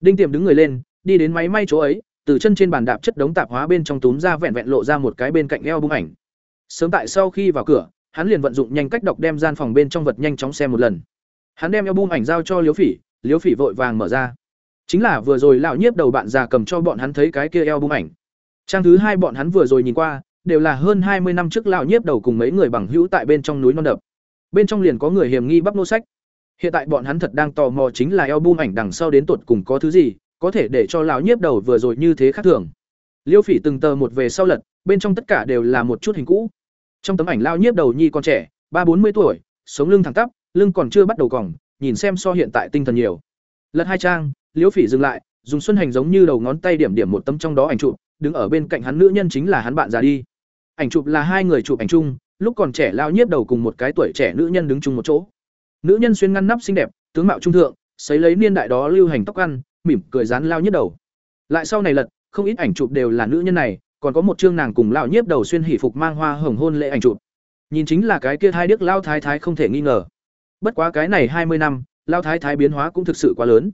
đinh tiềm đứng người lên, đi đến máy may chỗ ấy, từ chân trên bàn đạp chất đống tạp hóa bên trong túm ra vẹn vẹn lộ ra một cái bên cạnh eo bung ảnh. Sớm tại sau khi vào cửa, hắn liền vận dụng nhanh cách đọc đem gian phòng bên trong vật nhanh chóng xem một lần. Hắn đem eo bung ảnh giao cho Liễu phỉ Liễu phỉ vội vàng mở ra. Chính là vừa rồi lão nhiếp đầu bạn già cầm cho bọn hắn thấy cái kia eo bung ảnh. Trang thứ hai bọn hắn vừa rồi nhìn qua, đều là hơn hai mươi năm trước lão nhiếp đầu cùng mấy người bằng hữu tại bên trong núi non đập. Bên trong liền có người hiểm nghi bắp nô sách hiện tại bọn hắn thật đang tò mò chính là eo ảnh đằng sau đến tuột cùng có thứ gì, có thể để cho lão nhiếp đầu vừa rồi như thế khác thường. Liêu phỉ từng tờ một về sau lật, bên trong tất cả đều là một chút hình cũ. Trong tấm ảnh lão nhiếp đầu nhi còn trẻ, ba bốn mươi tuổi, sống lưng thẳng tắp, lưng còn chưa bắt đầu còng, nhìn xem so hiện tại tinh thần nhiều. Lật hai trang, liêu phỉ dừng lại, dùng xuân hành giống như đầu ngón tay điểm điểm một tấm trong đó ảnh chụp, đứng ở bên cạnh hắn nữ nhân chính là hắn bạn già đi. Ảnh chụp là hai người chụp ảnh chung, lúc còn trẻ lao nhiếp đầu cùng một cái tuổi trẻ nữ nhân đứng chung một chỗ nữ nhân xuyên ngăn nắp xinh đẹp, tướng mạo trung thượng xấy lấy niên đại đó lưu hành tóc ăn, mỉm cười rán lao nhất đầu. Lại sau này lật, không ít ảnh chụp đều là nữ nhân này, còn có một chương nàng cùng lao nhiếp đầu xuyên hỷ phục mang hoa hồng hôn lễ ảnh chụp. Nhìn chính là cái kia hai đức lao thái thái không thể nghi ngờ. Bất quá cái này hai mươi năm lao thái thái biến hóa cũng thực sự quá lớn.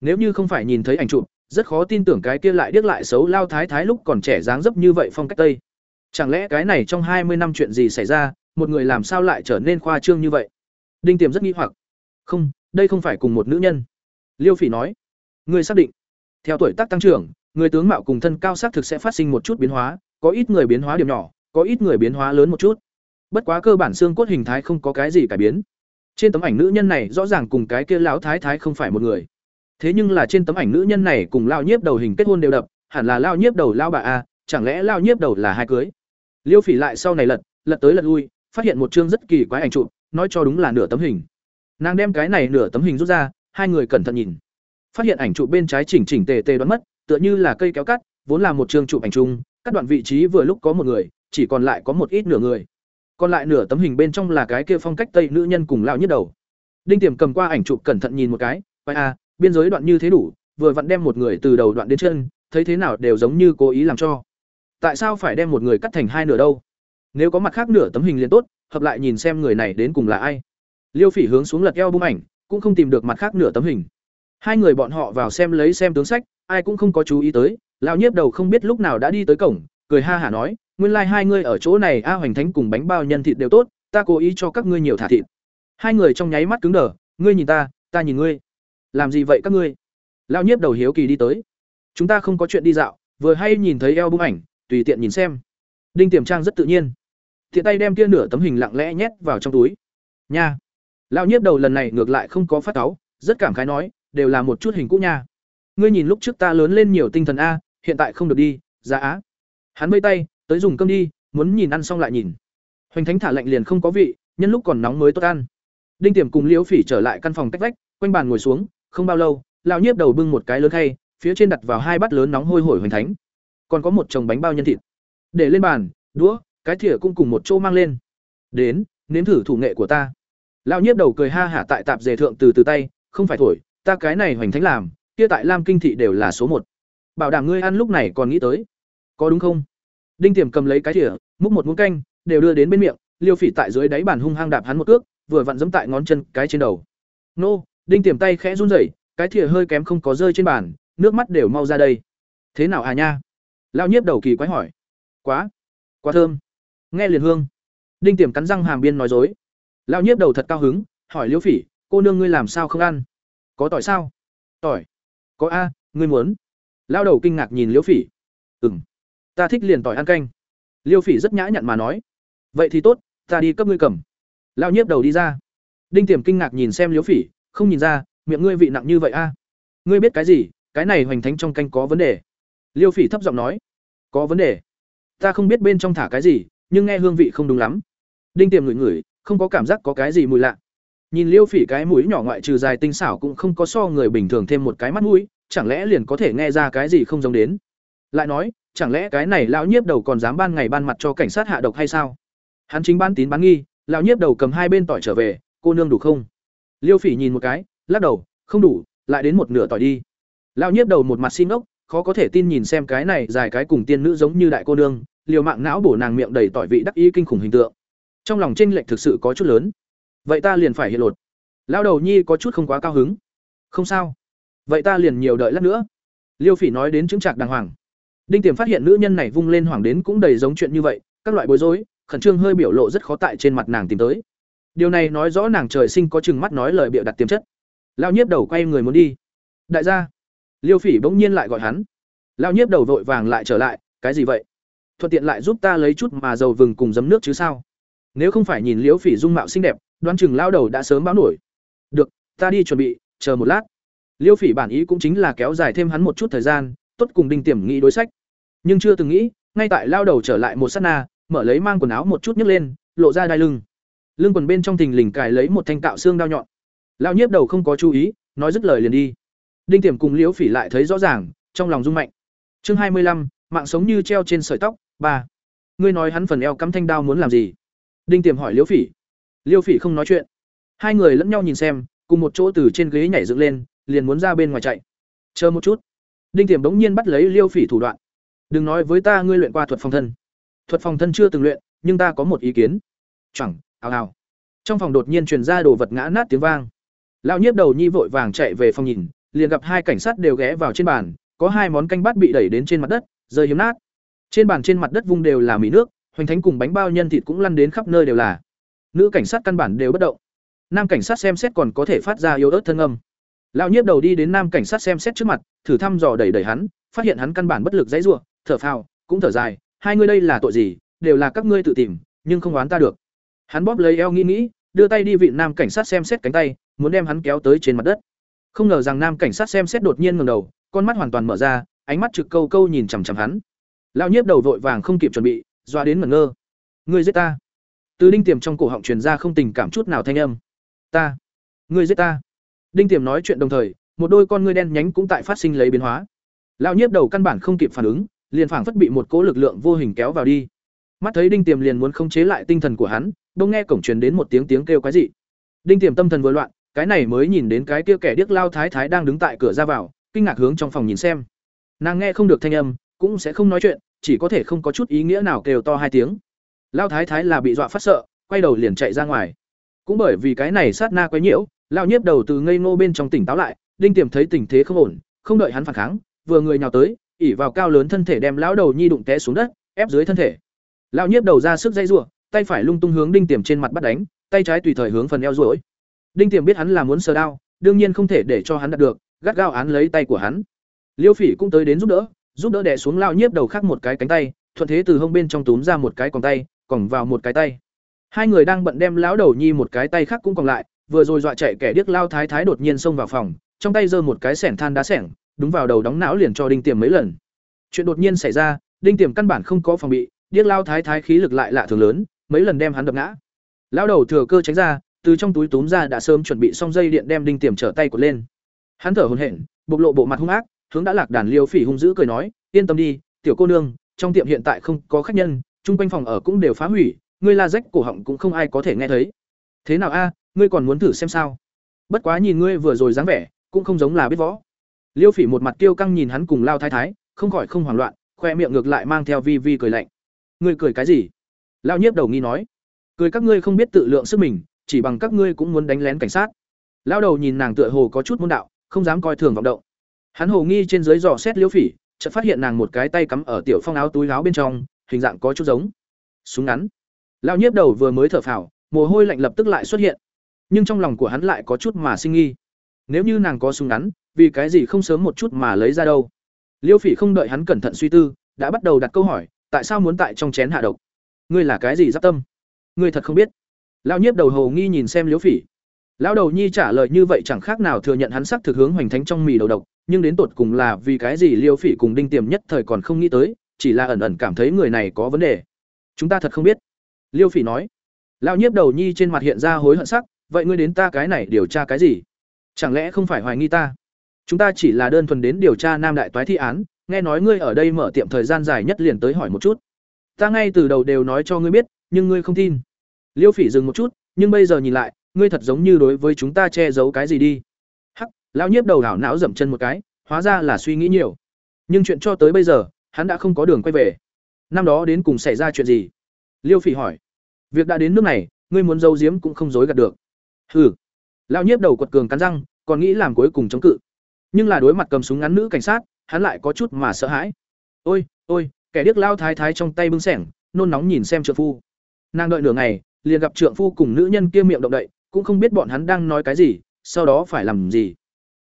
Nếu như không phải nhìn thấy ảnh chụp, rất khó tin tưởng cái kia lại điếc lại xấu lao thái thái lúc còn trẻ dáng dấp như vậy phong cách tây. Chẳng lẽ cái này trong hai mươi năm chuyện gì xảy ra, một người làm sao lại trở nên khoa trương như vậy? Đinh tiềm rất nghi hoặc. Không, đây không phải cùng một nữ nhân. Liêu phỉ nói. Người xác định. Theo tuổi tác tăng trưởng, người tướng mạo cùng thân cao xác thực sẽ phát sinh một chút biến hóa, có ít người biến hóa điểm nhỏ, có ít người biến hóa lớn một chút. Bất quá cơ bản xương cốt hình thái không có cái gì cải biến. Trên tấm ảnh nữ nhân này rõ ràng cùng cái kia lão thái thái không phải một người. Thế nhưng là trên tấm ảnh nữ nhân này cùng lao nhiếp đầu hình kết hôn đều đập, hẳn là lao nhiếp đầu lao bà a, chẳng lẽ lao nhiếp đầu là hai cưới? Liêu phỉ lại sau này lật lật tới lật lui, phát hiện một chương rất kỳ quái ảnh chụp nói cho đúng là nửa tấm hình. Nàng đem cái này nửa tấm hình rút ra, hai người cẩn thận nhìn. Phát hiện ảnh chụp bên trái chỉnh chỉnh tề tề đoán mất, tựa như là cây kéo cắt, vốn là một chương chụp ảnh chung các đoạn vị trí vừa lúc có một người, chỉ còn lại có một ít nửa người. Còn lại nửa tấm hình bên trong là cái kia phong cách tây nữ nhân cùng lao nhất đầu. Đinh tiềm cầm qua ảnh chụp cẩn thận nhìn một cái vậy à biên giới đoạn như thế đủ, vừa vặn đem một người từ đầu đoạn đến chân, thấy thế nào đều giống như cố ý làm cho. Tại sao phải đem một người cắt thành hai nửa đâu? Nếu có mặt khác nửa tấm hình liền tốt hợp lại nhìn xem người này đến cùng là ai. Liêu phỉ hướng xuống lật eo bung ảnh, cũng không tìm được mặt khác nửa tấm hình. Hai người bọn họ vào xem lấy xem tướng sách, ai cũng không có chú ý tới, lão nhiếp đầu không biết lúc nào đã đi tới cổng, cười ha hả nói, nguyên lai hai ngươi ở chỗ này, a hoành thánh cùng bánh bao nhân thịt đều tốt, ta cố ý cho các ngươi nhiều thả thịt. Hai người trong nháy mắt cứng đờ, ngươi nhìn ta ta nhìn ngươi. Làm gì vậy các ngươi? Lão nhiếp đầu hiếu kỳ đi tới. Chúng ta không có chuyện đi dạo, vừa hay nhìn thấy eo bung ảnh, tùy tiện nhìn xem. Đinh tiềm trang rất tự nhiên thiện tay đem kia nửa tấm hình lặng lẽ nhét vào trong túi. Nha. Lão nhiếp đầu lần này ngược lại không có phát cáu, rất cảm khái nói, đều là một chút hình cũ nha. Ngươi nhìn lúc trước ta lớn lên nhiều tinh thần a, hiện tại không được đi, giá á. Hắn vây tay, tới dùng cơm đi, muốn nhìn ăn xong lại nhìn. Hoành thánh thả lạnh liền không có vị, nhân lúc còn nóng mới tốt ăn. Đinh tiềm cùng liễu phỉ trở lại căn phòng tách vách, quanh bàn ngồi xuống, không bao lâu, lão nhiếp đầu bưng một cái lớn khay, phía trên đặt vào hai bát lớn nóng hôi hổi hoành thánh. Còn có một chồng bánh bao nhân thịt. Để lên bàn, đũa cái thìa cũng cùng một chỗ mang lên. Đến, nếm thử thủ nghệ của ta. Lão nhiếp đầu cười ha hả tại tạp dề thượng từ từ tay, không phải thổi, ta cái này hoành thánh làm, kia tại lam kinh thị đều là số một. Bảo đảm ngươi ăn lúc này còn nghĩ tới. Có đúng không? Đinh tiềm cầm lấy cái thìa, múc một muỗng canh, đều đưa đến bên miệng, liêu phỉ tại dưới đáy bàn hung hăng đạp hắn một cước, vừa vặn giẫm tại ngón chân cái trên đầu. Nô, đinh tiềm tay khẽ run rẩy, cái thìa hơi kém không có rơi trên bàn, nước mắt đều mau ra đây. Thế nào à nha? Lao nhiếp đầu kỳ quái hỏi. Quá quá thơm nghe liền hương. Đinh tiềm cắn răng hàm biên nói dối. Lão nhiếp đầu thật cao hứng, hỏi liễu phỉ, cô nương ngươi làm sao không ăn? Có tỏi sao? Tỏi. Có a, ngươi muốn. Lão đầu kinh ngạc nhìn liễu phỉ. Ừm, ta thích liền tỏi ăn canh. Liêu phỉ rất nhã nhặn mà nói. Vậy thì tốt, ta đi cấp ngươi cầm. Lão nhiếp đầu đi ra. Đinh tiềm kinh ngạc nhìn xem liễu phỉ, không nhìn ra, miệng ngươi vị nặng như vậy a? Ngươi biết cái gì? Cái này hoành thánh trong canh có vấn đề. Liêu phỉ thấp giọng nói. Có vấn đề. Ta không biết bên trong thả cái gì nhưng nghe hương vị không đúng lắm. Đinh tiềm ngửi ngửi, không có cảm giác có cái gì mùi lạ. Nhìn liêu phỉ cái mũi nhỏ ngoại trừ dài tinh xảo cũng không có so người bình thường thêm một cái mắt mũi, chẳng lẽ liền có thể nghe ra cái gì không giống đến? Lại nói, chẳng lẽ cái này lão nhiếp đầu còn dám ban ngày ban mặt cho cảnh sát hạ độc hay sao? Hắn chính ban tín bán nghi, lão nhiếp đầu cầm hai bên tỏi trở về, cô nương đủ không? Liêu phỉ nhìn một cái, lắc đầu, không đủ, lại đến một nửa tỏi đi. Lão nhiếp đầu một mặt xin ốc, khó có thể tin nhìn xem cái này dài cái cùng tiên nữ giống như đại cô nương liều mạng não bổ nàng miệng đầy tỏi vị đắc ý kinh khủng hình tượng. Trong lòng tranh lệch thực sự có chút lớn. Vậy ta liền phải hiện lột. Lao đầu nhi có chút không quá cao hứng. Không sao. Vậy ta liền nhiều đợi lát nữa. Liêu phỉ nói đến chứng trạc đàng hoàng. Đinh tiềm phát hiện nữ nhân này vung lên hoảng đến cũng đầy giống chuyện như vậy, các loại bối rối, khẩn trương hơi biểu lộ rất khó tại trên mặt nàng tìm tới. Điều này nói rõ nàng trời sinh có chừng mắt nói lời bịa đặt tiềm chất. Lao nhiếp đầu quay người muốn đi. Đại gia. Liêu phỉ bỗng nhiên lại gọi hắn. Lao nhiếp đầu vội vàng lại trở lại, cái gì vậy? Thuận tiện lại giúp ta lấy chút mà dầu vừng cùng giấm nước chứ sao? Nếu không phải nhìn liễu phỉ dung mạo xinh đẹp, đoán chừng lao đầu đã sớm báo nổi. Được, ta đi chuẩn bị, chờ một lát. Liễu phỉ bản ý cũng chính là kéo dài thêm hắn một chút thời gian, tốt cùng đinh tiềm nghĩ đối sách. Nhưng chưa từng nghĩ, ngay tại lao đầu trở lại một sát na, mở lấy mang quần áo một chút nhấc lên, lộ ra đai lưng. Lưng quần bên trong thình lình cài lấy một thanh cạo xương đao nhọn. Lao nhiếp đầu không có chú ý, nói dứt lời liền đi. Đinh tiềm cùng liễu phỉ lại thấy rõ ràng, trong lòng rung mạnh. Chương hai mươi lăm, mạng sống như treo trên sợi tóc ba. Ngươi nói hắn phần eo cắm thanh đao muốn làm gì? Đinh tiềm hỏi liễu phỉ. Liêu phỉ không nói chuyện. Hai người lẫn nhau nhìn xem, cùng một chỗ từ trên ghế nhảy dựng lên, liền muốn ra bên ngoài chạy. Chờ một chút. Đinh tiềm đống nhiên bắt lấy liêu phỉ thủ đoạn. Đừng nói với ta ngươi luyện qua thuật phòng thân. Thuật phòng thân chưa từng luyện, nhưng ta có một ý kiến. Chẳng ào ào trong phòng đột nhiên truyền ra đồ vật ngã nát tiếng vang. Lão nhiếp đầu nhi vội vàng chạy về phòng nhìn, liền gặp hai cảnh sát đều ghé vào trên bàn, có hai món canh bát bị đẩy đến trên mặt đất, rơi hiếm nát trên bàn trên mặt đất vung đều là mì nước, hoành thánh cùng bánh bao nhân thịt cũng lăn đến khắp nơi đều là. Nữ cảnh sát căn bản đều bất động. Nam cảnh sát xem xét còn có thể phát ra yếu ớt thân âm. Lão nhiếp đầu đi đến nam cảnh sát xem xét trước mặt, thử thăm dò đẩy đẩy hắn, phát hiện hắn căn bản bất lực dãy giụa thở phào, cũng thở dài, hai ngươi đây là tội gì, đều là các ngươi tự tìm, nhưng không oán ta được. Hắn bóp lấy eo nghĩ nghĩ, đưa tay đi vị nam cảnh sát xem xét cánh tay, muốn đem hắn kéo tới trên mặt đất. Không ngờ rằng nam cảnh sát xem xét đột nhiên ngẩng đầu, con mắt hoàn toàn mở ra, ánh mắt trực câu câu nhìn chằm chằm hắn lão nhiếp đầu vội vàng không kịp chuẩn bị, doa đến mẩn ngơ. Ngươi giết ta. Từ đinh tiềm trong cổ họng truyền ra không tình cảm chút nào thanh âm. Ta. Ngươi giết ta. Đinh tiềm nói chuyện đồng thời, một đôi con ngươi đen nhánh cũng tại phát sinh lấy biến hóa. Lão nhiếp đầu căn bản không kịp phản ứng, liền phảng phất bị một cỗ lực lượng vô hình kéo vào đi. Mắt thấy đinh tiềm liền muốn không chế lại tinh thần của hắn đông nghe cổng truyền đến một tiếng tiếng kêu quái dị. Đinh tiềm tâm thần vừa loạn, cái này mới nhìn đến cái kia kẻ điếc lao thái thái đang đứng tại cửa ra vào, kinh ngạc hướng trong phòng nhìn xem. Nàng nghe không được thanh âm, cũng sẽ không nói chuyện chỉ có thể không có chút ý nghĩa nào kêu to hai tiếng. Lao thái thái là bị dọa phát sợ, quay đầu liền chạy ra ngoài. Cũng bởi vì cái này sát na quấy nhiễu, lao nhiếp đầu từ ngây ngô bên trong tỉnh táo lại, đinh tiềm thấy tình thế không ổn, không đợi hắn phản kháng, vừa người nhào tới, ỉ vào cao lớn thân thể đem lão đầu nhi đụng té xuống đất, ép dưới thân thể. Lao nhiếp đầu ra sức dây rủa tay phải lung tung hướng đinh tiềm trên mặt bắt đánh, tay trái tùy thời hướng phần eo rối đinh tiềm biết hắn là muốn sờ đao, đương nhiên không thể để cho hắn đạt được, gắt gao án lấy tay của hắn. Liêu phỉ cũng tới đến giúp đỡ giúp đỡ đè xuống lao nhiếp đầu khác một cái cánh tay, thuận thế từ hông bên trong túm ra một cái còng tay, còng vào một cái tay. Hai người đang bận đem lão đầu nhi một cái tay khác cũng còn lại, vừa rồi dọa chạy kẻ điếc lao thái thái đột nhiên xông vào phòng, trong tay giơ một cái sẻng than đá sẻng, đúng vào đầu đóng não liền cho đinh tiềm mấy lần. Chuyện đột nhiên xảy ra, đinh tiềm căn bản không có phòng bị, điếc lao thái thái khí lực lại lạ thường lớn, mấy lần đem hắn đập ngã. Lão đầu thừa cơ tránh ra, từ trong túi túm ra đã sớm chuẩn bị xong dây điện đem đinh tiềm trở tay của lên. Hắn thở hổn hển, bộc lộ bộ mặt hung ác hướng đã lạc đàn liêu phỉ hung dữ cười nói, yên tâm đi, tiểu cô nương, trong tiệm hiện tại không có khách nhân, chung quanh phòng ở cũng đều phá hủy, ngươi la rách cổ họng cũng không ai có thể nghe thấy. Thế nào a, ngươi còn muốn thử xem sao? Bất quá nhìn ngươi vừa rồi dáng vẻ, cũng không giống là biết võ. Liêu phỉ một mặt tiêu căng nhìn hắn cùng lao thái thái, không khỏi không hoảng loạn, khoe miệng ngược lại mang theo vi vi cười lạnh. Ngươi cười cái gì? Lao nhiếp đầu nghi nói. Cười các ngươi không biết tự lượng sức mình, chỉ bằng các ngươi cũng muốn đánh lén cảnh sát. Lao đầu nhìn nàng tựa hồ có chút môn đạo, không dám coi thường vọng động hắn hồ nghi trên dưới dò xét liêu phỉ, chợt phát hiện nàng một cái tay cắm ở tiểu phong áo túi áo bên trong, hình dạng có chút giống. Súng ngắn. Lao nhiếp đầu vừa mới thở phào, mồ hôi lạnh lập tức lại xuất hiện. Nhưng trong lòng của hắn lại có chút mà sinh nghi. Nếu như nàng có súng ngắn, vì cái gì không sớm một chút mà lấy ra đâu? Liêu phỉ không đợi hắn cẩn thận suy tư, đã bắt đầu đặt câu hỏi, tại sao muốn tại trong chén hạ độc? Ngươi là cái gì giáp tâm? Ngươi thật không biết. Lao nhiếp đầu hồ nghi nhìn xem liêu phỉ lão đầu nhi trả lời như vậy chẳng khác nào thừa nhận hắn sắc thực hướng hoành thánh trong mì đầu độc, nhưng đến tột cùng là vì cái gì liêu phỉ cùng đinh tiềm nhất thời còn không nghĩ tới, chỉ là ẩn ẩn cảm thấy người này có vấn đề. Chúng ta thật không biết. Liêu phỉ nói. Lão nhiếp đầu nhi trên mặt hiện ra hối hận sắc, vậy ngươi đến ta cái này điều tra cái gì? Chẳng lẽ không phải hoài nghi ta? Chúng ta chỉ là đơn thuần đến điều tra nam đại toái thi án, nghe nói ngươi ở đây mở tiệm thời gian dài nhất liền tới hỏi một chút. Ta ngay từ đầu đều nói cho ngươi biết, nhưng ngươi không tin. Liêu phỉ dừng một chút, nhưng bây giờ nhìn lại ngươi thật giống như đối với chúng ta che giấu cái gì đi. Hắc, lão nhiếp đầu đảo não dậm chân một cái, hóa ra là suy nghĩ nhiều. Nhưng chuyện cho tới bây giờ, hắn đã không có đường quay về. Năm đó đến cùng xảy ra chuyện gì? Liêu phỉ hỏi. Việc đã đến nước này, ngươi muốn giấu giếm cũng không dối gạt được. Hừ. Lão nhiếp đầu quật cường cắn răng, còn nghĩ làm cuối cùng chống cự. Nhưng là đối mặt cầm súng ngắn nữ cảnh sát, hắn lại có chút mà sợ hãi. Ôi ôi, kẻ điếc lao thái thái trong tay bưng sẻng, nôn nóng nhìn xem trượng phu. Nàng đợi nửa ngày, liền gặp trượng phu cùng nữ nhân kia miệng động đậy cũng không biết bọn hắn đang nói cái gì, sau đó phải làm gì.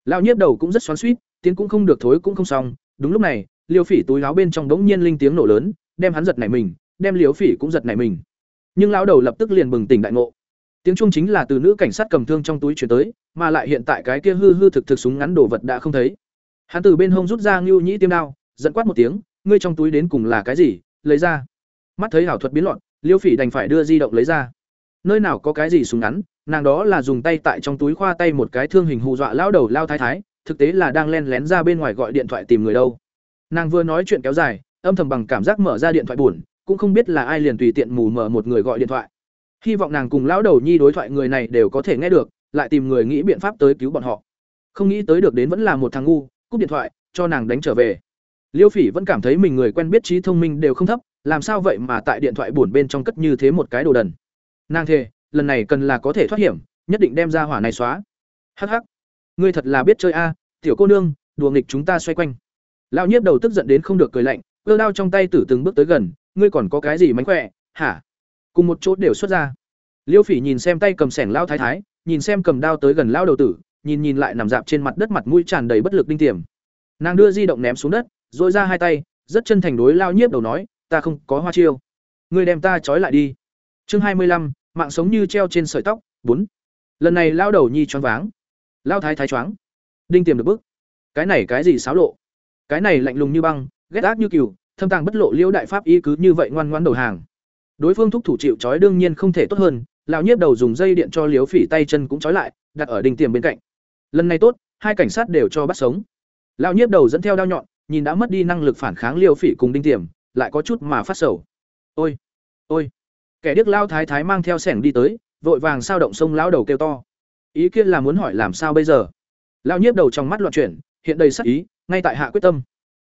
Lão nhiếp đầu cũng rất xoắn suýt tiếng cũng không được thối cũng không xong. Đúng lúc này, liêu phỉ túi áo bên trong đống nhiên linh tiếng nổ lớn, đem hắn giật nảy mình, đem liêu phỉ cũng giật nảy mình. Nhưng lão đầu lập tức liền bừng tỉnh đại ngộ. Tiếng trung chính là từ nữ cảnh sát cầm thương trong túi chuyển tới, mà lại hiện tại cái kia hư hư thực thực súng ngắn đồ vật đã không thấy. Hắn từ bên hông rút ra ngưu nhĩ tiêm đao, giận quát một tiếng, ngươi trong túi đến cùng là cái gì? Lấy ra. Mắt thấy hảo thuật biến loạn, liêu phỉ đành phải đưa di động lấy ra nơi nào có cái gì súng ngắn, nàng đó là dùng tay tại trong túi khoa tay một cái thương hình hù dọa lao đầu lao thái thái, thực tế là đang len lén ra bên ngoài gọi điện thoại tìm người đâu. Nàng vừa nói chuyện kéo dài, âm thầm bằng cảm giác mở ra điện thoại buồn, cũng không biết là ai liền tùy tiện mù mở một người gọi điện thoại. Hy vọng nàng cùng lão đầu nhi đối thoại người này đều có thể nghe được, lại tìm người nghĩ biện pháp tới cứu bọn họ. Không nghĩ tới được đến vẫn là một thằng ngu, cúp điện thoại, cho nàng đánh trở về. Liêu phỉ vẫn cảm thấy mình người quen biết trí thông minh đều không thấp, làm sao vậy mà tại điện thoại buồn bên trong cất như thế một cái đồ đần nàng thề, lần này cần là có thể thoát hiểm, nhất định đem ra hỏa này xóa. Hắc hắc. Ngươi thật là biết chơi a, tiểu cô nương, đùa nghịch chúng ta xoay quanh. Lão nhiếp đầu tức giận đến không được cười lạnh cơ đao trong tay tử từng bước tới gần, ngươi còn có cái gì mánh khỏe, hả? Cùng một chỗ đều xuất ra. Liêu phỉ nhìn xem tay cầm sẻng lao thái thái, nhìn xem cầm đao tới gần lao đầu tử, nhìn nhìn lại nằm dạp trên mặt đất mặt mũi tràn đầy bất lực đinh tiềm. Nàng đưa di động ném xuống đất dội ra hai tay, rất chân thành đối lao nhiếp đầu nói, ta không có hoa chiêu. Ngươi đem ta trói lại đi. Chương hai mươi lăm mạng sống như treo trên sợi tóc. Bốn. Lần này lao đầu nhi choáng váng. Lao thái thái choáng. Đinh tiềm được bức cái này cái gì xáo lộ? Cái này lạnh lùng như băng, ghét ác như cừu, thâm tàng bất lộ liễu đại pháp y cứ như vậy ngoan ngoan đầu hàng. Đối phương thúc thủ chịu trói đương nhiên không thể tốt hơn, lão nhiếp đầu dùng dây điện cho liếu phỉ tay chân cũng trói lại, đặt ở đinh tiềm bên cạnh. Lần này tốt, hai cảnh sát đều cho bắt sống. Lão nhiếp đầu dẫn theo đao nhọn, nhìn đã mất đi năng lực phản kháng liêu phỉ cùng đinh tiềm, lại có chút mà phát sầu. Ôi ôi kẻ điếc lao thái thái mang theo sẻng đi tới, vội vàng sao động sông lão đầu kêu to. Ý kiến là muốn hỏi làm sao bây giờ? Lão nhiếp đầu trong mắt loạn chuyển, hiện đầy sắc ý, ngay tại hạ quyết tâm.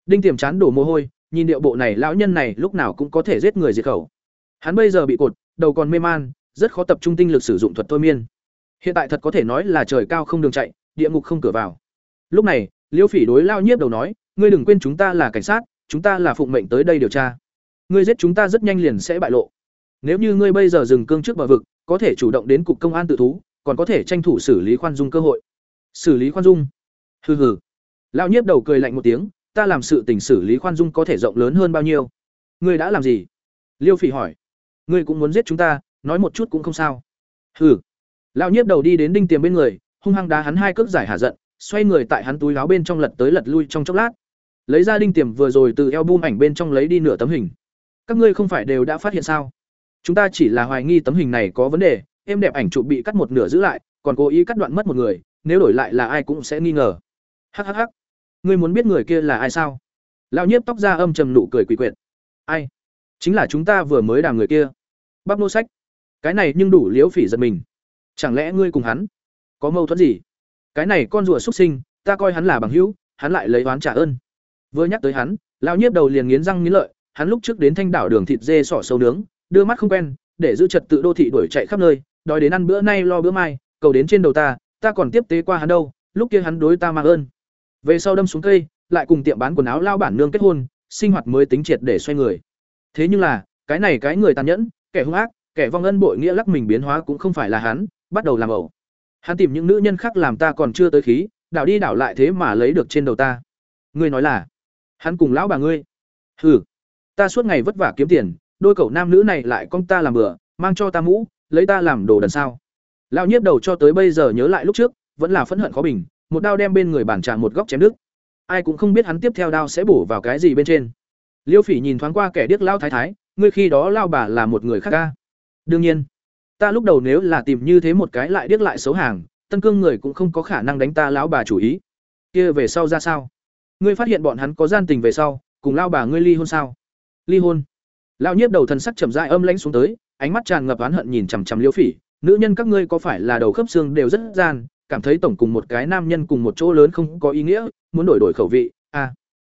Đinh tiềm chán đổ mồ hôi, nhìn điệu bộ này lão nhân này lúc nào cũng có thể giết người diệt khẩu. Hắn bây giờ bị cột, đầu còn mê man, rất khó tập trung tinh lực sử dụng thuật thôi miên. Hiện tại thật có thể nói là trời cao không đường chạy, địa ngục không cửa vào. Lúc này, liêu phỉ đối lao nhiếp đầu nói, ngươi đừng quên chúng ta là cảnh sát, chúng ta là phụng mệnh tới đây điều tra. Ngươi giết chúng ta rất nhanh liền sẽ bại lộ nếu như ngươi bây giờ dừng cương trước bờ vực, có thể chủ động đến cục công an tự thú, còn có thể tranh thủ xử lý khoan dung cơ hội. Xử lý khoan dung? Hừ hừ. Lão nhiếp đầu cười lạnh một tiếng, ta làm sự tình xử lý khoan dung có thể rộng lớn hơn bao nhiêu? Ngươi đã làm gì? Liêu phỉ hỏi. Ngươi cũng muốn giết chúng ta, nói một chút cũng không sao. Hừ. Lão nhiếp đầu đi đến đinh tiềm bên người, hung hăng đá hắn hai cước giải hạ giận, xoay người tại hắn túi áo bên trong lật tới lật lui trong chốc lát. Lấy ra đinh tiềm vừa rồi từ eo bum ảnh bên trong lấy đi nửa tấm hình. Các ngươi không phải đều đã phát hiện sao? Chúng ta chỉ là hoài nghi tấm hình này có vấn đề, em đẹp ảnh chụp bị cắt một nửa giữ lại, còn cố ý cắt đoạn mất một người, nếu đổi lại là ai cũng sẽ nghi ngờ. Hhh ngươi muốn biết người kia là ai sao? Lão nhiếp tóc ra âm trầm nụ cười quỷ quyệt. Ai? Chính là chúng ta vừa mới đàm người kia. Bắp nô sách. Cái này nhưng đủ liếu phỉ giật mình. Chẳng lẽ ngươi cùng hắn? Có mâu thuẫn gì? Cái này con rùa xuất sinh, ta coi hắn là bằng hữu, hắn lại lấy oán trả ơn. Vừa nhắc tới hắn, lão nhiếp đầu liền nghiến răng nghiến lợi, hắn lúc trước đến thanh đảo đường thịt dê sỏ sâu nướng đưa mắt không quen, để giữ trật tự đô thị đuổi chạy khắp nơi đòi đến ăn bữa nay lo bữa mai, cầu đến trên đầu ta ta còn tiếp tế qua hắn đâu, lúc kia hắn đối ta mang ơn. Về sau đâm xuống cây, lại cùng tiệm bán quần áo lao bản nương kết hôn, sinh hoạt mới tính triệt để xoay người. Thế nhưng là, cái này cái người tàn nhẫn, kẻ hung ác, kẻ vong ân bội nghĩa lắc mình biến hóa cũng không phải là hắn, bắt đầu làm ẩu. Hắn tìm những nữ nhân khác làm ta còn chưa tới khí, đảo đi đảo lại thế mà lấy được trên đầu ta. Ngươi nói là, hắn cùng lão bà ngươi. Hừ, ta suốt ngày vất vả kiếm tiền đôi cậu nam nữ này lại con ta làm bừa, mang cho ta mũ, lấy ta làm đồ đần sao. Lão nhiếp đầu cho tới bây giờ nhớ lại lúc trước, vẫn là phẫn hận khó bình, một đao đem bên người bản tràn một góc chém đứt. Ai cũng không biết hắn tiếp theo đao sẽ bổ vào cái gì bên trên. Liêu phỉ nhìn thoáng qua kẻ điếc lao thái thái, ngươi khi đó lao bà là một người khác ca đương nhiên, ta lúc đầu nếu là tìm như thế một cái lại điếc lại xấu hàng, tân cương người cũng không có khả năng đánh ta lão bà chủ ý. Kia về sau ra sao? Ngươi phát hiện bọn hắn có gian tình về sau, cùng lao bà ngươi ly hôn sao? Ly hôn? Lão nhiếp đầu thần sắc chậm dại âm lãnh xuống tới, ánh mắt tràn ngập oán hận nhìn chằm chằm liêu phỉ. Nữ nhân các ngươi có phải là đầu khớp xương đều rất gian, cảm thấy tổng cùng một cái nam nhân cùng một chỗ lớn không có ý nghĩa, muốn đổi đổi khẩu vị a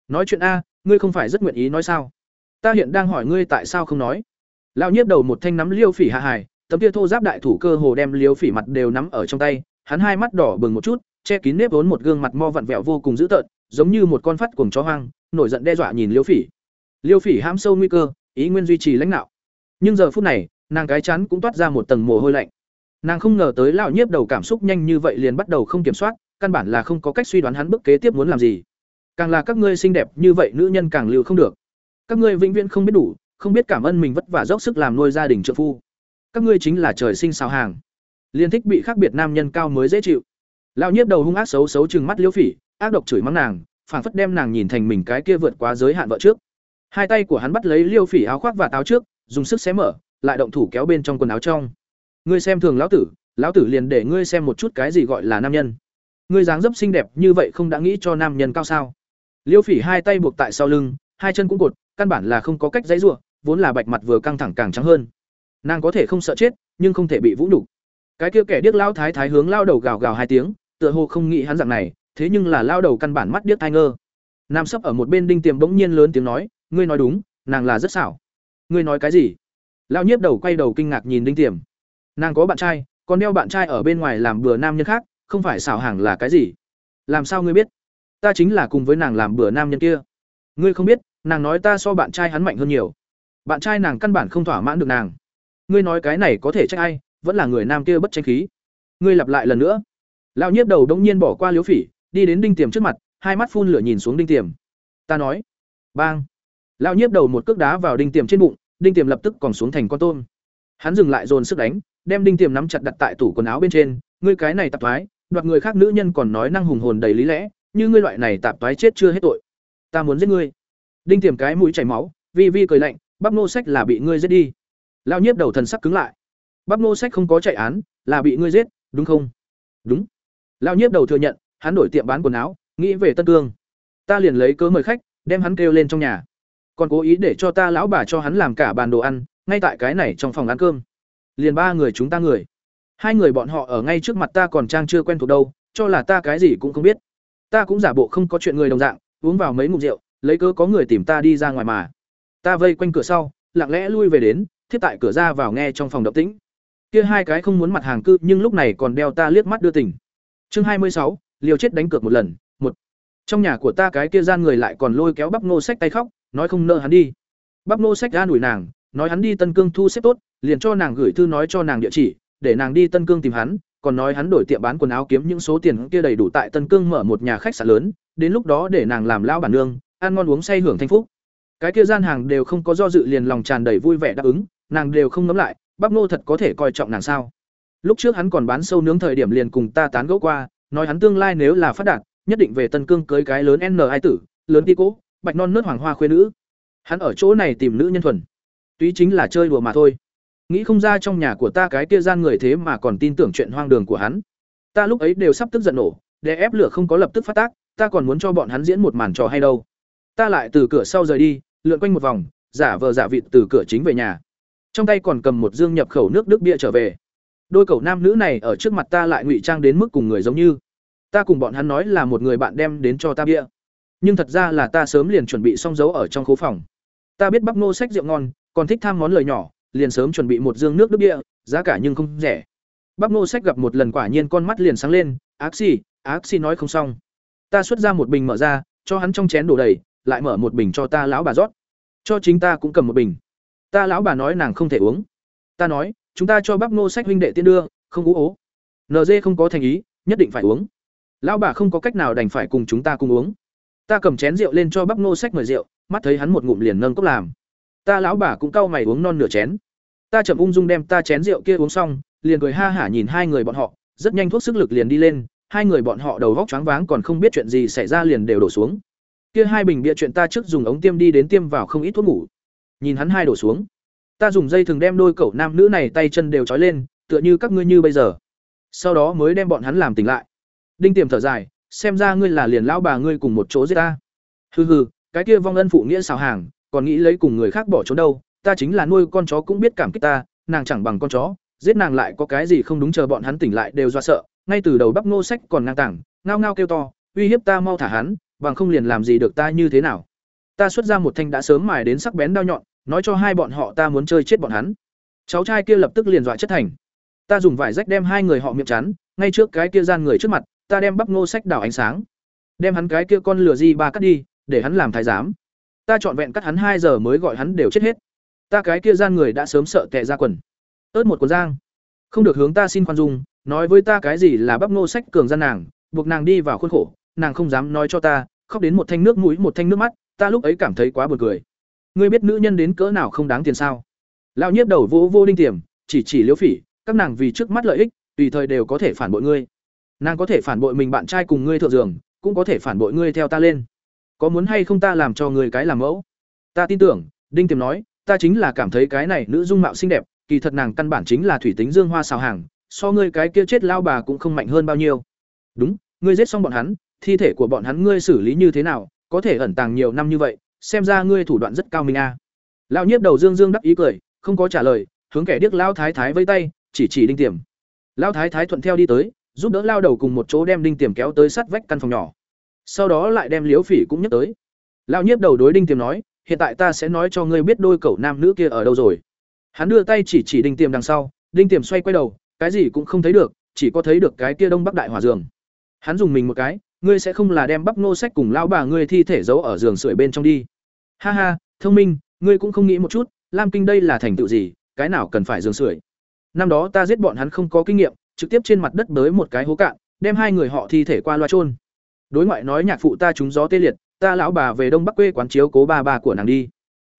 nói chuyện a, ngươi không phải rất nguyện ý nói sao? Ta hiện đang hỏi ngươi tại sao không nói. Lão nhiếp đầu một thanh nắm liêu phỉ hạ hài, tấm kia thô giáp đại thủ cơ hồ đem liêu phỉ mặt đều nắm ở trong tay, hắn hai mắt đỏ bừng một chút, che kín nếp vốn một gương mặt mo vặn vẹo vô cùng dữ tợn, giống như một con phát cuồng chó hoang, nổi giận đe dọa nhìn liêu phỉ. Liêu phỉ ham sâu nguy cơ ý nguyên duy trì lãnh đạo. Nhưng giờ phút này, nàng cái chắn cũng toát ra một tầng mồ hôi lạnh. Nàng không ngờ tới lão nhiếp đầu cảm xúc nhanh như vậy liền bắt đầu không kiểm soát, căn bản là không có cách suy đoán hắn bước kế tiếp muốn làm gì. Càng là các ngươi xinh đẹp như vậy nữ nhân càng lưu không được. Các ngươi vĩnh viễn không biết đủ, không biết cảm ơn mình vất vả dốc sức làm nuôi gia đình trợ phu. Các ngươi chính là trời sinh sao hàng. Liên thích bị khác biệt nam nhân cao mới dễ chịu. Lão nhiếp đầu hung ác xấu xấu chừng mắt liễu phỉ, ác độc chửi mắng nàng, phảng phất đem nàng nhìn thành mình cái kia vượt quá giới hạn vợ trước hai tay của hắn bắt lấy liêu phỉ áo khoác và táo trước, dùng sức xé mở, lại động thủ kéo bên trong quần áo trong. Ngươi xem thường lão tử lão tử liền để ngươi xem một chút cái gì gọi là nam nhân. Ngươi dáng dấp xinh đẹp như vậy không đã nghĩ cho nam nhân cao sao? Liêu phỉ hai tay buộc tại sau lưng, hai chân cũng cột, căn bản là không có cách dãy ruộng vốn là bạch mặt vừa căng thẳng càng trắng hơn. Nàng có thể không sợ chết, nhưng không thể bị vũ nhục. Cái kia kẻ điếc lao thái thái hướng lao đầu gào gào hai tiếng, tựa hồ không nghĩ hắn dạng này, thế nhưng là lao đầu căn bản mắt điếc thai ngơ. Nam sấp ở một bên đinh tiềm bỗng nhiên lớn tiếng nói ngươi nói đúng, nàng là rất xảo. Ngươi nói cái gì? Lao nhiếp đầu quay đầu kinh ngạc nhìn đinh tiềm. Nàng có bạn trai, còn đeo bạn trai ở bên ngoài làm bừa nam nhân khác, không phải xảo hàng là cái gì? Làm sao ngươi biết? Ta chính là cùng với nàng làm bừa nam nhân kia. Ngươi không biết, nàng nói ta so bạn trai hắn mạnh hơn nhiều. Bạn trai nàng căn bản không thỏa mãn được nàng. Ngươi nói cái này có thể trách ai, vẫn là người nam kia bất tranh khí. Ngươi lặp lại lần nữa. Lão nhiếp đầu đông nhiên bỏ qua liếu phỉ, đi đến đinh tiềm trước mặt, hai mắt phun lửa nhìn xuống đinh tiềm. Ta nói. Bang lão nhiếp đầu một cước đá vào đinh tiềm trên bụng, đinh tiềm lập tức còn xuống thành con tôm. Hắn dừng lại dồn sức đánh, đem đinh tiềm nắm chặt đặt tại tủ quần áo bên trên. Ngươi cái này tạp thoái đoạt người khác nữ nhân còn nói năng hùng hồn đầy lý lẽ, như ngươi loại này tạp thoái chết chưa hết tội. Ta muốn giết ngươi. Đinh tiềm cái mũi chảy máu, vi vi cười lạnh, bắp nô sách là bị ngươi giết đi. Lão nhiếp đầu thần sắc cứng lại. Bắp nô sách không có chạy án, là bị ngươi giết, đúng không? Đúng. Lão nhiếp đầu thừa nhận, hắn đổi tiệm bán quần áo, nghĩ về tân cương. Ta liền lấy cớ mời khách, đem hắn kêu lên trong nhà còn cố ý để cho ta lão bà cho hắn làm cả bàn đồ ăn, ngay tại cái này trong phòng ăn cơm. Liền ba người chúng ta người. Hai người bọn họ ở ngay trước mặt ta còn trang chưa quen thuộc đâu, cho là ta cái gì cũng không biết. Ta cũng giả bộ không có chuyện người đồng dạng, uống vào mấy ngụm rượu, lấy cớ có người tìm ta đi ra ngoài mà. Ta vây quanh cửa sau, lặng lẽ lui về đến, thiết tại cửa ra vào nghe trong phòng động tĩnh. Kia hai cái không muốn mặt hàng cư, nhưng lúc này còn đeo ta liếc mắt đưa tình. Chương hai mươi sáu, liều chết đánh cược một lần, một. Trong nhà của ta cái kia gian người lại còn lôi kéo bắp nô sách tay khóc nói không nợ hắn đi. Bắp nô sách ra đuổi nàng, nói hắn đi tân cương thu xếp tốt, liền cho nàng gửi thư nói cho nàng địa chỉ, để nàng đi tân cương tìm hắn, còn nói hắn đổi tiệm bán quần áo kiếm những số tiền kia đầy đủ tại tân cương mở một nhà khách sạn lớn, đến lúc đó để nàng làm lao bản nương, ăn ngon uống say hưởng thanh phúc. Cái kia gian hàng đều không có do dự liền lòng tràn đầy vui vẻ đáp ứng, nàng đều không ngấm lại, bắp nô thật có thể coi trọng nàng sao. Lúc trước hắn còn bán sâu nướng thời điểm liền cùng ta tán gẫu qua, nói hắn tương lai nếu là phát đạt, nhất định về tân cương cưới cái lớn n ai tử, lớn ti cố bạch non nớt hoàng hoa khuê nữ. Hắn ở chỗ này tìm nữ nhân thuần. Túy chính là chơi đùa mà thôi. Nghĩ không ra trong nhà của ta cái kia gian người thế mà còn tin tưởng chuyện hoang đường của hắn. Ta lúc ấy đều sắp tức giận nổ, để ép lửa không có lập tức phát tác, ta còn muốn cho bọn hắn diễn một màn trò hay đâu. Ta lại từ cửa sau rời đi, lượn quanh một vòng, giả vờ giả vịt từ cửa chính về nhà. Trong tay còn cầm một dương nhập khẩu nước đức bia trở về. Đôi cậu nam nữ này ở trước mặt ta lại ngụy trang đến mức cùng người giống như. Ta cùng bọn hắn nói là một người bạn đem đến cho ta bia nhưng thật ra là ta sớm liền chuẩn bị xong dấu ở trong khố phòng. Ta biết bắp nô sách rượu ngon, còn thích tham món lời nhỏ, liền sớm chuẩn bị một dương nước đức địa, giá cả nhưng không rẻ. Bắp nô sách gặp một lần quả nhiên con mắt liền sáng lên, ác xì ác xì nói không xong. Ta xuất ra một bình mở ra, cho hắn trong chén đổ đầy, lại mở một bình cho ta lão bà rót. Cho chính ta cũng cầm một bình. Ta lão bà nói nàng không thể uống. Ta nói, chúng ta cho bắp nô sách huynh đệ tiên đưa, không ú ố. Nd không có thành ý, nhất định phải uống. Lão bà không có cách nào đành phải cùng chúng ta cùng uống ta cầm chén rượu lên cho bắp nô sách mời rượu, mắt thấy hắn một ngụm liền nâng cốc làm. Ta lão bà cũng cau mày uống non nửa chén. Ta chậm ung dung đem ta chén rượu kia uống xong, liền cười ha hả nhìn hai người bọn họ, rất nhanh thuốc sức lực liền đi lên, hai người bọn họ đầu vóc choáng váng còn không biết chuyện gì xảy ra liền đều đổ xuống. Kia hai bình bịa chuyện ta trước dùng ống tiêm đi đến tiêm vào không ít thuốc ngủ. Nhìn hắn hai đổ xuống. Ta dùng dây thường đem đôi cậu nam nữ này tay chân đều trói lên, tựa như các ngươi như bây giờ. Sau đó mới đem bọn hắn làm tỉnh lại. Đinh tiềm thở dài xem ra ngươi là liền lão bà ngươi cùng một chỗ giết ta. Hừ hừ, cái kia vong ân phụ nghĩa xào hàng, còn nghĩ lấy cùng người khác bỏ trốn đâu, ta chính là nuôi con chó cũng biết cảm kích ta, nàng chẳng bằng con chó, giết nàng lại có cái gì không đúng chờ bọn hắn tỉnh lại đều do sợ, ngay từ đầu bắp ngô sách còn ngang tảng, ngao ngao kêu to, uy hiếp ta mau thả hắn, bằng không liền làm gì được ta như thế nào. Ta xuất ra một thanh đã sớm mài đến sắc bén đao nhọn, nói cho hai bọn họ ta muốn chơi chết bọn hắn. Cháu trai kia lập tức liền dọa chất thành. Ta dùng vải rách đem hai người họ miệng chắn, ngay trước cái kia gian người trước mặt ta đem bắp ngô sách đảo ánh sáng. Đem hắn cái kia con lừa di ba cắt đi, để hắn làm thái giám. Ta trọn vẹn cắt hắn hai giờ mới gọi hắn đều chết hết. Ta cái kia gian người đã sớm sợ tệ ra quần. Ớt một quần giang. Không được hướng ta xin khoan dung, nói với ta cái gì là bắp ngô sách cường gian nàng, buộc nàng đi vào khuôn khổ, nàng không dám nói cho ta, khóc đến một thanh nước mũi, một thanh nước mắt, ta lúc ấy cảm thấy quá buồn cười. Ngươi biết nữ nhân đến cỡ nào không đáng tiền sao? Lão nhiếp đầu vô vô đinh tiềm, chỉ chỉ liễu phỉ, các nàng vì trước mắt lợi ích, tùy thời đều có thể phản bội ngươi nàng có thể phản bội mình bạn trai cùng ngươi thượng giường, cũng có thể phản bội ngươi theo ta lên. Có muốn hay không ta làm cho ngươi cái làm mẫu? Ta tin tưởng, đinh tiềm nói, ta chính là cảm thấy cái này nữ dung mạo xinh đẹp, kỳ thật nàng căn bản chính là thủy tính dương hoa xào hàng, so ngươi cái kia chết lao bà cũng không mạnh hơn bao nhiêu. Đúng, ngươi giết xong bọn hắn, thi thể của bọn hắn ngươi xử lý như thế nào, có thể ẩn tàng nhiều năm như vậy, xem ra ngươi thủ đoạn rất cao minh a à. lão nhiếp đầu dương dương đắc ý cười, không có trả lời, hướng kẻ điếc lao thái thái vây tay, chỉ chỉ đinh tiềm. Lao thái thái thuận theo đi tới giúp đỡ lao đầu cùng một chỗ đem đinh tiềm kéo tới sát vách căn phòng nhỏ. Sau đó lại đem liếu phỉ cũng nhấc tới. Lao nhiếp đầu đối đinh tiềm nói, hiện tại ta sẽ nói cho ngươi biết đôi cậu nam nữ kia ở đâu rồi. Hắn đưa tay chỉ chỉ đinh tiềm đằng sau, đinh tiềm xoay quay đầu, cái gì cũng không thấy được, chỉ có thấy được cái kia đông bắc đại hỏa giường. Hắn dùng mình một cái, ngươi sẽ không là đem bắp nô sách cùng lão bà ngươi thi thể giấu ở giường sưởi bên trong đi. Ha ha, thông minh, ngươi cũng không nghĩ một chút, lam kinh đây là thành tựu gì, cái nào cần phải giường sưởi. Năm đó ta giết bọn hắn không có kinh nghiệm trực tiếp trên mặt đất bới một cái hố cạn, đem hai người họ thi thể qua loa chôn. đối ngoại nói nhạc phụ ta trúng gió tê liệt, ta lão bà về đông bắc quê quán chiếu cố bà bà của nàng đi.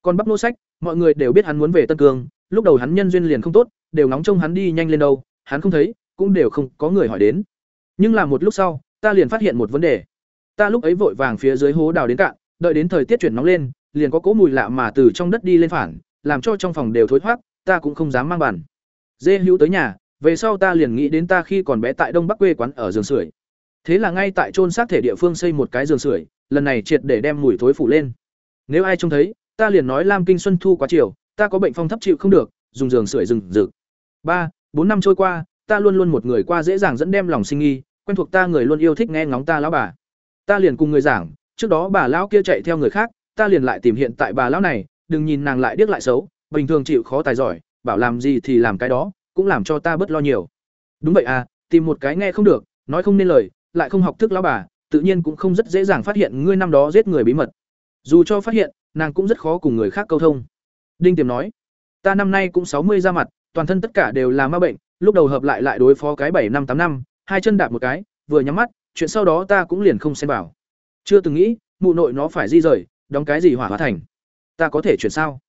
Còn bắp nô sách, mọi người đều biết hắn muốn về tân cương, lúc đầu hắn nhân duyên liền không tốt, đều nóng trông hắn đi nhanh lên đâu, hắn không thấy, cũng đều không có người hỏi đến. Nhưng là một lúc sau, ta liền phát hiện một vấn đề. Ta lúc ấy vội vàng phía dưới hố đào đến cạn, đợi đến thời tiết chuyển nóng lên, liền có cỗ mùi lạ mà từ trong đất đi lên phản, làm cho trong phòng đều thối thoát ta cũng không dám mang bàn. Dê hữu tới nhà về sau ta liền nghĩ đến ta khi còn bé tại đông bắc quê quán ở giường sưởi. Thế là ngay tại trôn xác thể địa phương xây một cái giường sưởi, lần này triệt để đem mùi thối phủ lên. Nếu ai trông thấy, ta liền nói lam kinh xuân thu quá chiều, ta có bệnh phong thấp chịu không được, dùng giường sưởi rừng rực. Ba, bốn năm trôi qua, ta luôn luôn một người qua dễ dàng dẫn đem lòng sinh nghi, quen thuộc ta người luôn yêu thích nghe ngóng ta lão bà. Ta liền cùng người giảng, trước đó bà lão kia chạy theo người khác, ta liền lại tìm hiện tại bà lão này, đừng nhìn nàng lại điếc lại xấu, bình thường chịu khó tài giỏi, bảo làm gì thì làm cái đó cũng làm cho ta bớt lo nhiều. Đúng vậy à tìm một cái nghe không được, nói không nên lời, lại không học thức lão bà, tự nhiên cũng không rất dễ dàng phát hiện ngươi năm đó giết người bí mật. Dù cho phát hiện, nàng cũng rất khó cùng người khác câu thông. Đinh tiềm nói, ta năm nay cũng sáu mươi ra mặt, toàn thân tất cả đều là ma bệnh, lúc đầu hợp lại lại đối phó cái bảy năm tám năm, hai chân đạp một cái, vừa nhắm mắt, chuyện sau đó ta cũng liền không xem vào. Chưa từng nghĩ, mụ nội nó phải di rời, đóng cái gì hỏa hóa thành. Ta có thể chuyển sao?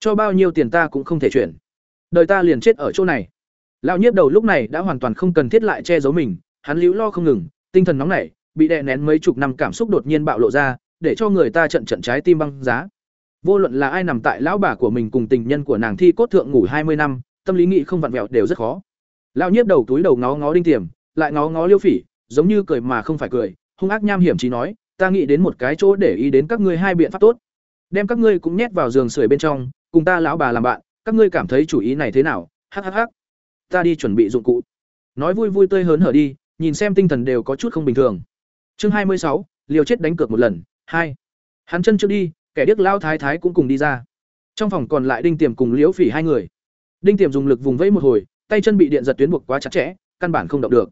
Cho bao nhiêu tiền ta cũng không thể chuyển. Đời ta liền chết ở chỗ này lão nhiếp đầu lúc này đã hoàn toàn không cần thiết lại che giấu mình, hắn liễu lo không ngừng, tinh thần nóng nảy, bị đè nén mấy chục năm cảm xúc đột nhiên bạo lộ ra, để cho người ta trận trận trái tim băng giá. Vô luận là ai nằm tại lão bà của mình cùng tình nhân của nàng thi cốt thượng ngủ hai mươi năm, tâm lý nghị không vặn vẹo đều rất khó. Lão nhiếp đầu túi đầu ngó ngó đinh tiềm, lại ngó ngó liêu phỉ, giống như cười mà không phải cười, hung ác nham hiểm chí nói, ta nghĩ đến một cái chỗ để ý đến các ngươi hai biện pháp tốt. Đem các ngươi cũng nhét vào giường sưởi bên trong, cùng ta lão bà làm bạn, các ngươi cảm thấy chủ ý này thế nào? Hhh ta đi chuẩn bị dụng cụ. Nói vui vui tươi hớn hở đi, nhìn xem tinh thần đều có chút không bình thường. Chương hai mươi sáu, liều chết đánh cược một lần, hai. Hắn chân trước đi, kẻ điếc lao thái thái cũng cùng đi ra. Trong phòng còn lại đinh tiềm cùng liễu phỉ hai người. Đinh tiềm dùng lực vùng vẫy một hồi, tay chân bị điện giật tuyến buộc quá chặt chẽ, căn bản không động được.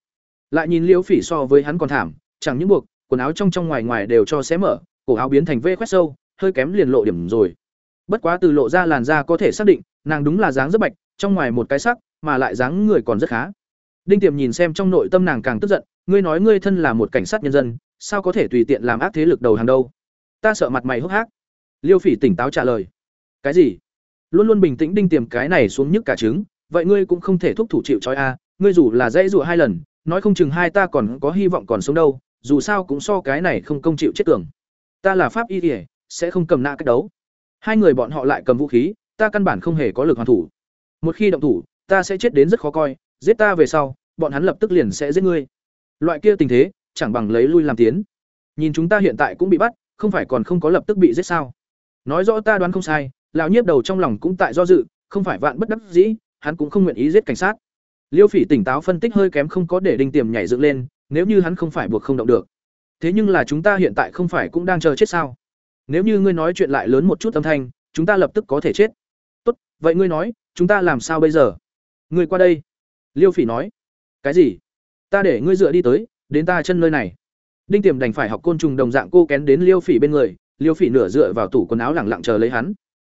Lại nhìn liễu phỉ so với hắn còn thảm, chẳng những buộc, quần áo trong trong ngoài ngoài đều cho xé mở, cổ áo biến thành vê khoét sâu, hơi kém liền lộ điểm rồi. Bất quá từ lộ ra làn da có thể xác định, nàng đúng là dáng rất bạch, trong ngoài một cái sắc mà lại dáng người còn rất khá. Đinh tiềm nhìn xem trong nội tâm nàng càng tức giận, ngươi nói ngươi thân là một cảnh sát nhân dân, sao có thể tùy tiện làm ác thế lực đầu hàng đâu? Ta sợ mặt mày hốc hác. Liêu phỉ tỉnh táo trả lời, cái gì? Luôn luôn bình tĩnh đinh tiềm cái này xuống nhức cả trứng, vậy ngươi cũng không thể thúc thủ chịu trói a, ngươi dù là dãy rủa hai lần, nói không chừng hai ta còn có hy vọng còn sống đâu, dù sao cũng so cái này không công chịu chết tưởng. Ta là pháp y ỉa sẽ không cầm nạ cách đấu. Hai người bọn họ lại cầm vũ khí, ta căn bản không hề có lực hoàn thủ. Một khi động thủ ta sẽ chết đến rất khó coi, giết ta về sau, bọn hắn lập tức liền sẽ giết ngươi. Loại kia tình thế, chẳng bằng lấy lui làm tiến. Nhìn chúng ta hiện tại cũng bị bắt, không phải còn không có lập tức bị giết sao? Nói rõ ta đoán không sai, lão nhiếp đầu trong lòng cũng tại do dự, không phải vạn bất đắc dĩ, hắn cũng không nguyện ý giết cảnh sát. Liêu phỉ tỉnh táo phân tích hơi kém không có để đinh tiềm nhảy dựng lên, nếu như hắn không phải buộc không động được. Thế nhưng là chúng ta hiện tại không phải cũng đang chờ chết sao? Nếu như ngươi nói chuyện lại lớn một chút âm thanh, chúng ta lập tức có thể chết. Tốt, vậy ngươi nói, chúng ta làm sao bây giờ? Ngươi qua đây. Liêu phỉ nói. Cái gì? Ta để ngươi dựa đi tới, đến ta chân nơi này. Đinh tiềm đành phải học côn trùng đồng dạng cô kén đến liêu phỉ bên người, liêu phỉ nửa dựa vào tủ quần áo lẳng lặng chờ lấy hắn.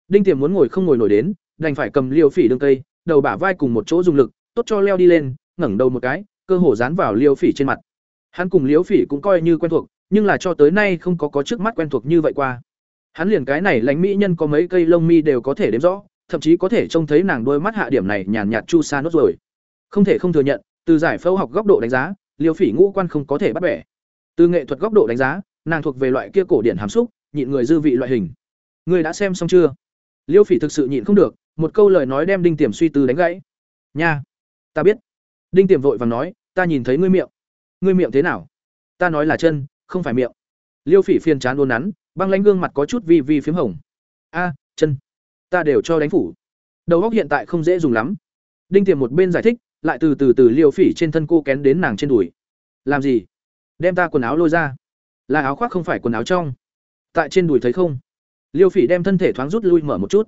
Đinh tiềm muốn ngồi không ngồi nổi đến, đành phải cầm liêu phỉ đương cây, đầu bả vai cùng một chỗ dùng lực, tốt cho leo đi lên, ngẩng đầu một cái, cơ hồ dán vào liêu phỉ trên mặt. Hắn cùng liêu phỉ cũng coi như quen thuộc, nhưng là cho tới nay không có có trước mắt quen thuộc như vậy qua. Hắn liền cái này lãnh mỹ nhân có mấy cây lông mi đều có thể đếm rõ thậm chí có thể trông thấy nàng đôi mắt hạ điểm này nhàn nhạt chu sa nốt rồi. Không thể không thừa nhận, từ giải phẫu học góc độ đánh giá, liêu phỉ ngũ quan không có thể bắt bẻ. Từ nghệ thuật góc độ đánh giá, nàng thuộc về loại kia cổ điển hàm xúc, nhịn người dư vị loại hình. Người đã xem xong chưa? Liêu phỉ thực sự nhịn không được, một câu lời nói đem đinh tiềm suy tư đánh gãy. Nha, ta biết. Đinh tiềm vội vàng nói, ta nhìn thấy ngươi miệng. Ngươi miệng thế nào? Ta nói là chân, không phải miệng. Liêu phỉ phiền chán đôn nắn, băng lánh gương mặt có chút vi vi phím hồng. A, chân ta đều cho đánh phủ. Đầu óc hiện tại không dễ dùng lắm. Đinh tiềm một bên giải thích, lại từ từ từ liêu phỉ trên thân cô kén đến nàng trên đùi. Làm gì? Đem ta quần áo lôi ra. Là áo khoác không phải quần áo trong. Tại trên đùi thấy không? Liêu phỉ đem thân thể thoáng rút lui mở một chút.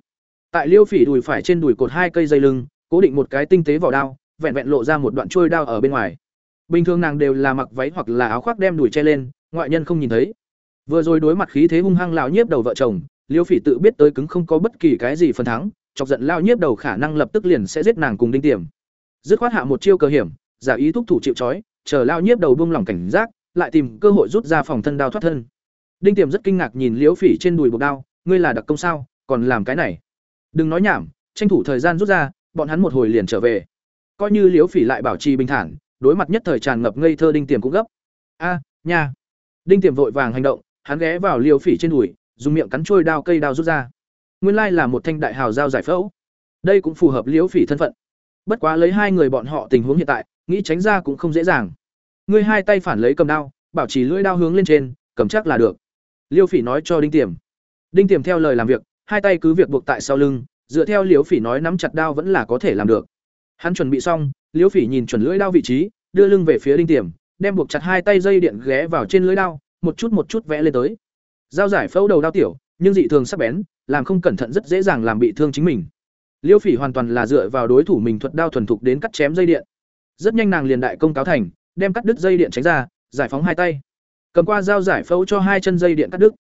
Tại liêu phỉ đùi phải trên đùi cột hai cây dây lưng, cố định một cái tinh tế vỏ đao, vẹn vẹn lộ ra một đoạn trôi đao ở bên ngoài. Bình thường nàng đều là mặc váy hoặc là áo khoác đem đùi che lên, ngoại nhân không nhìn thấy. Vừa rồi đối mặt khí thế hung hăng lão nhiếp đầu vợ chồng liêu phỉ tự biết tới cứng không có bất kỳ cái gì phần thắng, chọc giận lao nhiếp đầu khả năng lập tức liền sẽ giết nàng cùng đinh tiềm. Dứt khoát hạ một chiêu cơ hiểm, giả ý thúc thủ chịu trói, chờ lao nhiếp đầu buông lỏng cảnh giác, lại tìm cơ hội rút ra phòng thân đao thoát thân. Đinh tiềm rất kinh ngạc nhìn liễu phỉ trên đùi buộc đao, ngươi là đặc công sao, còn làm cái này? Đừng nói nhảm, tranh thủ thời gian rút ra, bọn hắn một hồi liền trở về. Coi như liễu phỉ lại bảo trì bình thản, đối mặt nhất thời tràn ngập ngây thơ đinh tiềm cũng gấp. A, nha. Đinh tiềm vội vàng hành động, hắn ghé vào liễu phỉ trên đùi dùng miệng cắn trôi đao cây đao rút ra. Nguyên lai là một thanh đại hào giao giải phẫu. Đây cũng phù hợp liễu phỉ thân phận. Bất quá lấy hai người bọn họ tình huống hiện tại, nghĩ tránh ra cũng không dễ dàng. Ngươi hai tay phản lấy cầm đao, bảo trì lưỡi đao hướng lên trên, cầm chắc là được. Liêu phỉ nói cho đinh tiềm. Đinh tiềm theo lời làm việc, hai tay cứ việc buộc tại sau lưng, dựa theo liêu phỉ nói nắm chặt đao vẫn là có thể làm được. Hắn chuẩn bị xong liêu phỉ nhìn chuẩn lưỡi đao vị trí, đưa lưng về phía đinh tiềm, đem buộc chặt hai tay dây điện ghé vào trên lưỡi đao, một chút một chút vẽ lên tới dao giải phẫu đầu đao tiểu, nhưng dị thường sắc bén, làm không cẩn thận rất dễ dàng làm bị thương chính mình. Liêu phỉ hoàn toàn là dựa vào đối thủ mình thuật đao thuần thục đến cắt chém dây điện. Rất nhanh nàng liền đại công cáo thành, đem cắt đứt dây điện tránh ra, giải phóng hai tay. Cầm qua dao giải phẫu cho hai chân dây điện cắt đứt.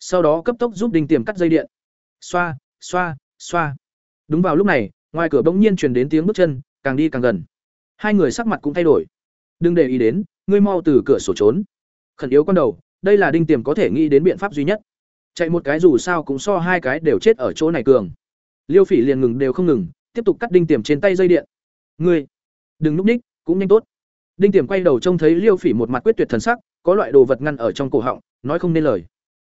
Sau đó cấp tốc giúp đinh tiềm cắt dây điện. Xoa xoa xoa. Đúng vào lúc này, ngoài cửa bỗng nhiên truyền đến tiếng bước chân, càng đi càng gần. Hai người sắc mặt cũng thay đổi. Đừng để ý đến, ngươi mau từ cửa sổ trốn. Khẩn yếu con đầu đây là đinh tiềm có thể nghĩ đến biện pháp duy nhất. Chạy một cái dù sao cũng so hai cái đều chết ở chỗ này cường. Liêu phỉ liền ngừng đều không ngừng, tiếp tục cắt đinh tiềm trên tay dây điện. Ngươi, đừng núp ních, cũng nhanh tốt. Đinh tiềm quay đầu trông thấy liêu phỉ một mặt quyết tuyệt thần sắc, có loại đồ vật ngăn ở trong cổ họng, nói không nên lời.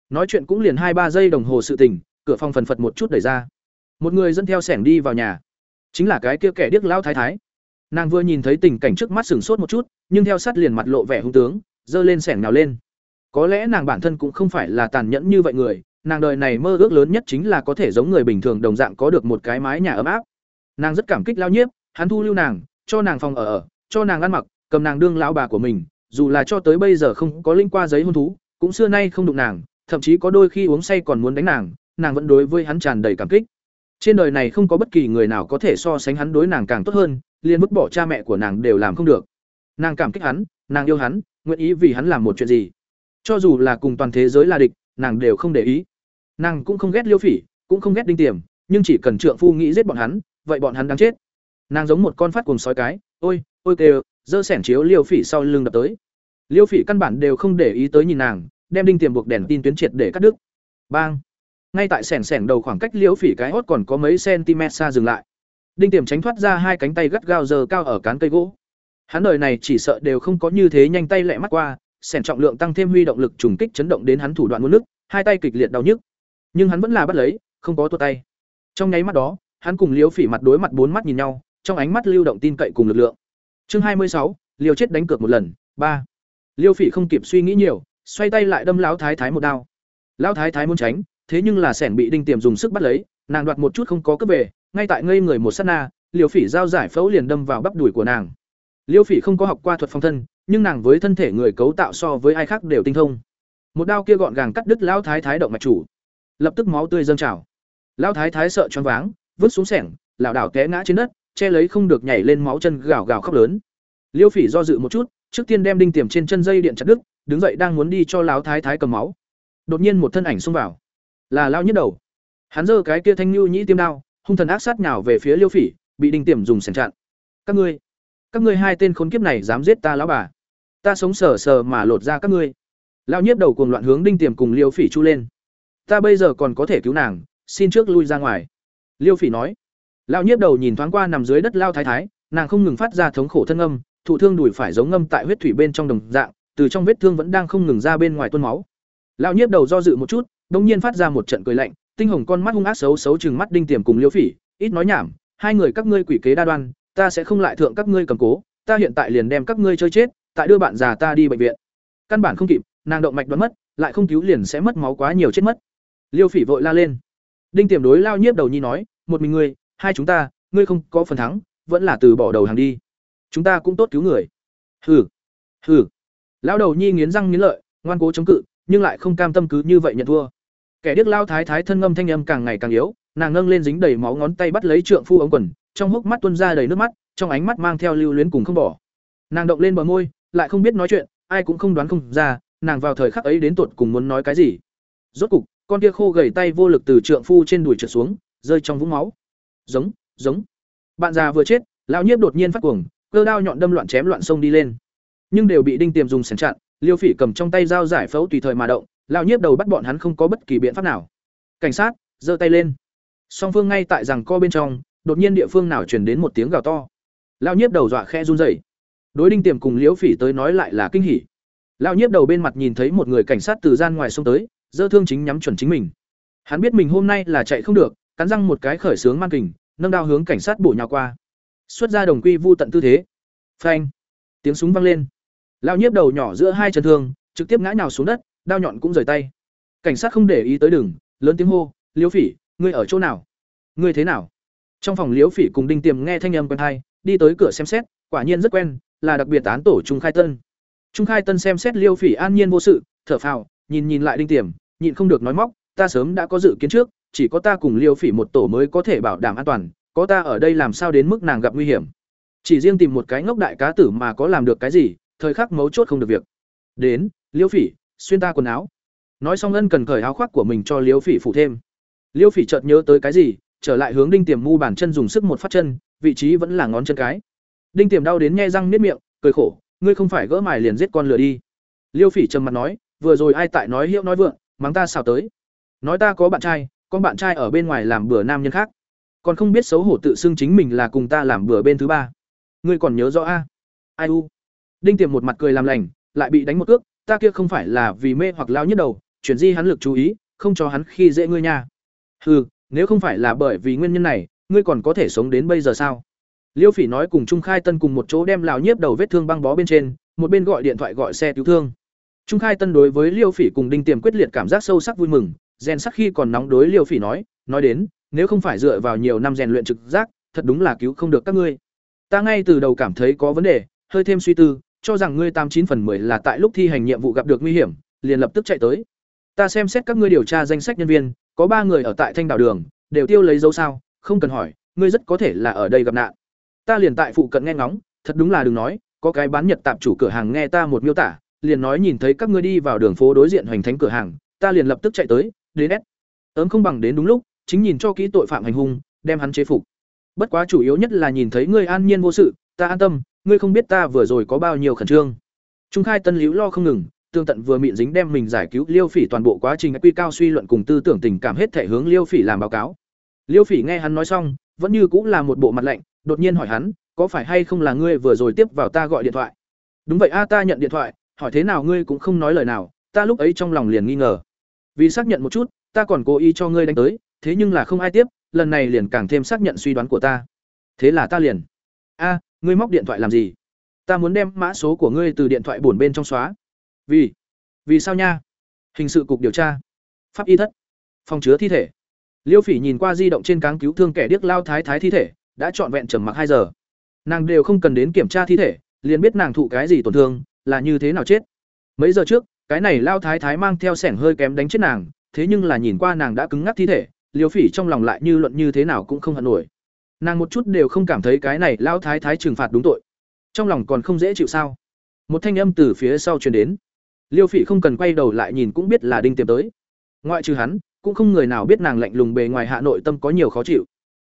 Nói chuyện cũng liền hai ba giây đồng hồ sự tình, cửa phòng phần phật một chút đẩy ra. Một người dẫn theo sẻng đi vào nhà. Chính là cái kia kẻ điếc lao thái thái. Nàng vừa nhìn thấy tình cảnh trước mắt sửng sốt một chút, nhưng theo sát liền mặt lộ vẻ hung tướng, giơ lên sẻng nào lên có lẽ nàng bản thân cũng không phải là tàn nhẫn như vậy người, nàng đời này mơ ước lớn nhất chính là có thể giống người bình thường đồng dạng có được một cái mái nhà ấm áp. Nàng rất cảm kích lao nhiếp, hắn thu lưu nàng, cho nàng phòng ở ở cho nàng ăn mặc, cầm nàng đương lão bà của mình, dù là cho tới bây giờ không có linh qua giấy hôn thú, cũng xưa nay không đụng nàng, thậm chí có đôi khi uống say còn muốn đánh nàng nàng vẫn đối với hắn tràn đầy cảm kích. Trên đời này không có bất kỳ người nào có thể so sánh hắn đối nàng càng tốt hơn, liền vứt bỏ cha mẹ của nàng đều làm không được. Nàng cảm kích hắn, nàng yêu hắn, nguyện ý vì hắn làm một chuyện gì cho dù là cùng toàn thế giới là địch, nàng đều không để ý. Nàng cũng không ghét liêu phỉ, cũng không ghét đinh tiềm, nhưng chỉ cần trượng phu nghĩ giết bọn hắn, vậy bọn hắn đáng chết. Nàng giống một con phát cùng sói cái, ôi ôi kêu, dơ sẻn chiếu liêu phỉ sau lưng đập tới. Liêu phỉ căn bản đều không để ý tới nhìn nàng, đem đinh tiềm buộc đèn tin tuyến triệt để cắt đứt. Bang! Ngay tại sẻn sẻn đầu khoảng cách liêu phỉ cái hót còn có mấy cm xa dừng lại. Đinh tiềm tránh thoát ra hai cánh tay gắt gao giờ cao ở cán cây gỗ. Hắn đời này chỉ sợ đều không có như thế nhanh tay lẹ mắt qua sẻn trọng lượng tăng thêm huy động lực trùng kích chấn động đến hắn thủ đoạn muôn nước hai tay kịch liệt đau nhức nhưng hắn vẫn là bắt lấy không có tua tay trong nháy mắt đó hắn cùng liêu phỉ mặt đối mặt bốn mắt nhìn nhau trong ánh mắt lưu động tin cậy cùng lực lượng Chương hai mươi sáu, Liêu chết đánh cược một lần, ba. Liêu Phỉ không kịp suy nghĩ nhiều, xoay tay lại đâm lão thái thái một đao. Lão thái thái muốn tránh, thế nhưng là sẻn bị đinh tiềm dùng sức bắt lấy, nàng đoạt một chút không có cướp về, ngay tại ngây người một sát na, Liêu Phỉ giao giải phẫu liền đâm vào bắp đùi của nàng. Liêu Phỉ không có học qua thuật phong thân, nhưng nàng với thân thể người cấu tạo so với ai khác đều tinh thông. Một đao kia gọn gàng cắt đứt lão thái thái động mạch chủ, lập tức máu tươi dâng trào. Lão thái thái sợ choáng váng, vứt xuống sẻng, lảo đảo té ngã trên đất, che lấy không được nhảy lên máu chân gào gào khóc lớn. Liêu phỉ do dự một chút trước tiên đem đinh tiềm trên chân dây điện chặt đứt đứng dậy đang muốn đi cho lão thái thái cầm máu. Đột nhiên một thân ảnh xông vào. Là lao nhất đầu. Hắn giơ cái kia thanh lưu nhĩ tiêm đao hung thần ác sát nhào về phía liêu phỉ bị đinh tiềm dùng sẻng chặn. Các ngươi các ngươi hai tên khốn kiếp này dám giết ta lão bà ta sống sờ sờ mà lột ra các ngươi. Lão nhiếp đầu cuồng loạn hướng đinh tiềm cùng liêu phỉ chu lên. Ta bây giờ còn có thể cứu nàng, xin trước lui ra ngoài. Liêu phỉ nói. Lão nhiếp đầu nhìn thoáng qua nằm dưới đất lao thái thái, nàng không ngừng phát ra thống khổ thân âm, thụ thương đùi phải giống ngâm tại huyết thủy bên trong đồng dạng, từ trong vết thương vẫn đang không ngừng ra bên ngoài tuôn máu. Lão nhiếp đầu do dự một chút đống nhiên phát ra một trận cười lạnh, tinh hồng con mắt hung ác xấu xấu chừng mắt đinh tiềm cùng liêu phỉ, ít nói nhảm, hai người các ngươi quỷ kế đa đoan, ta sẽ không lại thượng các ngươi cầm cố, ta hiện tại liền đem các ngươi chơi chết tại đưa bạn già ta đi bệnh viện. Căn bản không kịp, nàng động mạch đoán mất, lại không cứu liền sẽ mất máu quá nhiều chết mất. Liêu phỉ vội la lên. Đinh tiềm đối lao nhiếp đầu nhi nói, một mình ngươi, hai chúng ta, ngươi không có phần thắng, vẫn là từ bỏ đầu hàng đi. Chúng ta cũng tốt cứu người. Hừ hừ. Lão đầu nhi nghiến răng nghiến lợi, ngoan cố chống cự, nhưng lại không cam tâm cứ như vậy nhận thua. Kẻ điếc lao thái thái thân ngâm thanh âm càng ngày càng yếu, nàng nâng lên dính đầy máu ngón tay bắt lấy trượng phu ống quần, trong hốc mắt tuôn ra đầy nước mắt, trong ánh mắt mang theo lưu luyến cùng không bỏ. Nàng động lên bờ môi lại không biết nói chuyện, ai cũng không đoán không ra, nàng vào thời khắc ấy đến tuột cùng muốn nói cái gì. Rốt cục, con kia khô gầy tay vô lực từ trượng phu trên đùi trượt xuống, rơi trong vũng máu. Giống giống. Bạn già vừa chết, lão nhiếp đột nhiên phát cuồng, cơ đao nhọn đâm loạn chém loạn sông đi lên. Nhưng đều bị đinh tiềm dùng sẵn chặn, liêu phỉ cầm trong tay dao giải phẫu tùy thời mà động, lão nhiếp đầu bắt bọn hắn không có bất kỳ biện pháp nào. Cảnh sát, giơ tay lên. Song phương ngay tại rằng co bên trong, đột nhiên địa phương nào truyền đến một tiếng gào to. Lão nhiếp đầu dọa khe run rẩy đối đinh tiềm cùng liễu phỉ tới nói lại là kinh hỉ. Lão nhiếp đầu bên mặt nhìn thấy một người cảnh sát từ gian ngoài xông tới, dơ thương chính nhắm chuẩn chính mình. Hắn biết mình hôm nay là chạy không được, cắn răng một cái khởi sướng man kình, nâng đao hướng cảnh sát bổ nhào qua. Xuất ra đồng quy vu tận tư thế. Phanh. Tiếng súng vang lên. Lão nhiếp đầu nhỏ giữa hai chân thương, trực tiếp ngã nhào xuống đất, đao nhọn cũng rời tay. Cảnh sát không để ý tới đường lớn tiếng hô, liễu phỉ, ngươi ở chỗ nào? Ngươi thế nào? Trong phòng liễu phỉ cùng đinh tiềm nghe thanh âm quen hai đi tới cửa xem xét quả nhiên rất quen, là đặc biệt án tổ trung khai tân. Trung khai tân xem xét liêu phỉ an nhiên vô sự, thở phào, nhìn nhìn lại đinh tiềm, nhịn không được nói móc, ta sớm đã có dự kiến trước, chỉ có ta cùng liêu phỉ một tổ mới có thể bảo đảm an toàn, có ta ở đây làm sao đến mức nàng gặp nguy hiểm? Chỉ riêng tìm một cái ngốc đại cá tử mà có làm được cái gì, thời khắc mấu chốt không được việc. Đến, liêu phỉ, xuyên ta quần áo. Nói xong ân cần cởi áo khoác của mình cho liêu phỉ phủ thêm. Liêu phỉ chợt nhớ tới cái gì, trở lại hướng đinh tiềm mu bàn chân dùng sức một phát chân, vị trí vẫn là ngón chân cái đinh tiềm đau đến nhe răng niết miệng, cười khổ, ngươi không phải gỡ mài liền giết con lừa đi. Liêu phỉ trầm mặt nói, vừa rồi ai tại nói hiệu nói vượng, mắng ta xào tới. Nói ta có bạn trai, con bạn trai ở bên ngoài làm bừa nam nhân khác. Còn không biết xấu hổ tự xưng chính mình là cùng ta làm bừa bên thứ ba. Ngươi còn nhớ rõ a? Ai u? Đinh tiềm một mặt cười làm lành, lại bị đánh một cước, ta kia không phải là vì mê hoặc lao nhất đầu, chuyển di hắn lực chú ý, không cho hắn khi dễ ngươi nha. Hừ, nếu không phải là bởi vì nguyên nhân này, ngươi còn có thể sống đến bây giờ sao? Liêu phỉ nói cùng trung khai tân cùng một chỗ đem lào nhiếp đầu vết thương băng bó bên trên, một bên gọi điện thoại gọi xe cứu thương. Trung khai tân đối với liêu phỉ cùng đinh tiềm quyết liệt cảm giác sâu sắc vui mừng, rèn sắc khi còn nóng đối liêu phỉ nói nói đến, nếu không phải dựa vào nhiều năm rèn luyện trực giác, thật đúng là cứu không được các ngươi. Ta ngay từ đầu cảm thấy có vấn đề, hơi thêm suy tư, cho rằng ngươi tám chín phần mười là tại lúc thi hành nhiệm vụ gặp được nguy hiểm, liền lập tức chạy tới. Ta xem xét các ngươi điều tra danh sách nhân viên, có ba người ở tại thanh đảo đường, đều tiêu lấy dấu sao, không cần hỏi, ngươi rất có thể là ở đây gặp nạn ta liền tại phụ cận nghe ngóng, thật đúng là đừng nói, có cái bán nhật tạp chủ cửa hàng nghe ta một miêu tả, liền nói nhìn thấy các ngươi đi vào đường phố đối diện hoành thánh cửa hàng, ta liền lập tức chạy tới, đến ép ớm không bằng đến đúng lúc, chính nhìn cho kỹ tội phạm hành hung, đem hắn chế phục. Bất quá chủ yếu nhất là nhìn thấy ngươi an nhiên vô sự, ta an tâm, ngươi không biết ta vừa rồi có bao nhiêu khẩn trương. Trung khai tân liễu lo không ngừng, tương tận vừa mịn dính đem mình giải cứu liêu phỉ toàn bộ quá trình quy cao suy luận cùng tư tưởng tình cảm hết thể hướng liêu phỉ làm báo cáo. Liêu phỉ nghe hắn nói xong, vẫn như cũng là một bộ mặt lạnh đột nhiên hỏi hắn, có phải hay không là ngươi vừa rồi tiếp vào ta gọi điện thoại? Đúng vậy a, ta nhận điện thoại, hỏi thế nào ngươi cũng không nói lời nào, ta lúc ấy trong lòng liền nghi ngờ. Vì xác nhận một chút, ta còn cố ý cho ngươi đánh tới, thế nhưng là không ai tiếp, lần này liền càng thêm xác nhận suy đoán của ta. Thế là ta liền. A, ngươi móc điện thoại làm gì? Ta muốn đem mã số của ngươi từ điện thoại bổn bên trong xóa. Vì vì sao nha? Hình sự cục điều tra. Pháp y thất, phòng chứa thi thể. Liêu phỉ nhìn qua di động trên cáng cứu thương kẻ điếc lao thái thái thi thể đã trọn vẹn trầm mặc hai giờ. Nàng đều không cần đến kiểm tra thi thể, liền biết nàng thụ cái gì tổn thương, là như thế nào chết. Mấy giờ trước, cái này lao thái thái mang theo sẻng hơi kém đánh chết nàng, thế nhưng là nhìn qua nàng đã cứng ngắc thi thể, liêu phỉ trong lòng lại như luận như thế nào cũng không hận nổi. Nàng một chút đều không cảm thấy cái này lao thái thái trừng phạt đúng tội. Trong lòng còn không dễ chịu sao? Một thanh âm từ phía sau truyền đến. Liêu phỉ không cần quay đầu lại nhìn cũng biết là đinh tiềm tới. Ngoại trừ hắn, cũng không người nào biết nàng lạnh lùng bề ngoài hạ nội tâm có nhiều khó chịu.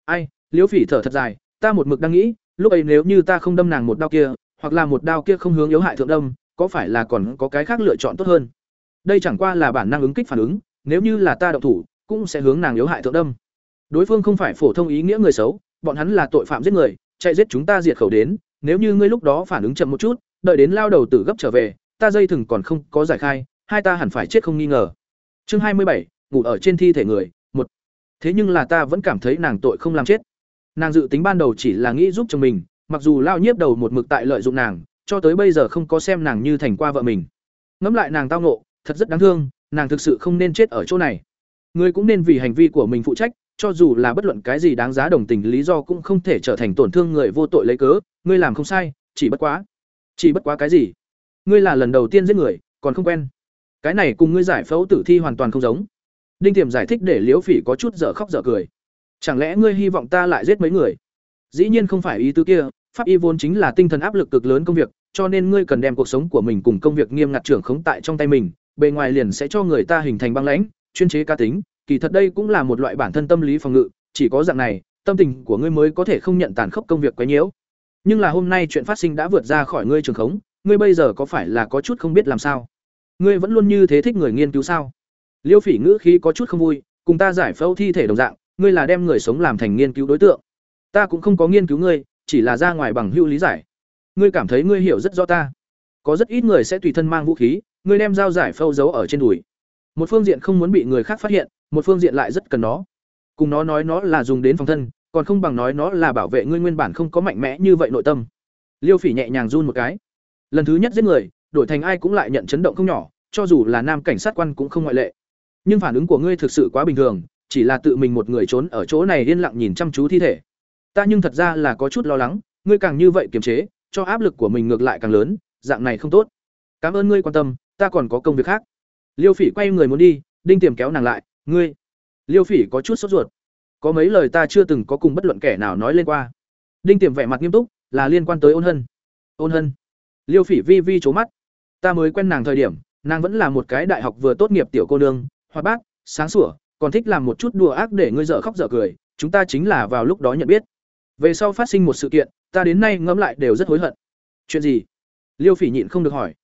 Ai Liễu phỉ thở thật dài, ta một mực đang nghĩ, lúc ấy nếu như ta không đâm nàng một đao kia, hoặc là một đao kia không hướng yếu hại thượng đâm, có phải là còn có cái khác lựa chọn tốt hơn? Đây chẳng qua là bản năng ứng kích phản ứng, nếu như là ta động thủ, cũng sẽ hướng nàng yếu hại thượng đâm. Đối phương không phải phổ thông ý nghĩa người xấu, bọn hắn là tội phạm giết người, chạy giết chúng ta diệt khẩu đến, nếu như ngươi lúc đó phản ứng chậm một chút, đợi đến lao đầu tử gấp trở về, ta dây thừng còn không có giải khai, hai ta hẳn phải chết không nghi ngờ. Chương hai mươi bảy, ngủ ở trên thi thể người, một. Thế nhưng là ta vẫn cảm thấy nàng tội không làm chết nàng dự tính ban đầu chỉ là nghĩ giúp chồng mình mặc dù lao nhiếp đầu một mực tại lợi dụng nàng cho tới bây giờ không có xem nàng như thành qua vợ mình. Ngẫm lại nàng tao ngộ, thật rất đáng thương nàng thực sự không nên chết ở chỗ này. Người cũng nên vì hành vi của mình phụ trách cho dù là bất luận cái gì đáng giá đồng tình lý do cũng không thể trở thành tổn thương người vô tội lấy cớ ngươi làm không sai chỉ bất quá chỉ bất quá cái gì? Ngươi là lần đầu tiên giết người còn không quen. Cái này cùng ngươi giải phẫu tử thi hoàn toàn không giống. Đinh tiềm giải thích để liễu phỉ có chút dở khóc dở cười chẳng lẽ ngươi hy vọng ta lại giết mấy người? Dĩ nhiên không phải ý tứ kia, pháp y vốn chính là tinh thần áp lực cực lớn công việc, cho nên ngươi cần đem cuộc sống của mình cùng công việc nghiêm ngặt trưởng khống tại trong tay mình, bề ngoài liền sẽ cho người ta hình thành băng lãnh, chuyên chế cá tính, kỳ thật đây cũng là một loại bản thân tâm lý phòng ngự, chỉ có dạng này, tâm tình của ngươi mới có thể không nhận tàn khốc công việc quấy nhiễu. Nhưng là hôm nay chuyện phát sinh đã vượt ra khỏi ngươi trường khống, ngươi bây giờ có phải là có chút không biết làm sao? Ngươi vẫn luôn như thế thích người nghiên cứu sao? Liêu phỉ ngữ khí có chút không vui, cùng ta giải phẫu thi thể đồng dạng ngươi là đem người sống làm thành nghiên cứu đối tượng. Ta cũng không có nghiên cứu ngươi, chỉ là ra ngoài bằng hữu lý giải. Ngươi cảm thấy ngươi hiểu rất rõ ta. Có rất ít người sẽ tùy thân mang vũ khí, ngươi đem dao giải phâu giấu ở trên đùi. Một phương diện không muốn bị người khác phát hiện, một phương diện lại rất cần nó. Cùng nó nói nó là dùng đến phòng thân, còn không bằng nói nó là bảo vệ ngươi nguyên bản không có mạnh mẽ như vậy nội tâm. Liêu phỉ nhẹ nhàng run một cái. Lần thứ nhất giết người, đổi thành ai cũng lại nhận chấn động không nhỏ, cho dù là nam cảnh sát quan cũng không ngoại lệ. Nhưng phản ứng của ngươi thực sự quá bình thường chỉ là tự mình một người trốn ở chỗ này yên lặng nhìn chăm chú thi thể. Ta nhưng thật ra là có chút lo lắng, ngươi càng như vậy kiềm chế, cho áp lực của mình ngược lại càng lớn, dạng này không tốt. Cảm ơn ngươi quan tâm, ta còn có công việc khác. Liêu phỉ quay người muốn đi, đinh tiềm kéo nàng lại, ngươi. Liêu phỉ có chút sốt ruột. Có mấy lời ta chưa từng có cùng bất luận kẻ nào nói lên qua. Đinh tiềm vẻ mặt nghiêm túc, là liên quan tới ôn hân. Ôn hân? Liêu phỉ vi vi c mắt. Ta mới quen nàng thời điểm, nàng vẫn là một cái đại học vừa tốt nghiệp tiểu cô nương hoa bác sáng sủa còn thích làm một chút đùa ác để ngươi dở khóc dở cười, chúng ta chính là vào lúc đó nhận biết. Về sau phát sinh một sự kiện, ta đến nay ngẫm lại đều rất hối hận. Chuyện gì? Liêu phỉ nhịn không được hỏi.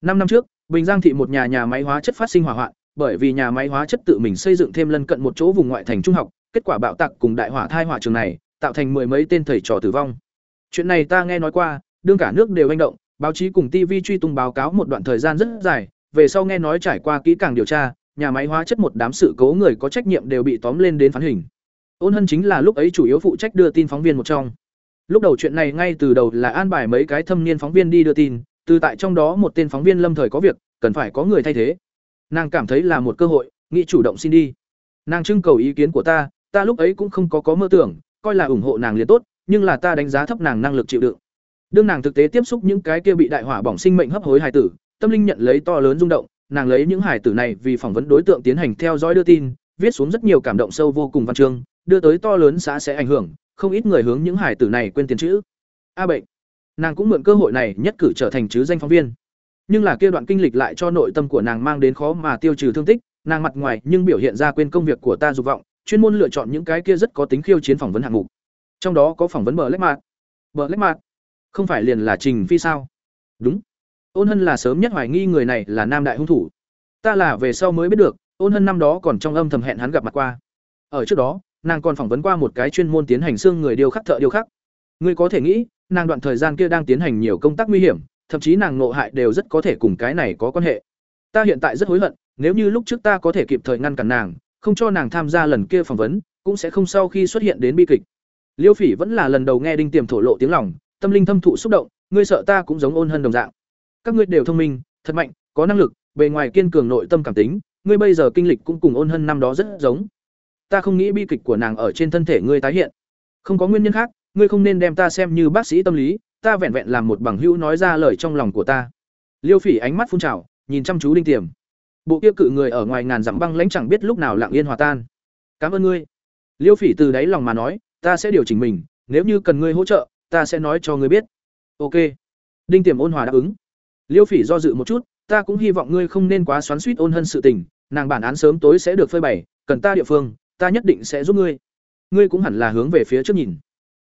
Năm năm trước, bình giang thị một nhà nhà máy hóa chất phát sinh hỏa hoạn, bởi vì nhà máy hóa chất tự mình xây dựng thêm lân cận một chỗ vùng ngoại thành trung học, kết quả bạo tặc cùng đại hỏa thai hỏa trường này, tạo thành mười mấy tên thầy trò tử vong. Chuyện này ta nghe nói qua, đương cả nước đều manh động, báo chí cùng tv truy tung báo cáo một đoạn thời gian rất dài, về sau nghe nói trải qua kỹ càng điều tra nhà máy hóa chất một đám sự cố người có trách nhiệm đều bị tóm lên đến phán hình. Ôn hân chính là lúc ấy chủ yếu phụ trách đưa tin phóng viên một trong. Lúc đầu chuyện này ngay từ đầu là an bài mấy cái thâm niên phóng viên đi đưa tin, từ tại trong đó một tên phóng viên lâm thời có việc, cần phải có người thay thế. Nàng cảm thấy là một cơ hội, nghĩ chủ động xin đi. Nàng trưng cầu ý kiến của ta ta lúc ấy cũng không có có mơ tưởng, coi là ủng hộ nàng liền tốt, nhưng là ta đánh giá thấp nàng năng lực chịu đựng. Đương nàng thực tế tiếp xúc những cái kia bị đại hỏa bỏng sinh mệnh hấp hối hài tử, tâm linh nhận lấy to lớn rung động nàng lấy những hài tử này vì phỏng vấn đối tượng tiến hành theo dõi đưa tin, viết xuống rất nhiều cảm động sâu vô cùng văn chương, đưa tới to lớn xã sẽ ảnh hưởng, không ít người hướng những hài tử này quên tiền chữ. A bệnh nàng cũng mượn cơ hội này nhất cử trở thành chứ danh phóng viên. Nhưng là kia đoạn kinh lịch lại cho nội tâm của nàng mang đến khó mà tiêu trừ thương tích, nàng mặt ngoài nhưng biểu hiện ra quên công việc của ta dục vọng, chuyên môn lựa chọn những cái kia rất có tính khiêu chiến phỏng vấn hạng mục. Trong đó có phỏng vấn bờ lách mạc. bờ lách mạc. không phải liền là trình phi sao? Đúng ôn hân là sớm nhất hoài nghi người này là nam đại hung thủ. Ta là về sau mới biết được, ôn hân năm đó còn trong âm thầm hẹn hắn gặp mặt qua. Ở trước đó, nàng còn phỏng vấn qua một cái chuyên môn tiến hành xương người điêu khắc thợ điêu khắc. Ngươi có thể nghĩ, nàng đoạn thời gian kia đang tiến hành nhiều công tác nguy hiểm, thậm chí nàng nộ hại đều rất có thể cùng cái này có quan hệ. Ta hiện tại rất hối hận, nếu như lúc trước ta có thể kịp thời ngăn cản nàng, không cho nàng tham gia lần kia phỏng vấn, cũng sẽ không sau khi xuất hiện đến bi kịch. Liêu phỉ vẫn là lần đầu nghe đinh tiềm thổ lộ tiếng lòng, tâm linh thâm thụ xúc động, ngươi sợ ta cũng giống ôn hân đồng dạng các ngươi đều thông minh, thật mạnh, có năng lực, bề ngoài kiên cường nội tâm cảm tính, ngươi bây giờ kinh lịch cũng cùng ôn hân năm đó rất giống. Ta không nghĩ bi kịch của nàng ở trên thân thể ngươi tái hiện. Không có nguyên nhân khác, ngươi không nên đem ta xem như bác sĩ tâm lý, ta vẹn vẹn làm một bằng hữu nói ra lời trong lòng của ta. Liêu phỉ ánh mắt phun trào, nhìn chăm chú đinh tiềm. Bộ kia cự người ở ngoài ngàn dặm băng lãnh chẳng biết lúc nào lặng yên hòa tan. Cảm ơn ngươi. Liêu phỉ từ đáy lòng mà nói, ta sẽ điều chỉnh mình, nếu như cần ngươi hỗ trợ, ta sẽ nói cho ngươi biết. Ok. Đinh tiềm ôn hòa đáp ứng liêu phỉ do dự một chút, ta cũng hy vọng ngươi không nên quá xoắn suýt ôn hân sự tình, nàng bản án sớm tối sẽ được phơi bày, cần ta địa phương, ta nhất định sẽ giúp ngươi. Ngươi cũng hẳn là hướng về phía trước nhìn.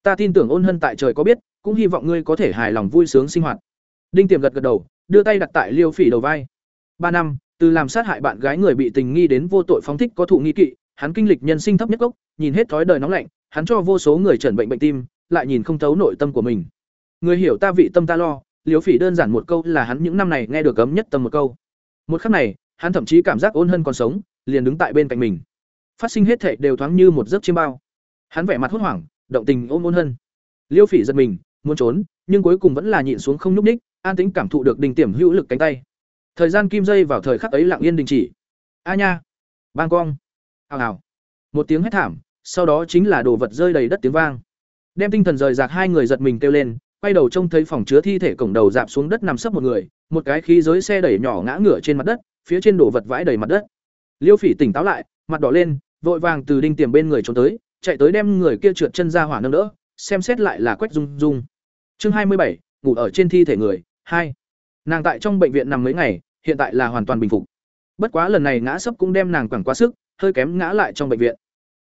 Ta tin tưởng ôn hân tại trời có biết, cũng hy vọng ngươi có thể hài lòng vui sướng sinh hoạt. Đinh tiềm gật gật đầu, đưa tay đặt tại liêu phỉ đầu vai. Ba năm, từ làm sát hại bạn gái người bị tình nghi đến vô tội phóng thích có thụ nghi kỵ, hắn kinh lịch nhân sinh thấp nhất gốc, nhìn hết thói đời nóng lạnh, hắn cho vô số người chẩn bệnh bệnh tim, lại nhìn không thấu nội tâm của mình. Người hiểu ta vị tâm ta lo liêu phỉ đơn giản một câu là hắn những năm này nghe được cấm nhất tầm một câu. Một khắc này, hắn thậm chí cảm giác ôn hân còn sống, liền đứng tại bên cạnh mình. Phát sinh hết thệ đều thoáng như một giấc chiêm bao. Hắn vẻ mặt hốt hoảng, động tình ôm ôn hân liêu phỉ giật mình, muốn trốn, nhưng cuối cùng vẫn là nhịn xuống không nhúc ních an tính cảm thụ được đình tiềm hữu lực cánh tay. Thời gian kim dây vào thời khắc ấy lặng yên đình chỉ. A nha! Bang cong! Hào hào! Một tiếng hét thảm, sau đó chính là đồ vật rơi đầy đất tiếng vang. Đem tinh thần rời rạc hai người giật mình kêu lên quay đầu trông thấy phòng chứa thi thể cổng đầu dạp xuống đất nằm sấp một người, một cái khí giới xe đẩy nhỏ ngã ngửa trên mặt đất, phía trên đổ vật vãi đầy mặt đất. Liêu phỉ tỉnh táo lại, mặt đỏ lên, vội vàng từ đinh tiềm bên người trốn tới, chạy tới đem người kia trượt chân ra hỏa nâng đỡ, xem xét lại là quách dung dung. Chương hai mươi bảy, ngủ ở trên thi thể người, hai. Nàng tại trong bệnh viện nằm mấy ngày, hiện tại là hoàn toàn bình phục. Bất quá lần này ngã sấp cũng đem nàng quẳng quá sức, hơi kém ngã lại trong bệnh viện.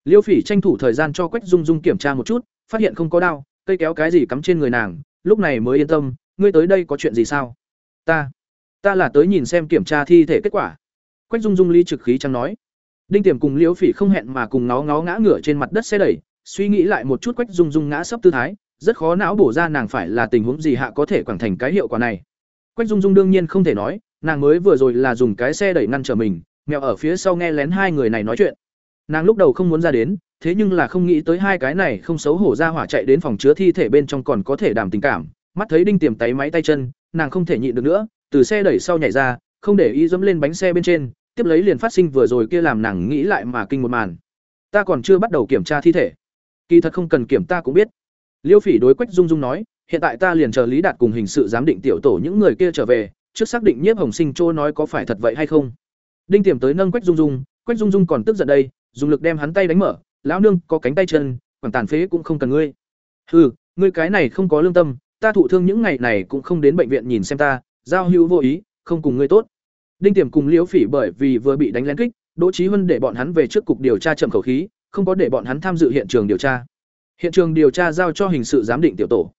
Liêu phỉ tranh thủ thời gian cho quách dung dung kiểm tra một chút, phát hiện không có đau cây kéo cái gì cắm trên người nàng, lúc này mới yên tâm, ngươi tới đây có chuyện gì sao? Ta ta là tới nhìn xem kiểm tra thi thể kết quả. Quách dung dung ly trực khí chẳng nói. Đinh tiềm cùng liễu phỉ không hẹn mà cùng ngó ngó ngã ngửa trên mặt đất xe đẩy, suy nghĩ lại một chút quách dung dung ngã sấp tư thái, rất khó não bổ ra nàng phải là tình huống gì hạ có thể quảng thành cái hiệu quả này. Quách dung dung đương nhiên không thể nói, nàng mới vừa rồi là dùng cái xe đẩy ngăn trở mình, mèo ở phía sau nghe lén hai người này nói chuyện. Nàng lúc đầu không muốn ra đến thế nhưng là không nghĩ tới hai cái này không xấu hổ ra hỏa chạy đến phòng chứa thi thể bên trong còn có thể đảm tình cảm. Mắt thấy đinh tiềm tay máy tay chân, nàng không thể nhịn được nữa, từ xe đẩy sau nhảy ra, không để ý dẫm lên bánh xe bên trên, tiếp lấy liền phát sinh vừa rồi kia làm nàng nghĩ lại mà kinh một màn. Ta còn chưa bắt đầu kiểm tra thi thể. Kỳ thật không cần kiểm ta cũng biết. Liêu phỉ đối quách dung dung nói, hiện tại ta liền chờ lý đạt cùng hình sự giám định tiểu tổ những người kia trở về, trước xác định nhiếp hồng sinh chỗ nói có phải thật vậy hay không. Đinh tiềm tới nâng quách dung dung, quách dung dung còn tức giận đây, dùng lực đem hắn tay đánh mở lão nương có cánh tay chân, quảng tàn phế cũng không cần ngươi. Ừ ngươi cái này không có lương tâm, ta thụ thương những ngày này cũng không đến bệnh viện nhìn xem ta, giao hữu vô ý, không cùng ngươi tốt. Đinh tiềm cùng liễu phỉ bởi vì vừa bị đánh lén kích, đỗ trí huân để bọn hắn về trước cục điều tra chậm khẩu khí, không có để bọn hắn tham dự hiện trường điều tra. Hiện trường điều tra giao cho hình sự giám định tiểu tổ.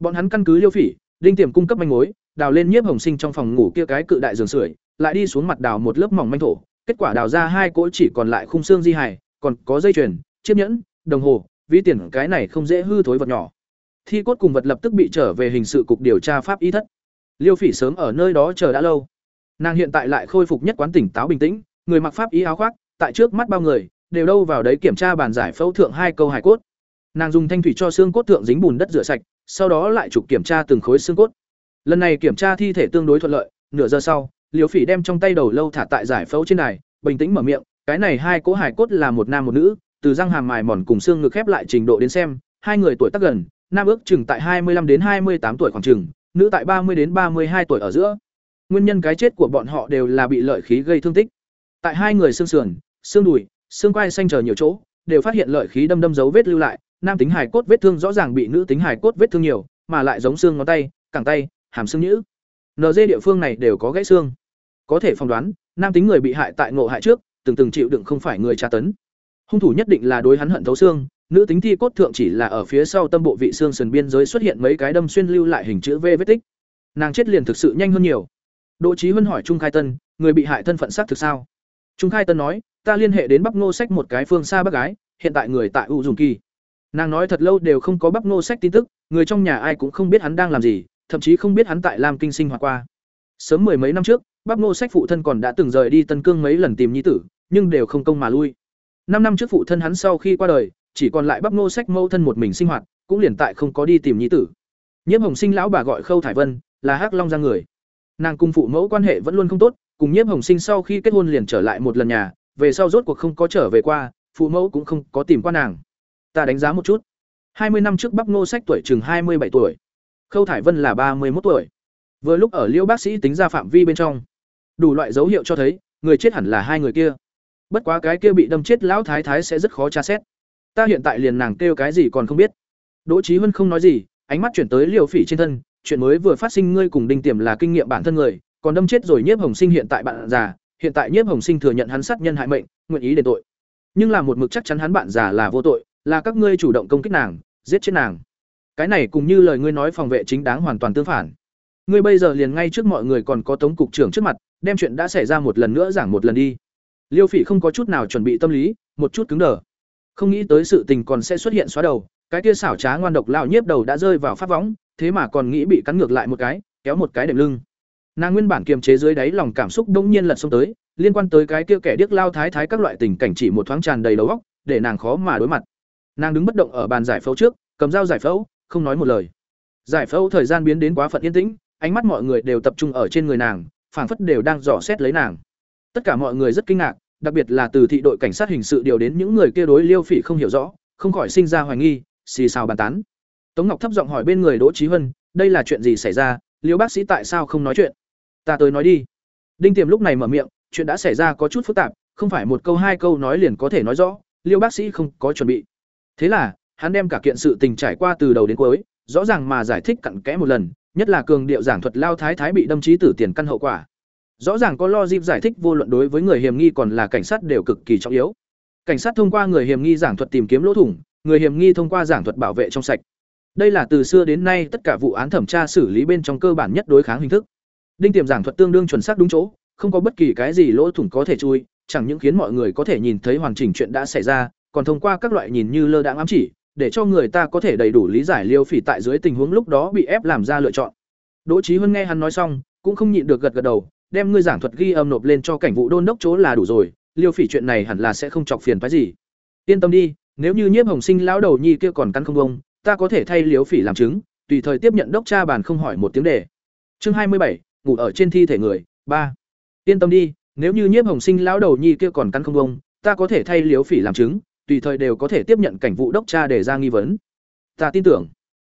Bọn hắn căn cứ liễu phỉ, đinh tiềm cung cấp manh mối, đào lên nhiếp hồng sinh trong phòng ngủ kia cái cự đại giường sưởi, lại đi xuống mặt đào một lớp mỏng manh thổ, kết quả đào ra hai cỗ chỉ còn lại khung xương di hài, còn có dây chuyền chiếc nhẫn, đồng hồ, ví tiền, cái này không dễ hư thối vật nhỏ. Thi cốt cùng vật lập tức bị trở về hình sự cục điều tra pháp y thất. Liêu phỉ sớm ở nơi đó chờ đã lâu. Nàng hiện tại lại khôi phục nhất quán tỉnh táo bình tĩnh, người mặc pháp y áo khoác, tại trước mắt bao người, đều đâu vào đấy kiểm tra bàn giải phẫu thượng hai câu hài cốt. Nàng dùng thanh thủy cho xương cốt thượng dính bùn đất rửa sạch, sau đó lại chụp kiểm tra từng khối xương cốt. Lần này kiểm tra thi thể tương đối thuận lợi, nửa giờ sau liều phỉ đem trong tay đầu lâu thả tại giải phẫu trên đài, bình tĩnh mở miệng, cái này hai cỗ hài cốt là một nam một nữ từ răng hàm mài mòn cùng xương ngực khép lại trình độ đến xem, hai người tuổi tác gần, nam ước chừng tại hai mươi 25 đến hai mươi tám tuổi khoảng chừng, nữ tại ba mươi đến ba mươi hai tuổi ở giữa. Nguyên nhân cái chết của bọn họ đều là bị lợi khí gây thương tích. Tại hai người xương sườn, xương đùi, xương quai xanh chờ nhiều chỗ, đều phát hiện lợi khí đâm đâm dấu vết lưu lại, nam tính hài cốt vết thương rõ ràng bị nữ tính hài cốt vết thương nhiều, mà lại giống xương ngón tay, cẳng tay, hàm xương nhữ. Dê địa phương này đều có gãy xương. Có thể phỏng đoán, nam tính người bị hại tại ngộ hại trước, từng từng chịu đựng không phải người tra tấn hung thủ nhất định là đối hắn hận thấu xương, nữ tính thi cốt thượng chỉ là ở phía sau tâm bộ vị xương sườn biên giới xuất hiện mấy cái đâm xuyên lưu lại hình chữ v vết tích. Nàng chết liền thực sự nhanh hơn nhiều. Đỗ trí huân hỏi trung khai tân, người bị hại thân phận xác thực sao? Trung khai tân nói, ta liên hệ đến bắp ngô sách một cái phương xa bác gái, hiện tại người tại u dùng kỳ. Nàng nói thật lâu đều không có bắp ngô sách tin tức, người trong nhà ai cũng không biết hắn đang làm gì, thậm chí không biết hắn tại lam kinh sinh hoạt qua. Sớm mười mấy năm trước bắp ngô sách phụ thân còn đã từng rời đi tân cương mấy lần tìm nhi tử, nhưng đều không công mà lui năm năm trước phụ thân hắn sau khi qua đời, chỉ còn lại bắp ngô sách mâu thân một mình sinh hoạt, cũng liền tại không có đi tìm nhi tử. Nhiễm hồng sinh lão bà gọi khâu thải vân, là hắc long ra người. Nàng cùng phụ mẫu quan hệ vẫn luôn không tốt, cùng nhiễm hồng sinh sau khi kết hôn liền trở lại một lần nhà, về sau rốt cuộc không có trở về qua, phụ mẫu cũng không có tìm qua nàng. Ta đánh giá một chút. Hai mươi năm trước bắp ngô sách tuổi chừng hai mươi bảy tuổi. Khâu thải vân là ba mươi một tuổi. Vừa lúc ở liễu bác sĩ tính ra phạm vi bên trong. Đủ loại dấu hiệu cho thấy, người chết hẳn là hai người kia bất quá cái kia bị đâm chết lão thái thái sẽ rất khó tra xét. Ta hiện tại liền nàng kêu cái gì còn không biết. Đỗ trí huân không nói gì, ánh mắt chuyển tới liều phỉ trên thân, chuyện mới vừa phát sinh ngươi cùng đinh tiềm là kinh nghiệm bản thân người, còn đâm chết rồi nhiếp hồng sinh hiện tại bạn già, hiện tại nhiếp hồng sinh thừa nhận hắn sát nhân hại mệnh, nguyện ý đền tội. Nhưng là một mực chắc chắn hắn bạn già là vô tội, là các ngươi chủ động công kích nàng, giết chết nàng. Cái này cùng như lời ngươi nói phòng vệ chính đáng hoàn toàn tương phản. Ngươi bây giờ liền ngay trước mọi người còn có tống cục trưởng trước mặt, đem chuyện đã xảy ra một lần nữa giảng một lần đi liêu phỉ không có chút nào chuẩn bị tâm lý, một chút cứng đờ. Không nghĩ tới sự tình còn sẽ xuất hiện xóa đầu, cái kia xảo trá ngoan độc lao nhiếp đầu đã rơi vào phát võng, thế mà còn nghĩ bị cắn ngược lại một cái, kéo một cái đệm lưng. Nàng nguyên bản kiềm chế dưới đáy lòng cảm xúc đống nhiên lật xông tới, liên quan tới cái kia kẻ điếc lao thái thái các loại tình cảnh chỉ một thoáng tràn đầy đầu óc, để nàng khó mà đối mặt. Nàng đứng bất động ở bàn giải phẫu trước, cầm dao giải phẫu, không nói một lời. Giải phẫu thời gian biến đến quá phận yên tĩnh, ánh mắt mọi người đều tập trung ở trên người nàng, phảng phất đều đang dò xét lấy nàng tất cả mọi người rất kinh ngạc đặc biệt là từ thị đội cảnh sát hình sự điều đến những người kia đối liêu phỉ không hiểu rõ không khỏi sinh ra hoài nghi xì xào bàn tán. Tống ngọc thấp giọng hỏi bên người đỗ Chí Hân, đây là chuyện gì xảy ra? Liêu bác sĩ tại sao không nói chuyện? Ta tới nói đi. Đinh tiềm lúc này mở miệng chuyện đã xảy ra có chút phức tạp không phải một câu hai câu nói liền có thể nói rõ liêu bác sĩ không có chuẩn bị. Thế là hắn đem cả kiện sự tình trải qua từ đầu đến cuối rõ ràng mà giải thích cặn kẽ một lần nhất là cường điệu giảng thuật lao thái thái bị đâm chí tử tiền căn hậu quả rõ ràng có lo dịp giải thích vô luận đối với người hiểm nghi còn là cảnh sát đều cực kỳ trọng yếu. Cảnh sát thông qua người hiểm nghi giảng thuật tìm kiếm lỗ thủng, người hiểm nghi thông qua giảng thuật bảo vệ trong sạch. Đây là từ xưa đến nay tất cả vụ án thẩm tra xử lý bên trong cơ bản nhất đối kháng hình thức. Đinh tiềm giảng thuật tương đương chuẩn xác đúng chỗ, không có bất kỳ cái gì lỗ thủng có thể chui, chẳng những khiến mọi người có thể nhìn thấy hoàn chỉnh chuyện đã xảy ra, còn thông qua các loại nhìn như lơ đãng ám chỉ, để cho người ta có thể đầy đủ lý giải liêu phỉ tại dưới tình huống lúc đó bị ép làm ra lựa chọn. Đỗ trí huân nghe hắn nói xong, cũng không nhịn được gật gật đầu đem ngươi giảng thuật ghi âm nộp lên cho cảnh vụ đôn đốc chỗ là đủ rồi, liêu phỉ chuyện này hẳn là sẽ không chọc phiền phái gì. Yên tâm đi, nếu như nhiếp hồng sinh lão đầu nhi kia còn căn không bông, ta có thể thay liêu phỉ làm chứng, tùy thời tiếp nhận đốc cha bàn không hỏi một tiếng đề. Chương hai mươi bảy, ngủ ở trên thi thể người, ba. Yên tâm đi, nếu như nhiếp hồng sinh lão đầu nhi kia còn căn không bông, ta có thể thay liêu phỉ làm chứng, tùy thời đều có thể tiếp nhận cảnh vụ đốc cha để ra nghi vấn. Ta tin tưởng.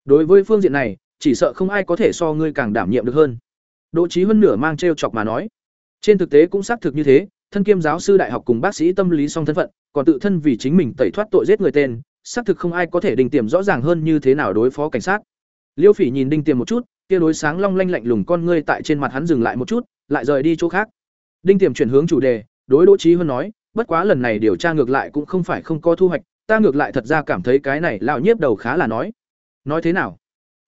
Đối với phương diện này, chỉ sợ không ai có thể so ngươi càng đảm nhiệm được hơn đỗ trí hơn nửa mang treo chọc mà nói. Trên thực tế cũng xác thực như thế, thân kiêm giáo sư đại học cùng bác sĩ tâm lý song thân phận, còn tự thân vì chính mình tẩy thoát tội giết người tên, xác thực không ai có thể đinh tiềm rõ ràng hơn như thế nào đối phó cảnh sát. Liêu phỉ nhìn đinh tiềm một chút, kia đối sáng long lanh lạnh lùng con ngươi tại trên mặt hắn dừng lại một chút, lại rời đi chỗ khác. Đinh tiềm chuyển hướng chủ đề, đối đỗ trí hơn nói, bất quá lần này điều tra ngược lại cũng không phải không có thu hoạch, ta ngược lại thật ra cảm thấy cái này lão nhiếp đầu khá là nói. Nói thế nào?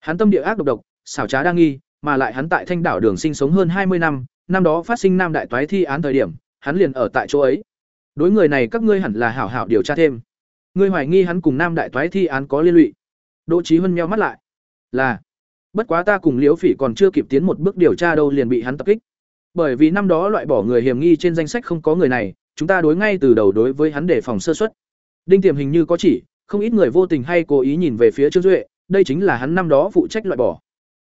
Hắn tâm địa ác độc độc, xảo trá đa nghi mà lại hắn tại thanh đảo đường sinh sống hơn hai mươi năm năm đó phát sinh nam đại toái thi án thời điểm hắn liền ở tại chỗ ấy. Đối người này các ngươi hẳn là hảo hảo điều tra thêm. Ngươi hoài nghi hắn cùng nam đại toái thi án có liên lụy. Đỗ Chí hân meo mắt lại. Là. Bất quá ta cùng liễu phỉ còn chưa kịp tiến một bước điều tra đâu liền bị hắn tập kích. Bởi vì năm đó loại bỏ người hiểm nghi trên danh sách không có người này chúng ta đối ngay từ đầu đối với hắn để phòng sơ suất. Đinh Tiềm hình như có chỉ, không ít người vô tình hay cố ý nhìn về phía Trương Duệ, đây chính là hắn năm đó phụ trách loại bỏ.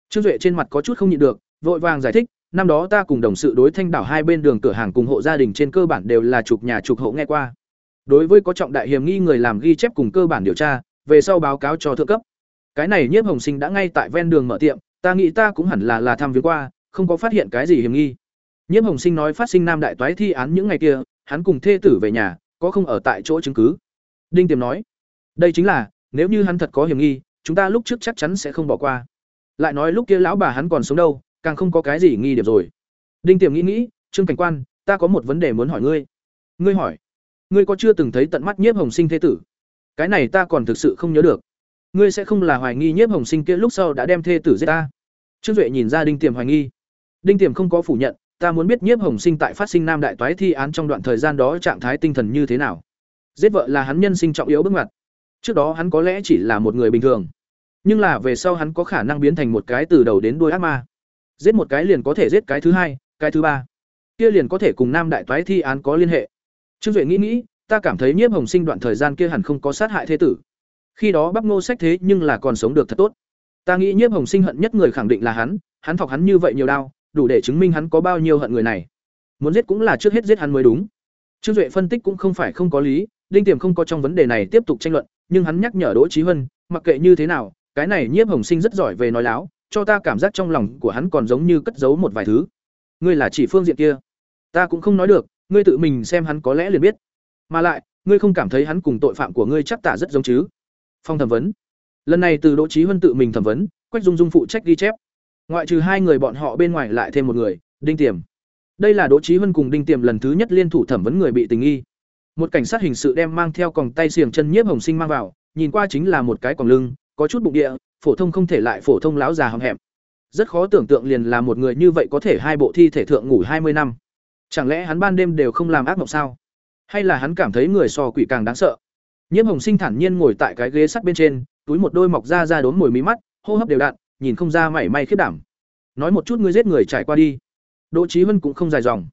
Trương Duệ trên mặt có chút không nhịn được, vội vàng giải thích, năm đó ta cùng đồng sự đối thanh đảo hai bên đường cửa hàng cùng hộ gia đình trên cơ bản đều là chục nhà chục hộ nghe qua. Đối với có trọng đại hiểm nghi người làm ghi chép cùng cơ bản điều tra, về sau báo cáo cho thượng cấp. Cái này Nhiếp Hồng Sinh đã ngay tại ven đường mở tiệm, ta nghĩ ta cũng hẳn là là thăm viếng qua, không có phát hiện cái gì hiểm nghi. Nhiếp Hồng Sinh nói phát sinh nam đại toái thi án những ngày kia, hắn cùng thê tử về nhà, có không ở tại chỗ chứng cứ. Đinh Tiềm nói, đây chính là, nếu như hắn thật có hiểm nghi, chúng ta lúc trước chắc chắn sẽ không bỏ qua. Lại nói lúc kia lão bà hắn còn sống đâu, càng không có cái gì nghi điểm rồi. Đinh Tiềm nghĩ nghĩ, Trương cảnh quan, ta có một vấn đề muốn hỏi ngươi. Ngươi hỏi, ngươi có chưa từng thấy tận mắt Nhiếp Hồng Sinh thế tử? Cái này ta còn thực sự không nhớ được. Ngươi sẽ không là hoài nghi Nhiếp Hồng Sinh kia lúc sau đã đem thê tử giết ta? Trương Duệ nhìn ra Đinh Tiềm hoài nghi. Đinh Tiềm không có phủ nhận, ta muốn biết nhiếp hồng sinh tại phát sinh nam đại toái thi án trong đoạn thời gian đó trạng thái tinh thần như thế nào giết vợ là hắn nhân sinh trọng yếu bước ngoặt trước đó hắn có lẽ chỉ là một người bình thường nhưng là về sau hắn có khả năng biến thành một cái từ đầu đến đuôi ác ma. Giết một cái liền có thể giết cái thứ hai, cái thứ ba. Kia liền có thể cùng nam đại toái thi án có liên hệ. Trương duệ nghĩ nghĩ, ta cảm thấy nhiếp hồng sinh đoạn thời gian kia hẳn không có sát hại thế tử. Khi đó bắp ngô sách thế nhưng là còn sống được thật tốt. Ta nghĩ nhiếp hồng sinh hận nhất người khẳng định là hắn hắn thọc hắn như vậy nhiều đau đủ để chứng minh hắn có bao nhiêu hận người này. Muốn giết cũng là trước hết giết hắn mới đúng. Trương duệ phân tích cũng không phải không có lý, đinh tiềm không có trong vấn đề này tiếp tục tranh luận, nhưng hắn nhắc nhở đỗ trí huân mặc kệ như thế nào cái này nhiếp hồng sinh rất giỏi về nói láo cho ta cảm giác trong lòng của hắn còn giống như cất giấu một vài thứ. Ngươi là chỉ phương diện kia. Ta cũng không nói được ngươi tự mình xem hắn có lẽ liền biết. Mà lại ngươi không cảm thấy hắn cùng tội phạm của ngươi chắc tả rất giống chứ? Phong thẩm vấn. Lần này từ đỗ trí huân tự mình thẩm vấn quách dung dung phụ trách ghi chép. Ngoại trừ hai người bọn họ bên ngoài lại thêm một người, Đinh Tiềm. Đây là Đỗ Chí huân cùng Đinh Tiềm lần thứ nhất liên thủ thẩm vấn người bị tình nghi. Một cảnh sát hình sự đem mang theo còng tay xiềng chân nhiếp hồng sinh mang vào, nhìn qua chính là một cái còng lưng, có chút bụng địa, phổ thông không thể lại phổ thông láo già hầm hẹm. Rất khó tưởng tượng liền là một người như vậy có thể hai bộ thi thể thượng ngủ hai mươi năm. Chẳng lẽ hắn ban đêm đều không làm ác mộng sao? Hay là hắn cảm thấy người so quỷ càng đáng sợ? Nhiễm Hồng Sinh thản nhiên ngồi tại cái ghế sắt bên trên, túi một đôi mọc ra ra đốn mồi mí mắt, hô hấp đều đặn, nhìn không ra mảy may khiếp đảm. Nói một chút ngươi giết người trải qua đi. Đỗ trí Hân cũng không dài dòng.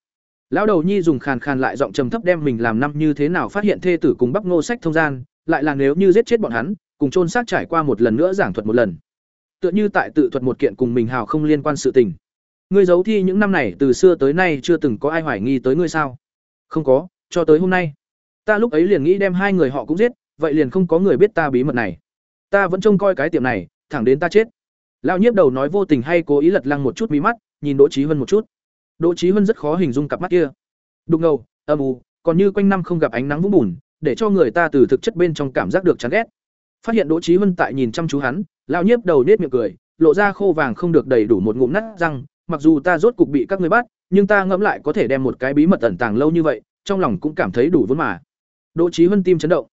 Lão đầu nhi dùng khàn khàn lại giọng trầm thấp đem mình làm năm như thế nào phát hiện thê tử cùng Bắc Ngô Sách thông gian, lại là nếu như giết chết bọn hắn, cùng chôn xác trải qua một lần nữa giảng thuật một lần. Tựa như tại tự thuật một kiện cùng mình hào không liên quan sự tình. Ngươi giấu thi những năm này từ xưa tới nay chưa từng có ai hoài nghi tới ngươi sao? Không có, cho tới hôm nay. Ta lúc ấy liền nghĩ đem hai người họ cũng giết, vậy liền không có người biết ta bí mật này. Ta vẫn trông coi cái tiệm này, thẳng đến ta chết. Lão nhiếp đầu nói vô tình hay cố ý lật lăng một chút mí mắt, nhìn Đỗ Chí Hân một chút. Đỗ Chí Hân rất khó hình dung cặp mắt kia. Đục ngầu, âm u, còn như quanh năm không gặp ánh nắng vũng bùn, để cho người ta từ thực chất bên trong cảm giác được chán ghét. Phát hiện Đỗ Chí Hân tại nhìn chăm chú hắn, lao nhiếp đầu nết miệng cười, lộ ra khô vàng không được đầy đủ một ngụm nát răng, mặc dù ta rốt cục bị các ngươi bắt, nhưng ta ngẫm lại có thể đem một cái bí mật ẩn tàng lâu như vậy, trong lòng cũng cảm thấy đủ vốn mà. Đỗ Chí Hân tim chấn động,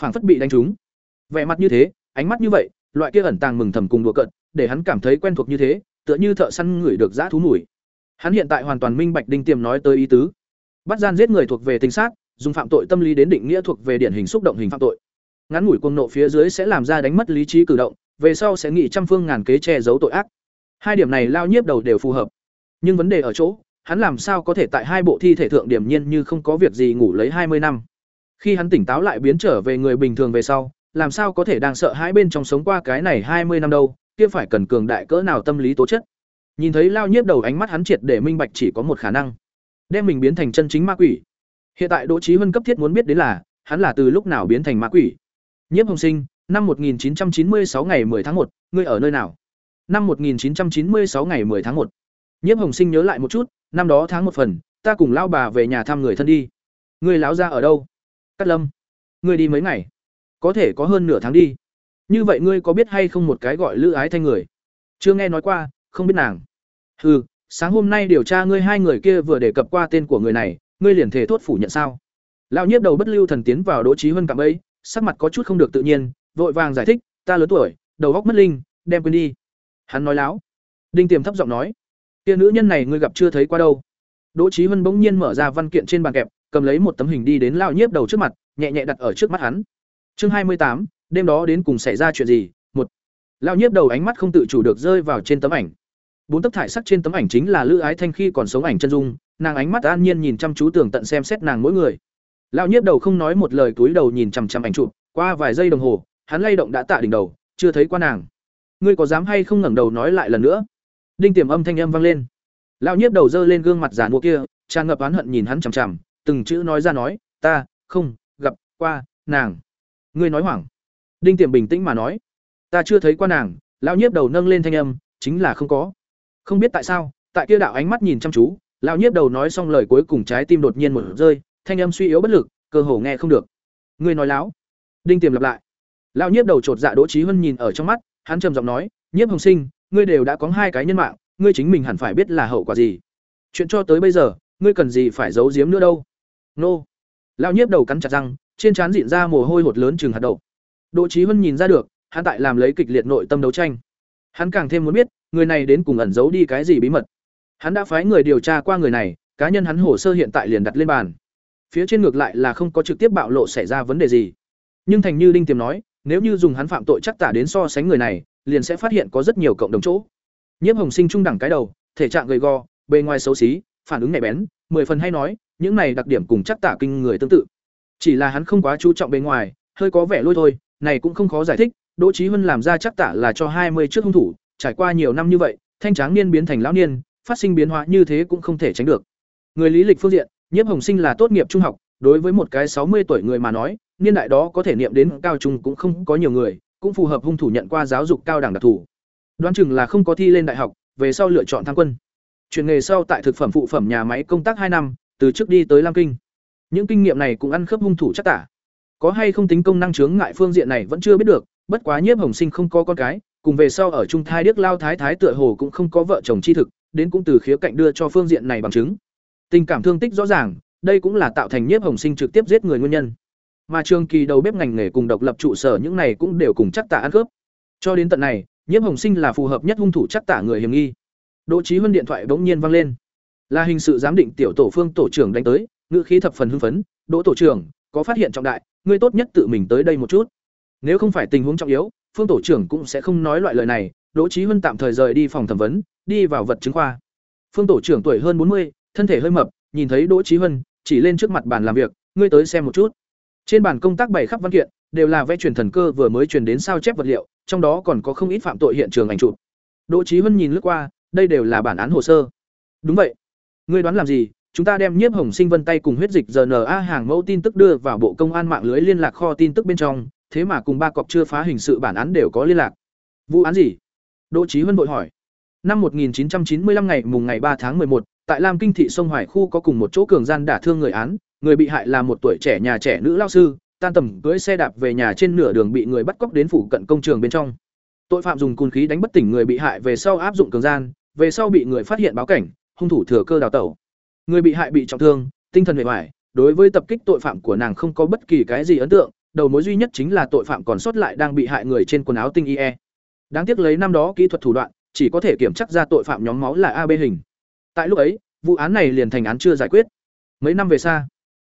phảng phất bị đánh trúng. Vẻ mặt như thế, ánh mắt như vậy, loại kia ẩn tàng mừng thầm cùng đùa cận để hắn cảm thấy quen thuộc như thế, tựa như thợ săn ngửi được dã thú mùi. Hắn hiện tại hoàn toàn minh bạch Đinh Tiềm nói tới ý tứ. Bắt gian giết người thuộc về tình sát, dùng phạm tội tâm lý đến định nghĩa thuộc về điển hình xúc động hình phạm tội. Ngắn ngủi cuồng nộ phía dưới sẽ làm ra đánh mất lý trí cử động, về sau sẽ nghĩ trăm phương ngàn kế che giấu tội ác. Hai điểm này lao nhiếp đầu đều phù hợp. Nhưng vấn đề ở chỗ, hắn làm sao có thể tại hai bộ thi thể thượng điểm nhiên như không có việc gì ngủ lấy hai mươi năm. Khi hắn tỉnh táo lại biến trở về người bình thường về sau, làm sao có thể đang sợ hãi bên trong sống qua cái này hai mươi năm đâu, kia phải cần cường đại cỡ nào tâm lý tố chất. Nhìn thấy lao nhiếp đầu ánh mắt hắn triệt để minh bạch chỉ có một khả năng, đem mình biến thành chân chính ma quỷ. Hiện tại Đỗ Chí Hân cấp thiết muốn biết đến là, hắn là từ lúc nào biến thành ma quỷ. Nhiếp Hồng Sinh, năm 1996 ngày 10 tháng 1, ngươi ở nơi nào? Năm 1996 ngày 10 tháng 1. Nhiếp Hồng Sinh nhớ lại một chút, năm đó tháng một phần, ta cùng lão bà về nhà thăm người thân đi. Ngươi lão gia ở đâu? Cát Lâm. Ngươi đi mấy ngày? Có thể có hơn nửa tháng đi. Như vậy ngươi có biết hay không một cái gọi Lữ Ái Thanh người? Chưa nghe nói qua, không biết nàng. Hừ, sáng hôm nay điều tra ngươi hai người kia vừa đề cập qua tên của người này, ngươi liền thể thốt phủ nhận sao? Lão nhiếp đầu bất lưu thần tiến vào Đỗ Chí Huân cạm ấy, sắc mặt có chút không được tự nhiên, vội vàng giải thích, ta lớn tuổi, đầu óc mất linh, đem quên đi. Hắn nói láo. Đinh Tiềm thấp giọng nói, kia nữ nhân này ngươi gặp chưa thấy qua đâu. Đỗ Chí Hân bỗng nhiên mở ra văn kiện trên bàn kẹp, cầm lấy một tấm hình đi đến lão nhiếp đầu trước mặt, nhẹ nhẹ đặt ở trước mắt hắn. Chương hai mươi tám, đêm đó đến cùng xảy ra chuyện gì? Một. Lão nhiếp đầu ánh mắt không tự chủ được rơi vào trên tấm ảnh. Bốn tấm thải sắc trên tấm ảnh chính là Lữ Ái Thanh khi còn sống ảnh chân dung, nàng ánh mắt an nhiên nhìn chăm chú tưởng tận xem xét nàng mỗi người. Lão nhiếp đầu không nói một lời túi đầu nhìn chằm chằm ảnh chụp, qua vài giây đồng hồ, hắn lay động đã tạ đỉnh đầu, chưa thấy qua nàng. Ngươi có dám hay không ngẩng đầu nói lại lần nữa? Đinh Tiềm âm thanh âm vang lên. Lão nhiếp đầu dơ lên gương mặt giàn mua kia, tràn ngập oán hận nhìn hắn chằm chằm, từng chữ nói ra nói, "Ta không gặp qua nàng." Ngươi nói hoảng. Đinh Tiềm bình tĩnh mà nói, "Ta chưa thấy qua nàng." Lão nhiếp đầu nâng lên thanh âm, chính là không có. Không biết tại sao, tại kia đạo ánh mắt nhìn chăm chú, lão nhiếp đầu nói xong lời cuối cùng trái tim đột nhiên một rơi, thanh âm suy yếu bất lực, cơ hồ nghe không được. Ngươi nói láo. Đinh Tiềm lặp lại. Lão nhiếp đầu trột dạ Đỗ Chí Hân nhìn ở trong mắt, hắn trầm giọng nói, "Nhiếp Hồng Sinh, ngươi đều đã có hai cái nhân mạng, ngươi chính mình hẳn phải biết là hậu quả gì. Chuyện cho tới bây giờ, ngươi cần gì phải giấu giếm nữa đâu?" Nô. Lão nhiếp đầu cắn chặt răng, trên trán dịn ra mồ hôi hột lớn chừng hạt đậu. Đỗ Chí Hân nhìn ra được, hắn tại làm lấy kịch liệt nội tâm đấu tranh. Hắn càng thêm muốn biết, người này đến cùng ẩn giấu đi cái gì bí mật. Hắn đã phái người điều tra qua người này, cá nhân hắn hồ sơ hiện tại liền đặt lên bàn. Phía trên ngược lại là không có trực tiếp bạo lộ xảy ra vấn đề gì. Nhưng thành như Đinh Tiềm nói, nếu như dùng hắn phạm tội chắc tả đến so sánh người này, liền sẽ phát hiện có rất nhiều cộng đồng chỗ. Nhiếp Hồng Sinh trung đẳng cái đầu, thể trạng gầy gò, bề ngoài xấu xí, phản ứng nhạy bén, mười phần hay nói, những này đặc điểm cùng chắc tả kinh người tương tự. Chỉ là hắn không quá chú trọng bề ngoài, hơi có vẻ lôi thôi, này cũng không khó giải thích, Đỗ Chí huân làm ra chắc tả là cho hai mươi trước hung thủ, trải qua nhiều năm như vậy, thanh tráng niên biến thành lão niên, phát sinh biến hóa như thế cũng không thể tránh được. Người lý lịch phương diện, Nhiếp Hồng Sinh là tốt nghiệp trung học, đối với một cái sáu mươi tuổi người mà nói, niên đại đó có thể niệm đến cao trung cũng không có nhiều người, cũng phù hợp hung thủ nhận qua giáo dục cao đẳng đặc thù. Đoán chừng là không có thi lên đại học, về sau lựa chọn tham quân. Chuyển nghề sau tại thực phẩm phụ phẩm nhà máy công tác hai năm, từ trước đi tới Lam Kinh. Những kinh nghiệm này cũng ăn khớp hung thủ chắc tả. Có hay không tính công năng chướng ngại phương diện này vẫn chưa biết được, bất quá Nhiếp Hồng Sinh không có con cái, cùng về sau ở trung thai điếc lao thái thái tựa hồ cũng không có vợ chồng chi thực, đến cũng từ khía cạnh đưa cho phương diện này bằng chứng. Tình cảm thương tích rõ ràng, đây cũng là tạo thành nhiếp hồng sinh trực tiếp giết người nguyên nhân. Mà trường kỳ đầu bếp ngành nghề cùng độc lập trụ sở những này cũng đều cùng chắc tả ăn khớp. Cho đến tận này, nhiếp hồng sinh là phù hợp nhất hung thủ chắc tả người hiểm nghi. Đỗ Chí Huân điện thoại bỗng nhiên vang lên. Là hình sự giám định tiểu tổ phương tổ trưởng đánh tới, ngữ khí thập phần hưng phấn, "Đỗ tổ trưởng, có phát hiện trọng đại, ngươi tốt nhất tự mình tới đây một chút." Nếu không phải tình huống trọng yếu, phương tổ trưởng cũng sẽ không nói loại lời này, Đỗ Chí Huân tạm thời rời đi phòng thẩm vấn, đi vào vật chứng khoa. Phương tổ trưởng tuổi hơn bốn mươi, thân thể hơi mập, nhìn thấy Đỗ Chí Hân chỉ lên trước mặt bàn làm việc, "Ngươi tới xem một chút." Trên bàn công tác bày khắp văn kiện, đều là vẽ truyền thần cơ vừa mới truyền đến sao chép vật liệu, trong đó còn có không ít phạm tội hiện trường ảnh chụp. Đỗ Chí Hân nhìn lướt qua, đây đều là bản án hồ sơ. Đúng vậy. Ngươi đoán làm gì? Chúng ta đem nhiếp hồng sinh vân tay cùng huyết dịch RNA hàng mẫu tin tức đưa vào bộ công an mạng lưới liên lạc kho tin tức bên trong, thế mà cùng ba cọc chưa phá hình sự bản án đều có liên lạc. Vụ án gì? Đỗ Chí Huân vội hỏi. Năm 1995 ngày mùng ngày 3 tháng 11, tại Lam Kinh thị sông Hoài khu có cùng một chỗ cường gian đả thương người án, người bị hại là một tuổi trẻ nhà trẻ nữ lao sư, tan tầm cưỡi xe đạp về nhà trên nửa đường bị người bắt cóc đến phủ cận công trường bên trong. Tội phạm dùng cùn khí đánh bất tỉnh người bị hại về sau áp dụng cường gian, về sau bị người phát hiện báo cảnh, hung thủ thừa cơ đào tẩu. Người bị hại bị trọng thương, tinh thần mệt mỏi, đối với tập kích tội phạm của nàng không có bất kỳ cái gì ấn tượng, đầu mối duy nhất chính là tội phạm còn sót lại đang bị hại người trên quần áo tinh ie. Đáng tiếc lấy năm đó kỹ thuật thủ đoạn, chỉ có thể kiểm chắc ra tội phạm nhóm máu là AB hình. Tại lúc ấy, vụ án này liền thành án chưa giải quyết. Mấy năm về xa,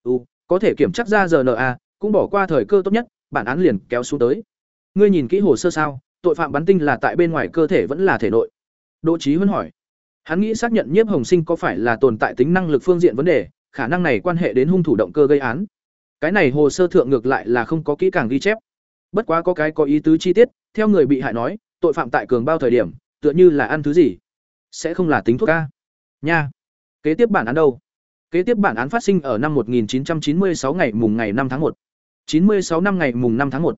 u có thể kiểm chắc ra RNA, à, cũng bỏ qua thời cơ tốt nhất, bản án liền kéo xuống tới. Ngươi nhìn kỹ hồ sơ sao, tội phạm bắn tinh là tại bên ngoài cơ thể vẫn là thể nội? Đỗ trí Huân hỏi. Hắn nghĩ xác nhận Nhiếp Hồng Sinh có phải là tồn tại tính năng lực phương diện vấn đề, khả năng này quan hệ đến hung thủ động cơ gây án. Cái này hồ sơ thượng ngược lại là không có kỹ càng ghi chép. Bất quá có cái có ý tứ chi tiết, theo người bị hại nói, tội phạm tại cường bao thời điểm, tựa như là ăn thứ gì, sẽ không là tính thuốc ca. Nha. Kế tiếp bản án đâu? Kế tiếp bản án phát sinh ở năm 1996 ngày mùng ngày 5 tháng 1. 96 năm ngày mùng 5 tháng 1.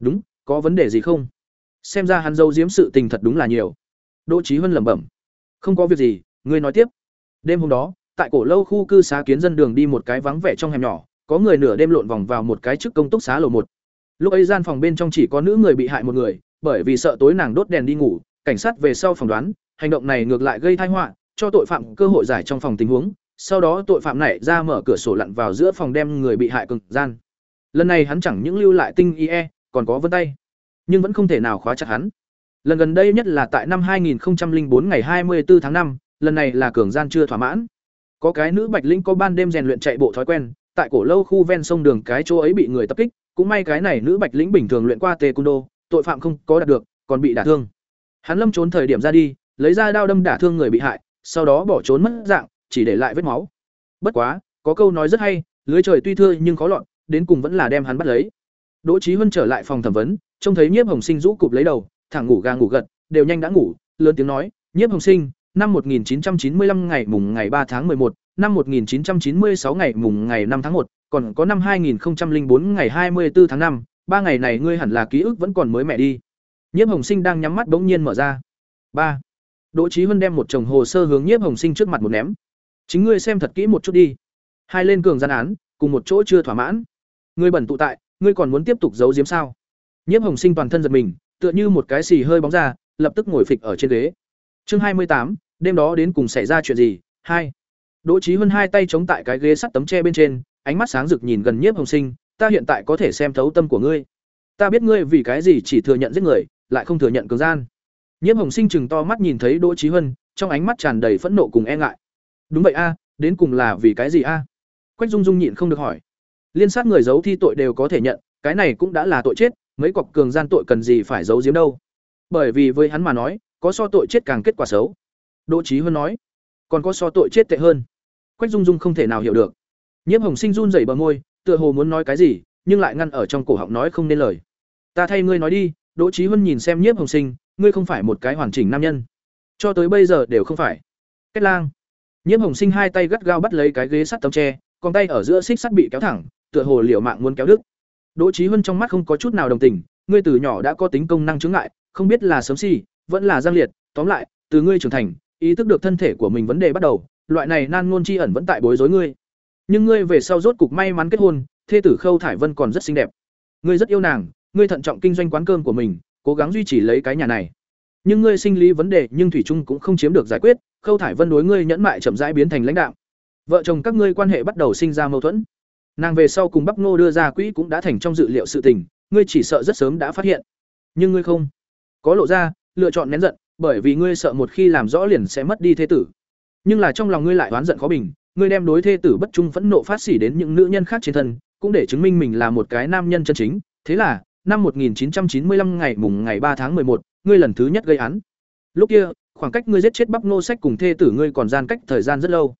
Đúng, có vấn đề gì không? Xem ra hắn dâu giếm sự tình thật đúng là nhiều. Đỗ Chí Huân lẩm bẩm. Không có việc gì, ngươi nói tiếp. Đêm hôm đó, tại cổ lâu khu cư xá kiến dân đường đi một cái vắng vẻ trong hẻm nhỏ, có người nửa đêm lộn vòng vào một cái chức công túc xá lầu một. Lúc ấy gian phòng bên trong chỉ có nữ người bị hại một người, bởi vì sợ tối nàng đốt đèn đi ngủ, cảnh sát về sau phỏng đoán, hành động này ngược lại gây tai họa, cho tội phạm cơ hội giải trong phòng tình huống, sau đó tội phạm này ra mở cửa sổ lặn vào giữa phòng đem người bị hại cực gian. Lần này hắn chẳng những lưu lại tinh IE, còn có vân tay, nhưng vẫn không thể nào khóa chặt hắn. Lần gần đây nhất là tại năm 2004 ngày 24 tháng 5, lần này là cường gian chưa thỏa mãn. Có cái nữ Bạch Linh có ban đêm rèn luyện chạy bộ thói quen, tại cổ lâu khu ven sông đường cái chỗ ấy bị người tập kích, cũng may cái này nữ Bạch Lĩnh bình thường luyện qua taekwondo, tội phạm không có đạt được, còn bị đả thương. Hắn lâm trốn thời điểm ra đi, lấy ra đao đâm đả thương người bị hại, sau đó bỏ trốn mất dạng, chỉ để lại vết máu. Bất quá, có câu nói rất hay, lưới trời tuy thưa nhưng khó lọt, đến cùng vẫn là đem hắn bắt lấy. Đỗ Chí Huân trở lại phòng thẩm vấn, trông thấy Nhiếp Hồng Sinh rũ cụp lấy đầu, thẳng ngủ ga ngủ gật, đều nhanh đã ngủ, lớn tiếng nói, "Nhiếp Hồng Sinh, năm 1995 ngày mùng ngày 3 tháng 11, năm 1996 ngày mùng ngày 5 tháng 1, còn có năm 2004 ngày 24 tháng 5, ba ngày này ngươi hẳn là ký ức vẫn còn mới mẹ đi." Nhiếp Hồng Sinh đang nhắm mắt bỗng nhiên mở ra. ba Đỗ Chí Huân đem một chồng hồ sơ hướng Nhiếp Hồng Sinh trước mặt một ném. "Chính ngươi xem thật kỹ một chút đi." Hai lên cường gian án, cùng một chỗ chưa thỏa mãn. Ngươi bẩn tụ tại, ngươi còn muốn tiếp tục giấu giếm sao? Nhiếp Hồng Sinh toàn thân giật mình, tựa như một cái xì hơi bóng ra, lập tức ngồi phịch ở trên ghế. Chương hai mươi tám, đêm đó đến cùng xảy ra chuyện gì? Hai. Đỗ Chí Huân hai tay chống tại cái ghế sắt tấm tre bên trên, ánh mắt sáng rực nhìn gần Nhiếp Hồng Sinh, ta hiện tại có thể xem thấu tâm của ngươi. Ta biết ngươi vì cái gì chỉ thừa nhận giết người, lại không thừa nhận cường gian nhiễm Hồng Sinh chừng to mắt nhìn thấy Đỗ Chí Huân, trong ánh mắt tràn đầy phẫn nộ cùng e ngại. Đúng vậy a, đến cùng là vì cái gì a? Quách Dung Dung nhịn không được hỏi. Liên sát người giấu thi tội đều có thể nhận, cái này cũng đã là tội chết, mấy cọc cường gian tội cần gì phải giấu giếm đâu. Bởi vì với hắn mà nói, có so tội chết càng kết quả xấu. Đỗ Chí Huân nói, còn có so tội chết tệ hơn. Quách Dung Dung không thể nào hiểu được. nhiễm Hồng Sinh run rẩy bờ môi, tựa hồ muốn nói cái gì, nhưng lại ngăn ở trong cổ họng nói không nên lời. Ta thay ngươi nói đi, Đỗ Chí Huân nhìn xem Nhiếp Hồng Sinh, ngươi không phải một cái hoàn chỉnh nam nhân. Cho tới bây giờ đều không phải. Kết lang. Nhiếp Hồng Sinh hai tay gắt gao bắt lấy cái ghế sắt tấm tre, còn tay ở giữa xích sắt bị kéo thẳng, tựa hồ liều mạng muốn kéo đứt. Đỗ trí Huân trong mắt không có chút nào đồng tình, ngươi từ nhỏ đã có tính công năng chứng ngại, không biết là sớm si, vẫn là giang liệt, tóm lại, từ ngươi trưởng thành, ý thức được thân thể của mình vấn đề bắt đầu, loại này nan ngôn chi ẩn vẫn tại bối rối ngươi. Nhưng ngươi về sau rốt cục may mắn kết hôn, thê tử Khâu Thải Vân còn rất xinh đẹp. Ngươi rất yêu nàng, ngươi thận trọng kinh doanh quán cơm của mình, cố gắng duy trì lấy cái nhà này. Nhưng ngươi sinh lý vấn đề nhưng thủy trung cũng không chiếm được giải quyết, khâu thải vân đối ngươi nhẫn mại chậm rãi biến thành lãnh đạo. Vợ chồng các ngươi quan hệ bắt đầu sinh ra mâu thuẫn. Nàng về sau cùng bắc ngô đưa ra quỹ cũng đã thành trong dự liệu sự tình, ngươi chỉ sợ rất sớm đã phát hiện. Nhưng ngươi không. Có lộ ra, lựa chọn nén giận, bởi vì ngươi sợ một khi làm rõ liền sẽ mất đi thế tử. Nhưng là trong lòng ngươi lại oán giận khó bình, ngươi đem đối thê tử bất trung phẫn nộ phát xỉ đến những nữ nhân khác trên thân, cũng để chứng minh mình là một cái nam nhân chân chính. Thế là năm 1995 ngày mùng ngày 3 tháng 11, ngươi lần thứ nhất gây án. Lúc kia khoảng cách ngươi giết chết bắp nô sách cùng thê tử ngươi còn gian cách thời gian rất lâu.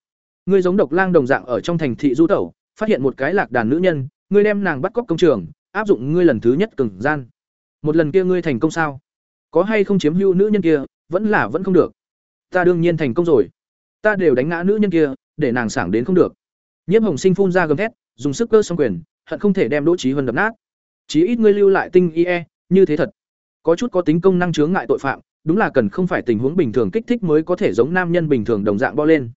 Ngươi giống độc lang đồng dạng ở trong thành thị du tẩu phát hiện một cái lạc đàn nữ nhân ngươi đem nàng bắt cóc công trường áp dụng ngươi lần thứ nhất cường gian. Một lần kia ngươi thành công sao? Có hay không chiếm hữu nữ nhân kia vẫn là vẫn không được. Ta đương nhiên thành công rồi. Ta đều đánh ngã nữ nhân kia để nàng sảng đến không được. Nhiếp hồng sinh phun ra gầm thét dùng sức cơ song quyền hận không thể đem đỗ trí huân đập nát chí ít ngươi lưu lại tinh ie như thế thật. Có chút có tính công năng chướng ngại tội phạm, đúng là cần không phải tình huống bình thường kích thích mới có thể giống nam nhân bình thường đồng dạng bo lên.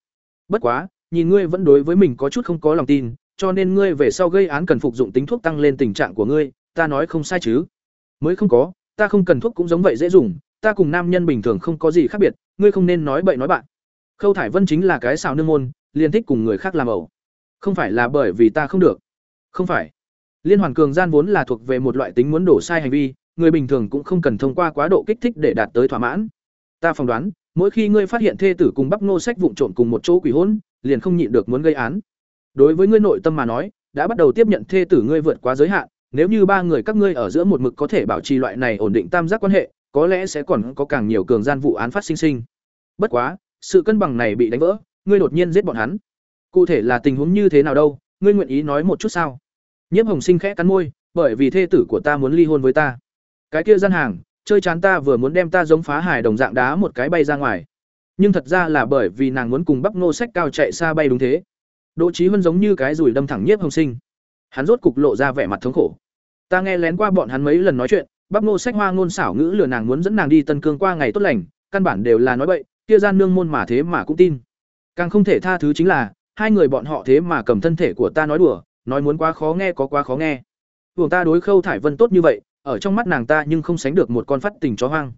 Bất quá, nhìn ngươi vẫn đối với mình có chút không có lòng tin, cho nên ngươi về sau gây án cần phục dụng tính thuốc tăng lên tình trạng của ngươi, ta nói không sai chứ. Mới không có, ta không cần thuốc cũng giống vậy dễ dùng, ta cùng nam nhân bình thường không có gì khác biệt, ngươi không nên nói bậy nói bạn. Khâu thải vân chính là cái xào nương môn, liền thích cùng người khác làm ẩu. Không phải là bởi vì ta không được. Không phải liên hoàn cường gian vốn là thuộc về một loại tính muốn đổ sai hành vi, người bình thường cũng không cần thông qua quá độ kích thích để đạt tới thỏa mãn. Ta phỏng đoán, mỗi khi ngươi phát hiện thê tử cùng bắc nô sách vụn trộn cùng một chỗ quỷ hôn liền không nhịn được muốn gây án. Đối với ngươi nội tâm mà nói, đã bắt đầu tiếp nhận thê tử ngươi vượt quá giới hạn, nếu như ba người các ngươi ở giữa một mực có thể bảo trì loại này ổn định tam giác quan hệ, có lẽ sẽ còn có càng nhiều cường gian vụ án phát sinh sinh. Bất quá, sự cân bằng này bị đánh vỡ, ngươi đột nhiên giết bọn hắn. Cụ thể là tình huống như thế nào đâu, ngươi nguyện ý nói một chút sao? Nhiếp hồng sinh khẽ cắn môi, bởi vì thê tử của ta muốn ly hôn với ta. Cái kia gian hàng, chơi chán ta vừa muốn đem ta giống phá hải đồng dạng đá một cái bay ra ngoài. Nhưng thật ra là bởi vì nàng muốn cùng bắp nô sách cao chạy xa bay đúng thế. Đỗ trí huân giống như cái rùi đâm thẳng nhiếp hồng sinh. Hắn rốt cục lộ ra vẻ mặt thống khổ. Ta nghe lén qua bọn hắn mấy lần nói chuyện bắp nô sách hoa ngôn xảo ngữ lừa nàng muốn dẫn nàng đi tân cương qua ngày tốt lành, căn bản đều là nói bậy, kia gian nương môn mà thế mà cũng tin. Càng không thể tha thứ chính là, hai người bọn họ thế mà cầm thân thể của ta nói đùa nói muốn quá khó nghe có quá khó nghe Vương ta đối Khâu Thải Vân tốt như vậy, ở trong mắt nàng ta nhưng không sánh được một con phát tình chó hoang.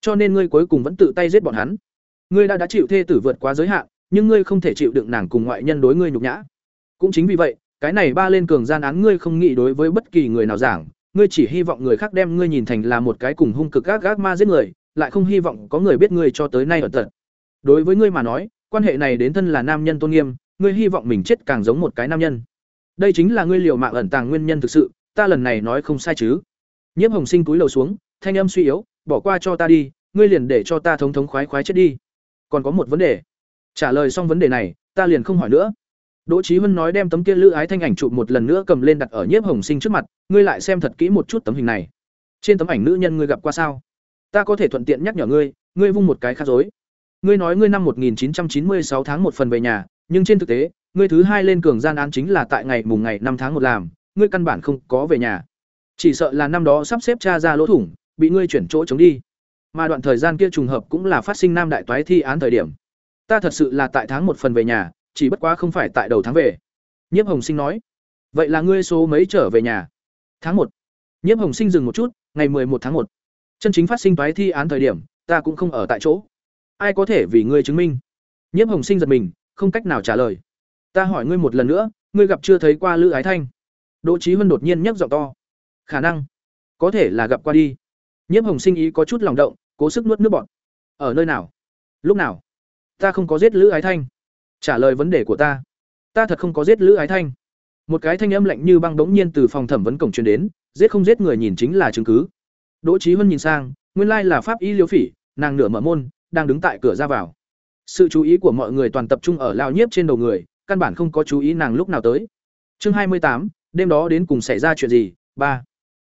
Cho nên ngươi cuối cùng vẫn tự tay giết bọn hắn. Ngươi đã đã chịu thê tử vượt quá giới hạn, nhưng ngươi không thể chịu đựng nàng cùng ngoại nhân đối ngươi nhục nhã. Cũng chính vì vậy, cái này ba lên cường gian án ngươi không nghĩ đối với bất kỳ người nào giảng, ngươi chỉ hy vọng người khác đem ngươi nhìn thành là một cái cùng hung cực gác gác ma giết người, lại không hy vọng có người biết ngươi cho tới nay ở tận. Đối với ngươi mà nói, quan hệ này đến thân là nam nhân tôn nghiêm, ngươi hy vọng mình chết càng giống một cái nam nhân. Đây chính là ngươi liều mạng ẩn tàng nguyên nhân thực sự, ta lần này nói không sai chứ. Nhiễm hồng sinh túi lầu xuống thanh âm suy yếu bỏ qua cho ta đi ngươi liền để cho ta thống thống khoái khoái chết đi. Còn có một vấn đề. Trả lời xong vấn đề này ta liền không hỏi nữa. Đỗ trí huân nói đem tấm kia lữ ái thanh ảnh chụp một lần nữa cầm lên đặt ở nhiếp hồng sinh trước mặt ngươi lại xem thật kỹ một chút tấm hình này. Trên tấm ảnh nữ nhân ngươi gặp qua sao? Ta có thể thuận tiện nhắc nhở ngươi ngươi vung một cái khác dối ngươi nói ngươi năm 1996 tháng một phần về nhà nhưng trên thực tế, ngươi thứ hai lên cường gian án chính là tại ngày mùng ngày năm tháng một làm, ngươi căn bản không có về nhà. Chỉ sợ là năm đó sắp xếp cha ra lỗ thủng, bị ngươi chuyển chỗ chống đi. Mà đoạn thời gian kia trùng hợp cũng là phát sinh nam đại toái thi án thời điểm. Ta thật sự là tại tháng một phần về nhà, chỉ bất quá không phải tại đầu tháng về. Nhiếp hồng sinh nói, vậy là ngươi số mấy trở về nhà? Tháng một. Nhiếp hồng sinh dừng một chút, ngày một tháng một. Chân chính phát sinh toái thi án thời điểm, ta cũng không ở tại chỗ. Ai có thể vì ngươi chứng minh? Nhiếp hồng sinh giật mình không cách nào trả lời ta hỏi ngươi một lần nữa ngươi gặp chưa thấy qua lữ ái thanh Đỗ Chí Huân đột nhiên nhấc giọng to. Khả năng, có thể là gặp qua đi. Nhiếp Hồng Sinh ý có chút lòng động, cố sức nuốt nước bọt. Ở nơi nào? Lúc nào? Ta không có giết Lữ Ái Thanh. Trả lời vấn đề của ta. Ta thật không có giết Lữ Ái Thanh. Một cái thanh âm lạnh như băng đống nhiên từ phòng thẩm vấn cổng truyền đến, giết không giết người nhìn chính là chứng cứ. Đỗ Chí Huân nhìn sang, nguyên lai là pháp y Liễu Phỉ, nàng nửa mở môn, đang đứng tại cửa ra vào. Sự chú ý của mọi người toàn tập trung ở lao nhiếp trên đầu người, căn bản không có chú ý nàng lúc nào tới. Chương hai mươi tám đêm đó đến cùng xảy ra chuyện gì? Ba.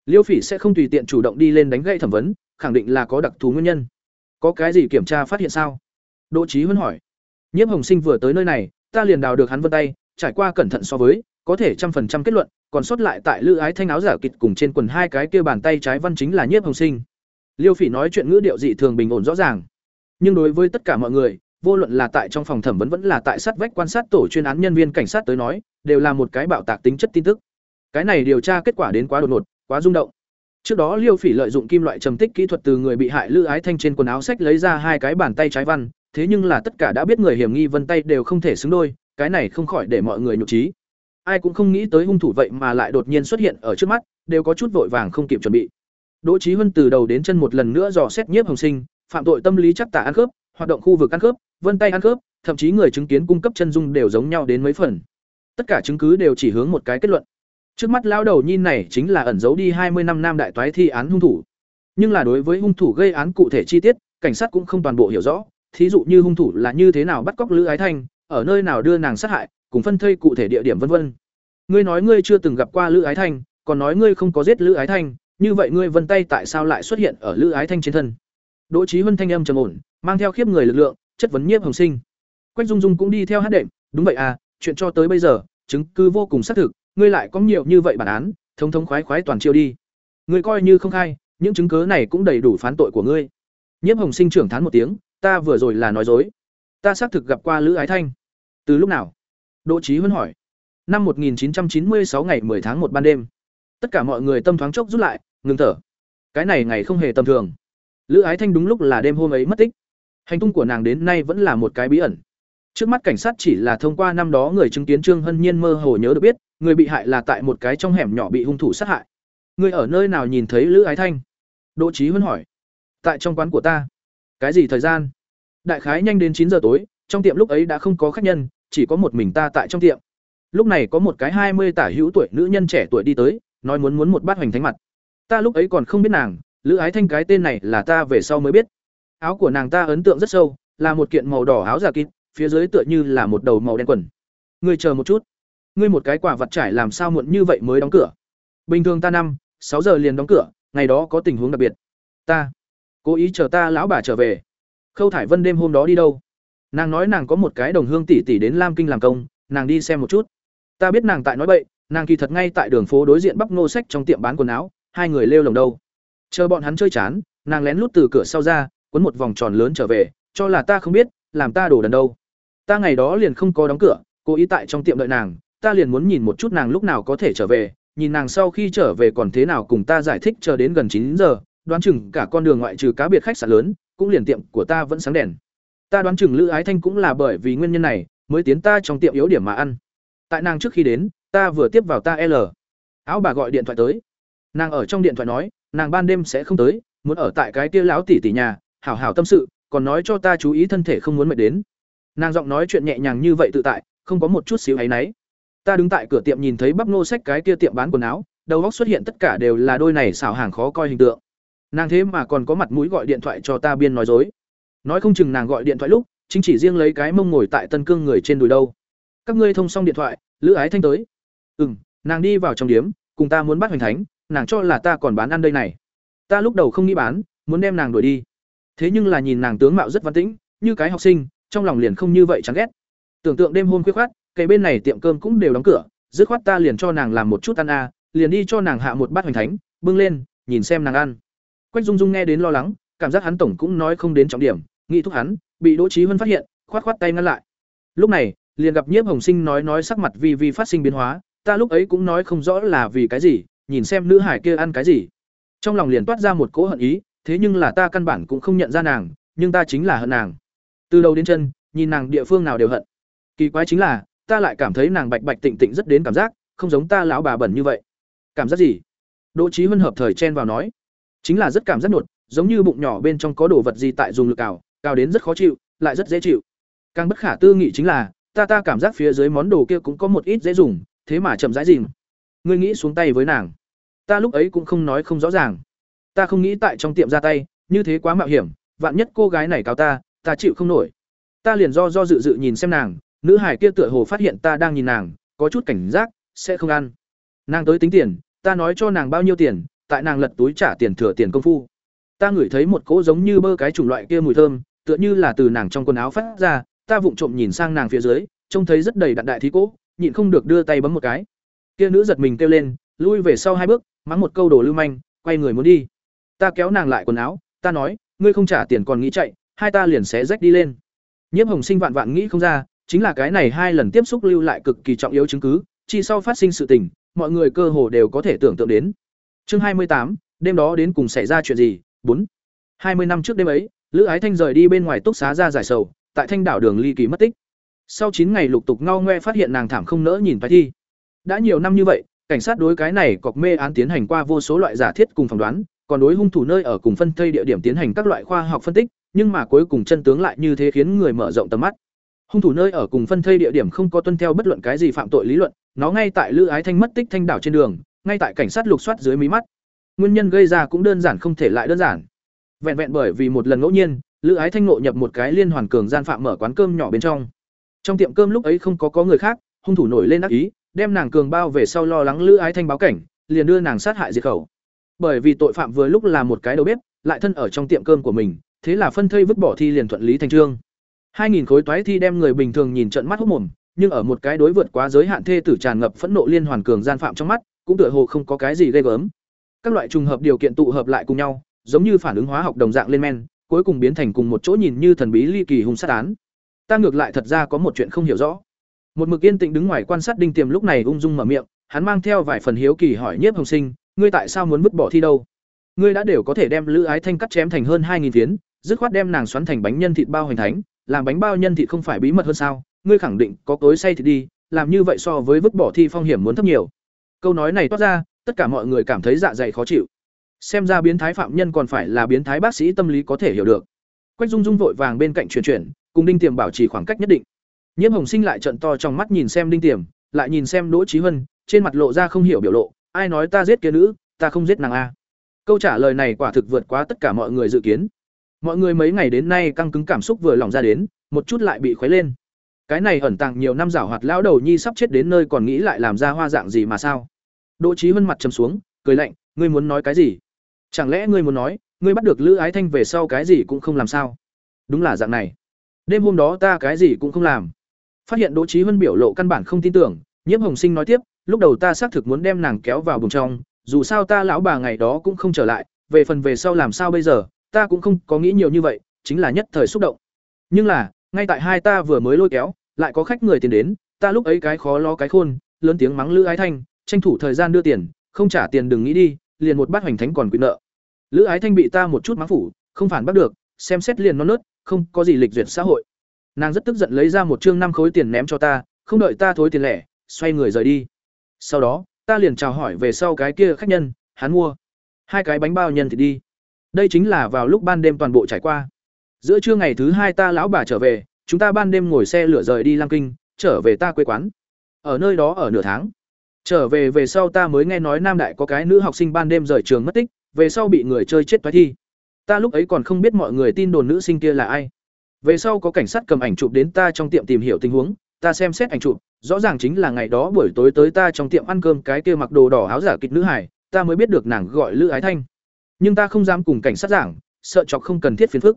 Liêu phỉ sẽ không tùy tiện chủ động đi lên đánh gậy thẩm vấn khẳng định là có đặc thù nguyên nhân. Có cái gì kiểm tra phát hiện sao? Đỗ trí huân hỏi. Nhiếp hồng sinh vừa tới nơi này ta liền đào được hắn vân tay trải qua cẩn thận so với có thể trăm phần trăm kết luận còn sót lại tại lữ ái thanh áo giả kịch cùng trên quần hai cái kia bàn tay trái văn chính là nhiếp hồng sinh. Liêu phỉ nói chuyện ngữ điệu dị thường bình ổn rõ ràng. Nhưng đối với tất cả mọi người vô luận là tại trong phòng thẩm vấn vẫn là tại sát vách quan sát tổ chuyên án nhân viên cảnh sát tới nói đều là một cái bạo tạc tính chất tin tức cái này điều tra kết quả đến quá đột ngột quá rung động Trước đó Liêu Phỉ lợi dụng kim loại trầm tích kỹ thuật từ người bị hại Lữ Ái Thanh trên quần áo sách lấy ra hai cái bàn tay trái văn, thế nhưng là tất cả đã biết người hiểm nghi vân tay đều không thể xứng đôi, cái này không khỏi để mọi người nhục trí. Ai cũng không nghĩ tới hung thủ vậy mà lại đột nhiên xuất hiện ở trước mắt, đều có chút vội vàng không kịp chuẩn bị. Đỗ Chí Huân từ đầu đến chân một lần nữa dò xét nhiếp hồng sinh, phạm tội tâm lý chắc tả ăn khớp, hoạt động khu vực ăn khớp, vân tay ăn khớp, thậm chí người chứng kiến cung cấp chân dung đều giống nhau đến mấy phần. Tất cả chứng cứ đều chỉ hướng một cái kết luận. Trước mắt lão đầu nhìn này chính là ẩn giấu đi hai mươi năm nam đại toái thi án hung thủ. Nhưng là đối với hung thủ gây án cụ thể chi tiết, cảnh sát cũng không toàn bộ hiểu rõ, thí dụ như hung thủ là như thế nào bắt cóc Lữ Ái Thanh, ở nơi nào đưa nàng sát hại, cùng phân thây cụ thể địa điểm vân vân. Ngươi nói ngươi chưa từng gặp qua Lữ Ái Thanh, còn nói ngươi không có giết Lữ Ái Thanh, như vậy ngươi vân tay tại sao lại xuất hiện ở Lữ Ái Thanh trên thân? Đỗ Chí Vân thanh âm trầm ổn, mang theo khiếp người lực lượng, chất vấn Nhiếp Hồng Sinh. Quách Dung Dung cũng đi theo hát đệm, đúng vậy à, chuyện cho tới bây giờ, chứng cứ vô cùng xác thực, ngươi lại có nhiều như vậy bản án, thống thống khoái khoái toàn chiêu đi. Ngươi coi như không khai, những chứng cứ này cũng đầy đủ phán tội của ngươi. Nhiếp Hồng Sinh trưởng thán một tiếng, ta vừa rồi là nói dối. Ta xác thực gặp qua Lữ Ái Thanh. Từ lúc nào? Đỗ trí Huân hỏi. Năm 1996 ngày 10 tháng một ban đêm. Tất cả mọi người tâm thoáng chốc rút lại, ngừng thở. Cái này ngày không hề tầm thường. Lữ Ái Thanh đúng lúc là đêm hôm ấy mất tích. Hành tung của nàng đến nay vẫn là một cái bí ẩn. Trước mắt cảnh sát chỉ là thông qua năm đó người chứng kiến Trương Hân Nhiên mơ hồ nhớ được biết, người bị hại là tại một cái trong hẻm nhỏ bị hung thủ sát hại. Người ở nơi nào nhìn thấy Lữ Ái Thanh? Đỗ Chí Huân hỏi. Tại trong quán của ta. Cái gì thời gian? Đại khái nhanh đến chín giờ tối, trong tiệm lúc ấy đã không có khách nhân, chỉ có một mình ta tại trong tiệm. Lúc này có một cái hai mươi tả hữu tuổi nữ nhân trẻ tuổi đi tới, nói muốn muốn một bát hoành thánh mặt. Ta lúc ấy còn không biết nàng, Lữ Ái Thanh cái tên này là ta về sau mới biết. Áo của nàng ta ấn tượng rất sâu, là một kiện màu đỏ áo giả kín, phía dưới tựa như là một đầu màu đen quần. Ngươi chờ một chút. Ngươi một cái quả vật trải làm sao muộn như vậy mới đóng cửa? Bình thường ta năm, sáu giờ liền đóng cửa, ngày đó có tình huống đặc biệt. Ta cố ý chờ ta lão bà trở về. Khâu Thải Vân đêm hôm đó đi đâu? Nàng nói nàng có một cái đồng hương tỷ tỷ đến Lam Kinh làm công, nàng đi xem một chút. Ta biết nàng tại nói bậy, nàng kỳ thật ngay tại đường phố đối diện bắp nô sách trong tiệm bán quần áo, hai người lêu lồng đâu. Chờ bọn hắn chơi chán, nàng lén lút từ cửa sau ra, quấn một vòng tròn lớn trở về, cho là ta không biết, làm ta đổ đần đâu. Ta ngày đó liền không có đóng cửa, cố ý tại trong tiệm đợi nàng, ta liền muốn nhìn một chút nàng lúc nào có thể trở về, nhìn nàng sau khi trở về còn thế nào cùng ta giải thích chờ đến gần chín giờ, đoán chừng cả con đường ngoại trừ cá biệt khách sạn lớn, cũng liền tiệm của ta vẫn sáng đèn. Ta đoán chừng Lữ Ái Thanh cũng là bởi vì nguyên nhân này, mới tiến ta trong tiệm yếu điểm mà ăn. Tại nàng trước khi đến, ta vừa tiếp vào ta L. Áo bà gọi điện thoại tới. Nàng ở trong điện thoại nói, nàng ban đêm sẽ không tới, muốn ở tại cái kia lão tỷ tỷ nhà, hảo hảo tâm sự, còn nói cho ta chú ý thân thể không muốn mệt đến. Nàng giọng nói chuyện nhẹ nhàng như vậy tự tại, không có một chút xíu ấy nấy. Ta đứng tại cửa tiệm nhìn thấy bắp nô sách cái kia tiệm bán quần áo, đầu óc xuất hiện tất cả đều là đôi này xảo hàng khó coi hình tượng. Nàng thế mà còn có mặt mũi gọi điện thoại cho ta biên nói dối. Nói không chừng nàng gọi điện thoại lúc, chính chỉ riêng lấy cái mông ngồi tại tân cương người trên đùi đâu. Các ngươi thông xong điện thoại, Lữ Ái Thanh tới. Ừm, nàng đi vào trong điếm, cùng ta muốn bắt hoành thánh, nàng cho là ta còn bán ăn đây này. Ta lúc đầu không nghĩ bán, muốn đem nàng đuổi đi. Thế nhưng là nhìn nàng tướng mạo rất văn tĩnh, như cái học sinh, trong lòng liền không như vậy chán ghét. Tưởng tượng đêm hôm khuya khoát, cây bên này tiệm cơm cũng đều đóng cửa, dứt khoát ta liền cho nàng làm một chút ăn a, liền đi cho nàng hạ một bát hoành thánh, bưng lên, nhìn xem nàng ăn. Quách Dung Dung nghe đến lo lắng, cảm giác hắn tổng cũng nói không đến trọng điểm, nghĩ thúc hắn, bị Đỗ trí Huân phát hiện, khoát khoát tay ngăn lại. Lúc này, liền gặp Nhiếp Hồng Sinh nói nói sắc mặt vi vi phát sinh biến hóa, ta lúc ấy cũng nói không rõ là vì cái gì, nhìn xem nữ hải kia ăn cái gì. Trong lòng liền toát ra một cỗ hận ý, thế nhưng là ta căn bản cũng không nhận ra nàng, nhưng ta chính là hận nàng. Từ đầu đến chân, nhìn nàng địa phương nào đều hận. Kỳ quái chính là, ta lại cảm thấy nàng bạch bạch tịnh tịnh rất đến cảm giác, không giống ta lão bà bẩn như vậy. Cảm giác gì? Đỗ trí Huân hợp thời chen vào nói, chính là rất cảm giác nột, giống như bụng nhỏ bên trong có đồ vật gì tại dùng lực cào, cào đến rất khó chịu, lại rất dễ chịu. Càng bất khả tư nghị chính là, ta ta cảm giác phía dưới món đồ kia cũng có một ít dễ dùng, thế mà chậm rãi gì? Ngươi nghĩ xuống tay với nàng. Ta lúc ấy cũng không nói không rõ ràng. Ta không nghĩ tại trong tiệm ra tay, như thế quá mạo hiểm, vạn nhất cô gái này cáo ta, ta chịu không nổi. Ta liền do do dự dự nhìn xem nàng, nữ hải kia tựa hồ phát hiện ta đang nhìn nàng, có chút cảnh giác, sẽ không ăn. Nàng tới tính tiền, ta nói cho nàng bao nhiêu tiền, tại nàng lật túi trả tiền thừa tiền công phu. Ta ngửi thấy một cỗ giống như bơ cái chủng loại kia mùi thơm, tựa như là từ nàng trong quần áo phát ra, ta vụng trộm nhìn sang nàng phía dưới, trông thấy rất đầy đặn đại thí cỗ, nhịn không được đưa tay bấm một cái. Kia nữ giật mình kêu lên, lui về sau hai bước, mắng một câu đồ lưu manh, quay người muốn đi. Ta kéo nàng lại quần áo, ta nói, ngươi không trả tiền còn nghĩ chạy, hai ta liền xé rách đi lên. Nhiếp Hồng Sinh vạn vạn nghĩ không ra, chính là cái này hai lần tiếp xúc lưu lại cực kỳ trọng yếu chứng cứ, chỉ sau phát sinh sự tình, mọi người cơ hồ đều có thể tưởng tượng đến. Chương hai mươi tám, đêm đó đến cùng xảy ra chuyện gì bốn hai mươi năm trước đêm ấy lữ ái thanh rời đi bên ngoài túc xá ra giải sầu tại thanh đảo đường ly kỳ mất tích sau chín ngày lục tục ngao ngoe phát hiện nàng thảm không nỡ nhìn phải thi đã nhiều năm như vậy cảnh sát đối cái này cọc mê án tiến hành qua vô số loại giả thiết cùng phỏng đoán còn đối hung thủ nơi ở cùng phân thây địa điểm tiến hành các loại khoa học phân tích, nhưng mà cuối cùng chân tướng lại như thế khiến người mở rộng tầm mắt. Hung thủ nơi ở cùng phân thây địa điểm không có tuân theo bất luận cái gì phạm tội lý luận, nó ngay tại lữ ái thanh mất tích thanh đảo trên đường, ngay tại cảnh sát lục soát dưới mí mắt. Nguyên nhân gây ra cũng đơn giản không thể lại đơn giản. Vẹn vẹn bởi vì một lần ngẫu nhiên, lữ ái thanh ngộ nhập một cái liên hoàn cường gian phạm mở quán cơm nhỏ bên trong. Trong tiệm cơm lúc ấy không có có người khác, hung thủ nổi lên ác ý, đem nàng cường bao về sau lo lắng lữ ái thanh báo cảnh, liền đưa nàng sát hại diệt khẩu bởi vì tội phạm vừa lúc là một cái đầu bếp, lại thân ở trong tiệm cơm của mình, thế là phân thây vứt bỏ thi liền thuận lý thành trương. Hai nghìn khối toái thi đem người bình thường nhìn trận mắt hốc mồm, nhưng ở một cái đối vượt quá giới hạn thê tử tràn ngập phẫn nộ liên hoàn cường gian phạm trong mắt, cũng tựa hồ không có cái gì ghê gớm. Các loại trùng hợp điều kiện tụ hợp lại cùng nhau, giống như phản ứng hóa học đồng dạng lên men, cuối cùng biến thành cùng một chỗ nhìn như thần bí ly kỳ hung sát án. Ta ngược lại thật ra có một chuyện không hiểu rõ. Một mực yên tĩnh đứng ngoài quan sát đinh tiềm lúc này ung dung mở miệng, hắn mang theo vài phần hiếu kỳ hỏi nhiếp hồng sinh ngươi tại sao muốn vứt bỏ thi đâu? Ngươi đã đều có thể đem lữ ái thanh cắt chém thành hơn hai nghìn phiến, dứt khoát đem nàng xoắn thành bánh nhân thịt bao hoành thánh, làm bánh bao nhân thịt không phải bí mật hơn sao? Ngươi khẳng định có tối say thịt đi, làm như vậy so với vứt bỏ thi phong hiểm muốn thấp nhiều. Câu nói này toát ra, tất cả mọi người cảm thấy dạ dày khó chịu. Xem ra biến thái phạm nhân còn phải là biến thái bác sĩ tâm lý có thể hiểu được. Quách dung dung vội vàng bên cạnh chuyển chuyển, cùng đinh tiềm bảo trì khoảng cách nhất định. Nhiễm hồng sinh lại trận to trong mắt nhìn xem đinh tiềm, lại nhìn xem đỗ trí huân, trên mặt lộ ra không hiểu biểu lộ ai nói ta giết kia nữ, ta không giết nàng a. Câu trả lời này quả thực vượt quá tất cả mọi người dự kiến. Mọi người mấy ngày đến nay căng cứng cảm xúc vừa lòng ra đến, một chút lại bị khuấy lên. Cái này ẩn tàng nhiều năm giảo hoạt lão đầu nhi sắp chết đến nơi còn nghĩ lại làm ra hoa dạng gì mà sao? Đỗ trí vân mặt trầm xuống, cười lạnh, ngươi muốn nói cái gì? Chẳng lẽ ngươi muốn nói, ngươi bắt được lữ ái thanh về sau cái gì cũng không làm sao? Đúng là dạng này. Đêm hôm đó ta cái gì cũng không làm. Phát hiện đỗ trí vân biểu lộ căn bản không tin tưởng nhiễm hồng sinh nói tiếp lúc đầu ta xác thực muốn đem nàng kéo vào bùng trong, dù sao ta lão bà ngày đó cũng không trở lại, về phần về sau làm sao bây giờ, ta cũng không có nghĩ nhiều như vậy, chính là nhất thời xúc động. Nhưng là, ngay tại hai ta vừa mới lôi kéo, lại có khách người tiền đến, ta lúc ấy cái khó lo cái khôn, lớn tiếng mắng lữ ái thanh, tranh thủ thời gian đưa tiền, không trả tiền đừng nghĩ đi, liền một bát hoành thánh còn quyền nợ. Lữ ái thanh bị ta một chút mắng phủ, không phản bắt được, xem xét liền non nớt, không có gì lịch duyệt xã hội. Nàng rất tức giận lấy ra một chương năm khối tiền ném cho ta, không đợi ta thối tiền lẻ, xoay người rời đi sau đó, ta liền chào hỏi về sau cái kia khách nhân, hắn mua. Hai cái bánh bao nhân thì đi. Đây chính là vào lúc ban đêm toàn bộ trải qua. Giữa trưa ngày thứ hai ta lão bà trở về, chúng ta ban đêm ngồi xe lửa rời đi lam kinh, trở về ta quê quán. Ở nơi đó ở nửa tháng. Trở về về sau ta mới nghe nói nam đại có cái nữ học sinh ban đêm rời trường mất tích, về sau bị người chơi chết thoái thi. Ta lúc ấy còn không biết mọi người tin đồn nữ sinh kia là ai. Về sau có cảnh sát cầm ảnh chụp đến ta trong tiệm tìm hiểu tình huống ta xem xét ảnh chụp, rõ ràng chính là ngày đó buổi tối tới ta trong tiệm ăn cơm cái kia mặc đồ đỏ áo giả kịch nữ hải ta mới biết được nàng gọi lữ ái thanh. Nhưng ta không dám cùng cảnh sát giảng, sợ chọc không cần thiết phiền phức.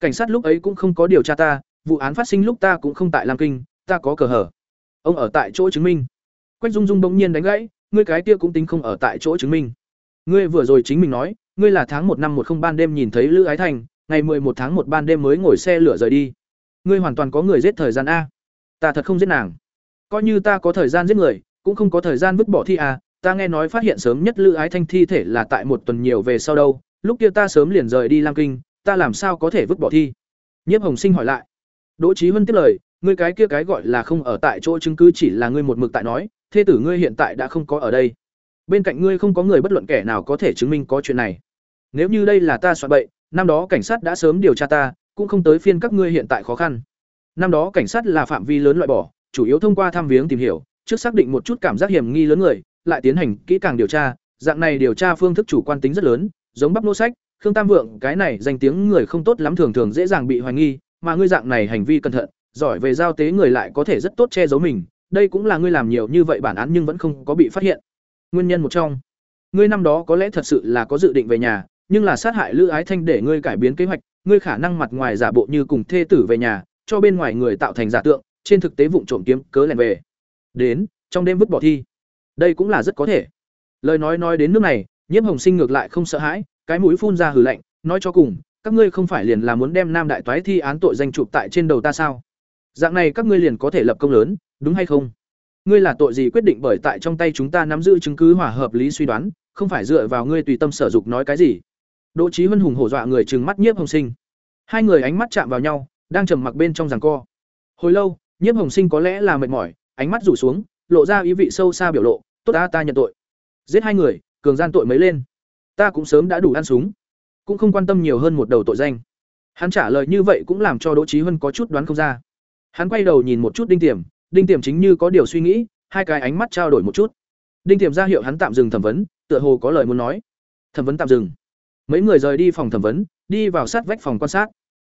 Cảnh sát lúc ấy cũng không có điều tra ta, vụ án phát sinh lúc ta cũng không tại lam kinh, ta có cờ hở. Ông ở tại chỗ chứng minh. Quách dung dung bỗng nhiên đánh gãy, ngươi cái kia cũng tính không ở tại chỗ chứng minh. Ngươi vừa rồi chính mình nói, ngươi là tháng một năm một không ban đêm nhìn thấy lữ ái thành ngày một tháng một ban đêm mới ngồi xe lửa rời đi. Ngươi hoàn toàn có người giết thời gian a ta thật không giết nàng. Coi như ta có thời gian giết người, cũng không có thời gian vứt bỏ thi à? ta nghe nói phát hiện sớm nhất lữ ái thanh thi thể là tại một tuần nhiều về sau đâu, lúc kia ta sớm liền rời đi lam kinh, ta làm sao có thể vứt bỏ thi? Nhiếp hồng sinh hỏi lại. Đỗ trí huân tiếp lời, ngươi cái kia cái gọi là không ở tại chỗ chứng cứ chỉ là ngươi một mực tại nói, thê tử ngươi hiện tại đã không có ở đây. Bên cạnh ngươi không có người bất luận kẻ nào có thể chứng minh có chuyện này. Nếu như đây là ta soạn bậy, năm đó cảnh sát đã sớm điều tra ta, cũng không tới phiên các ngươi hiện tại khó khăn năm đó cảnh sát là phạm vi lớn loại bỏ, chủ yếu thông qua thăm viếng tìm hiểu, trước xác định một chút cảm giác hiểm nghi lớn người, lại tiến hành kỹ càng điều tra. Dạng này điều tra phương thức chủ quan tính rất lớn, giống bắp nô sách, khương tam vượng, cái này danh tiếng người không tốt lắm thường thường dễ dàng bị hoài nghi, mà ngươi dạng này hành vi cẩn thận, giỏi về giao tế người lại có thể rất tốt che giấu mình, đây cũng là ngươi làm nhiều như vậy bản án nhưng vẫn không có bị phát hiện. Nguyên nhân một trong. Ngươi năm đó có lẽ thật sự là có dự định về nhà, nhưng là sát hại lữ ái thanh để ngươi cải biến kế hoạch, ngươi khả năng mặt ngoài giả bộ như cùng thê tử về nhà cho bên ngoài người tạo thành giả tượng, trên thực tế vụng trộm kiếm cớ lẻn về. Đến, trong đêm vứt bỏ thi. Đây cũng là rất có thể. Lời nói nói đến nước này nhiễm hồng sinh ngược lại không sợ hãi, cái mũi phun ra hừ lạnh, nói cho cùng, các ngươi không phải liền là muốn đem nam đại toái thi án tội danh chụp tại trên đầu ta sao? Dạng này các ngươi liền có thể lập công lớn, đúng hay không? Ngươi là tội gì quyết định bởi tại trong tay chúng ta nắm giữ chứng cứ hòa hợp lý suy đoán, không phải dựa vào ngươi tùy tâm sở dục nói cái gì? Đỗ trí Vân hùng hổ dọa người trừng mắt nhiếp hồng sinh. Hai người ánh mắt chạm vào nhau đang trầm mặc bên trong giằng co. Hồi lâu, nhiếp hồng sinh có lẽ là mệt mỏi, ánh mắt rủ xuống, lộ ra ý vị sâu xa biểu lộ, tốt ta ta nhận tội. Giết hai người, cường gian tội mấy lên. Ta cũng sớm đã đủ ăn súng, cũng không quan tâm nhiều hơn một đầu tội danh. Hắn trả lời như vậy cũng làm cho đỗ trí hân có chút đoán không ra. Hắn quay đầu nhìn một chút đinh tiềm đinh tiềm chính như có điều suy nghĩ, hai cái ánh mắt trao đổi một chút. Đinh tiềm ra hiệu hắn tạm dừng thẩm vấn, tựa hồ có lời muốn nói. Thẩm vấn tạm dừng. Mấy người rời đi phòng thẩm vấn, đi vào sát vách phòng quan sát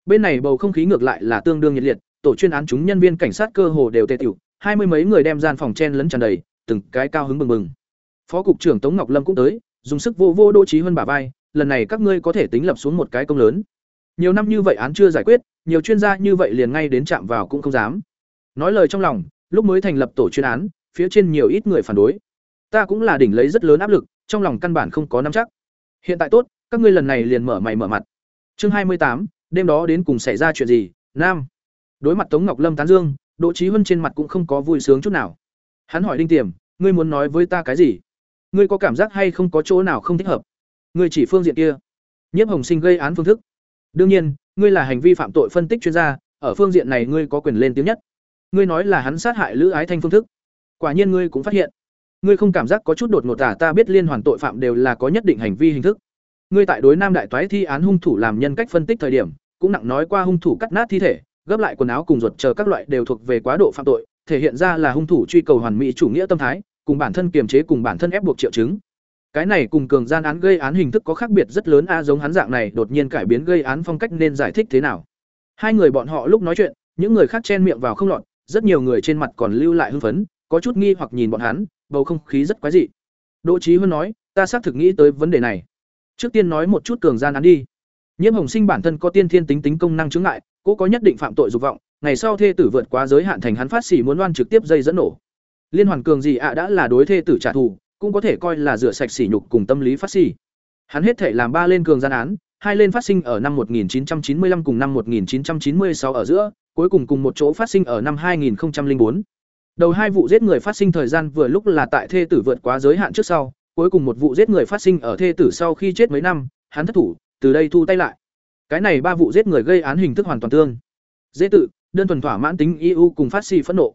bên này bầu không khí ngược lại là tương đương nhiệt liệt, tổ chuyên án chúng nhân viên cảnh sát cơ hồ đều tê tiểu, hai mươi mấy người đem gian phòng chen lấn tràn đầy, từng cái cao hứng bừng bừng. Phó cục trưởng tống ngọc lâm cũng tới, dùng sức vô vô đỗ trí hơn bả vai, lần này các ngươi có thể tính lập xuống một cái công lớn. Nhiều năm như vậy án chưa giải quyết, nhiều chuyên gia như vậy liền ngay đến chạm vào cũng không dám. Nói lời trong lòng, lúc mới thành lập tổ chuyên án, phía trên nhiều ít người phản đối. Ta cũng là đỉnh lấy rất lớn áp lực, trong lòng căn bản không có nắm chắc. Hiện tại tốt, các ngươi lần này liền mở mày mở mặt. Chương hai mươi tám đêm đó đến cùng xảy ra chuyện gì? Nam. Đối mặt tống ngọc lâm tán dương, đỗ trí huân trên mặt cũng không có vui sướng chút nào. Hắn hỏi đinh tiềm, ngươi muốn nói với ta cái gì? Ngươi có cảm giác hay không có chỗ nào không thích hợp? Ngươi chỉ phương diện kia. Nhiếp hồng sinh gây án phương thức. Đương nhiên, ngươi là hành vi phạm tội phân tích chuyên gia, ở phương diện này ngươi có quyền lên tiếng nhất. Ngươi nói là hắn sát hại lữ ái thanh phương thức. Quả nhiên ngươi cũng phát hiện. Ngươi không cảm giác có chút đột ngột tả ta biết liên hoàn tội phạm đều là có nhất định hành vi hình thức ngươi tại đối nam đại toái thi án hung thủ làm nhân cách phân tích thời điểm, cũng nặng nói qua hung thủ cắt nát thi thể, gấp lại quần áo cùng ruột chờ các loại đều thuộc về quá độ phạm tội, thể hiện ra là hung thủ truy cầu hoàn mỹ chủ nghĩa tâm thái, cùng bản thân kiềm chế cùng bản thân ép buộc triệu chứng. Cái này cùng cường gian án gây án hình thức có khác biệt rất lớn a, giống hắn dạng này đột nhiên cải biến gây án phong cách nên giải thích thế nào. Hai người bọn họ lúc nói chuyện, những người khác chen miệng vào không lọt, rất nhiều người trên mặt còn lưu lại hưng phấn, có chút nghi hoặc nhìn bọn hắn, bầu không khí rất quái dị. Đỗ trí huân nói, ta xác thực nghĩ tới vấn đề này trước tiên nói một chút cường gian án đi. Nhiễm hồng sinh bản thân có tiên thiên tính tính công năng chứng ngại, cô có nhất định phạm tội dục vọng, ngày sau thê tử vượt quá giới hạn thành hắn phát xỉ muốn loan trực tiếp dây dẫn nổ. Liên hoàn cường gì ạ đã là đối thê tử trả thù, cũng có thể coi là rửa sạch sỉ nhục cùng tâm lý phát xỉ. Hắn hết thể làm ba lên cường gian án, hai lên phát sinh ở năm 1995 cùng năm 1996 ở giữa, cuối cùng cùng một chỗ phát sinh ở năm 2004 đầu hai vụ giết người phát sinh thời gian vừa lúc là tại thê tử vượt quá giới hạn trước sau cuối cùng một vụ giết người phát sinh ở thê tử sau khi chết mấy năm, hắn thất thủ, từ đây thu tay lại. Cái này ba vụ giết người gây án hình thức hoàn toàn tương. Dễ tự, đơn thuần thỏa mãn tính eu cùng phát xì phẫn nộ.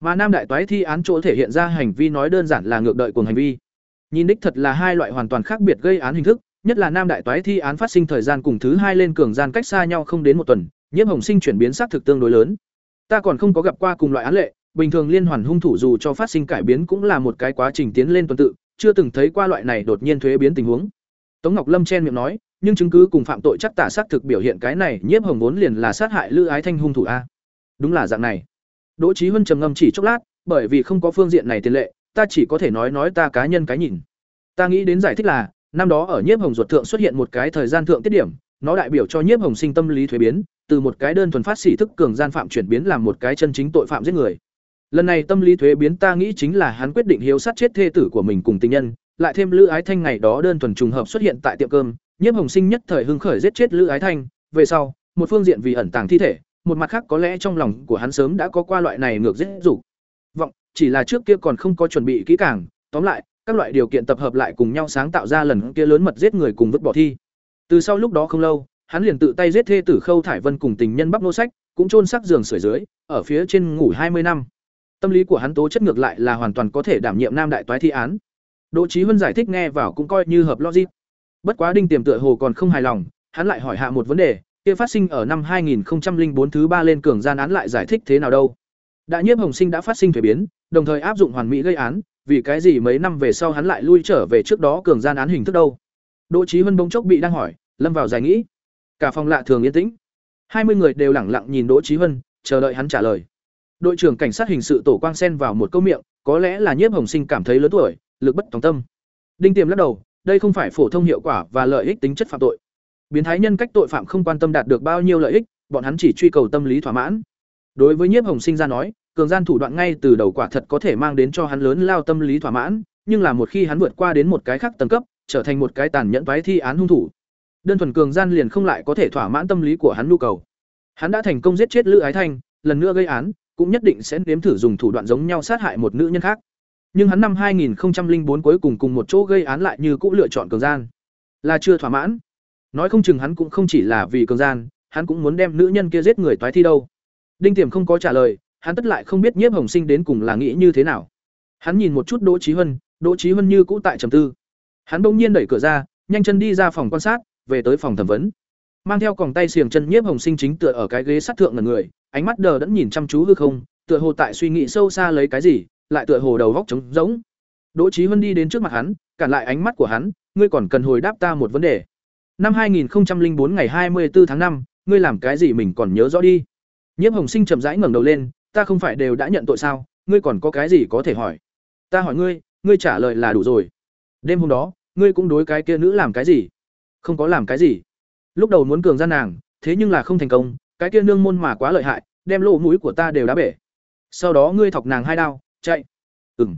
Mà nam đại toái thi án chỗ thể hiện ra hành vi nói đơn giản là ngược đợi cùng hành vi. Nhìn đích thật là hai loại hoàn toàn khác biệt gây án hình thức, nhất là nam đại toái thi án phát sinh thời gian cùng thứ hai lên cường gian cách xa nhau không đến một tuần nhiễm hồng sinh chuyển biến xác thực tương đối lớn. Ta còn không có gặp qua cùng loại án lệ, bình thường liên hoàn hung thủ dù cho phát sinh cải biến cũng là một cái quá trình tiến lên tuần tự chưa từng thấy qua loại này đột nhiên thuế biến tình huống. Tống ngọc lâm chen miệng nói, nhưng chứng cứ cùng phạm tội chắc tả xác thực biểu hiện cái này, nhiếp hồng vốn liền là sát hại lữ ái thanh hung thủ a. Đúng là dạng này. Đỗ Chí huân trầm ngâm chỉ chốc lát, bởi vì không có phương diện này tiền lệ, ta chỉ có thể nói nói ta cá nhân cái nhìn. Ta nghĩ đến giải thích là, năm đó ở nhiếp hồng ruột thượng xuất hiện một cái thời gian thượng tiết điểm, nó đại biểu cho nhiếp hồng sinh tâm lý thuế biến, từ một cái đơn thuần phát xỉ thức cường gian phạm chuyển biến làm một cái chân chính tội phạm giết người lần này tâm lý thuế biến ta nghĩ chính là hắn quyết định hiếu sát chết thê tử của mình cùng tình nhân, lại thêm lữ ái thanh ngày đó đơn thuần trùng hợp xuất hiện tại tiệm cơm, nhiếp hồng sinh nhất thời hưng khởi giết chết lữ ái thanh. Về sau, một phương diện vì ẩn tàng thi thể, một mặt khác có lẽ trong lòng của hắn sớm đã có qua loại này ngược giết dục. Vọng, chỉ là trước kia còn không có chuẩn bị kỹ càng, tóm lại, các loại điều kiện tập hợp lại cùng nhau sáng tạo ra lần kia lớn mật giết người cùng vứt bỏ thi. Từ sau lúc đó không lâu, hắn liền tự tay giết thê tử khâu thải vân cùng tình nhân bắp nô sách, cũng chôn xác giường sửa dưới, ở phía trên ngủ hai mươi năm tâm lý của hắn tố chất ngược lại là hoàn toàn có thể đảm nhiệm nam đại toái thi án. Đỗ trí huân giải thích nghe vào cũng coi như hợp logic. Bất quá đinh tiềm tựa hồ còn không hài lòng, hắn lại hỏi hạ một vấn đề, kia phát sinh ở năm 2004 thứ ba lên cường gian án lại giải thích thế nào đâu? Đã nhiếp hồng sinh đã phát sinh thuế biến, đồng thời áp dụng hoàn mỹ gây án, vì cái gì mấy năm về sau hắn lại lui trở về trước đó cường gian án hình thức đâu? Đỗ trí huân bỗng chốc bị đang hỏi, lâm vào giải nghĩ. Cả phòng lạ thường yên tĩnh. Hai mươi người đều lẳng lặng nhìn đỗ trí huân, chờ đợi hắn trả lời đội trưởng cảnh sát hình sự tổ quang sen vào một câu miệng, có lẽ là nhiếp hồng sinh cảm thấy lớn tuổi, lực bất tòng tâm. Đinh tiềm lắc đầu, đây không phải phổ thông hiệu quả và lợi ích tính chất phạm tội. Biến thái nhân cách tội phạm không quan tâm đạt được bao nhiêu lợi ích, bọn hắn chỉ truy cầu tâm lý thỏa mãn. Đối với nhiếp hồng sinh ra nói, cường gian thủ đoạn ngay từ đầu quả thật có thể mang đến cho hắn lớn lao tâm lý thỏa mãn, nhưng là một khi hắn vượt qua đến một cái khác tầng cấp, trở thành một cái tàn nhẫn vái thi án hung thủ. Đơn thuần cường gian liền không lại có thể thỏa mãn tâm lý của hắn nhu cầu. Hắn đã thành công giết chết lữ ái thanh, lần nữa gây án cũng nhất định sẽ nếm thử dùng thủ đoạn giống nhau sát hại một nữ nhân khác nhưng hắn năm 2004 cuối cùng cùng một chỗ gây án lại như cũ lựa chọn cường gian. Là chưa thỏa mãn. Nói không chừng hắn cũng không chỉ là vì cường gian, hắn cũng muốn đem nữ nhân kia giết người toái thi đâu. Đinh Tiềm không có trả lời, hắn tất lại không biết Nhiếp Hồng Sinh đến cùng là nghĩ như thế nào. Hắn nhìn một chút Đỗ Chí Hân, Đỗ Chí Hân như cũ tại trầm tư. Hắn bỗng nhiên đẩy cửa ra, nhanh chân đi ra phòng quan sát, về tới phòng thẩm vấn. Mang theo còng tay xiềng chân Nhiếp Hồng Sinh chính tựa ở cái ghế sắt thượng ngẩn người, ánh mắt đờ đẫn nhìn chăm chú hư không, tựa hồ tại suy nghĩ sâu xa lấy cái gì, lại tựa hồ đầu góc trống rỗng. Đỗ Chí Hân đi đến trước mặt hắn, cản lại ánh mắt của hắn, ngươi còn cần hồi đáp ta một vấn đề. Năm 2004 ngày 24 tháng 5, ngươi làm cái gì mình còn nhớ rõ đi. Nhiếp Hồng Sinh chậm rãi ngẩng đầu lên, ta không phải đều đã nhận tội sao, ngươi còn có cái gì có thể hỏi? Ta hỏi ngươi, ngươi trả lời là đủ rồi. Đêm hôm đó, ngươi cũng đối cái kia nữ làm cái gì? Không có làm cái gì. Lúc đầu muốn cường gian nàng, thế nhưng là không thành công, cái kia nương môn mà quá lợi hại, đem lỗ mũi của ta đều đá bể. Sau đó ngươi thọc nàng hai đao, chạy. Ừm.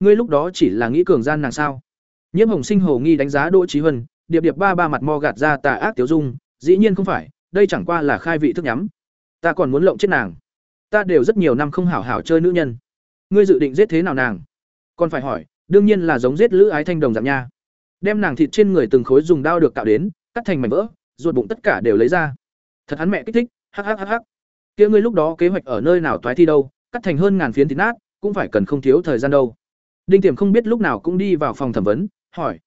Ngươi lúc đó chỉ là nghĩ cường gian nàng sao? Nhiễm Hồng Sinh hồ nghi đánh giá Đỗ Chí huân, điệp điệp ba ba mặt mo gạt ra tà ác tiểu dung, dĩ nhiên không phải, đây chẳng qua là khai vị thức nhắm. Ta còn muốn lộng chết nàng. Ta đều rất nhiều năm không hảo hảo chơi nữ nhân. Ngươi dự định giết thế nào nàng? Còn phải hỏi, đương nhiên là giống giết Lữ Ái Thanh đồng dạng nha. Đem nàng thịt trên người từng khối dùng dao được cạo đến, cắt thành mảnh vỡ, ruột bụng tất cả đều lấy ra. Thật hắn mẹ kích thích, hắc hắc hắc hắc. Kia ngươi lúc đó kế hoạch ở nơi nào toái thi đâu, cắt thành hơn ngàn phiến thịt nát, cũng phải cần không thiếu thời gian đâu. Đinh Tiềm không biết lúc nào cũng đi vào phòng thẩm vấn, hỏi: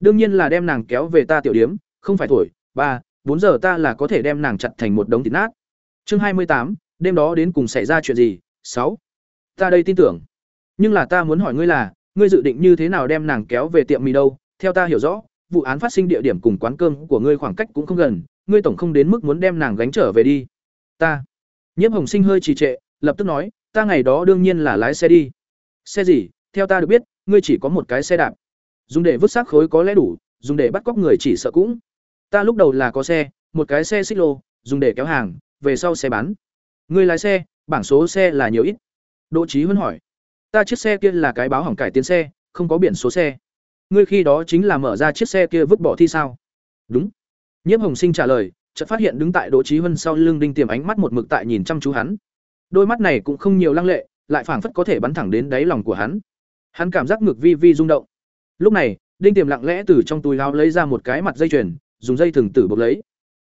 "Đương nhiên là đem nàng kéo về ta tiểu điếm, không phải thổi, ba, bốn giờ ta là có thể đem nàng chặt thành một đống thịt nát." Chương hai mươi tám, đêm đó đến cùng xảy ra chuyện gì? Sáu, Ta đây tin tưởng. Nhưng là ta muốn hỏi ngươi là, ngươi dự định như thế nào đem nàng kéo về tiệm mì đâu? Theo ta hiểu rõ, vụ án phát sinh địa điểm cùng quán cơm của ngươi khoảng cách cũng không gần, ngươi tổng không đến mức muốn đem nàng gánh trở về đi. Ta. Nhiếp Hồng Sinh hơi trì trệ, lập tức nói, ta ngày đó đương nhiên là lái xe đi. Xe gì? Theo ta được biết, ngươi chỉ có một cái xe đạp. Dùng để vứt xác khối có lẽ đủ, dùng để bắt cóc người chỉ sợ cũng. Ta lúc đầu là có xe, một cái xe xích lô, dùng để kéo hàng, về sau xe bán. Ngươi lái xe, bảng số xe là nhiều ít. Đỗ Chí Huân hỏi. Ta chiếc xe kia là cái báo hỏng cải tiến xe, không có biển số xe. Ngươi khi đó chính là mở ra chiếc xe kia vứt bỏ thi sao? Đúng. Nhiếp Hồng Sinh trả lời, chợt phát hiện đứng tại Đỗ Chí Huân sau lưng đinh tiềm ánh mắt một mực tại nhìn chăm chú hắn. Đôi mắt này cũng không nhiều lăng lệ, lại phảng phất có thể bắn thẳng đến đáy lòng của hắn. Hắn cảm giác ngực vi vi rung động. Lúc này, đinh tiềm lặng lẽ từ trong túi áo lấy ra một cái mặt dây chuyền, dùng dây thừng tử buộc lấy.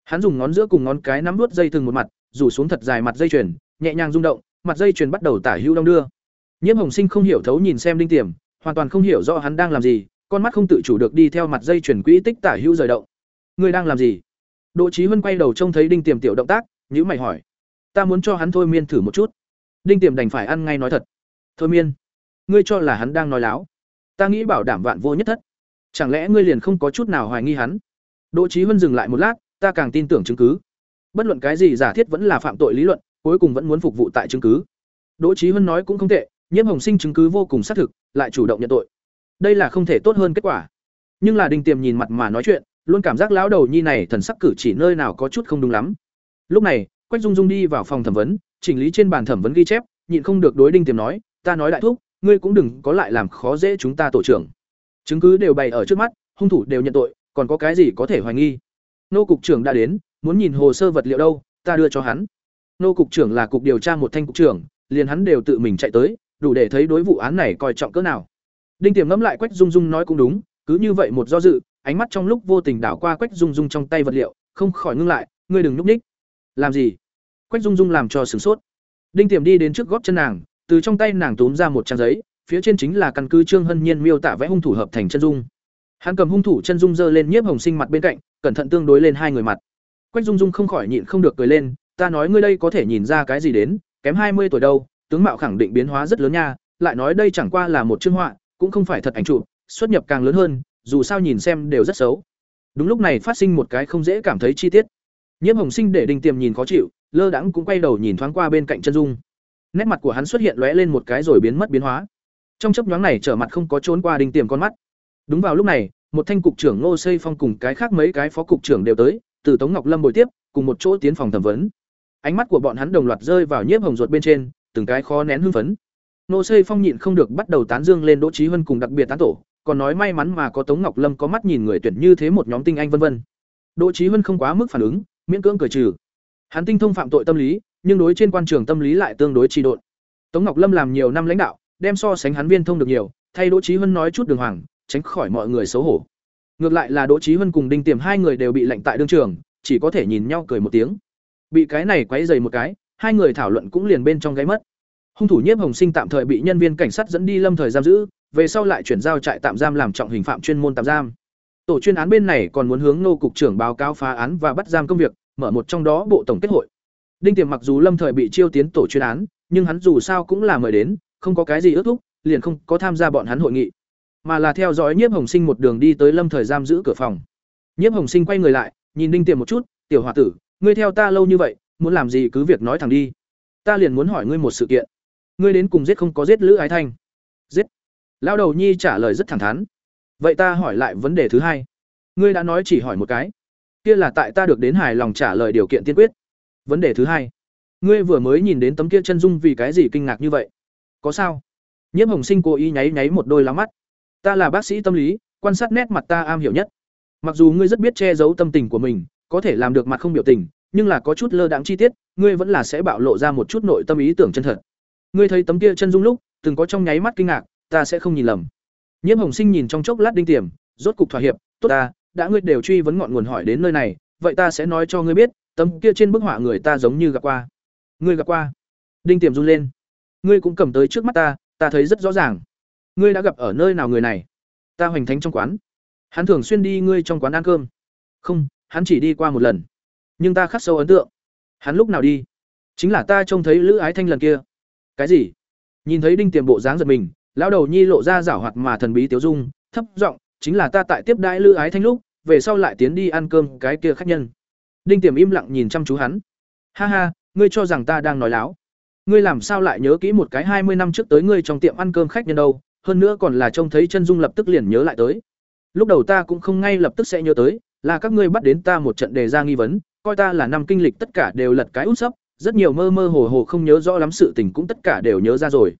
Hắn dùng ngón giữa cùng ngón cái nắm nuốt dây thừng một mặt, rủ xuống thật dài mặt dây chuyền, nhẹ nhàng rung động, mặt dây chuyền bắt đầu tả hữu đông đưa. Nhiễm Hồng Sinh không hiểu thấu nhìn xem đinh tiềm, hoàn toàn không hiểu rõ hắn đang làm gì, con mắt không tự chủ được đi theo mặt dây chuyền quỹ tích tả hữu rời động. Ngươi đang làm gì? Đỗ Chí Huân quay đầu trông thấy đinh tiềm tiểu động tác, nhữ mày hỏi. Ta muốn cho hắn thôi miên thử một chút. Đinh tiềm đành phải ăn ngay nói thật. Thôi miên? Ngươi cho là hắn đang nói láo? Ta nghĩ bảo đảm vạn vô nhất thất. Chẳng lẽ ngươi liền không có chút nào hoài nghi hắn? Đỗ Chí Huân dừng lại một lát, ta càng tin tưởng chứng cứ. Bất luận cái gì giả thiết vẫn là phạm tội lý luận, cuối cùng vẫn muốn phục vụ tại chứng cứ. Đỗ Chí Huân nói cũng không tệ, Nhiễm Hồng Sinh chứng cứ vô cùng xác thực, lại chủ động nhận tội. Đây là không thể tốt hơn kết quả. Nhưng là Đinh Tiềm nhìn mặt mà nói chuyện, luôn cảm giác lão đầu nhi này thần sắc cử chỉ nơi nào có chút không đúng lắm. Lúc này, Quách Dung Dung đi vào phòng thẩm vấn, chỉnh lý trên bàn thẩm vấn ghi chép, nhịn không được đối Đinh Tiềm nói, "Ta nói đại thúc, ngươi cũng đừng có lại làm khó dễ chúng ta tổ trưởng. Chứng cứ đều bày ở trước mắt, hung thủ đều nhận tội, còn có cái gì có thể hoài nghi?" Nô cục trưởng đã đến, muốn nhìn hồ sơ vật liệu đâu, ta đưa cho hắn. Nô cục trưởng là cục điều tra một thanh cục trưởng, liền hắn đều tự mình chạy tới, đủ để thấy đối vụ án này coi trọng cỡ nào. Đinh Tiềm ngẫm lại Quách Dung Dung nói cũng đúng, cứ như vậy một do dự, ánh mắt trong lúc vô tình đảo qua Quách Dung Dung trong tay vật liệu, không khỏi ngưng lại, ngươi đừng nhúc ních. Làm gì? Quách Dung Dung làm cho sửng sốt. Đinh Tiềm đi đến trước gót chân nàng, từ trong tay nàng tốn ra một trang giấy, phía trên chính là căn cứ Trương Hân Nhiên miêu tả vẽ hung thủ hợp thành chân dung. Hắn cầm hung thủ chân dung dơ lên nhiếp hồng sinh mặt bên cạnh, cẩn thận tương đối lên hai người mặt. Quách Dung Dung không khỏi nhịn không được cười lên, ta nói ngươi đây có thể nhìn ra cái gì đến, kém hai mươi tuổi đâu, tướng mạo khẳng định biến hóa rất lớn nha, lại nói đây chẳng qua là một chương họa, cũng không phải thật ảnh chụp, xuất nhập càng lớn hơn, dù sao nhìn xem đều rất xấu. Đúng lúc này phát sinh một cái không dễ cảm thấy chi tiết. Nhiễm Hồng Sinh để Đinh Tiềm nhìn khó chịu, lơ đãng cũng quay đầu nhìn thoáng qua bên cạnh chân dung. Nét mặt của hắn xuất hiện lóe lên một cái rồi biến mất biến hóa. Trong chớp nhoáng này trở mặt không có trốn qua Đinh Tiềm con mắt. Đúng vào lúc này, một thanh cục trưởng Ngô Xây Phong cùng cái khác mấy cái phó cục trưởng đều tới, từ Tống Ngọc Lâm bồi tiếp, cùng một chỗ tiến phòng thẩm vấn. Ánh mắt của bọn hắn đồng loạt rơi vào Nhiếp Hồng ruột bên trên, từng cái khó nén hưng phấn. Ngô Xây Phong nhịn không được bắt đầu tán dương lên Đỗ Chí Hân cùng đặc biệt tán tổ, còn nói may mắn mà có Tống Ngọc Lâm có mắt nhìn người tuyển như thế một nhóm tinh anh vân vân. Đỗ Chí Hân không quá mức phản ứng, miễn cưỡng cười trừ. Hắn tinh thông phạm tội tâm lý, nhưng đối trên quan trường tâm lý lại tương đối trì độn. Tống Ngọc Lâm làm nhiều năm lãnh đạo, đem so sánh hắn viên thông được nhiều, thay Đỗ Chí Hân nói chút đường hoàng, tránh khỏi mọi người xấu hổ. Ngược lại là Đỗ Chí Hân cùng Đinh Tiềm hai người đều bị lệnh tại đương trường, chỉ có thể nhìn nhau cười một tiếng. Bị cái này quấy rầy một cái, hai người thảo luận cũng liền bên trong gáy mất. Hung thủ Nhiếp Hồng Sinh tạm thời bị nhân viên cảnh sát dẫn đi lâm thời giam giữ, về sau lại chuyển giao trại tạm giam làm trọng hình phạm chuyên môn tạm giam. Tổ chuyên án bên này còn muốn hướng nô cục trưởng báo cáo phá án và bắt giam công việc, mở một trong đó bộ tổng kết hội. Đinh Tiềm mặc dù lâm thời bị chiêu tiến tổ chuyên án, nhưng hắn dù sao cũng là mời đến, không có cái gì ước thúc, liền không có tham gia bọn hắn hội nghị, mà là theo dõi Nhiếp Hồng Sinh một đường đi tới lâm thời giam giữ cửa phòng. Nhiếp Hồng Sinh quay người lại, nhìn Đinh Tiềm một chút, "Tiểu hòa tử, ngươi theo ta lâu như vậy, muốn làm gì cứ việc nói thẳng đi. Ta liền muốn hỏi ngươi một sự kiện. Ngươi đến cùng giết không có giết Lữ Ái Thanh?" "Giết." Lão đầu nhi trả lời rất thẳng thắn. "Vậy ta hỏi lại vấn đề thứ hai. Ngươi đã nói chỉ hỏi một cái. Kia là tại ta được đến hài lòng trả lời điều kiện tiên quyết. Vấn đề thứ hai, ngươi vừa mới nhìn đến tấm kia chân dung vì cái gì kinh ngạc như vậy? Có sao?" Nhiếp Hồng Sinh cố ý nháy nháy một đôi lá mắt. "Ta là bác sĩ tâm lý, quan sát nét mặt ta am hiểu nhất. Mặc dù ngươi rất biết che giấu tâm tình của mình, có thể làm được mặt không biểu tình, nhưng là có chút lơ đãng chi tiết, ngươi vẫn là sẽ bạo lộ ra một chút nội tâm ý tưởng chân thật. Ngươi thấy tấm kia chân dung lúc, từng có trong nháy mắt kinh ngạc, ta sẽ không nhìn lầm. Nhiễm Hồng Sinh nhìn trong chốc lát đinh tiềm, rốt cục thỏa hiệp, tốt ta, đã ngươi đều truy vấn ngọn nguồn hỏi đến nơi này, vậy ta sẽ nói cho ngươi biết, tấm kia trên bức họa người ta giống như gặp qua. Ngươi gặp qua? Đinh tiềm run lên. Ngươi cũng cầm tới trước mắt ta, ta thấy rất rõ ràng. Ngươi đã gặp ở nơi nào người này? Ta hoành thánh trong quán. Hắn thường xuyên đi ngươi trong quán ăn cơm. Không, hắn chỉ đi qua một lần. Nhưng ta khắc sâu ấn tượng. Hắn lúc nào đi? Chính là ta trông thấy Lữ Ái Thanh lần kia. Cái gì? Nhìn thấy Đinh Tiềm bộ dáng giật mình, lão đầu nhi lộ ra giảo hoạt mà thần bí tiếu dung, thấp giọng, chính là ta tại tiếp đãi Lữ Ái Thanh lúc, về sau lại tiến đi ăn cơm cái kia khách nhân. Đinh Tiềm im lặng nhìn chăm chú hắn. Ha ha, ngươi cho rằng ta đang nói láo? Ngươi làm sao lại nhớ kỹ một cái hai mươi năm trước tới ngươi trong tiệm ăn cơm khách nhân đâu, hơn nữa còn là trông thấy chân dung lập tức liền nhớ lại tới. Lúc đầu ta cũng không ngay lập tức sẽ nhớ tới, là các ngươi bắt đến ta một trận đề ra nghi vấn, coi ta là năm kinh lịch tất cả đều lật cái út sấp, rất nhiều mơ mơ hồ hồ không nhớ rõ lắm sự tình cũng tất cả đều nhớ ra rồi.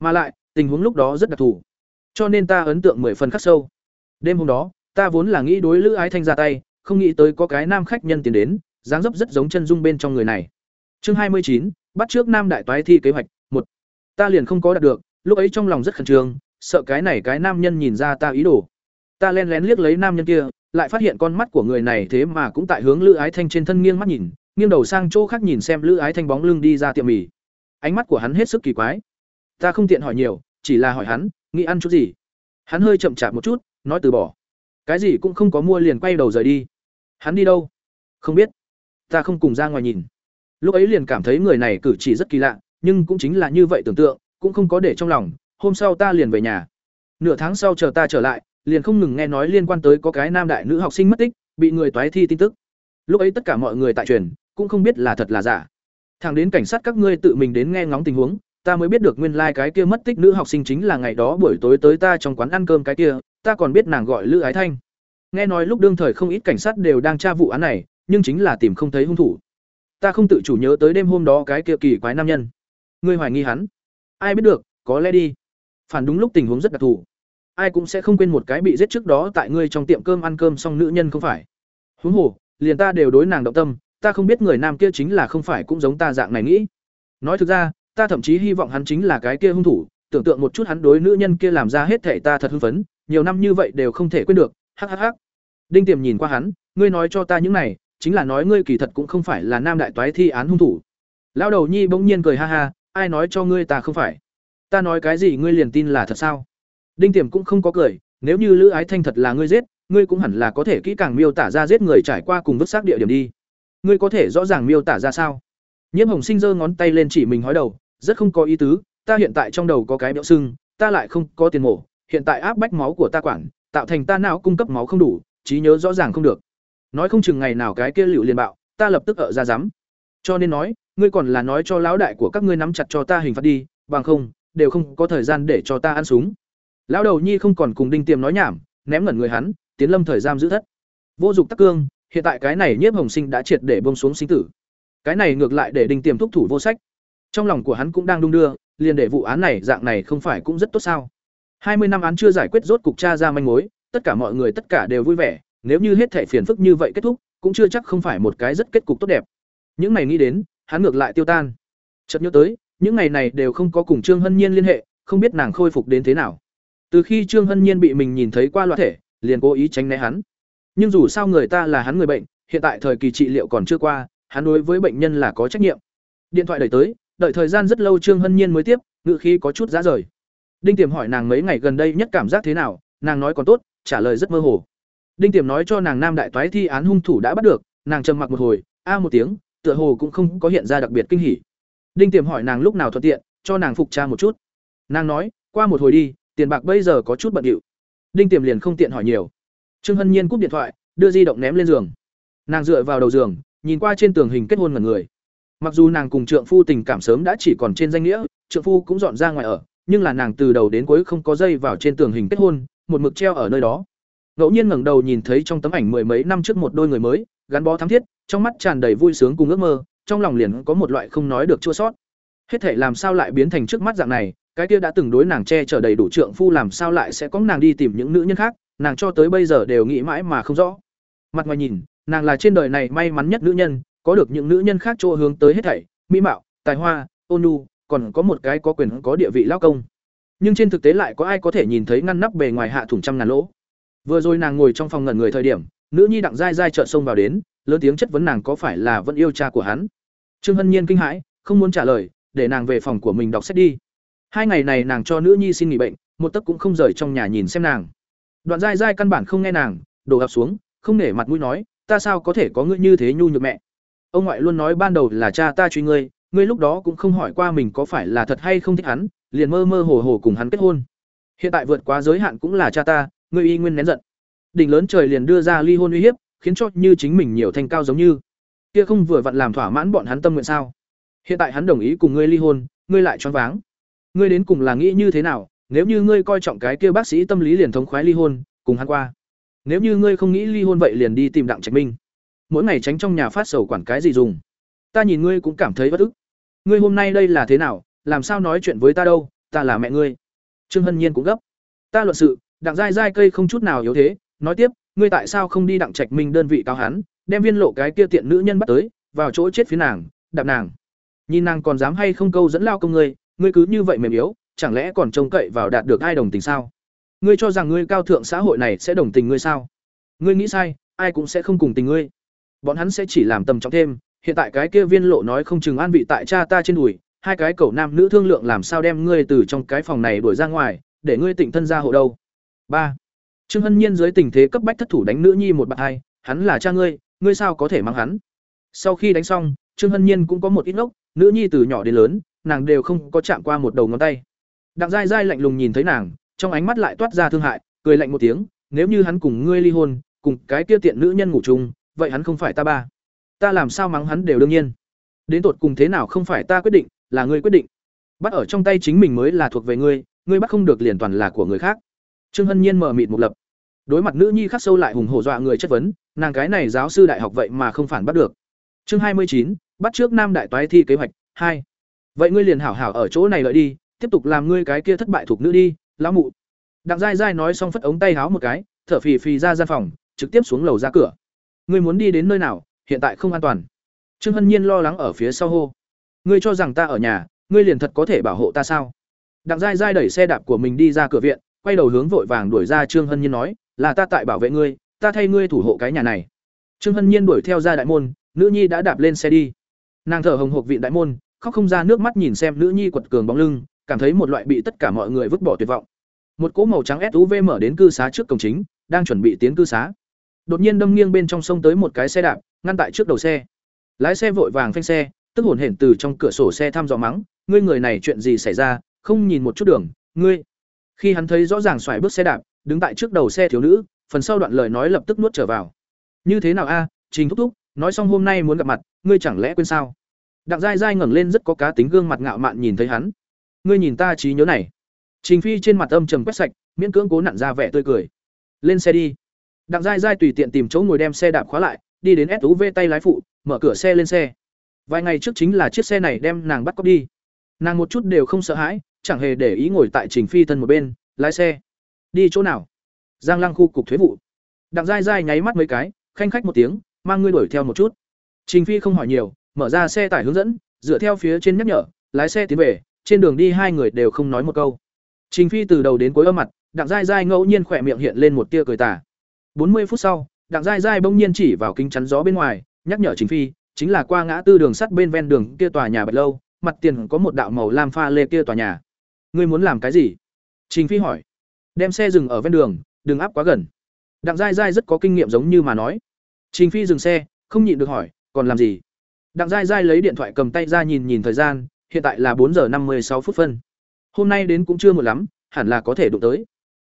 Mà lại, tình huống lúc đó rất đặc thù, cho nên ta ấn tượng mười phần khắc sâu. Đêm hôm đó, ta vốn là nghĩ đối Lữ Ái Thanh ra tay, không nghĩ tới có cái nam khách nhân tiến đến, dáng dấp rất giống chân dung bên trong người này. Chương hai mươi chín, bắt trước nam đại toái thi kế hoạch, một. Ta liền không có đạt được, lúc ấy trong lòng rất khẩn trương, sợ cái này cái nam nhân nhìn ra ta ý đồ. Ta len lén liếc lấy nam nhân kia, lại phát hiện con mắt của người này thế mà cũng tại hướng Lữ Ái Thanh trên thân nghiêng mắt nhìn, nghiêng đầu sang chỗ khác nhìn xem Lữ Ái Thanh bóng lưng đi ra tiệm mì. Ánh mắt của hắn hết sức kỳ quái. Ta không tiện hỏi nhiều, chỉ là hỏi hắn, nghĩ ăn chút gì. Hắn hơi chậm chạp một chút, nói từ bỏ. Cái gì cũng không có mua liền quay đầu rời đi. Hắn đi đâu? Không biết. Ta không cùng ra ngoài nhìn. Lúc ấy liền cảm thấy người này cử chỉ rất kỳ lạ, nhưng cũng chính là như vậy tưởng tượng, cũng không có để trong lòng. Hôm sau ta liền về nhà. Nửa tháng sau chờ ta trở lại, liền không ngừng nghe nói liên quan tới có cái nam đại nữ học sinh mất tích, bị người toái thi tin tức. Lúc ấy tất cả mọi người tại truyền, cũng không biết là thật là giả. Thẳng đến cảnh sát các ngươi tự mình đến nghe ngóng tình huống, ta mới biết được nguyên lai like cái kia mất tích nữ học sinh chính là ngày đó buổi tối tới ta trong quán ăn cơm cái kia, ta còn biết nàng gọi Lữ Ái Thanh. Nghe nói lúc đương thời không ít cảnh sát đều đang tra vụ án này, nhưng chính là tìm không thấy hung thủ. Ta không tự chủ nhớ tới đêm hôm đó cái kia kỳ quái nam nhân. Ngươi hoài nghi hắn? Ai biết được, có lẽ đi. Phản đúng lúc tình huống rất đặc thù ai cũng sẽ không quên một cái bị giết trước đó tại ngươi trong tiệm cơm ăn cơm xong nữ nhân không phải huống hồ liền ta đều đối nàng động tâm ta không biết người nam kia chính là không phải cũng giống ta dạng này nghĩ nói thực ra ta thậm chí hy vọng hắn chính là cái kia hung thủ tưởng tượng một chút hắn đối nữ nhân kia làm ra hết thể ta thật hưng phấn nhiều năm như vậy đều không thể quên được hhh đinh tiềm nhìn qua hắn ngươi nói cho ta những này chính là nói ngươi kỳ thật cũng không phải là nam đại toái thi án hung thủ lão đầu nhi bỗng nhiên cười ha ha ai nói cho ngươi ta không phải ta nói cái gì ngươi liền tin là thật sao Đinh Tiềm cũng không có cười, nếu như Lữ Ái Thanh thật là ngươi giết, ngươi cũng hẳn là có thể kỹ càng miêu tả ra giết người trải qua cùng vứt xác địa điểm đi. Ngươi có thể rõ ràng miêu tả ra sao? Nhiễm Hồng Sinh giơ ngón tay lên chỉ mình hói đầu, rất không có ý tứ, ta hiện tại trong đầu có cái béo sưng, ta lại không có tiền mổ, hiện tại áp bách máu của ta quản, tạo thành ta não cung cấp máu không đủ, trí nhớ rõ ràng không được. Nói không chừng ngày nào cái kia liệu liền bạo, ta lập tức ở ra dám. Cho nên nói, ngươi còn là nói cho lão đại của các ngươi nắm chặt cho ta hình phạt đi, bằng không, đều không có thời gian để cho ta ăn súng lão đầu nhi không còn cùng đinh tiềm nói nhảm ném ngẩn người hắn tiến lâm thời giam giữ thất vô dụng tắc cương hiện tại cái này nhiếp hồng sinh đã triệt để bông xuống sinh tử cái này ngược lại để đinh tiềm thúc thủ vô sách trong lòng của hắn cũng đang đung đưa liền để vụ án này dạng này không phải cũng rất tốt sao hai mươi năm án chưa giải quyết rốt cục tra ra manh mối tất cả mọi người tất cả đều vui vẻ nếu như hết thảy phiền phức như vậy kết thúc cũng chưa chắc không phải một cái rất kết cục tốt đẹp những ngày nghĩ đến hắn ngược lại tiêu tan chợt nhớ tới những ngày này đều không có cùng trương hân nhiên liên hệ không biết nàng khôi phục đến thế nào. Từ khi Trương Hân Nhiên bị mình nhìn thấy qua loạt thể, liền cố ý tránh né hắn. Nhưng dù sao người ta là hắn người bệnh, hiện tại thời kỳ trị liệu còn chưa qua, hắn đối với bệnh nhân là có trách nhiệm. Điện thoại đẩy tới, đợi thời gian rất lâu Trương Hân Nhiên mới tiếp, ngự khí có chút giá rời. Đinh Tiềm hỏi nàng mấy ngày gần đây nhất cảm giác thế nào, nàng nói còn tốt, trả lời rất mơ hồ. Đinh Tiềm nói cho nàng Nam Đại Toái thi án hung thủ đã bắt được, nàng trầm mặc một hồi, a một tiếng, tựa hồ cũng không có hiện ra đặc biệt kinh hỉ. Đinh Tiềm hỏi nàng lúc nào thuận tiện, cho nàng phục tra một chút. Nàng nói, qua một hồi đi, tiền bạc bây giờ có chút bận rộn. Đinh Tiềm liền không tiện hỏi nhiều. Trương Hân Nhiên cúp điện thoại, đưa di động ném lên giường. Nàng dựa vào đầu giường, nhìn qua trên tường hình kết hôn ngẩn người. Mặc dù nàng cùng trượng phu tình cảm sớm đã chỉ còn trên danh nghĩa, trượng phu cũng dọn ra ngoài ở, nhưng là nàng từ đầu đến cuối không có dây vào trên tường hình kết hôn, một mực treo ở nơi đó. Ngẫu nhiên ngẩng đầu nhìn thấy trong tấm ảnh mười mấy năm trước một đôi người mới, gắn bó thắm thiết, trong mắt tràn đầy vui sướng cùng ước mơ, trong lòng liền có một loại không nói được chua sót. Hết thể làm sao lại biến thành trước mắt dạng này, cái kia đã từng đối nàng che chở đầy đủ trượng phu làm sao lại sẽ có nàng đi tìm những nữ nhân khác, nàng cho tới bây giờ đều nghĩ mãi mà không rõ. Mặt ngoài nhìn, nàng là trên đời này may mắn nhất nữ nhân, có được những nữ nhân khác chỗ hướng tới hết thảy, mỹ mạo, tài hoa, ôn nhu, còn có một cái có quyền có địa vị lao công. Nhưng trên thực tế lại có ai có thể nhìn thấy ngăn nắp bề ngoài hạ thủng trăm ngàn lỗ. Vừa rồi nàng ngồi trong phòng ngẩn người thời điểm, nữ nhi đặng dai dai chợt xông vào đến, lớn tiếng chất vấn nàng có phải là vẫn yêu cha của hắn. Trương Hân Nhiên kinh hãi, không muốn trả lời, để nàng về phòng của mình đọc sách đi. Hai ngày này nàng cho nữ nhi xin nghỉ bệnh, một tấc cũng không rời trong nhà nhìn xem nàng. Đoạn dai dai căn bản không nghe nàng, đổ ập xuống, không nể mặt mũi nói, ta sao có thể có ngươi như thế nhu nhược mẹ. Ông ngoại luôn nói ban đầu là cha ta truy ngươi, ngươi lúc đó cũng không hỏi qua mình có phải là thật hay không thích hắn, liền mơ mơ hồ hồ cùng hắn kết hôn. Hiện tại vượt quá giới hạn cũng là cha ta, ngươi y nguyên nén giận. Đỉnh lớn trời liền đưa ra ly hôn uy hiếp, khiến cho như chính mình nhiều thanh cao giống như. Kia không vừa vặn làm thỏa mãn bọn hắn tâm nguyện sao? Hiện tại hắn đồng ý cùng ngươi ly hôn, ngươi lại choáng váng. Ngươi đến cùng là nghĩ như thế nào, nếu như ngươi coi trọng cái kia bác sĩ tâm lý liền thống khoái ly hôn, cùng hắn qua. Nếu như ngươi không nghĩ ly hôn vậy liền đi tìm Đặng Trạch Minh. Mỗi ngày tránh trong nhà phát sầu quản cái gì dùng. Ta nhìn ngươi cũng cảm thấy bất ức. Ngươi hôm nay đây là thế nào, làm sao nói chuyện với ta đâu, ta là mẹ ngươi. Trương Hân Nhiên cũng gấp. Ta luận sự, Đặng dai dai cây không chút nào yếu thế, nói tiếp, ngươi tại sao không đi Đặng Trạch Minh đơn vị cao hắn, đem viên lộ cái kia tiện nữ nhân bắt tới, vào chỗ chết phía nàng, đạp nàng. Nhìn nàng còn dám hay không câu dẫn lao công ngươi, ngươi cứ như vậy mềm yếu, chẳng lẽ còn trông cậy vào đạt được ai đồng tình sao? Ngươi cho rằng ngươi cao thượng xã hội này sẽ đồng tình ngươi sao? Ngươi nghĩ sai, ai cũng sẽ không cùng tình ngươi. Bọn hắn sẽ chỉ làm tầm trọng thêm, hiện tại cái kia viên lộ nói không chừng an vị tại cha ta trên đùi, hai cái cầu nam nữ thương lượng làm sao đem ngươi từ trong cái phòng này đuổi ra ngoài, để ngươi tỉnh thân ra hộ đâu. ba Trương Hân Nhiên dưới tình thế cấp bách thất thủ đánh nữ nhi một bạn hai, hắn là cha ngươi, ngươi sao có thể mang hắn? Sau khi đánh xong, Trương Hân Nhiên cũng có một ít ngốc, nữ nhi từ nhỏ đến lớn, nàng đều không có chạm qua một đầu ngón tay. Đặng dai dai lạnh lùng nhìn thấy nàng, trong ánh mắt lại toát ra thương hại, cười lạnh một tiếng, nếu như hắn cùng ngươi ly hôn, cùng cái kia tiện nữ nhân ngủ chung, vậy hắn không phải ta ba. Ta làm sao mắng hắn đều đương nhiên. Đến tột cùng thế nào không phải ta quyết định, là ngươi quyết định. Bắt ở trong tay chính mình mới là thuộc về ngươi, ngươi bắt không được liền toàn là của người khác. Trương Hân Nhiên mở mịt một lập. Đối mặt nữ nhi khắc sâu lại hùng hổ dọa người chất vấn, nàng cái này giáo sư đại học vậy mà không phản bắt được. Chương hai mươi chín, bắt trước Nam đại toái thi kế hoạch hai. Vậy ngươi liền hảo hảo ở chỗ này lợi đi, tiếp tục làm ngươi cái kia thất bại thuộc nữ đi, lão mụ. Đặng dai dai nói xong phất ống tay háo một cái, thở phì phì ra gian phòng, trực tiếp xuống lầu ra cửa. Ngươi muốn đi đến nơi nào, hiện tại không an toàn. Trương Hân Nhiên lo lắng ở phía sau hô. Ngươi cho rằng ta ở nhà, ngươi liền thật có thể bảo hộ ta sao? Đặng dai dai đẩy xe đạp của mình đi ra cửa viện, quay đầu hướng vội vàng đuổi ra Trương Hân Nhiên nói, là ta tại bảo vệ ngươi, ta thay ngươi thủ hộ cái nhà này. Trương Hân Nhiên đuổi theo ra đại môn, nữ nhi đã đạp lên xe đi. Nàng thở hồng hộc viện đại môn, khóc không ra nước mắt nhìn xem nữ nhi quật cường bóng lưng, cảm thấy một loại bị tất cả mọi người vứt bỏ tuyệt vọng. Một cỗ màu trắng SUV mở đến cư xá trước cổng chính, đang chuẩn bị tiến cư xá. Đột nhiên đâm nghiêng bên trong sông tới một cái xe đạp, ngăn tại trước đầu xe. Lái xe vội vàng phanh xe, tức hồn hển từ trong cửa sổ xe thăm dò mắng, ngươi người này chuyện gì xảy ra, không nhìn một chút đường, ngươi. Khi hắn thấy rõ ràng xoài bước xe đạp, đứng tại trước đầu xe thiếu nữ, phần sau đoạn lời nói lập tức nuốt trở vào. Như thế nào a, Trình thúc thúc, nói xong hôm nay muốn gặp mặt, ngươi chẳng lẽ quên sao? Đặng dai dai ngẩng lên rất có cá tính gương mặt ngạo mạn nhìn thấy hắn. Ngươi nhìn ta trí nhớ này. Trình Phi trên mặt âm trầm quét sạch, miễn cưỡng cố nặn ra vẻ tươi cười. Lên xe đi. Đặng Giai Giai tùy tiện tìm chỗ ngồi đem xe đạp khóa lại, đi đến SUV tay lái phụ, mở cửa xe lên xe. Vài ngày trước chính là chiếc xe này đem nàng bắt cóc đi. Nàng một chút đều không sợ hãi, chẳng hề để ý ngồi tại Trình Phi thân một bên, lái xe. Đi chỗ nào? Giang Lăng khu cục thuế vụ. Đặng Giai Giai nháy mắt mấy cái, khanh khách một tiếng, mang ngươi đuổi theo một chút. Trình Phi không hỏi nhiều, mở ra xe tải hướng dẫn, dựa theo phía trên nhắc nhở, lái xe tiến về, trên đường đi hai người đều không nói một câu. Trình Phi từ đầu đến cuối âm mặt, Đặng Giai Giai ngẫu nhiên khỏe miệng hiện lên một tia cười tả Bốn 40 phút sau, Đặng Gai Gai bỗng nhiên chỉ vào kính chắn gió bên ngoài, nhắc nhở Trình Phi, chính là qua ngã tư đường sắt bên ven đường kia tòa nhà Bạch lâu, mặt tiền có một đạo màu lam pha lê kia tòa nhà. Ngươi muốn làm cái gì? Trình Phi hỏi. Đem xe dừng ở ven đường, đừng áp quá gần. Đặng Gai Gai rất có kinh nghiệm giống như mà nói. Trình Phi dừng xe, không nhịn được hỏi, còn làm gì? Đặng Gai Gai lấy điện thoại cầm tay ra nhìn nhìn thời gian, hiện tại là bốn giờ năm mươi sáu phút phân. Hôm nay đến cũng chưa một lắm, hẳn là có thể đụng tới.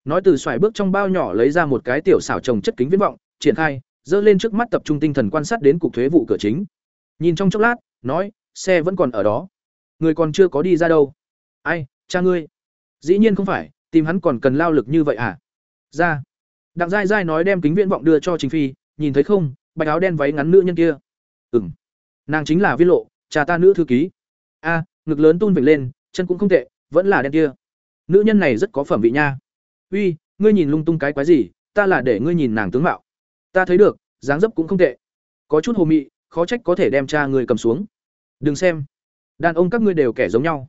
Nói từ xoài bước trong bao nhỏ lấy ra một cái tiểu xảo trồng chất kính viễn vọng, triển khai, dơ lên trước mắt tập trung tinh thần quan sát đến cục thuế vụ cửa chính. Nhìn trong chốc lát, nói, xe vẫn còn ở đó. Người còn chưa có đi ra đâu. Ai, cha ngươi? Dĩ nhiên không phải, tìm hắn còn cần lao lực như vậy à? Ra. Đặng dai dai nói đem kính viễn vọng đưa cho chính Phi, nhìn thấy không, bạch áo đen váy ngắn nữ nhân kia. Ừm. Nàng chính là viết Lộ, cha ta nữ thư ký. A, ngực lớn tun vịnh lên, chân cũng không tệ, vẫn là đen kia. Nữ nhân này rất có phẩm vị nha. Uy, ngươi nhìn lung tung cái quái gì, ta là để ngươi nhìn nàng tướng mạo. Ta thấy được, dáng dấp cũng không tệ. Có chút hồ mị, khó trách có thể đem cha người cầm xuống. Đừng xem, đàn ông các ngươi đều kẻ giống nhau.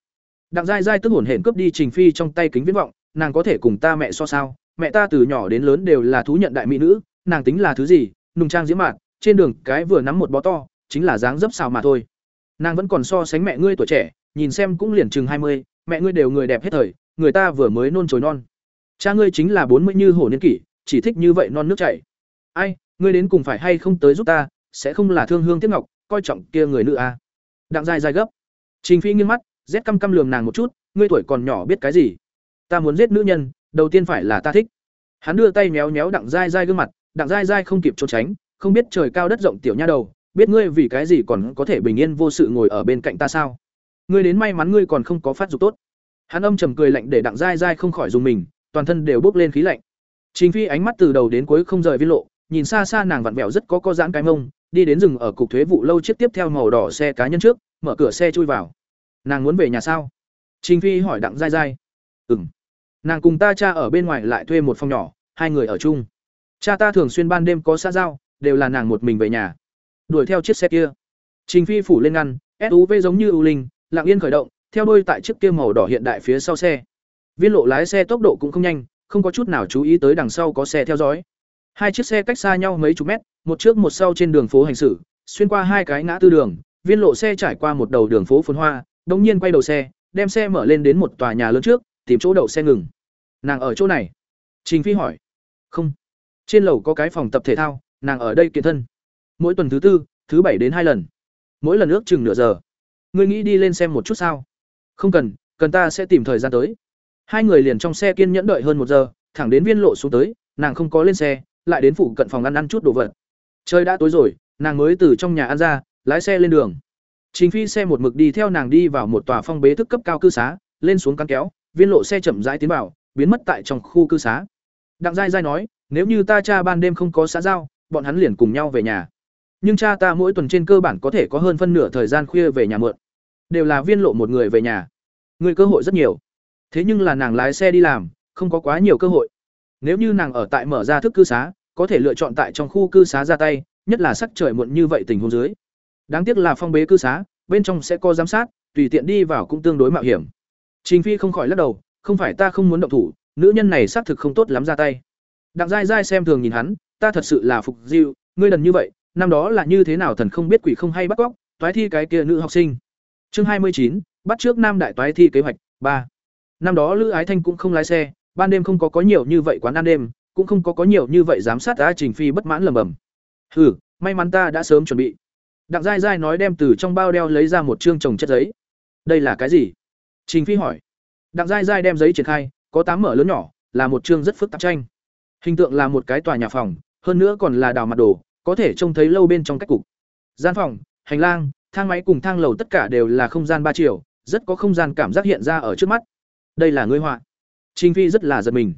Đặng dai dai tức hổn hển cướp đi Trình Phi trong tay kính viễn vọng, nàng có thể cùng ta mẹ so sao? Mẹ ta từ nhỏ đến lớn đều là thú nhận đại mỹ nữ, nàng tính là thứ gì? Nùng trang diễm mạn, trên đường cái vừa nắm một bó to, chính là dáng dấp xào mà thôi. Nàng vẫn còn so sánh mẹ ngươi tuổi trẻ, nhìn xem cũng liền chừng mươi, mẹ ngươi đều người đẹp hết thời, người ta vừa mới nôn chồi non. Cha ngươi chính là bốn mươi như hổ niên kỷ, chỉ thích như vậy non nước chảy. Ai, ngươi đến cùng phải hay không tới giúp ta, sẽ không là thương hương tiếp ngọc, coi trọng kia người nữ a. À. Đặng dài dài gấp. Trình Phi nghiêng mắt, rét căm căm lườm nàng một chút, ngươi tuổi còn nhỏ biết cái gì? Ta muốn giết nữ nhân, đầu tiên phải là ta thích. Hắn đưa tay méo méo đặng dai dai gương mặt, đặng dai dai không kịp trốn tránh, không biết trời cao đất rộng tiểu nha đầu, biết ngươi vì cái gì còn có thể bình yên vô sự ngồi ở bên cạnh ta sao? Ngươi đến may mắn ngươi còn không có phát dục tốt. Hắn âm trầm cười lạnh để đặng dai dai không khỏi dùng mình, toàn thân đều bốc lên khí lạnh. Trình Phi ánh mắt từ đầu đến cuối không rời viên lộ, nhìn xa xa nàng vặn vẹo rất có có giãn cái mông, đi đến rừng ở cục thuế vụ lâu chiếc tiếp theo màu đỏ xe cá nhân trước, mở cửa xe chui vào. Nàng muốn về nhà sao? Trình Phi hỏi đặng dai dai. Ừm. Nàng cùng ta cha ở bên ngoài lại thuê một phòng nhỏ, hai người ở chung. Cha ta thường xuyên ban đêm có xa giao, đều là nàng một mình về nhà. Đuổi theo chiếc xe kia. Trình Phi phủ lên ngăn, SUV giống như ưu linh, lặng yên khởi động, theo đuôi tại chiếc kia màu đỏ hiện đại phía sau xe. Viên lộ lái xe tốc độ cũng không nhanh, không có chút nào chú ý tới đằng sau có xe theo dõi. Hai chiếc xe cách xa nhau mấy chục mét, một trước một sau trên đường phố hành xử, xuyên qua hai cái ngã tư đường, viên lộ xe trải qua một đầu đường phố phồn hoa, đột nhiên quay đầu xe, đem xe mở lên đến một tòa nhà lớn trước, tìm chỗ đậu xe ngừng. Nàng ở chỗ này. Trình Phi hỏi. Không. Trên lầu có cái phòng tập thể thao, nàng ở đây kiện thân. Mỗi tuần thứ tư, thứ bảy đến hai lần. Mỗi lần ước chừng nửa giờ. Ngươi nghĩ đi lên xem một chút sao? Không cần, cần ta sẽ tìm thời gian tới. Hai người liền trong xe kiên nhẫn đợi hơn một giờ, thẳng đến viên lộ xuống tới, nàng không có lên xe, lại đến phụ cận phòng ăn ăn chút đồ vật. Trời đã tối rồi, nàng mới từ trong nhà ăn ra, lái xe lên đường. Trình Phi xe một mực đi theo nàng đi vào một tòa phong bế thức cấp cao cư xá, lên xuống cắn kéo, viên lộ xe chậm rãi tiến vào, biến mất tại trong khu cư xá. Đặng Giai Giai nói, nếu như ta cha ban đêm không có xã giao, bọn hắn liền cùng nhau về nhà. Nhưng cha ta mỗi tuần trên cơ bản có thể có hơn phân nửa thời gian khuya về nhà mượn. Đều là viên lộ một người về nhà. Người cơ hội rất nhiều. Thế nhưng là nàng lái xe đi làm, không có quá nhiều cơ hội. Nếu như nàng ở tại mở ra thức cư xá, có thể lựa chọn tại trong khu cư xá ra tay, nhất là sắc trời muộn như vậy tình huống dưới. Đáng tiếc là phong bế cư xá, bên trong sẽ có giám sát, tùy tiện đi vào cũng tương đối mạo hiểm. Trình Phi không khỏi lắc đầu, không phải ta không muốn động thủ, nữ nhân này xác thực không tốt lắm ra tay. Đặng Giai Giai xem thường nhìn hắn, ta thật sự là phục diệu, ngươi đần như vậy, năm đó là như thế nào thần không biết quỷ không hay bắt cóc, toái thi cái kia nữ học sinh. Chương hai mươi chín, bắt trước nam đại toái thi kế hoạch ba. Năm đó Lữ Ái Thanh cũng không lái xe, ban đêm không có có nhiều như vậy quán ăn đêm, cũng không có có nhiều như vậy giám sát đã Trình Phi bất mãn lầm bầm. Hừ, may mắn ta đã sớm chuẩn bị. Đặng dai dai nói đem từ trong bao đeo lấy ra một chương chồng chất giấy. Đây là cái gì? Trình Phi hỏi. Đặng dai dai đem giấy triển khai, có tám mở lớn nhỏ, là một chương rất phức tạp tranh. Hình tượng là một cái tòa nhà phòng, hơn nữa còn là đào mặt đồ, có thể trông thấy lâu bên trong cách cục. Gian phòng, hành lang, thang máy cùng thang lầu tất cả đều là không gian ba chiều, rất có không gian cảm giác hiện ra ở trước mắt. Đây là ngươi họa. trinh Phi rất là giật mình.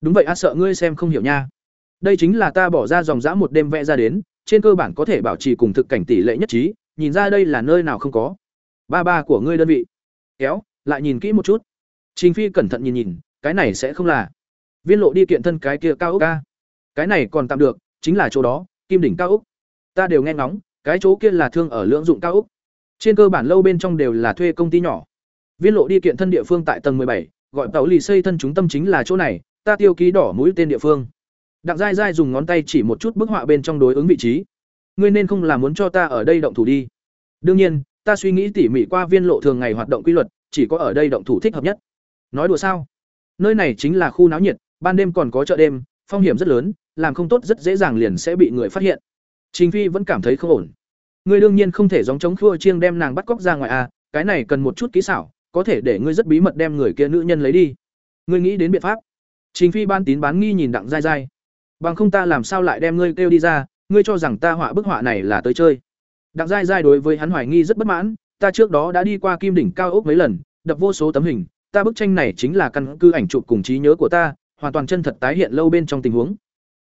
Đúng vậy a sợ ngươi xem không hiểu nha. Đây chính là ta bỏ ra dòng dã một đêm vẽ ra đến, trên cơ bản có thể bảo trì cùng thực cảnh tỷ lệ nhất trí, nhìn ra đây là nơi nào không có. Ba ba của ngươi đơn vị. Kéo, lại nhìn kỹ một chút. trinh Phi cẩn thận nhìn nhìn, cái này sẽ không là viên lộ đi kiện thân cái kia cao ốc ca cái này còn tạm được chính là chỗ đó kim đỉnh cao ốc ta đều nghe ngóng cái chỗ kia là thương ở lưỡng dụng cao ốc trên cơ bản lâu bên trong đều là thuê công ty nhỏ viên lộ đi kiện thân địa phương tại tầng bảy, gọi tàu lì xây thân chúng tâm chính là chỗ này, ta tiêu ký đỏ mũi tên địa phương. Đặng dai dai dùng ngón tay chỉ một chút bức họa bên trong đối ứng vị trí. Ngươi nên không là muốn cho ta ở đây động thủ đi. Đương nhiên, ta suy nghĩ tỉ mỉ qua viên lộ thường ngày hoạt động quy luật, chỉ có ở đây động thủ thích hợp nhất. Nói đùa sao? Nơi này chính là khu náo nhiệt, ban đêm còn có chợ đêm, phong hiểm rất lớn, làm không tốt rất dễ dàng liền sẽ bị người phát hiện. Trình phi vẫn cảm thấy không ổn. Ngươi đương nhiên không thể giống chống khua chiêng đem nàng bắt cóc ra ngoài à cái này cần một chút kỹ xảo có thể để ngươi rất bí mật đem người kia nữ nhân lấy đi. Ngươi nghĩ đến biện pháp. Trình phi ban tín bán nghi nhìn đặng dai dai bằng không ta làm sao lại đem ngươi kêu đi ra, ngươi cho rằng ta họa bức họa này là tới chơi. Đặng dai dai đối với hắn hoài nghi rất bất mãn, ta trước đó đã đi qua kim đỉnh cao ốc mấy lần, đập vô số tấm hình, ta bức tranh này chính là căn cứ ảnh chụp cùng trí nhớ của ta, hoàn toàn chân thật tái hiện lâu bên trong tình huống.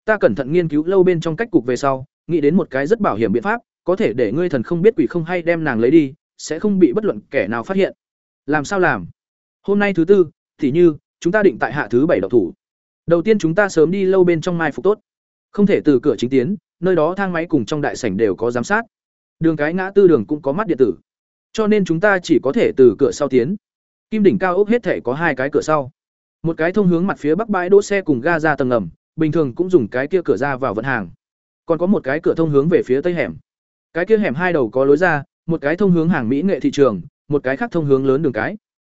Ta cẩn thận nghiên cứu lâu bên trong cách cục về sau, nghĩ đến một cái rất bảo hiểm biện pháp, có thể để ngươi thần không biết quỷ không hay đem nàng lấy đi, sẽ không bị bất luận kẻ nào phát hiện làm sao làm? Hôm nay thứ tư, thì như, chúng ta định tại hạ thứ bảy đậu thủ. Đầu tiên chúng ta sớm đi lâu bên trong mai phục tốt. Không thể từ cửa chính tiến, nơi đó thang máy cùng trong đại sảnh đều có giám sát. Đường cái ngã tư đường cũng có mắt điện tử. Cho nên chúng ta chỉ có thể từ cửa sau tiến. Kim đỉnh cao ốc hết thể có hai cái cửa sau. Một cái thông hướng mặt phía bắc bãi đỗ xe cùng ga ra tầng ngầm, bình thường cũng dùng cái kia cửa ra vào vận hàng. Còn có một cái cửa thông hướng về phía tây hẻm. Cái kia hẻm hai đầu có lối ra, một cái thông hướng hàng mỹ nghệ thị trường một cái khác thông hướng lớn đường cái.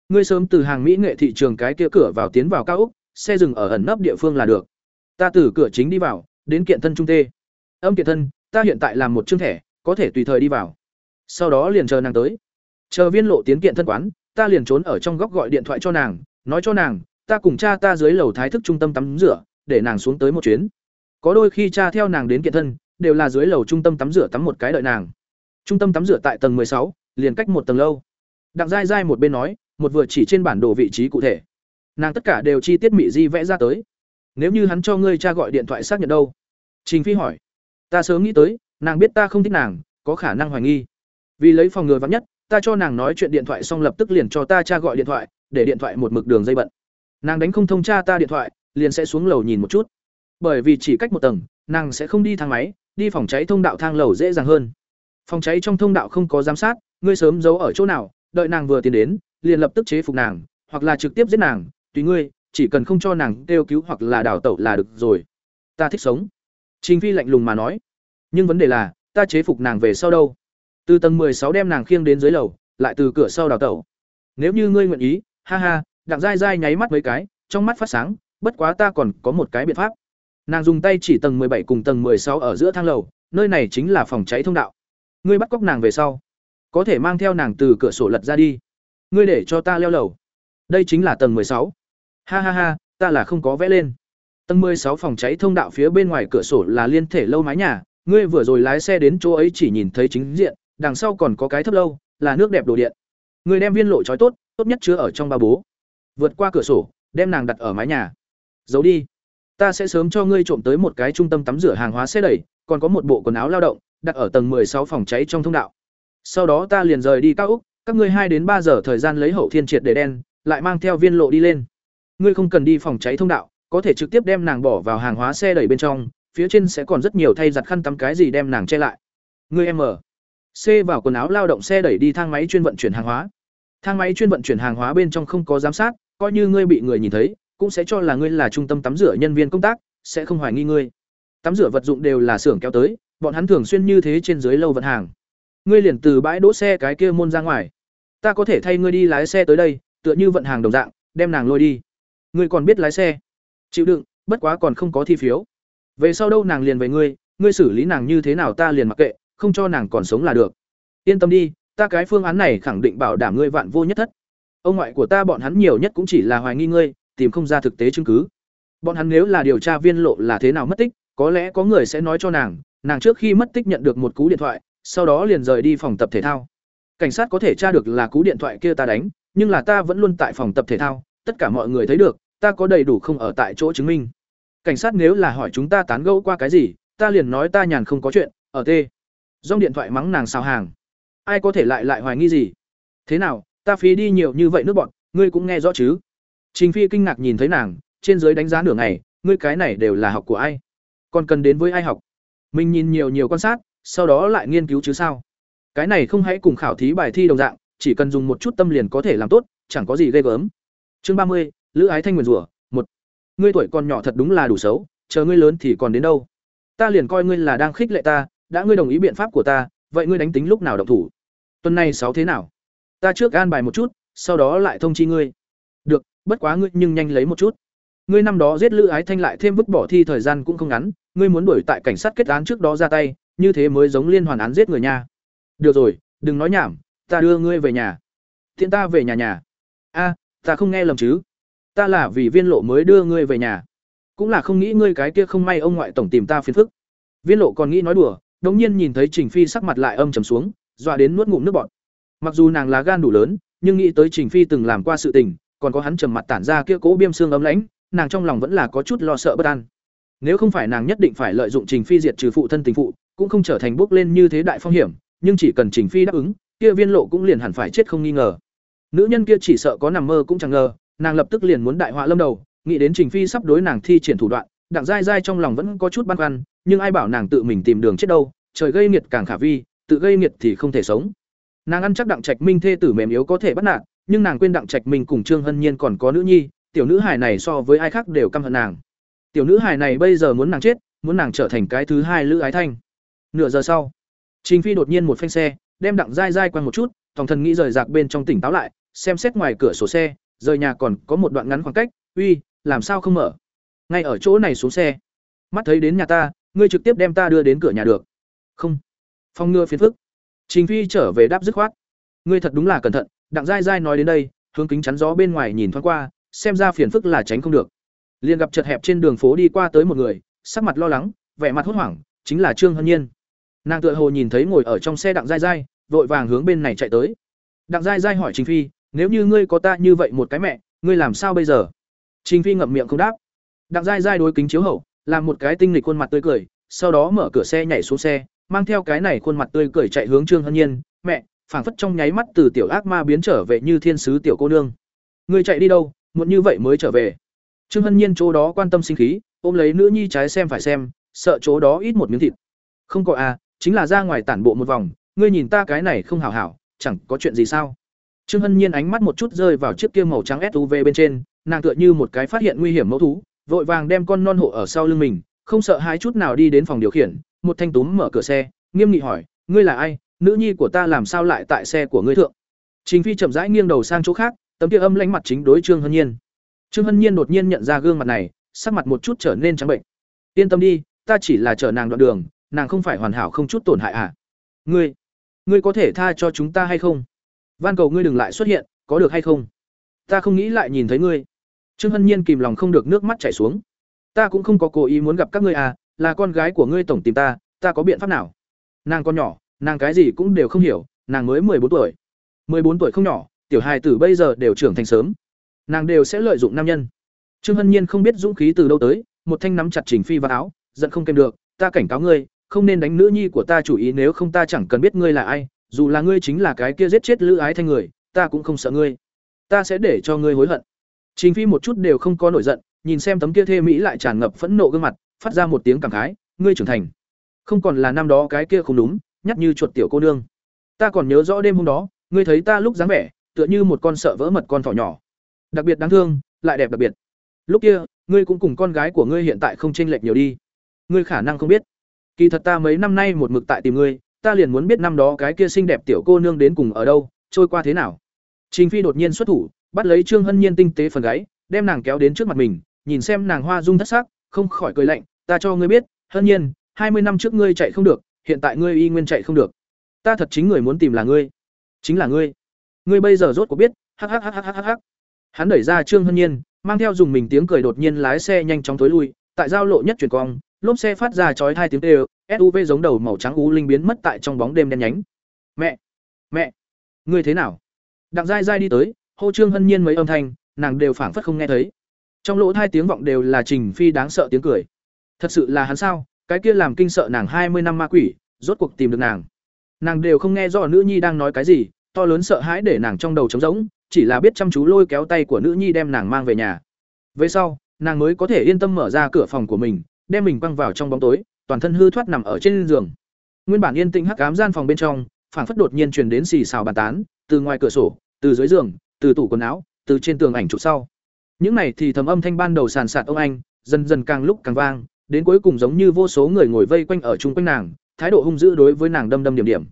Ngươi sớm từ hàng mỹ nghệ thị trường cái kia cửa vào tiến vào cao ốc xe dừng ở ẩn nấp địa phương là được. Ta từ cửa chính đi vào đến kiện thân trung tê. Âm kiện thân ta hiện tại làm một chương thẻ có thể tùy thời đi vào. Sau đó liền chờ nàng tới. Chờ viên lộ tiến kiện thân quán ta liền trốn ở trong góc gọi điện thoại cho nàng nói cho nàng ta cùng cha ta dưới lầu thái thức trung tâm tắm rửa để nàng xuống tới một chuyến. Có đôi khi cha theo nàng đến kiện thân đều là dưới lầu trung tâm tắm rửa tắm một cái đợi nàng. Trung tâm tắm rửa tại tầng sáu, liền cách một tầng lâu đặng dai dai một bên nói, một vừa chỉ trên bản đồ vị trí cụ thể. Nàng tất cả đều chi tiết mị di vẽ ra tới. Nếu như hắn cho ngươi cha gọi điện thoại xác nhận đâu? Trình phi hỏi. Ta sớm nghĩ tới, nàng biết ta không thích nàng, có khả năng hoài nghi. Vì lấy phòng ngừa vắng nhất, ta cho nàng nói chuyện điện thoại xong lập tức liền cho ta cha gọi điện thoại, để điện thoại một mực đường dây bận. Nàng đánh không thông cha ta điện thoại, liền sẽ xuống lầu nhìn một chút. Bởi vì chỉ cách một tầng, nàng sẽ không đi thang máy, đi phòng cháy thông đạo thang lầu dễ dàng hơn. Phòng cháy trong thông đạo không có giám sát, ngươi sớm giấu ở chỗ nào đợi nàng vừa tiến đến, liền lập tức chế phục nàng, hoặc là trực tiếp giết nàng, tùy ngươi, chỉ cần không cho nàng kêu cứu hoặc là đào tẩu là được rồi. Ta thích sống. Trình phi lạnh lùng mà nói. Nhưng vấn đề là, ta chế phục nàng về sau đâu? Từ tầng sáu đem nàng khiêng đến dưới lầu, lại từ cửa sau đào tẩu. Nếu như ngươi nguyện ý, ha ha, đặng dai dai nháy mắt mấy cái, trong mắt phát sáng, bất quá ta còn có một cái biện pháp. Nàng dùng tay chỉ tầng bảy cùng tầng sáu ở giữa thang lầu, nơi này chính là phòng cháy thông đạo. Ngươi bắt cóc nàng về sau có thể mang theo nàng từ cửa sổ lật ra đi. Ngươi để cho ta leo lầu. Đây chính là tầng sáu. Ha ha ha, ta là không có vẽ lên. Tầng sáu phòng cháy thông đạo phía bên ngoài cửa sổ là liên thể lâu mái nhà. Ngươi vừa rồi lái xe đến chỗ ấy chỉ nhìn thấy chính diện, đằng sau còn có cái thấp lâu, là nước đẹp đồ điện. Ngươi đem viên lộ trói tốt tốt nhất chứa ở trong ba bố. Vượt qua cửa sổ, đem nàng đặt ở mái nhà. Giấu đi. Ta sẽ sớm cho ngươi trộm tới một cái trung tâm tắm rửa hàng hóa xe đẩy, còn có một bộ quần áo lao động, đặt ở tầng sáu phòng cháy trong thông đạo sau đó ta liền rời đi cao úc, các ngươi hai đến ba giờ thời gian lấy hậu thiên triệt để đen, lại mang theo viên lộ đi lên. Ngươi không cần đi phòng cháy thông đạo, có thể trực tiếp đem nàng bỏ vào hàng hóa xe đẩy bên trong, phía trên sẽ còn rất nhiều thay giặt khăn tắm cái gì đem nàng che lại. Ngươi em mở c vào quần áo lao động xe đẩy đi thang máy chuyên vận chuyển hàng hóa. Thang máy chuyên vận chuyển hàng hóa bên trong không có giám sát, coi như ngươi bị người nhìn thấy, cũng sẽ cho là ngươi là trung tâm tắm rửa nhân viên công tác, sẽ không hoài nghi ngươi. Tắm rửa vật dụng đều là xưởng kéo tới, bọn hắn thường xuyên như thế trên dưới lâu vận hàng ngươi liền từ bãi đỗ xe cái kia môn ra ngoài. Ta có thể thay ngươi đi lái xe tới đây, tựa như vận hàng đồng dạng, đem nàng lôi đi. Ngươi còn biết lái xe? Chịu đựng, bất quá còn không có thi phiếu. Về sau đâu nàng liền về ngươi ngươi xử lý nàng như thế nào ta liền mặc kệ, không cho nàng còn sống là được. Yên tâm đi, ta cái phương án này khẳng định bảo đảm ngươi vạn vô nhất thất. Ông ngoại của ta bọn hắn nhiều nhất cũng chỉ là hoài nghi ngươi, tìm không ra thực tế chứng cứ. Bọn hắn nếu là điều tra viên lộ là thế nào mất tích, có lẽ có người sẽ nói cho nàng nàng trước khi mất tích nhận được một cú điện thoại sau đó liền rời đi phòng tập thể thao. Cảnh sát có thể tra được là cú điện thoại kia ta đánh, nhưng là ta vẫn luôn tại phòng tập thể thao, tất cả mọi người thấy được, ta có đầy đủ không ở tại chỗ chứng minh. Cảnh sát nếu là hỏi chúng ta tán gẫu qua cái gì, ta liền nói ta nhàn không có chuyện, ở tê. Dòng điện thoại mắng nàng sao hàng. Ai có thể lại lại hoài nghi gì? Thế nào, ta phí đi nhiều như vậy nước bọn, ngươi cũng nghe rõ chứ? Trình phi kinh ngạc nhìn thấy nàng, trên dưới đánh giá nửa ngày, ngươi cái này đều là học của ai? Còn cần đến với ai học? Mình nhìn nhiều nhiều quan sát sau đó lại nghiên cứu chứ sao? Cái này không hãy cùng khảo thí bài thi đồng dạng, chỉ cần dùng một chút tâm liền có thể làm tốt, chẳng có gì ghê gớm. Chương ba mươi, lữ ái thanh nguyền rủa, một. Ngươi tuổi còn nhỏ thật đúng là đủ xấu, chờ ngươi lớn thì còn đến đâu? Ta liền coi ngươi là đang khích lệ ta, đã ngươi đồng ý biện pháp của ta, vậy ngươi đánh tính lúc nào động thủ? Tuần này sáu thế nào? Ta trước an bài một chút, sau đó lại thông chi ngươi. Được, bất quá ngươi nhưng nhanh lấy một chút. Ngươi năm đó giết lữ ái thanh lại thêm vứt bỏ thi thời gian cũng không ngắn, ngươi muốn đuổi tại cảnh sát kết án trước đó ra tay như thế mới giống liên hoàn án giết người nha. Được rồi, đừng nói nhảm, ta đưa ngươi về nhà. Thiện ta về nhà nhà. A, ta không nghe lầm chứ? Ta là vì viên lộ mới đưa ngươi về nhà. Cũng là không nghĩ ngươi cái kia không may ông ngoại tổng tìm ta phiền phức. Viên lộ còn nghĩ nói đùa, đống nhiên nhìn thấy trình phi sắc mặt lại âm trầm xuống, dọa đến nuốt ngụm nước bọt. Mặc dù nàng là gan đủ lớn, nhưng nghĩ tới trình phi từng làm qua sự tình, còn có hắn trầm mặt tản ra kia cố biêm xương ấm lãnh, nàng trong lòng vẫn là có chút lo sợ bất an. Nếu không phải nàng nhất định phải lợi dụng trình phi diệt trừ phụ thân tình phụ cũng không trở thành bước lên như thế đại phong hiểm, nhưng chỉ cần trình phi đáp ứng, kia viên lộ cũng liền hẳn phải chết không nghi ngờ. Nữ nhân kia chỉ sợ có nằm mơ cũng chẳng ngờ, nàng lập tức liền muốn đại họa lâm đầu, nghĩ đến trình phi sắp đối nàng thi triển thủ đoạn, đặng dai dai trong lòng vẫn có chút băn khoăn, nhưng ai bảo nàng tự mình tìm đường chết đâu, trời gây nghiệt càng khả vi, tự gây nghiệt thì không thể sống. Nàng ăn chắc đặng trạch minh thê tử mềm yếu có thể bắt nạt, nhưng nàng quên đặng trạch minh cùng trương hân nhiên còn có nữ nhi, tiểu nữ hài này so với ai khác đều căm hận nàng. Tiểu nữ hài này bây giờ muốn nàng chết, muốn nàng trở thành cái thứ hai lữ ái thanh nửa giờ sau, trình phi đột nhiên một phanh xe, đem đặng dai dai quanh một chút thòng thần nghĩ rời rạc bên trong tỉnh táo lại, xem xét ngoài cửa sổ xe, rời nhà còn có một đoạn ngắn khoảng cách, uy, làm sao không mở? Ngay ở chỗ này xuống xe, mắt thấy đến nhà ta, ngươi trực tiếp đem ta đưa đến cửa nhà được. Không. Phong ngừa phiền phức. Trình phi trở về đáp dứt khoát. Ngươi thật đúng là cẩn thận, đặng dai dai nói đến đây, hướng kính chắn gió bên ngoài nhìn thoáng qua, xem ra phiền phức là tránh không được. Liền gặp chật hẹp trên đường phố đi qua tới một người, sắc mặt lo lắng, vẻ mặt hốt hoảng, chính là trương hân nhiên nàng tựa hồ nhìn thấy ngồi ở trong xe đặng dai dai vội vàng hướng bên này chạy tới. Đặng dai dai hỏi trình phi, nếu như ngươi có ta như vậy một cái mẹ, ngươi làm sao bây giờ? Trình phi ngậm miệng không đáp. Đặng dai dai đối kính chiếu hậu, làm một cái tinh lịch khuôn mặt tươi cười, sau đó mở cửa xe nhảy xuống xe, mang theo cái này khuôn mặt tươi cười chạy hướng trương hân nhiên, mẹ, phảng phất trong nháy mắt từ tiểu ác ma biến trở về như thiên sứ tiểu cô nương. Ngươi chạy đi đâu, muộn như vậy mới trở về? Trương hân nhiên chỗ đó quan tâm sinh khí, ôm lấy nữ nhi trái xem phải xem, sợ chỗ đó ít một miếng thịt. Không có à chính là ra ngoài tản bộ một vòng, ngươi nhìn ta cái này không hảo hảo, chẳng có chuyện gì sao? Trương hân nhiên ánh mắt một chút rơi vào chiếc kia màu trắng suv bên trên, nàng tựa như một cái phát hiện nguy hiểm mẫu thú, vội vàng đem con non hộ ở sau lưng mình, không sợ hãi chút nào đi đến phòng điều khiển, một thanh túm mở cửa xe, nghiêm nghị hỏi, ngươi là ai? Nữ nhi của ta làm sao lại tại xe của ngươi thượng? Trình phi chậm rãi nghiêng đầu sang chỗ khác, tấm kia âm lãnh mặt chính đối trương hân nhiên. Trương hân nhiên đột nhiên nhận ra gương mặt này, sắc mặt một chút trở nên trắng bệnh. Yên tâm đi, ta chỉ là chở nàng đoạn đường nàng không phải hoàn hảo không chút tổn hại à? Ngươi ngươi có thể tha cho chúng ta hay không? Van cầu ngươi đừng lại xuất hiện, có được hay không? Ta không nghĩ lại nhìn thấy ngươi. Trương hân nhiên kìm lòng không được nước mắt chảy xuống. Ta cũng không có cố ý muốn gặp các ngươi à là con gái của ngươi tổng tìm ta ta có biện pháp nào? Nàng con nhỏ, nàng cái gì cũng đều không hiểu, nàng mới bốn tuổi. Bốn tuổi không nhỏ, tiểu hài tử bây giờ đều trưởng thành sớm. Nàng đều sẽ lợi dụng nam nhân. Trương hân nhiên không biết dũng khí từ đâu tới, một thanh nắm chặt trình phi vào áo, giận không kèm được, ta cảnh cáo ngươi không nên đánh nữ nhi của ta chủ ý nếu không ta chẳng cần biết ngươi là ai, dù là ngươi chính là cái kia giết chết lữ ái thanh người, ta cũng không sợ ngươi. Ta sẽ để cho ngươi hối hận. Chính phi một chút đều không có nổi giận, nhìn xem tấm kia thê mỹ lại tràn ngập phẫn nộ gương mặt, phát ra một tiếng cảm khái, ngươi trưởng thành, không còn là năm đó cái kia không đúng, nhắc như chuột tiểu cô nương. Ta còn nhớ rõ đêm hôm đó, ngươi thấy ta lúc dáng vẻ, tựa như một con sợ vỡ mật con thỏ nhỏ. Đặc biệt đáng thương, lại đẹp đặc biệt. Lúc kia, ngươi cũng cùng con gái của ngươi hiện tại không chênh lệch nhiều đi. Ngươi khả năng không biết kỳ thật ta mấy năm nay một mực tại tìm ngươi, ta liền muốn biết năm đó cái kia xinh đẹp tiểu cô nương đến cùng ở đâu, trôi qua thế nào. Trình phi đột nhiên xuất thủ, bắt lấy trương hân nhiên tinh tế phần gáy, đem nàng kéo đến trước mặt mình, nhìn xem nàng hoa dung thất sắc, không khỏi cười lạnh, ta cho ngươi biết, hân nhiên, hai mươi năm trước ngươi chạy không được, hiện tại ngươi y nguyên chạy không được. Ta thật chính người muốn tìm là ngươi. Chính là ngươi. Ngươi bây giờ rốt cuộc biết, hắc hắc hắc hắc hắc hắc. Hắn đẩy ra trương hân nhiên, mang theo dùng mình tiếng cười đột nhiên lái xe nhanh chóng tối lui, tại giao lộ nhất chuyển cong lốp xe phát ra chói hai tiếng kêu suv giống đầu màu trắng ú linh biến mất tại trong bóng đêm đen nhánh. Mẹ! Mẹ! Ngươi thế nào? Đặng dai dai đi tới, hô trương hân nhiên mấy âm thanh, nàng đều phảng phất không nghe thấy. Trong lỗ hai tiếng vọng đều là trình phi đáng sợ tiếng cười. Thật sự là hắn sao? Cái kia làm kinh sợ nàng hai mươi năm ma quỷ, rốt cuộc tìm được nàng. Nàng đều không nghe rõ nữ nhi đang nói cái gì, to lớn sợ hãi để nàng trong đầu trống rỗng, chỉ là biết chăm chú lôi kéo tay của nữ nhi đem nàng mang về nhà. Về sau, nàng mới có thể yên tâm mở ra cửa phòng của mình đem mình quăng vào trong bóng tối, toàn thân hư thoát nằm ở trên giường. Nguyên bản yên tĩnh hắc ám gian phòng bên trong, phảng phất đột nhiên truyền đến xì xào bàn tán, từ ngoài cửa sổ, từ dưới giường, từ tủ quần áo, từ trên tường ảnh chụp sau. Những này thì thầm âm thanh ban đầu sàn sạt ông anh, dần dần càng lúc càng vang, đến cuối cùng giống như vô số người ngồi vây quanh ở chung quanh nàng, thái độ hung dữ đối với nàng đâm đâm điểm điểm.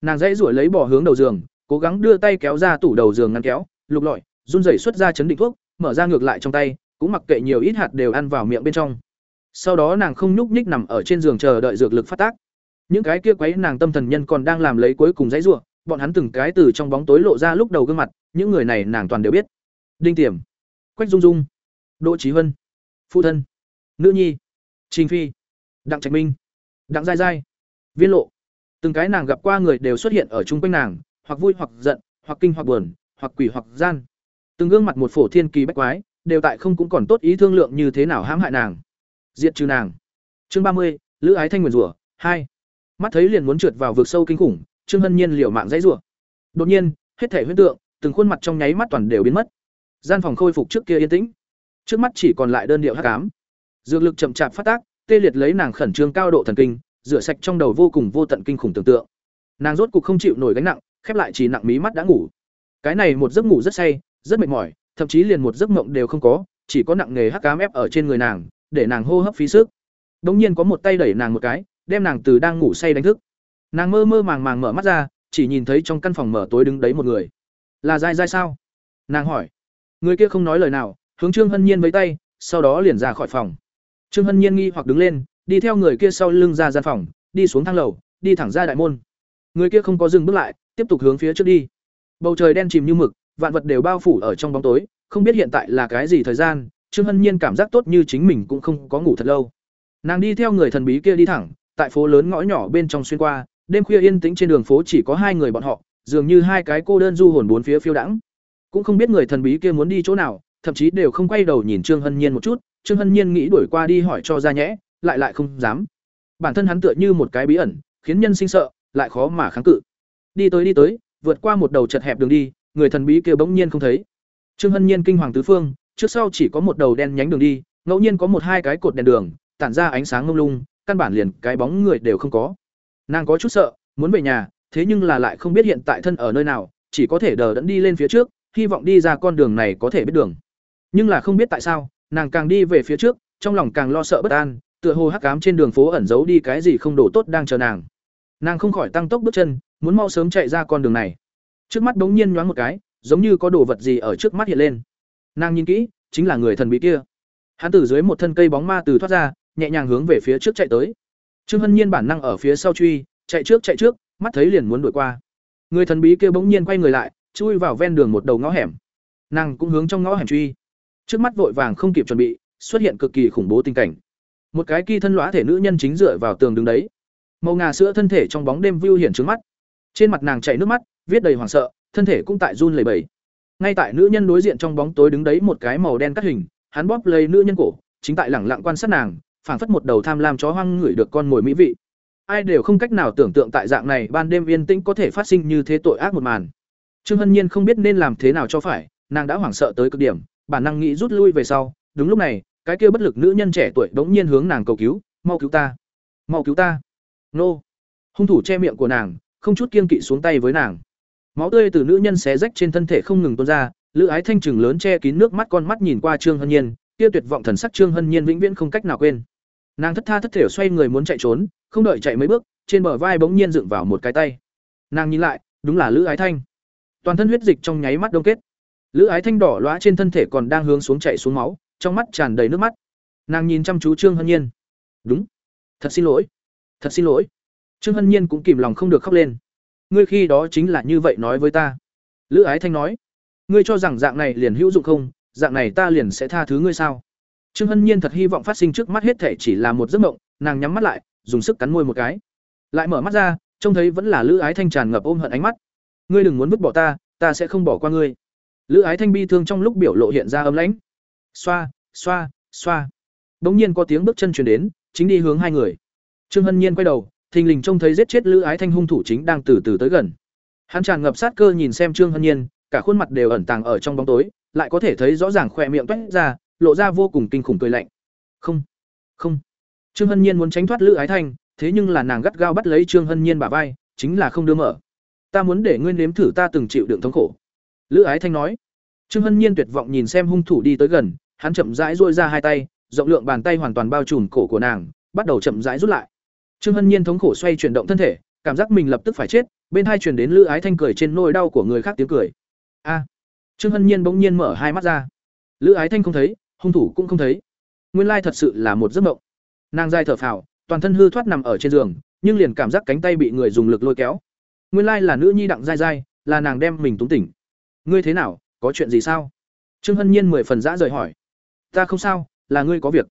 Nàng dãy ruổi lấy bỏ hướng đầu giường, cố gắng đưa tay kéo ra tủ đầu giường ngăn kéo, lục lọi, run rẩy xuất ra chấn định thuốc, mở ra ngược lại trong tay, cũng mặc kệ nhiều ít hạt đều ăn vào miệng bên trong sau đó nàng không nhúc nhích nằm ở trên giường chờ đợi dược lực phát tác. Những cái kia quấy nàng tâm thần nhân còn đang làm lấy cuối cùng dãy ruộng bọn hắn từng cái từ trong bóng tối lộ ra lúc đầu gương mặt, những người này nàng toàn đều biết. Đinh tiềm, quách dung dung, đỗ trí huân phụ thân, nữ nhi, trình phi, đặng trạch minh, đặng giai giai, viên lộ. Từng cái nàng gặp qua người đều xuất hiện ở chung quanh nàng, hoặc vui hoặc giận, hoặc kinh hoặc buồn, hoặc quỷ hoặc gian. Từng gương mặt một phổ thiên kỳ bách quái, đều tại không cũng còn tốt ý thương lượng như thế nào hãm hại nàng diệt trừ nàng. Chương ba mươi, lữ ái thanh nguyền rủa, hai. Mắt thấy liền muốn trượt vào vực sâu kinh khủng, trương hân nhiên liều mạng dãy rủa. Đột nhiên, hết thể huyễn tượng, từng khuôn mặt trong nháy mắt toàn đều biến mất. Gian phòng khôi phục trước kia yên tĩnh. Trước mắt chỉ còn lại đơn điệu hắc ám. Dược lực chậm chạp phát tác, tê liệt lấy nàng khẩn trương cao độ thần kinh, rửa sạch trong đầu vô cùng vô tận kinh khủng tưởng tượng. Nàng rốt cục không chịu nổi gánh nặng, khép lại chỉ nặng mí mắt đã ngủ. Cái này một giấc ngủ rất say, rất mệt mỏi, thậm chí liền một giấc mộng đều không có, chỉ có nặng nghề hắc cám ép ở trên người nàng để nàng hô hấp phí sức. Đống nhiên có một tay đẩy nàng một cái, đem nàng từ đang ngủ say đánh thức. Nàng mơ mơ màng màng mở mắt ra, chỉ nhìn thấy trong căn phòng mở tối đứng đấy một người. Là dai dai sao? Nàng hỏi. Người kia không nói lời nào, hướng trương hân nhiên với tay, sau đó liền ra khỏi phòng. Trương hân nhiên nghi hoặc đứng lên, đi theo người kia sau lưng ra gian phòng, đi xuống thang lầu, đi thẳng ra đại môn. Người kia không có dừng bước lại, tiếp tục hướng phía trước đi. Bầu trời đen chìm như mực, vạn vật đều bao phủ ở trong bóng tối, không biết hiện tại là cái gì thời gian trương hân nhiên cảm giác tốt như chính mình cũng không có ngủ thật lâu. Nàng đi theo người thần bí kia đi thẳng, tại phố lớn ngõ nhỏ bên trong xuyên qua, đêm khuya yên tĩnh trên đường phố chỉ có hai người bọn họ, dường như hai cái cô đơn du hồn bốn phía phiêu đãng. Cũng không biết người thần bí kia muốn đi chỗ nào, thậm chí đều không quay đầu nhìn trương hân nhiên một chút, trương hân nhiên nghĩ đuổi qua đi hỏi cho ra nhẽ, lại lại không dám. Bản thân hắn tựa như một cái bí ẩn, khiến nhân sinh sợ, lại khó mà kháng cự. Đi tới đi tới, vượt qua một đầu chật hẹp đường đi, người thần bí kia bỗng nhiên không thấy. Trương hân nhiên kinh hoàng tứ phương trước sau chỉ có một đầu đen nhánh đường đi, ngẫu nhiên có một hai cái cột đèn đường, tản ra ánh sáng ngông lung, căn bản liền cái bóng người đều không có. Nàng có chút sợ, muốn về nhà, thế nhưng là lại không biết hiện tại thân ở nơi nào, chỉ có thể đờ đẫn đi lên phía trước, hy vọng đi ra con đường này có thể biết đường. Nhưng là không biết tại sao, nàng càng đi về phía trước, trong lòng càng lo sợ bất an, tựa hồ hắc cám trên đường phố ẩn giấu đi cái gì không đổ tốt đang chờ nàng. Nàng không khỏi tăng tốc bước chân, muốn mau sớm chạy ra con đường này. Trước mắt bỗng nhiên nhoáng một cái, giống như có đồ vật gì ở trước mắt hiện lên nàng nhìn kỹ, chính là người thần bí kia. Hắn từ dưới một thân cây bóng ma từ thoát ra, nhẹ nhàng hướng về phía trước chạy tới. Trương hân nhiên bản năng ở phía sau truy, chạy trước chạy trước, mắt thấy liền muốn đuổi qua. Người thần bí kia bỗng nhiên quay người lại, chui vào ven đường một đầu ngõ hẻm. Nàng cũng hướng trong ngõ hẻm truy. Trước mắt vội vàng không kịp chuẩn bị, xuất hiện cực kỳ khủng bố tình cảnh. Một cái kỳ thân lõa thể nữ nhân chính dựa vào tường đứng đấy. Màu ngà sữa thân thể trong bóng đêm vưu hiển trướng mắt. Trên mặt nàng chảy nước mắt, viết đầy hoảng sợ, thân thể cũng tại run lẩy bẩy ngay tại nữ nhân đối diện trong bóng tối đứng đấy một cái màu đen cắt hình, hắn bóp lấy nữ nhân cổ, chính tại lẳng lặng quan sát nàng, phảng phất một đầu tham lam chó hoang ngửi được con mồi mỹ vị. Ai đều không cách nào tưởng tượng tại dạng này ban đêm yên tĩnh có thể phát sinh như thế tội ác một màn. Trương hân nhiên không biết nên làm thế nào cho phải, nàng đã hoảng sợ tới cực điểm, bản năng nghĩ rút lui về sau. Đúng lúc này, cái kia bất lực nữ nhân trẻ tuổi bỗng nhiên hướng nàng cầu cứu, mau cứu ta! Mau cứu ta! Nô! Hung thủ che miệng của nàng, không chút kiên kỵ xuống tay với nàng máu tươi từ nữ nhân xé rách trên thân thể không ngừng tuôn ra, lữ ái thanh trừng lớn che kín nước mắt con mắt nhìn qua trương hân nhiên, kia tuyệt vọng thần sắc trương hân nhiên vĩnh viễn không cách nào quên. Nàng thất tha thất thể xoay người muốn chạy trốn, không đợi chạy mấy bước, trên bờ vai bỗng nhiên dựng vào một cái tay. Nàng nhìn lại, đúng là lữ ái thanh. Toàn thân huyết dịch trong nháy mắt đông kết. Lữ ái thanh đỏ loá trên thân thể còn đang hướng xuống chạy xuống máu, trong mắt tràn đầy nước mắt. Nàng nhìn chăm chú trương hân nhiên. Đúng. Thật xin lỗi. Thật xin lỗi. Trương hân nhiên cũng kìm lòng không được khóc lên ngươi khi đó chính là như vậy nói với ta. Lữ ái thanh nói, ngươi cho rằng dạng này liền hữu dụng không? Dạng này ta liền sẽ tha thứ ngươi sao? Trương hân nhiên thật hy vọng phát sinh trước mắt hết thể chỉ là một giấc mộng, nàng nhắm mắt lại, dùng sức cắn môi một cái. Lại mở mắt ra, trông thấy vẫn là lữ ái thanh tràn ngập ôm hận ánh mắt. Ngươi đừng muốn vứt bỏ ta ta sẽ không bỏ qua ngươi. Lữ ái thanh bi thương trong lúc biểu lộ hiện ra ấm lãnh. Xoa xoa xoa. Bỗng nhiên có tiếng bước chân chuyển đến, chính đi hướng hai người. Trương hân nhiên quay đầu thình lình trông thấy giết chết lữ ái thanh hung thủ chính đang từ từ tới gần. Hắn tràn ngập sát cơ nhìn xem trương hân nhiên cả khuôn mặt đều ẩn tàng ở trong bóng tối lại có thể thấy rõ ràng khỏe miệng toét ra lộ ra vô cùng kinh khủng cười lạnh. Không không. Trương hân nhiên muốn tránh thoát lữ ái thanh thế nhưng là nàng gắt gao bắt lấy trương hân nhiên bả vai chính là không đưa mở. Ta muốn để ngươi nếm thử ta từng chịu đựng thống khổ. Lữ ái thanh nói. Trương Hân Nhiên tuyệt vọng nhìn xem hung thủ đi tới gần, hắn chậm rãi duỗi ra hai tay, rộng lượng bàn tay hoàn toàn bao trùm cổ của nàng, bắt đầu chậm rãi rút lại. Trương Hân Nhiên thống khổ xoay chuyển động thân thể, cảm giác mình lập tức phải chết, bên hai truyền đến Lữ Ái Thanh cười trên nỗi đau của người khác tiếng cười. A. Trương Hân Nhiên bỗng nhiên mở hai mắt ra. Lữ Ái Thanh không thấy, hung thủ cũng không thấy. Nguyên lai thật sự là một giấc mộng. Nàng dai thở phào, toàn thân hư thoát nằm ở trên giường, nhưng liền cảm giác cánh tay bị người dùng lực lôi kéo. Nguyên lai là nữ nhi đặng dai dai, là nàng đem mình túng tỉnh. Ngươi thế nào, có chuyện gì sao? Trương Hân Nhiên mười phần dã rời hỏi. Ta không sao, là ngươi có việc.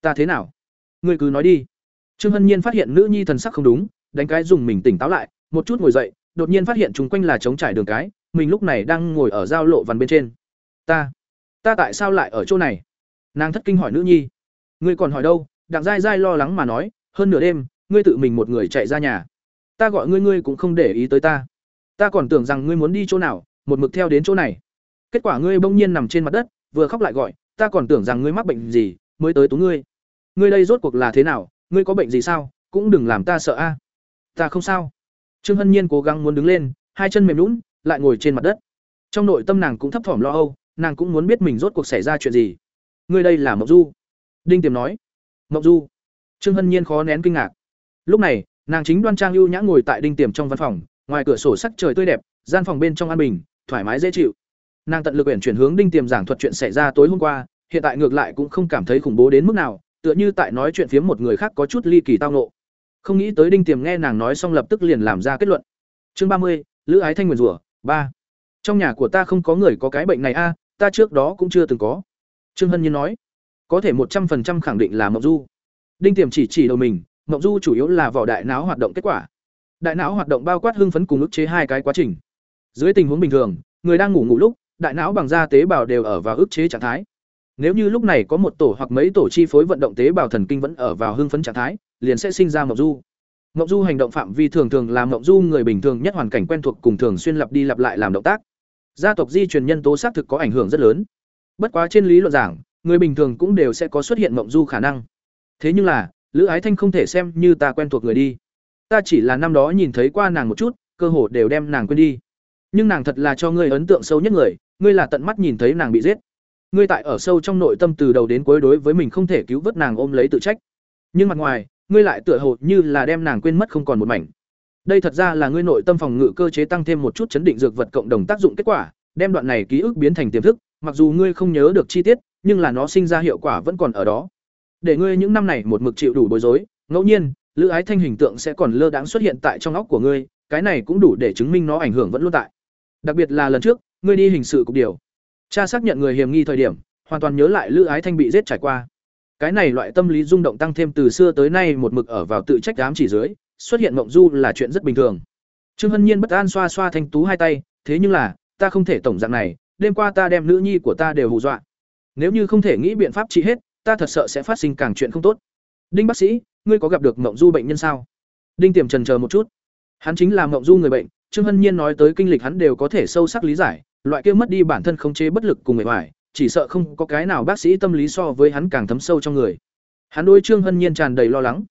Ta thế nào? Ngươi cứ nói đi. Trương Hân Nhiên phát hiện nữ nhi thần sắc không đúng, đánh cái dùng mình tỉnh táo lại, một chút ngồi dậy, đột nhiên phát hiện chúng quanh là trống trải đường cái, mình lúc này đang ngồi ở giao lộ vằn bên trên. Ta, ta tại sao lại ở chỗ này? Nàng thất kinh hỏi nữ nhi. Ngươi còn hỏi đâu? Đặng Giai Giai lo lắng mà nói, hơn nửa đêm, ngươi tự mình một người chạy ra nhà. Ta gọi ngươi ngươi cũng không để ý tới ta. Ta còn tưởng rằng ngươi muốn đi chỗ nào, một mực theo đến chỗ này. Kết quả ngươi bỗng nhiên nằm trên mặt đất, vừa khóc lại gọi, ta còn tưởng rằng ngươi mắc bệnh gì, mới tới tú ngươi. Ngươi đây rốt cuộc là thế nào, ngươi có bệnh gì sao, cũng đừng làm ta sợ a. Ta không sao. Trương Hân Nhiên cố gắng muốn đứng lên, hai chân mềm nhũn, lại ngồi trên mặt đất. Trong nội tâm nàng cũng thấp thỏm lo âu, nàng cũng muốn biết mình rốt cuộc xảy ra chuyện gì. Ngươi đây là Mộc Du. Đinh Tiềm nói. Mộc Du. Trương Hân Nhiên khó nén kinh ngạc. Lúc này, nàng chính đoan trang ưu nhã ngồi tại Đinh Tiềm trong văn phòng, ngoài cửa sổ sắc trời tươi đẹp, gian phòng bên trong an bình, thoải mái dễ chịu. Nàng tận lực uyển chuyển hướng Đinh Tiềm giảng thuật chuyện xảy ra tối hôm qua, hiện tại ngược lại cũng không cảm thấy khủng bố đến mức nào, tựa như tại nói chuyện phía một người khác có chút ly kỳ tao ngộ. Không nghĩ tới Đinh Tiềm nghe nàng nói xong lập tức liền làm ra kết luận. Chương ba mươi, Lữ Ái Thanh nguyền rủa, ba. Trong nhà của ta không có người có cái bệnh này a, ta trước đó cũng chưa từng có. Trương Hân Nhiên nói, có thể một trăm 100% khẳng định là Mộng Du. Đinh Tiềm chỉ chỉ đầu mình, Mộng Du chủ yếu là vỏ đại não hoạt động kết quả. Đại não hoạt động bao quát hưng phấn cùng ức chế hai cái quá trình. Dưới tình huống bình thường, người đang ngủ ngủ lúc, đại não bằng da tế bào đều ở vào ức chế trạng thái. Nếu như lúc này có một tổ hoặc mấy tổ chi phối vận động tế bào thần kinh vẫn ở vào hưng phấn trạng thái, liền sẽ sinh ra mộng du. Mộng du hành động phạm vi thường thường là mộng du người bình thường nhất hoàn cảnh quen thuộc cùng thường xuyên lặp đi lặp lại làm động tác. Gia tộc di truyền nhân tố xác thực có ảnh hưởng rất lớn. Bất quá trên lý luận giảng, người bình thường cũng đều sẽ có xuất hiện mộng du khả năng. Thế nhưng là, Lữ Ái Thanh không thể xem như ta quen thuộc người đi. Ta chỉ là năm đó nhìn thấy qua nàng một chút, cơ hồ đều đem nàng quên đi. Nhưng nàng thật là cho ngươi ấn tượng sâu nhất người, ngươi là tận mắt nhìn thấy nàng bị giết. Ngươi tại ở sâu trong nội tâm từ đầu đến cuối đối với mình không thể cứu vớt nàng ôm lấy tự trách. Nhưng mặt ngoài, ngươi lại tựa hồ như là đem nàng quên mất không còn một mảnh. Đây thật ra là ngươi nội tâm phòng ngự cơ chế tăng thêm một chút chấn định dược vật cộng đồng tác dụng kết quả, đem đoạn này ký ức biến thành tiềm thức, mặc dù ngươi không nhớ được chi tiết, nhưng là nó sinh ra hiệu quả vẫn còn ở đó. Để ngươi những năm này một mực chịu đủ bối rối, ngẫu nhiên, Lữ Ái Thanh hình tượng sẽ còn lơ đáng xuất hiện tại trong óc của ngươi, cái này cũng đủ để chứng minh nó ảnh hưởng vẫn luôn tại. Đặc biệt là lần trước, ngươi đi hình sự cục điều. Cha xác nhận người hiểm nghi thời điểm, hoàn toàn nhớ lại Lữ Ái Thanh bị giết trải qua. Cái này loại tâm lý rung động tăng thêm từ xưa tới nay một mực ở vào tự trách đám chỉ dưới, xuất hiện mộng du là chuyện rất bình thường. Trương Hân Nhiên bất an xoa xoa thanh tú hai tay, thế nhưng là, ta không thể tổng dạng này, đêm qua ta đem nữ nhi của ta đều hù dọa. Nếu như không thể nghĩ biện pháp trị hết, ta thật sợ sẽ phát sinh càng chuyện không tốt. Đinh bác sĩ, ngươi có gặp được mộng du bệnh nhân sao? Đinh Tiềm trần chờ một chút. Hắn chính là mộng du người bệnh, Trương Hân Nhiên nói tới kinh lịch hắn đều có thể sâu sắc lý giải, loại kia mất đi bản thân khống chế bất lực cùng mệt mỏi, chỉ sợ không có cái nào bác sĩ tâm lý so với hắn càng thấm sâu trong người. Hắn đối Trương Hân Nhiên tràn đầy lo lắng.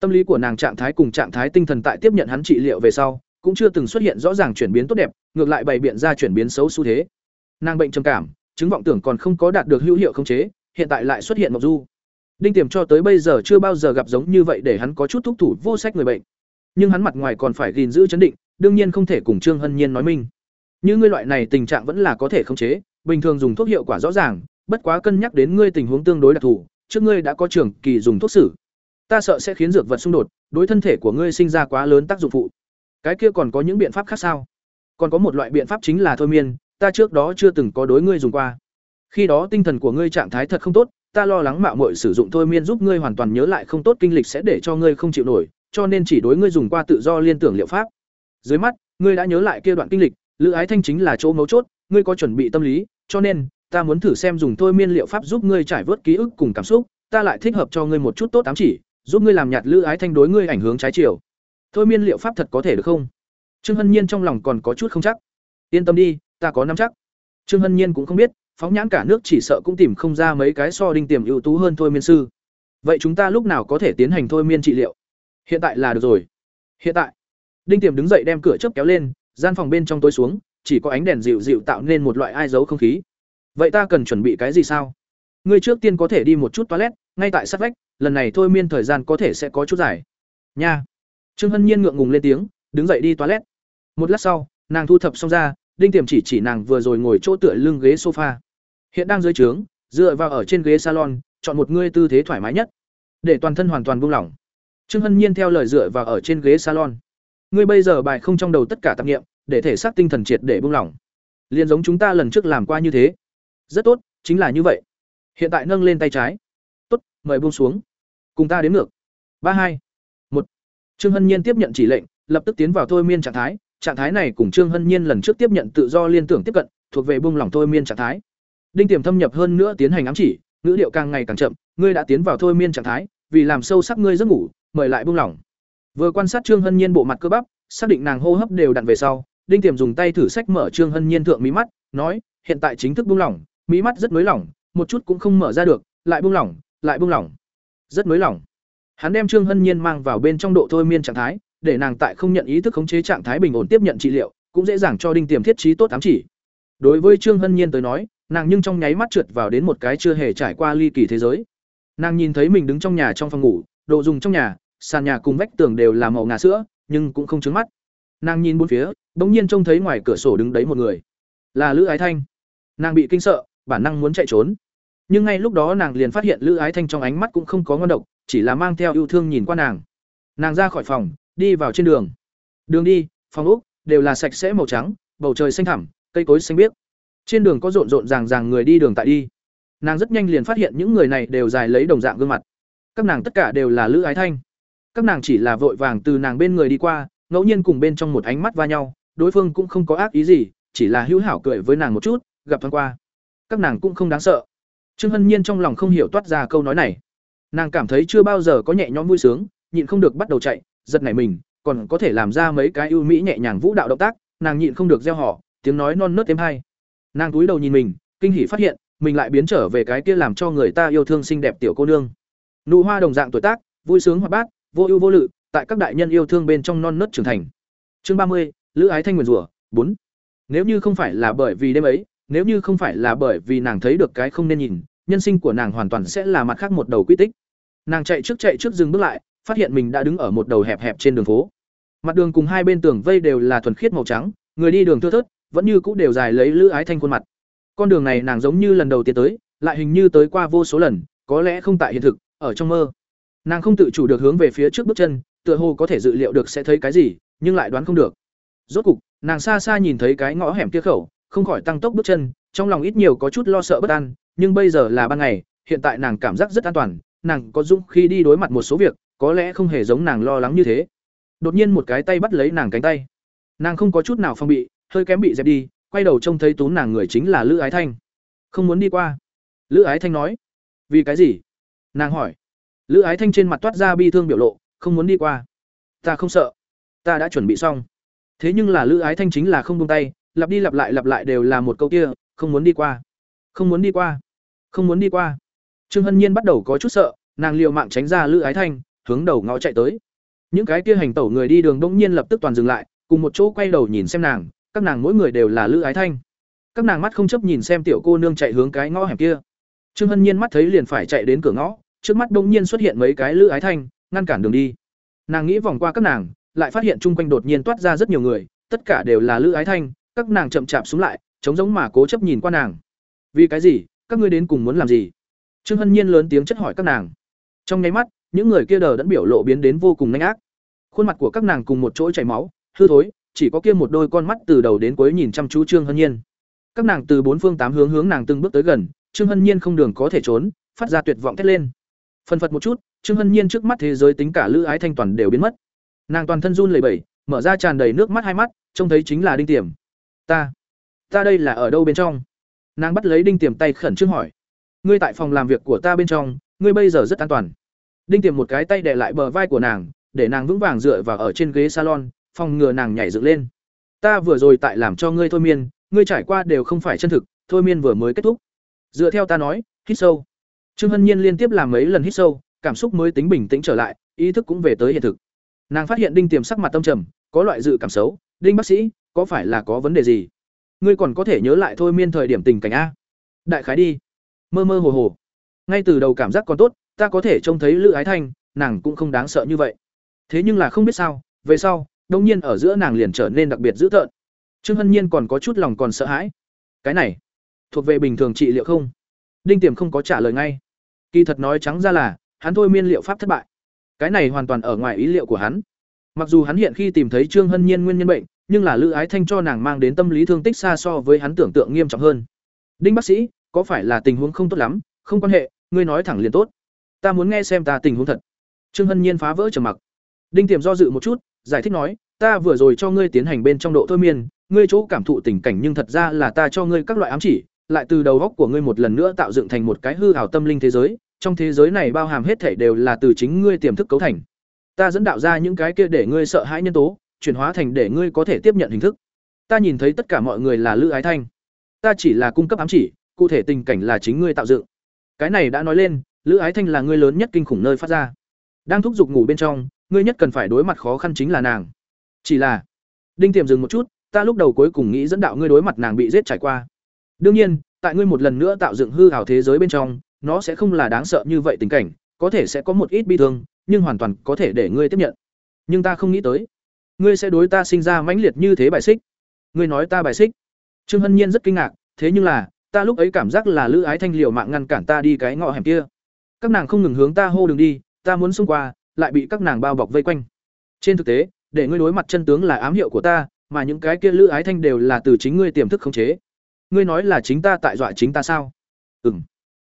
Tâm lý của nàng trạng thái cùng trạng thái tinh thần tại tiếp nhận hắn trị liệu về sau, cũng chưa từng xuất hiện rõ ràng chuyển biến tốt đẹp, ngược lại bày biện ra chuyển biến xấu xu thế. Nàng bệnh trầm cảm, chứng vọng tưởng còn không có đạt được hữu hiệu khống chế, hiện tại lại xuất hiện mộng du. Đinh Tiềm cho tới bây giờ chưa bao giờ gặp giống như vậy để hắn có chút thúc thủ vô sách người bệnh. Nhưng hắn mặt ngoài còn phải gìn giữ chấn định, đương nhiên không thể cùng Trương Hân Nhiên nói minh. Như ngươi loại này tình trạng vẫn là có thể khống chế, bình thường dùng thuốc hiệu quả rõ ràng, bất quá cân nhắc đến ngươi tình huống tương đối đặc thù, trước ngươi đã có trưởng kỳ dùng thuốc sử. Ta sợ sẽ khiến dược vật xung đột, đối thân thể của ngươi sinh ra quá lớn tác dụng phụ. Cái kia còn có những biện pháp khác sao? Còn có một loại biện pháp chính là thôi miên, ta trước đó chưa từng có đối ngươi dùng qua. Khi đó tinh thần của ngươi trạng thái thật không tốt, ta lo lắng mạo muội sử dụng thôi miên giúp ngươi hoàn toàn nhớ lại không tốt kinh lịch sẽ để cho ngươi không chịu nổi, cho nên chỉ đối ngươi dùng qua tự do liên tưởng liệu pháp. Dưới mắt, ngươi đã nhớ lại kia đoạn kinh lịch, Lữ Ái Thanh chính là chỗ mấu chốt, ngươi có chuẩn bị tâm lý, cho nên ta muốn thử xem dùng thôi miên liệu pháp giúp ngươi trải vớt ký ức cùng cảm xúc, ta lại thích hợp cho ngươi một chút tốt ám chỉ, giúp ngươi làm nhạt Lữ Ái Thanh đối ngươi ảnh hưởng trái chiều. Thôi miên liệu pháp thật có thể được không? Trương Hân Nhiên trong lòng còn có chút không chắc. Yên tâm đi, ta có nắm chắc. Trương Hân Nhiên cũng không biết, phóng nhãn cả nước chỉ sợ cũng tìm không ra mấy cái so đinh tiềm ưu tú hơn thôi miên sư. Vậy chúng ta lúc nào có thể tiến hành thôi miên trị liệu? Hiện tại là được rồi. Hiện tại. Đinh Tiềm đứng dậy đem cửa chớp kéo lên, gian phòng bên trong tối xuống, chỉ có ánh đèn dịu dịu tạo nên một loại ai dấu không khí. vậy ta cần chuẩn bị cái gì sao? Ngươi trước tiên có thể đi một chút toilet ngay tại sát vách lần này thôi miên thời gian có thể sẽ có chút dài. Nha. Trương hân nhiên ngượng ngùng lên tiếng đứng dậy đi toilet. Một lát sau nàng thu thập xong ra đinh tiềm chỉ chỉ nàng vừa rồi ngồi chỗ tựa lưng ghế sofa. Hiện đang dưới trướng dựa vào ở trên ghế salon chọn một ngươi tư thế thoải mái nhất để toàn thân hoàn toàn buông lỏng. Trương hân nhiên theo lời dựa vào ở trên ghế salon ngươi bây giờ bài không trong đầu tất cả tạp nghiệm, để thể xác tinh thần triệt để buông lỏng. Liền giống chúng ta lần trước làm qua như thế. Rất tốt, chính là như vậy. Hiện tại nâng lên tay trái. Tốt, mời buông xuống. Cùng ta đến ngược. Ba hai. Một. Trương hân nhiên tiếp nhận chỉ lệnh, lập tức tiến vào thôi miên trạng thái. Trạng thái này cùng trương hân nhiên lần trước tiếp nhận tự do liên tưởng tiếp cận, thuộc về buông lỏng thôi miên trạng thái. Đinh tiềm thâm nhập hơn nữa tiến hành ám chỉ, ngữ điệu càng ngày càng chậm. Ngươi đã tiến vào thôi miên trạng thái, vì làm sâu sắc ngươi giấc ngủ, mời lại buông lỏng vừa quan sát trương hân nhiên bộ mặt cơ bắp, xác định nàng hô hấp đều đặn về sau, đinh tiềm dùng tay thử sách mở trương hân nhiên thượng mí mắt, nói, hiện tại chính thức buông lỏng, mí mắt rất nới lỏng, một chút cũng không mở ra được, lại buông lỏng, lại buông lỏng. Rất nới lỏng. Hắn đem trương hân nhiên mang vào bên trong độ thôi miên trạng thái, để nàng tại không nhận ý thức khống chế trạng thái bình ổn tiếp nhận trị liệu, cũng dễ dàng cho đinh tiềm thiết trí tốt ám chỉ. Đối với trương hân nhiên tới nói, nàng nhưng trong nháy mắt trượt vào đến một cái chưa hề trải qua ly kỳ thế giới. Nàng nhìn thấy mình đứng trong nhà trong phòng ngủ, đồ dùng trong nhà sàn nhà cùng vách tường đều là màu ngà sữa, nhưng cũng không trứng mắt. Nàng nhìn bốn phía, bỗng nhiên trông thấy ngoài cửa sổ đứng đấy một người. Là lữ ái thanh. Nàng bị kinh sợ, bản năng muốn chạy trốn. Nhưng ngay lúc đó nàng liền phát hiện lữ ái thanh trong ánh mắt cũng không có ngon độc, chỉ là mang theo yêu thương nhìn qua nàng. Nàng ra khỏi phòng, đi vào trên đường. Đường đi, phòng úc đều là sạch sẽ màu trắng, bầu trời xanh thẳm, cây cối xanh biếc. Trên đường có rộn rộn ràng ràng người đi đường tại đi. Nàng rất nhanh liền phát hiện những người này đều dài lấy đồng dạng gương mặt. Các nàng tất cả đều là lữ ái thanh các nàng chỉ là vội vàng từ nàng bên người đi qua, ngẫu nhiên cùng bên trong một ánh mắt va nhau, đối phương cũng không có ác ý gì, chỉ là hữu hảo cười với nàng một chút, gặp thoáng qua. Các nàng cũng không đáng sợ. Trương hân nhiên trong lòng không hiểu toát ra câu nói này. Nàng cảm thấy chưa bao giờ có nhẹ nhõm vui sướng, nhịn không được bắt đầu chạy, giật nảy mình, còn có thể làm ra mấy cái ưu mỹ nhẹ nhàng vũ đạo động tác, nàng nhịn không được gieo họ, tiếng nói non nớt êm hay. Nàng túi đầu nhìn mình, kinh hỉ phát hiện, mình lại biến trở về cái kia làm cho người ta yêu thương xinh đẹp tiểu cô nương. Nụ hoa đồng dạng tuổi tác, vui sướng hoạt bát vô ưu vô lự, tại các đại nhân yêu thương bên trong non nớt trưởng thành. Chương ba mươi, lữ ái thanh nguyền rủa bốn. Nếu như không phải là bởi vì đêm ấy, nếu như không phải là bởi vì nàng thấy được cái không nên nhìn, nhân sinh của nàng hoàn toàn sẽ là mặt khác một đầu quy tích. Nàng chạy trước chạy trước dừng bước lại, phát hiện mình đã đứng ở một đầu hẹp hẹp trên đường phố. Mặt đường cùng hai bên tường vây đều là thuần khiết màu trắng, người đi đường thưa thớt, vẫn như cũ đều dài lấy lữ ái thanh khuôn mặt. Con đường này nàng giống như lần đầu tiên tới, lại hình như tới qua vô số lần, có lẽ không tại hiện thực, ở trong mơ nàng không tự chủ được hướng về phía trước bước chân, tựa hồ có thể dự liệu được sẽ thấy cái gì, nhưng lại đoán không được. Rốt cục, nàng xa xa nhìn thấy cái ngõ hẻm kia khẩu, không khỏi tăng tốc bước chân, trong lòng ít nhiều có chút lo sợ bất an, nhưng bây giờ là ban ngày, hiện tại nàng cảm giác rất an toàn, nàng có dũng khi đi đối mặt một số việc, có lẽ không hề giống nàng lo lắng như thế. Đột nhiên một cái tay bắt lấy nàng cánh tay. Nàng không có chút nào phong bị, hơi kém bị dẹp đi, quay đầu trông thấy tú nàng người chính là lữ ái thanh. Không muốn đi qua. Lữ ái thanh nói, vì cái gì? Nàng hỏi lữ ái thanh trên mặt toát ra bi thương biểu lộ, không muốn đi qua. Ta không sợ. Ta đã chuẩn bị xong. Thế nhưng là lữ ái thanh chính là không buông tay, lặp đi lặp lại lặp lại đều là một câu kia, không muốn đi qua. Không muốn đi qua. Không muốn đi qua. Trương hân nhiên bắt đầu có chút sợ, nàng liều mạng tránh ra lữ ái thanh, hướng đầu ngõ chạy tới. Những cái kia hành tẩu người đi đường đông nhiên lập tức toàn dừng lại, cùng một chỗ quay đầu nhìn xem nàng, các nàng mỗi người đều là lữ ái thanh. Các nàng mắt không chấp nhìn xem tiểu cô nương chạy hướng cái ngõ hẻm kia. Trương hân nhiên mắt thấy liền phải chạy đến cửa ngõ trước mắt bỗng nhiên xuất hiện mấy cái lữ ái thanh, ngăn cản đường đi. Nàng nghĩ vòng qua các nàng, lại phát hiện chung quanh đột nhiên toát ra rất nhiều người, tất cả đều là lữ ái thanh, các nàng chậm chạp xuống lại chống giống mà cố chấp nhìn qua nàng. Vì cái gì? Các ngươi đến cùng muốn làm gì? Trương hân nhiên lớn tiếng chất hỏi các nàng. Trong nháy mắt, những người kia đờ đẫn biểu lộ biến đến vô cùng nhanh ác. Khuôn mặt của các nàng cùng một chỗ chảy máu, hư thối, chỉ có kia một đôi con mắt từ đầu đến cuối nhìn chăm chú trương hân nhiên. Các nàng từ bốn phương tám hướng hướng nàng từng bước tới gần, trương hân nhiên không đường có thể trốn, phát ra tuyệt vọng thét lên phần phật một chút, trương hân nhiên trước mắt thế giới tính cả lữ ái thanh toàn đều biến mất. Nàng toàn thân run lẩy bẩy, mở ra tràn đầy nước mắt hai mắt, trông thấy chính là đinh tiềm. Ta ta đây là ở đâu bên trong? Nàng bắt lấy đinh tiềm tay khẩn trương hỏi. Ngươi tại phòng làm việc của ta bên trong, ngươi bây giờ rất an toàn. Đinh tiềm một cái tay đè lại bờ vai của nàng, để nàng vững vàng dựa vào ở trên ghế salon, phòng ngừa nàng nhảy dựng lên. Ta vừa rồi tại làm cho ngươi thôi miên, ngươi trải qua đều không phải chân thực, thôi miên vừa mới kết thúc. Dựa theo ta nói, hít sâu trương hân nhiên liên tiếp làm mấy lần hít sâu, cảm xúc mới tính bình tĩnh trở lại, ý thức cũng về tới hiện thực. Nàng phát hiện đinh tiềm sắc mặt tâm trầm, có loại dự cảm xấu, đinh bác sĩ, có phải là có vấn đề gì? Ngươi còn có thể nhớ lại thôi miên thời điểm tình cảnh a. Đại khái đi. Mơ mơ hồ hồ. Ngay từ đầu cảm giác còn tốt, ta có thể trông thấy lữ ái thanh, nàng cũng không đáng sợ như vậy. Thế nhưng là không biết sao, về sau đương nhiên ở giữa nàng liền trở nên đặc biệt dữ tợn. Trương hân nhiên còn có chút lòng còn sợ hãi. Cái này, thuộc về bình thường trị liệu không? Đinh tiềm không có trả lời ngay kỳ thật nói trắng ra là, hắn thôi miên liệu pháp thất bại. Cái này hoàn toàn ở ngoài ý liệu của hắn. Mặc dù hắn hiện khi tìm thấy trương hân nhiên nguyên nhân bệnh, nhưng là lữ ái thanh cho nàng mang đến tâm lý thương tích xa so với hắn tưởng tượng nghiêm trọng hơn. Đinh bác sĩ, có phải là tình huống không tốt lắm? Không quan hệ, ngươi nói thẳng liền tốt. Ta muốn nghe xem ta tình huống thật. Trương hân nhiên phá vỡ trầm mặc. Đinh tiềm do dự một chút, giải thích nói, ta vừa rồi cho ngươi tiến hành bên trong độ thôi miên, ngươi chỗ cảm thụ tình cảnh nhưng thật ra là ta cho ngươi các loại ám chỉ, lại từ đầu góc của ngươi một lần nữa tạo dựng thành một cái hư ảo tâm linh thế giới trong thế giới này bao hàm hết thảy đều là từ chính ngươi tiềm thức cấu thành. Ta dẫn đạo ra những cái kia để ngươi sợ hãi nhân tố, chuyển hóa thành để ngươi có thể tiếp nhận hình thức. Ta nhìn thấy tất cả mọi người là lữ ái thanh. Ta chỉ là cung cấp ám chỉ, cụ thể tình cảnh là chính ngươi tạo dựng. Cái này đã nói lên, lữ ái thanh là ngươi lớn nhất kinh khủng nơi phát ra. Đang thúc giục ngủ bên trong, ngươi nhất cần phải đối mặt khó khăn chính là nàng. Chỉ là, đinh tiềm dừng một chút, ta lúc đầu cuối cùng nghĩ dẫn đạo ngươi đối mặt nàng bị giết trải qua. Đương nhiên, tại ngươi một lần nữa tạo dựng hư ảo thế giới bên trong nó sẽ không là đáng sợ như vậy tình cảnh, có thể sẽ có một ít bi thương, nhưng hoàn toàn có thể để ngươi tiếp nhận. Nhưng ta không nghĩ tới. Ngươi sẽ đối ta sinh ra mãnh liệt như thế bài xích. Ngươi nói ta bài xích. Trương hân nhiên rất kinh ngạc, thế nhưng là, ta lúc ấy cảm giác là lữ ái thanh liều mạng ngăn cản ta đi cái ngõ hẻm kia. Các nàng không ngừng hướng ta hô đường đi, ta muốn xông qua, lại bị các nàng bao bọc vây quanh. Trên thực tế, để ngươi đối mặt chân tướng là ám hiệu của ta, mà những cái kia lữ ái thanh đều là từ chính ngươi tiềm thức khống chế. Ngươi nói là chính ta tại dọa chính ta sao? Ừ m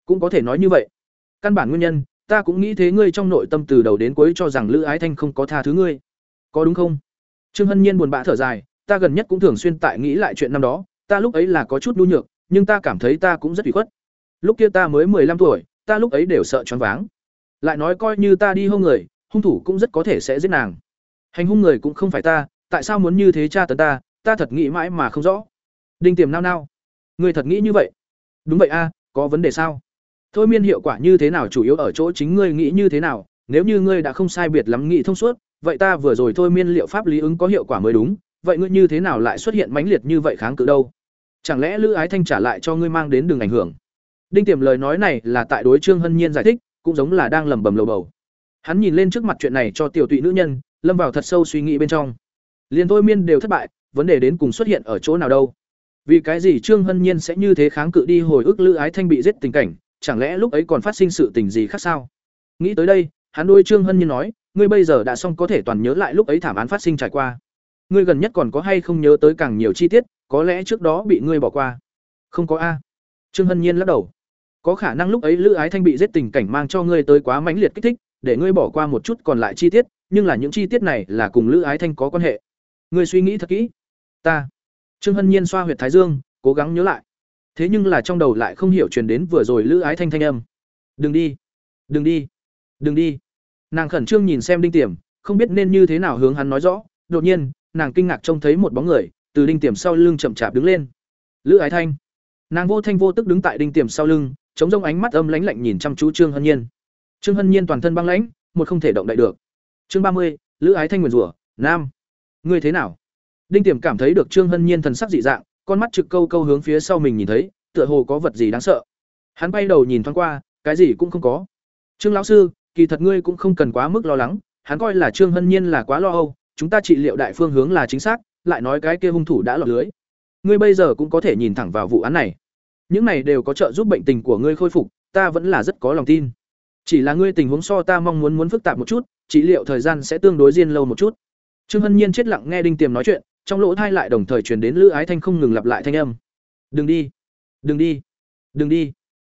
cũng có thể nói như vậy. Căn bản nguyên nhân, ta cũng nghĩ thế ngươi trong nội tâm từ đầu đến cuối cho rằng lữ ái thanh không có tha thứ ngươi. Có đúng không? Trương hân nhiên buồn bã thở dài, ta gần nhất cũng thường xuyên tại nghĩ lại chuyện năm đó, ta lúc ấy là có chút nhu nhược, nhưng ta cảm thấy ta cũng rất ủy khuất. Lúc kia ta mới mười lăm tuổi, ta lúc ấy đều sợ choáng váng. Lại nói coi như ta đi hông người, hung thủ cũng rất có thể sẽ giết nàng. Hành hung người cũng không phải ta, tại sao muốn như thế cha tấn ta ta thật nghĩ mãi mà không rõ. Đinh tiềm nao nao. Người thật nghĩ như vậy? Đúng vậy a, có vấn đề sao? Thôi miên hiệu quả như thế nào chủ yếu ở chỗ chính ngươi nghĩ như thế nào, nếu như ngươi đã không sai biệt lắm nghĩ thông suốt, vậy ta vừa rồi thôi miên liệu pháp lý ứng có hiệu quả mới đúng, vậy ngươi như thế nào lại xuất hiện mãnh liệt như vậy kháng cự đâu? Chẳng lẽ lữ ái thanh trả lại cho ngươi mang đến đường ảnh hưởng? Đinh tiềm lời nói này là tại đối trương hân nhiên giải thích, cũng giống là đang lẩm bẩm lầu bầu. Hắn nhìn lên trước mặt chuyện này cho tiểu tụy nữ nhân, lâm vào thật sâu suy nghĩ bên trong. Liền thôi miên đều thất bại, vấn đề đến cùng xuất hiện ở chỗ nào đâu? Vì cái gì trương hân nhiên sẽ như thế kháng cự đi hồi ức lữ ái thanh bị giết tình cảnh chẳng lẽ lúc ấy còn phát sinh sự tình gì khác sao? Nghĩ tới đây, hắn đôi trương hân nhiên nói, ngươi bây giờ đã xong có thể toàn nhớ lại lúc ấy thảm án phát sinh trải qua. Ngươi gần nhất còn có hay không nhớ tới càng nhiều chi tiết, có lẽ trước đó bị ngươi bỏ qua. Không có a. Trương hân nhiên lắc đầu. Có khả năng lúc ấy lữ ái thanh bị giết tình cảnh mang cho ngươi tới quá mãnh liệt kích thích, để ngươi bỏ qua một chút còn lại chi tiết, nhưng là những chi tiết này là cùng lữ ái thanh có quan hệ. Ngươi suy nghĩ thật kỹ. Ta. Trương hân nhiên xoa huyệt thái dương, cố gắng nhớ lại thế nhưng là trong đầu lại không hiểu truyền đến vừa rồi lữ ái thanh thanh âm. Đừng đi đừng đi đừng đi. Nàng khẩn trương nhìn xem đinh tiềm, không biết nên như thế nào hướng hắn nói rõ. Đột nhiên, nàng kinh ngạc trông thấy một bóng người, từ đinh tiềm sau lưng chậm chạp đứng lên. Lữ ái thanh. Nàng vô thanh vô tức đứng tại đinh tiềm sau lưng, chống rông ánh mắt âm lãnh lạnh nhìn chăm chú trương hân nhiên. Trương hân nhiên toàn thân băng lãnh, một không thể động đậy được. Chương ba mươi, lữ ái thanh nguyền rủa, nam. Ngươi thế nào? Đinh tiềm cảm thấy được trương hân nhiên thần sắc dị dạng con mắt trực câu câu hướng phía sau mình nhìn thấy, tựa hồ có vật gì đáng sợ. Hắn bay đầu nhìn thoáng qua, cái gì cũng không có. Trương lão sư, kỳ thật ngươi cũng không cần quá mức lo lắng, hắn coi là trương hân nhiên là quá lo âu, chúng ta trị liệu đại phương hướng là chính xác, lại nói cái kia hung thủ đã lọt lưới. Ngươi bây giờ cũng có thể nhìn thẳng vào vụ án này. Những này đều có trợ giúp bệnh tình của ngươi khôi phục, ta vẫn là rất có lòng tin. Chỉ là ngươi tình huống so ta mong muốn muốn phức tạp một chút, trị liệu thời gian sẽ tương đối riêng lâu một chút. Trương hân nhiên chết lặng nghe đinh tiềm nói chuyện trong lỗ thai lại đồng thời truyền đến lữ ái thanh không ngừng lặp lại thanh âm. Đừng đi đừng đi đừng đi.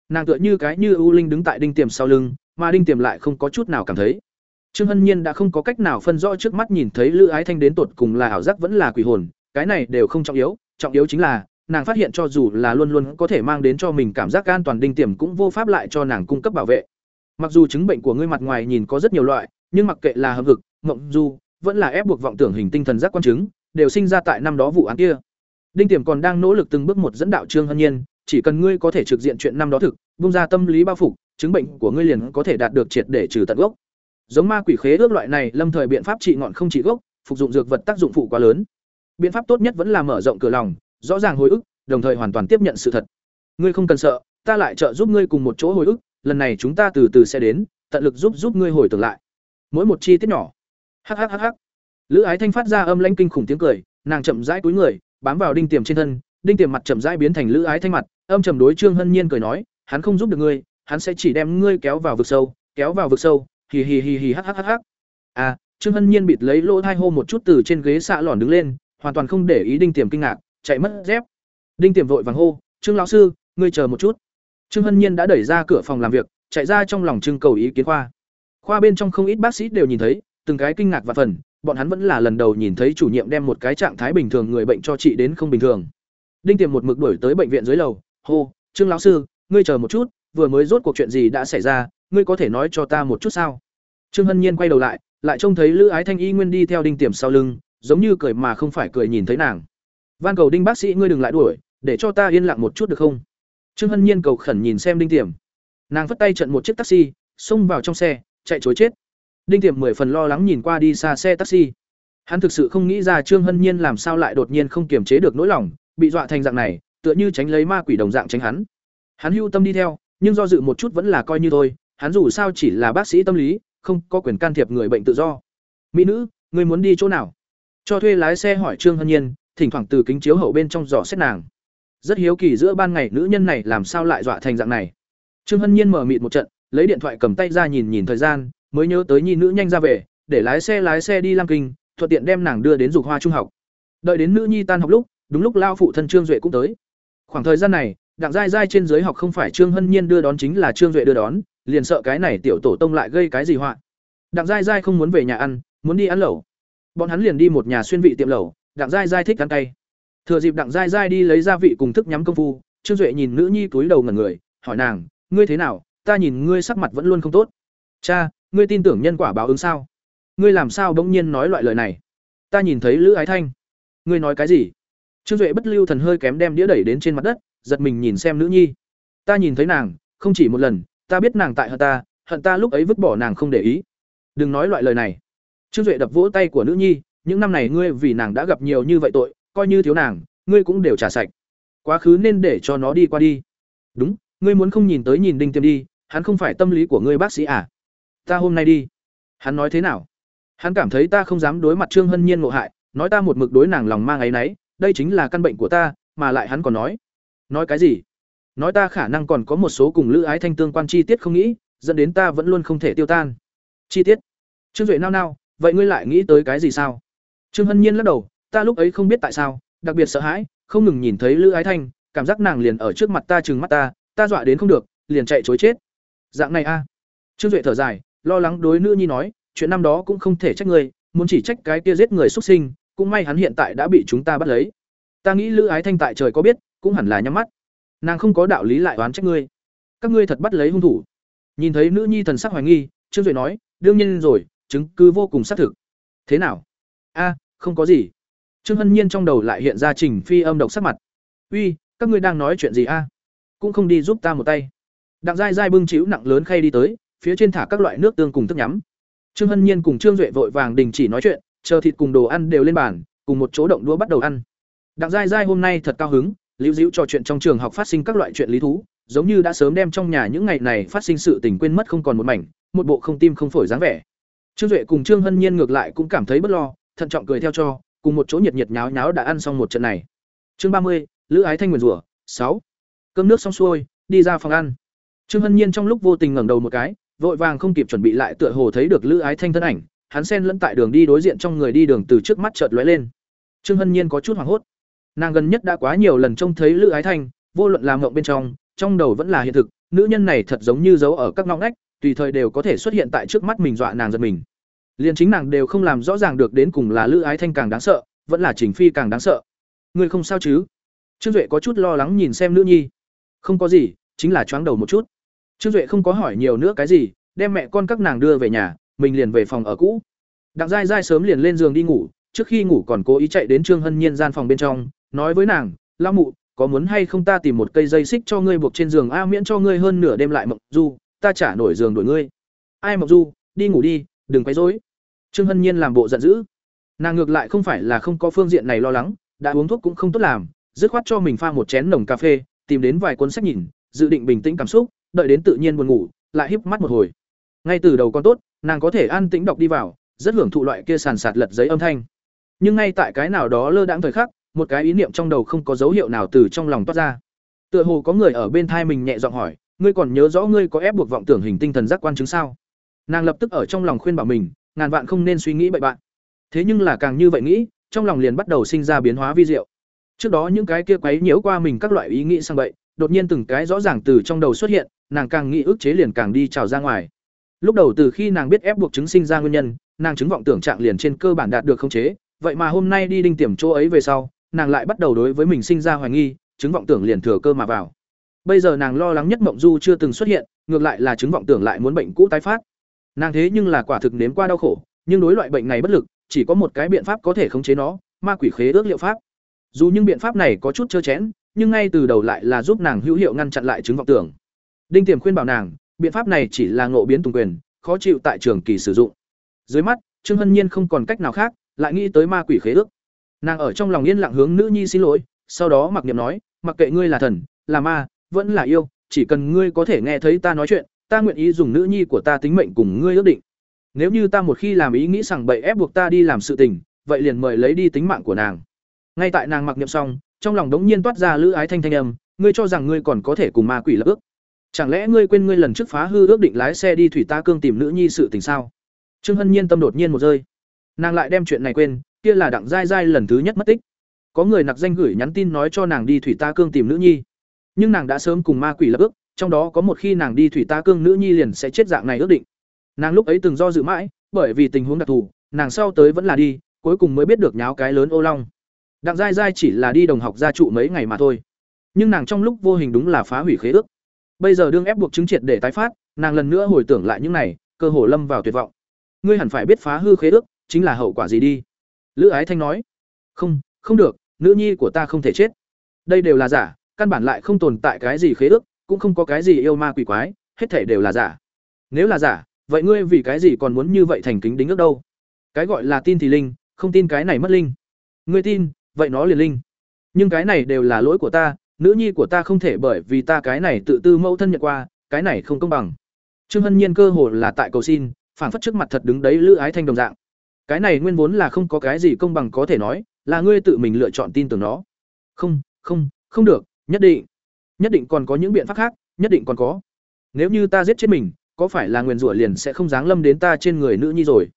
Nàng tựa như cái như ưu linh đứng tại đinh tiềm sau lưng, mà đinh tiềm lại không có chút nào cảm thấy. Trương hân nhiên đã không có cách nào phân rõ trước mắt nhìn thấy lữ ái thanh đến tột cùng là ảo giác vẫn là quỷ hồn, cái này đều không trọng yếu trọng yếu chính là, nàng phát hiện cho dù là luôn luôn có thể mang đến cho mình cảm giác an toàn đinh tiềm cũng vô pháp lại cho nàng cung cấp bảo vệ. Mặc dù chứng bệnh của ngươi mặt ngoài nhìn có rất nhiều loại, nhưng mặc kệ là hợp vực mộng du, vẫn là ép buộc vọng tưởng hình tinh thần giác quan chứng đều sinh ra tại năm đó vụ án kia. Đinh tiềm còn đang nỗ lực từng bước một dẫn đạo trương hân nhiên, chỉ cần ngươi có thể trực diện chuyện năm đó thực bung ra tâm lý bao phục, chứng bệnh của ngươi liền có thể đạt được triệt để trừ tận gốc. Giống ma quỷ khế ước loại này, lâm thời biện pháp trị ngọn không trị gốc, phục dụng dược vật tác dụng phụ quá lớn. Biện pháp tốt nhất vẫn là mở rộng cửa lòng, rõ ràng hồi ức, đồng thời hoàn toàn tiếp nhận sự thật. Ngươi không cần sợ, ta lại trợ giúp ngươi cùng một chỗ hồi ức, lần này chúng ta từ từ sẽ đến, tận lực giúp giúp ngươi hồi tưởng lại. Mỗi một chi tiết nhỏ. Hhhh lữ ái thanh phát ra âm lãnh kinh khủng tiếng cười, nàng chậm rãi cúi người, bám vào đinh tiềm trên thân, đinh tiềm mặt chậm rãi biến thành lữ ái thanh mặt, âm trầm đối trương hân nhiên cười nói, hắn không giúp được ngươi, hắn sẽ chỉ đem ngươi kéo vào vực sâu, kéo vào vực sâu, hì hì hì hì hhhh à trương hân nhiên bịt lấy lỗ thai hô một chút từ trên ghế xạ lòn đứng lên, hoàn toàn không để ý đinh tiềm kinh ngạc, chạy mất dép. Đinh tiềm vội vàng hô, trương lão sư, ngươi chờ một chút. Trương hân nhiên đã đẩy ra cửa phòng làm việc, chạy ra trong lòng trưng cầu ý kiến khoa. Khoa bên trong không ít bác sĩ đều nhìn thấy, từng cái kinh ngạc và phần bọn hắn vẫn là lần đầu nhìn thấy chủ nhiệm đem một cái trạng thái bình thường người bệnh cho trị đến không bình thường. Đinh tiềm một mực đuổi tới bệnh viện dưới lầu, hô, trương lão sư, ngươi chờ một chút, vừa mới rốt cuộc chuyện gì đã xảy ra, ngươi có thể nói cho ta một chút sao? Trương hân nhiên quay đầu lại lại trông thấy lữ ái thanh y nguyên đi theo đinh tiềm sau lưng, giống như cười mà không phải cười nhìn thấy nàng. Van cầu đinh bác sĩ, ngươi đừng lại đuổi, để cho ta yên lặng một chút được không? Trương hân nhiên cầu khẩn nhìn xem đinh tiềm. Nàng vất tay trận một chiếc taxi, xông vào trong xe, chạy chối chết đinh tiềm mười phần lo lắng nhìn qua đi xa xe taxi. Hắn thực sự không nghĩ ra trương hân nhiên làm sao lại đột nhiên không kiềm chế được nỗi lòng, bị dọa thành dạng này, tựa như tránh lấy ma quỷ đồng dạng tránh hắn. Hắn hưu tâm đi theo, nhưng do dự một chút vẫn là coi như thôi, hắn dù sao chỉ là bác sĩ tâm lý, không có quyền can thiệp người bệnh tự do. Mỹ nữ người muốn đi chỗ nào? Cho thuê lái xe hỏi trương hân nhiên, thỉnh thoảng từ kính chiếu hậu bên trong dò xét nàng. Rất hiếu kỳ giữa ban ngày nữ nhân này làm sao lại dọa thành dạng này. Trương hân nhiên mở mịt một trận, lấy điện thoại cầm tay ra nhìn nhìn thời gian mới nhớ tới nhi nữ nhanh ra về, để lái xe lái xe đi lam kinh, thuận tiện đem nàng đưa đến dục hoa trung học. Đợi đến nữ nhi tan học lúc, đúng lúc lao phụ thân trương duệ cũng tới. Khoảng thời gian này, đặng giai giai trên giới học không phải trương hân nhiên đưa đón chính là trương duệ đưa đón, liền sợ cái này tiểu tổ tông lại gây cái gì họa. Đặng giai giai không muốn về nhà ăn, muốn đi ăn lẩu. Bọn hắn liền đi một nhà xuyên vị tiệm lẩu, đặng giai giai thích ăn cay. Thừa dịp đặng giai giai đi lấy gia vị cùng thức nhắm công phu, trương duệ nhìn nữ nhi túi đầu ngẩn người, hỏi nàng, ngươi thế nào? Ta nhìn ngươi sắc mặt vẫn luôn không tốt. Cha ngươi tin tưởng nhân quả báo ứng sao? Ngươi làm sao bỗng nhiên nói loại lời này? Ta nhìn thấy lữ ái thanh. Ngươi nói cái gì? Trương duệ bất lưu thần hơi kém đem đĩa đẩy đến trên mặt đất, giật mình nhìn xem nữ nhi. Ta nhìn thấy nàng, không chỉ một lần, ta biết nàng tại hận ta hận ta lúc ấy vứt bỏ nàng không để ý. Đừng nói loại lời này. Trương duệ đập vỗ tay của nữ nhi, những năm này ngươi vì nàng đã gặp nhiều như vậy tội, coi như thiếu nàng, ngươi cũng đều trả sạch. Quá khứ nên để cho nó đi qua đi. Đúng, ngươi muốn không nhìn tới nhìn đinh tiêm đi, hắn không phải tâm lý của ngươi bác sĩ à? Ta hôm nay đi. Hắn nói thế nào? Hắn cảm thấy ta không dám đối mặt trương hân nhiên ngộ hại, nói ta một mực đối nàng lòng mang áy náy, đây chính là căn bệnh của ta, mà lại hắn còn nói. Nói cái gì? Nói ta khả năng còn có một số cùng lữ ái thanh tương quan chi tiết không nghĩ, dẫn đến ta vẫn luôn không thể tiêu tan. Chi tiết? Trương duệ nao nao, vậy ngươi lại nghĩ tới cái gì sao? Trương hân nhiên lắc đầu, ta lúc ấy không biết tại sao, đặc biệt sợ hãi, không ngừng nhìn thấy lữ ái thanh, cảm giác nàng liền ở trước mặt ta chừng mắt ta ta dọa đến không được, liền chạy chối chết. Dạng này a. Trương duệ thở dài lo lắng đối nữ nhi nói, chuyện năm đó cũng không thể trách người muốn chỉ trách cái kia giết người xuất sinh, cũng may hắn hiện tại đã bị chúng ta bắt lấy. Ta nghĩ lữ ái thanh tại trời có biết, cũng hẳn là nhắm mắt. Nàng không có đạo lý lại oán trách ngươi. Các ngươi thật bắt lấy hung thủ. Nhìn thấy nữ nhi thần sắc hoài nghi, trương duệ nói, đương nhiên rồi, chứng cứ vô cùng xác thực. Thế nào? A, không có gì. Trương hân nhiên trong đầu lại hiện ra trình phi âm độc sắc mặt. Uy, các ngươi đang nói chuyện gì a? Cũng không đi giúp ta một tay. Đặng dai dai bưng chịu nặng lớn khay đi tới phía trên thả các loại nước tương cùng thức nhắm. Trương hân nhiên cùng trương duệ vội vàng đình chỉ nói chuyện, chờ thịt cùng đồ ăn đều lên bàn, cùng một chỗ động đũa bắt đầu ăn. Đặng dai dai hôm nay thật cao hứng liễu diễu trò chuyện trong trường học phát sinh các loại chuyện lý thú, giống như đã sớm đem trong nhà những ngày này phát sinh sự tình quên mất không còn một mảnh, một bộ không tim không phổi dáng vẻ. Trương duệ cùng trương hân nhiên ngược lại cũng cảm thấy bất lo, thận trọng cười theo cho, cùng một chỗ nhiệt nhiệt nháo nháo đã ăn xong một trận này. Chương ba mươi, lữ ái thanh nguyền rủa, sáu. Cơm nước xong xuôi, đi ra phòng ăn. Trương hân nhiên trong lúc vô tình ngẩng đầu một cái vội vàng không kịp chuẩn bị lại tựa hồ thấy được lữ ái thanh thân ảnh, hắn sen lẫn tại đường đi đối diện trong người đi đường từ trước mắt chợt lóe lên. Trương hân nhiên có chút hoảng hốt. Nàng gần nhất đã quá nhiều lần trông thấy lữ ái thanh, vô luận làm ngộng bên trong trong đầu vẫn là hiện thực, nữ nhân này thật giống như giấu ở các ngõ ngách, tùy thời đều có thể xuất hiện tại trước mắt mình dọa nàng giật mình. Liền chính nàng đều không làm rõ ràng được đến cùng là lữ ái thanh càng đáng sợ, vẫn là trình phi càng đáng sợ. Ngươi không sao chứ? Trương duệ có chút lo lắng nhìn xem nữ nhi. Không có gì, chính là choáng đầu một chút trương duệ không có hỏi nhiều nữa cái gì đem mẹ con các nàng đưa về nhà mình liền về phòng ở cũ. Đặng dai dai sớm liền lên giường đi ngủ trước khi ngủ còn cố ý chạy đến trương hân nhiên gian phòng bên trong nói với nàng lao mụ có muốn hay không ta tìm một cây dây xích cho ngươi buộc trên giường a miễn cho ngươi hơn nửa đêm lại mộng du ta trả nổi giường đổi ngươi. Ai mộng du đi ngủ đi đừng quấy rối. Trương hân nhiên làm bộ giận dữ. Nàng ngược lại không phải là không có phương diện này lo lắng đã uống thuốc cũng không tốt làm dứt khoát cho mình pha một chén nồng cà phê tìm đến vài cuốn sách nhìn, dự định bình tĩnh cảm xúc, đợi đến tự nhiên buồn ngủ, lại híp mắt một hồi. Ngay từ đầu con tốt, nàng có thể an tĩnh đọc đi vào, rất hưởng thụ loại kia sàn sạt lật giấy âm thanh. Nhưng ngay tại cái nào đó lơ đãng thời khắc, một cái ý niệm trong đầu không có dấu hiệu nào từ trong lòng toát ra. Tựa hồ có người ở bên thai mình nhẹ giọng hỏi, ngươi còn nhớ rõ ngươi có ép buộc vọng tưởng hình tinh thần giác quan chứng sao? Nàng lập tức ở trong lòng khuyên bảo mình, ngàn vạn không nên suy nghĩ bậy bạn. Thế nhưng là càng như vậy nghĩ, trong lòng liền bắt đầu sinh ra biến hóa vi diệu. Trước đó những cái kia quấy nhiễu qua mình các loại ý nghĩ sang bậy, đột nhiên từng cái rõ ràng từ trong đầu xuất hiện, nàng càng nghĩ ức chế liền càng đi trào ra ngoài. Lúc đầu từ khi nàng biết ép buộc chứng sinh ra nguyên nhân, nàng chứng vọng tưởng trạng liền trên cơ bản đạt được khống chế, vậy mà hôm nay đi đinh tiềm chỗ ấy về sau, nàng lại bắt đầu đối với mình sinh ra hoài nghi, chứng vọng tưởng liền thừa cơ mà vào. Bây giờ nàng lo lắng nhất mộng du chưa từng xuất hiện, ngược lại là chứng vọng tưởng lại muốn bệnh cũ tái phát. Nàng thế nhưng là quả thực nếm qua đau khổ, nhưng đối loại bệnh này bất lực, chỉ có một cái biện pháp có thể khống chế nó, ma quỷ khế ước liệu pháp. Dù những biện pháp này có chút trơ chẽn, nhưng ngay từ đầu lại là giúp nàng hữu hiệu ngăn chặn lại chứng vọng tưởng. Đinh Tiềm khuyên bảo nàng, biện pháp này chỉ là ngộ biến tùng quyền, khó chịu tại trường kỳ sử dụng. Dưới mắt, Trương Hân Nhiên không còn cách nào khác, lại nghĩ tới ma quỷ khế ước. Nàng ở trong lòng yên lặng hướng nữ nhi xin lỗi, sau đó mặc niệm nói, mặc kệ ngươi là thần, là ma, vẫn là yêu, chỉ cần ngươi có thể nghe thấy ta nói chuyện, ta nguyện ý dùng nữ nhi của ta tính mệnh cùng ngươi ước định. Nếu như ta một khi làm ý nghĩ rằng bậy ép buộc ta đi làm sự tình, vậy liền mời lấy đi tính mạng của nàng. Ngay tại nàng mặc niệm xong, trong lòng đống nhiên toát ra lữ ái thanh thanh âm, ngươi cho rằng ngươi còn có thể cùng ma quỷ lập ước? Chẳng lẽ ngươi quên ngươi lần trước phá hư ước định lái xe đi thủy ta cương tìm nữ nhi sự tình sao? Trương Hân Nhiên tâm đột nhiên một rơi. Nàng lại đem chuyện này quên, kia là đặng dai dai lần thứ nhất mất tích. Có người nặc danh gửi nhắn tin nói cho nàng đi thủy ta cương tìm nữ nhi. Nhưng nàng đã sớm cùng ma quỷ lập ước, trong đó có một khi nàng đi thủy ta cương nữ nhi liền sẽ chết dạng này ước định. Nàng lúc ấy từng do dự mãi, bởi vì tình huống đặc thù, nàng sau tới vẫn là đi, cuối cùng mới biết được nháo cái lớn ô long. Đặng dai dai chỉ là đi đồng học gia trụ mấy ngày mà thôi. Nhưng nàng trong lúc vô hình đúng là phá hủy khế ước. Bây giờ đương ép buộc chứng triệt để tái phát, nàng lần nữa hồi tưởng lại những này, cơ hồ lâm vào tuyệt vọng. Ngươi hẳn phải biết phá hư khế ước chính là hậu quả gì đi. Lữ Ái Thanh nói. Không, không được, nữ nhi của ta không thể chết. Đây đều là giả, căn bản lại không tồn tại cái gì khế ước, cũng không có cái gì yêu ma quỷ quái, hết thể đều là giả. Nếu là giả, vậy ngươi vì cái gì còn muốn như vậy thành kính đính ước đâu? Cái gọi là tin thì linh, không tin cái này mất linh. Ngươi tin, vậy nó liền linh. Nhưng cái này đều là lỗi của ta, nữ nhi của ta không thể bởi vì ta cái này tự tư mẫu thân nhận qua, cái này không công bằng. Trương Hân Nhiên cơ hồ là tại cầu xin, phản phất trước mặt thật đứng đấy Lữ Ái Thanh đồng dạng. Cái này nguyên vốn là không có cái gì công bằng có thể nói, là ngươi tự mình lựa chọn tin tưởng nó. Không, không, không được, nhất định. Nhất định còn có những biện pháp khác, nhất định còn có. Nếu như ta giết chết mình, có phải là nguyên rủa liền sẽ không giáng lâm đến ta trên người nữ nhi rồi?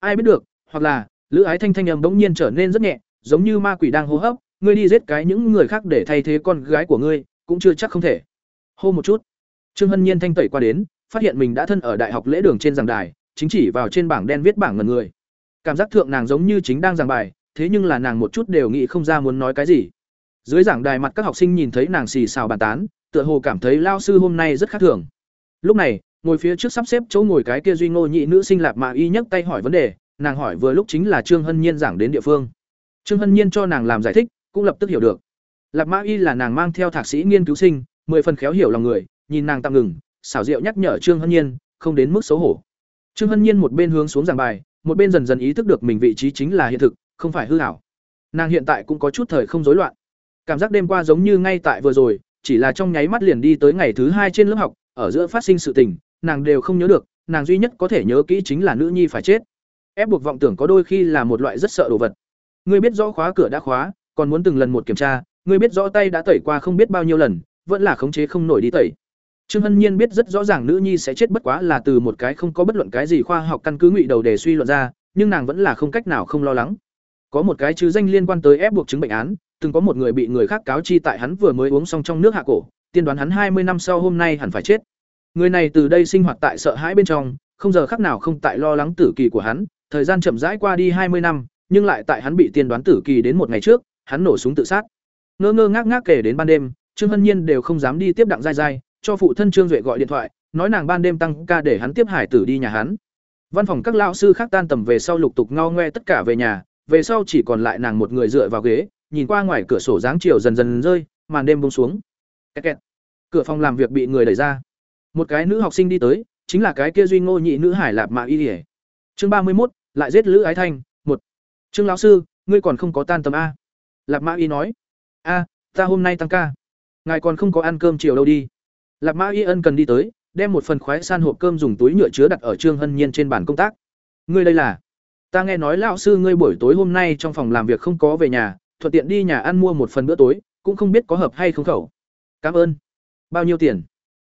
Ai biết được, hoặc là, Lữ Ái Thanh thanh âm bỗng nhiên trở nên rất nhẹ, giống như ma quỷ đang hô hấp, ngươi đi giết cái những người khác để thay thế con gái của ngươi, cũng chưa chắc không thể. Hô một chút. Trương Hân Nhiên thanh tẩy qua đến, phát hiện mình đã thân ở đại học lễ đường trên giảng đài, chính chỉ vào trên bảng đen viết bảng ngần người. Cảm giác thượng nàng giống như chính đang giảng bài, thế nhưng là nàng một chút đều nghĩ không ra muốn nói cái gì. Dưới giảng đài mặt các học sinh nhìn thấy nàng xì xào bàn tán, tựa hồ cảm thấy lao sư hôm nay rất khác thường. Lúc này, ngồi phía trước sắp xếp chỗ ngồi cái kia duy ngô nhị nữ sinh lạp mạ y nhấc tay hỏi vấn đề, nàng hỏi vừa lúc chính là Trương Hân Nhiên giảng đến địa phương. Trương Hân Nhiên cho nàng làm giải thích, cũng lập tức hiểu được. Lạp Mã Y là nàng mang theo thạc sĩ nghiên cứu sinh, mười phần khéo hiểu lòng người, nhìn nàng tạm ngừng, xảo diệu nhắc nhở Trương Hân Nhiên, không đến mức xấu hổ. Trương Hân Nhiên một bên hướng xuống giảng bài, một bên dần dần ý thức được mình vị trí chính là hiện thực, không phải hư ảo. Nàng hiện tại cũng có chút thời không rối loạn. Cảm giác đêm qua giống như ngay tại vừa rồi, chỉ là trong nháy mắt liền đi tới ngày thứ hai trên lớp học, ở giữa phát sinh sự tình, nàng đều không nhớ được, nàng duy nhất có thể nhớ kỹ chính là nữ nhi phải chết. Ép buộc vọng tưởng có đôi khi là một loại rất sợ đồ vật. Ngươi biết rõ khóa cửa đã khóa, còn muốn từng lần một kiểm tra, ngươi biết rõ tay đã tẩy qua không biết bao nhiêu lần, vẫn là khống chế không nổi đi tẩy. Trương Hân Nhiên biết rất rõ ràng nữ nhi sẽ chết bất quá là từ một cái không có bất luận cái gì khoa học căn cứ ngụy đầu để suy luận ra, nhưng nàng vẫn là không cách nào không lo lắng. Có một cái chứ danh liên quan tới ép buộc chứng bệnh án, từng có một người bị người khác cáo chi tại hắn vừa mới uống xong trong nước hạ cổ, tiên đoán hắn hai mươi năm sau hôm nay hẳn phải chết. Người này từ đây sinh hoạt tại sợ hãi bên trong, không giờ khắc nào không tại lo lắng tử kỳ của hắn, thời gian chậm rãi qua đi hai mươi năm, nhưng lại tại hắn bị tiên đoán tử kỳ đến một ngày trước, hắn nổ súng tự sát. Ngơ ngơ ngác ngác kể đến ban đêm, Trương Hân Nhiên đều không dám đi tiếp đặng dai dai, cho phụ thân Trương Duệ gọi điện thoại, nói nàng ban đêm tăng ca để hắn tiếp hải tử đi nhà hắn. Văn phòng các lão sư khác tan tầm về sau lục tục ngao ngoe tất cả về nhà, về sau chỉ còn lại nàng một người dựa vào ghế, nhìn qua ngoài cửa sổ dáng chiều dần dần rơi, màn đêm buông xuống. Kẹt kẹt. Cửa phòng làm việc bị người đẩy ra. Một cái nữ học sinh đi tới, chính là cái kia duy ngô nhị nữ hải lạp Mã y điển. Chương ba mươi 31, lại giết Lữ Ái Thanh. Trương lão sư, ngươi còn không có tan tầm a? Lạp Mã y nói. A, ta hôm nay tăng ca. ngài còn không có ăn cơm chiều đâu đi. Lạp mã y ân cần đi tới đem một phần khoái san hộp cơm dùng túi nhựa chứa đặt ở trương hân nhiên trên bàn công tác. Ngươi đây là? Ta nghe nói lão sư ngươi buổi tối hôm nay trong phòng làm việc không có về nhà thuận tiện đi nhà ăn mua một phần bữa tối cũng không biết có hợp hay không khẩu. Cảm ơn. Bao nhiêu tiền?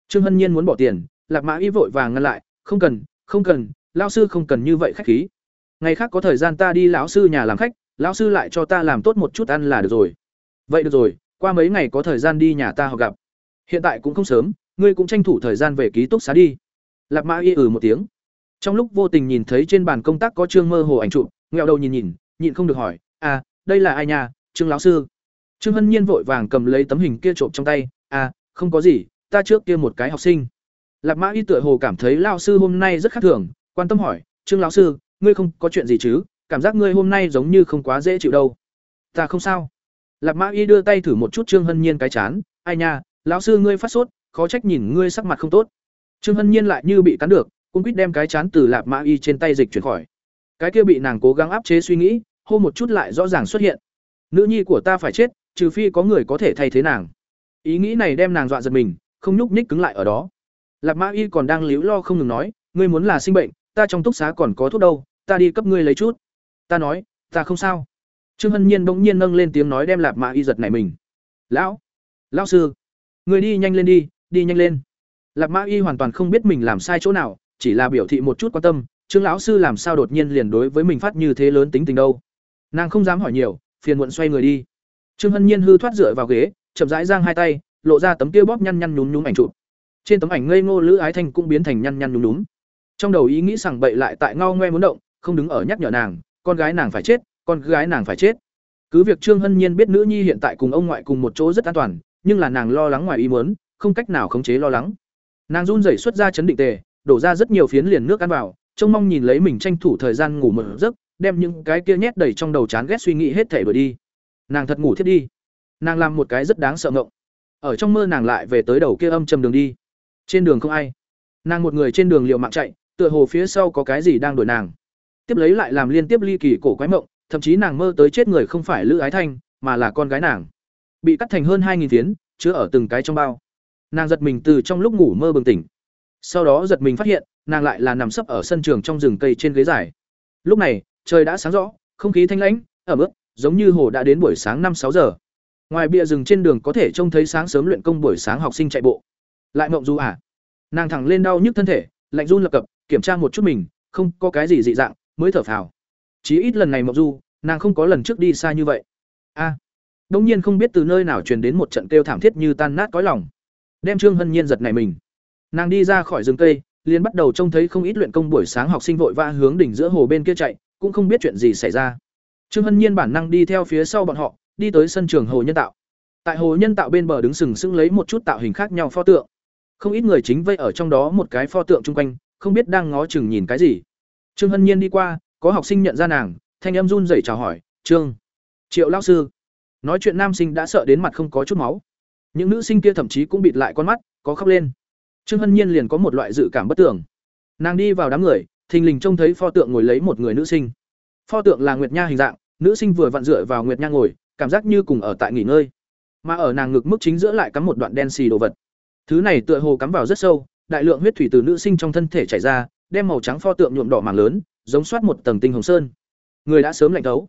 Trương hân nhiên muốn bỏ tiền lạp mã y vội vàng ngăn lại. Không cần không cần lão sư không cần như vậy khách khí ngày khác có thời gian ta đi lão sư nhà làm khách, lão sư lại cho ta làm tốt một chút ăn là được rồi. Vậy được rồi, qua mấy ngày có thời gian đi nhà ta học gặp. Hiện tại cũng không sớm, ngươi cũng tranh thủ thời gian về ký túc xá đi. Lạp mã y ừ một tiếng. Trong lúc vô tình nhìn thấy trên bàn công tác có trương mơ hồ ảnh chụp, nghẹo đầu nhìn nhìn, nhịn không được hỏi à đây là ai nhà trương lão sư? Trương hân nhiên vội vàng cầm lấy tấm hình kia trộm trong tay à không có gì, ta trước kia một cái học sinh. Lạp mã y tựa hồ cảm thấy lao sư hôm nay rất khác thường, quan tâm hỏi, trương lão sư ngươi không có chuyện gì chứ, cảm giác ngươi hôm nay giống như không quá dễ chịu đâu. Ta không sao. Lạp mã y đưa tay thử một chút trương hân nhiên cái chán, ai nha, lão sư ngươi phát sốt, khó trách nhìn ngươi sắc mặt không tốt. Trương hân nhiên lại như bị cắn được cũng quýt đem cái chán từ lạp mã y trên tay dịch chuyển khỏi. Cái kia bị nàng cố gắng áp chế suy nghĩ, hô một chút lại rõ ràng xuất hiện. Nữ nhi của ta phải chết, trừ phi có người có thể thay thế nàng. Ý nghĩ này đem nàng dọa giật mình, không nhúc nhích cứng lại ở đó. Lạp mã y còn đang líu lo không ngừng nói, ngươi muốn là sinh bệnh, ta trong túc xá còn có thuốc đâu ta đi cấp ngươi lấy chút. Ta nói, ta không sao. Trương hân nhiên bỗng nhiên nâng lên tiếng nói đem lạp mạ y giật này mình. Lão lão sư người đi nhanh lên đi đi nhanh lên. Lạp mã y hoàn toàn không biết mình làm sai chỗ nào, chỉ là biểu thị một chút quan tâm. Trương lão sư làm sao đột nhiên liền đối với mình phát như thế lớn tính tình đâu? Nàng không dám hỏi nhiều, phiền muộn xoay người đi. Trương hân nhiên hư thoát dựa vào ghế, chậm rãi giang hai tay, lộ ra tấm kia bóp nhăn nhăn nhúm nhúm ảnh chụp. Trên tấm ảnh ngây ngô lữ ái thanh cũng biến thành nhăn nhăn nhúm nhúm trong đầu ý nghĩ sảng bậy lại tại ngao ngoe muốn động không đứng ở nhắc nhở nàng, con gái nàng phải chết, con gái nàng phải chết. Cứ việc trương hân nhiên biết nữ nhi hiện tại cùng ông ngoại cùng một chỗ rất an toàn, nhưng là nàng lo lắng ngoài ý muốn, không cách nào khống chế lo lắng. Nàng run rẩy xuất ra chấn định tề, đổ ra rất nhiều phiến liền nước ăn vào, trông mong nhìn lấy mình tranh thủ thời gian ngủ một giấc, đem những cái kia nhét đầy trong đầu chán ghét suy nghĩ hết thể đuổi đi. Nàng thật ngủ thiết đi. Nàng làm một cái rất đáng sợ ngộng. Ở trong mơ nàng lại về tới đầu kia âm trầm đường đi. Trên đường không ai. Nàng một người trên đường liệu mạng chạy, tựa hồ phía sau có cái gì đang đuổi nàng tiếp lấy lại làm liên tiếp ly kỳ cổ quái mộng, thậm chí nàng mơ tới chết người không phải lữ ái thanh, mà là con gái nàng. Bị cắt thành hơn hai nghìn phiến, chứa ở từng cái trong bao. Nàng giật mình từ trong lúc ngủ mơ bừng tỉnh. Sau đó giật mình phát hiện, nàng lại là nằm sấp ở sân trường trong rừng cây trên ghế dài. Lúc này, trời đã sáng rõ, không khí thanh lãnh, ẩm ướt, giống như hồ đã đến buổi sáng năm sáu giờ. Ngoài bìa rừng trên đường có thể trông thấy sáng sớm luyện công buổi sáng học sinh chạy bộ. Lại mộng du à. Nàng thẳng lên đau nhức thân thể, lạnh run lập cập, kiểm tra một chút mình, không có cái gì dị dạng mới thở phào. Chí ít lần này mộng du nàng không có lần trước đi xa như vậy. A. À, đông nhiên không biết từ nơi nào truyền đến một trận kêu thảm thiết như tan nát cõi lòng. Đem trương hân nhiên giật này mình. Nàng đi ra khỏi rừng cây liền bắt đầu trông thấy không ít luyện công buổi sáng học sinh vội vã hướng đỉnh giữa hồ bên kia chạy cũng không biết chuyện gì xảy ra. Trương hân nhiên bản năng đi theo phía sau bọn họ đi tới sân trường hồ nhân tạo. Tại hồ nhân tạo bên bờ đứng sừng sững lấy một chút tạo hình khác nhau pho tượng. Không ít người chính vây ở trong đó một cái pho tượng chung quanh không biết đang ngó chừng nhìn cái gì trương hân nhiên đi qua, có học sinh nhận ra nàng, thanh em run rẩy chào hỏi, trương, triệu lao sư. Nói chuyện nam sinh đã sợ đến mặt không có chút máu. Những nữ sinh kia thậm chí cũng bịt lại con mắt, có khóc lên. Trương hân nhiên liền có một loại dự cảm bất tưởng nàng đi vào đám người, thình lình trông thấy pho tượng ngồi lấy một người nữ sinh. Pho tượng là nguyệt nha hình dạng, nữ sinh vừa vặn dựa vào nguyệt nha ngồi, cảm giác như cùng ở tại nghỉ ngơi. Mà ở nàng ngực mức chính giữa lại cắm một đoạn đen xì đồ vật. Thứ này tựa hồ cắm vào rất sâu, đại lượng huyết thủy từ nữ sinh trong thân thể chảy ra đem màu trắng pho tượng nhuộm đỏ màng lớn, giống soát một tầng tinh hồng sơn. Người đã sớm lạnh thấu.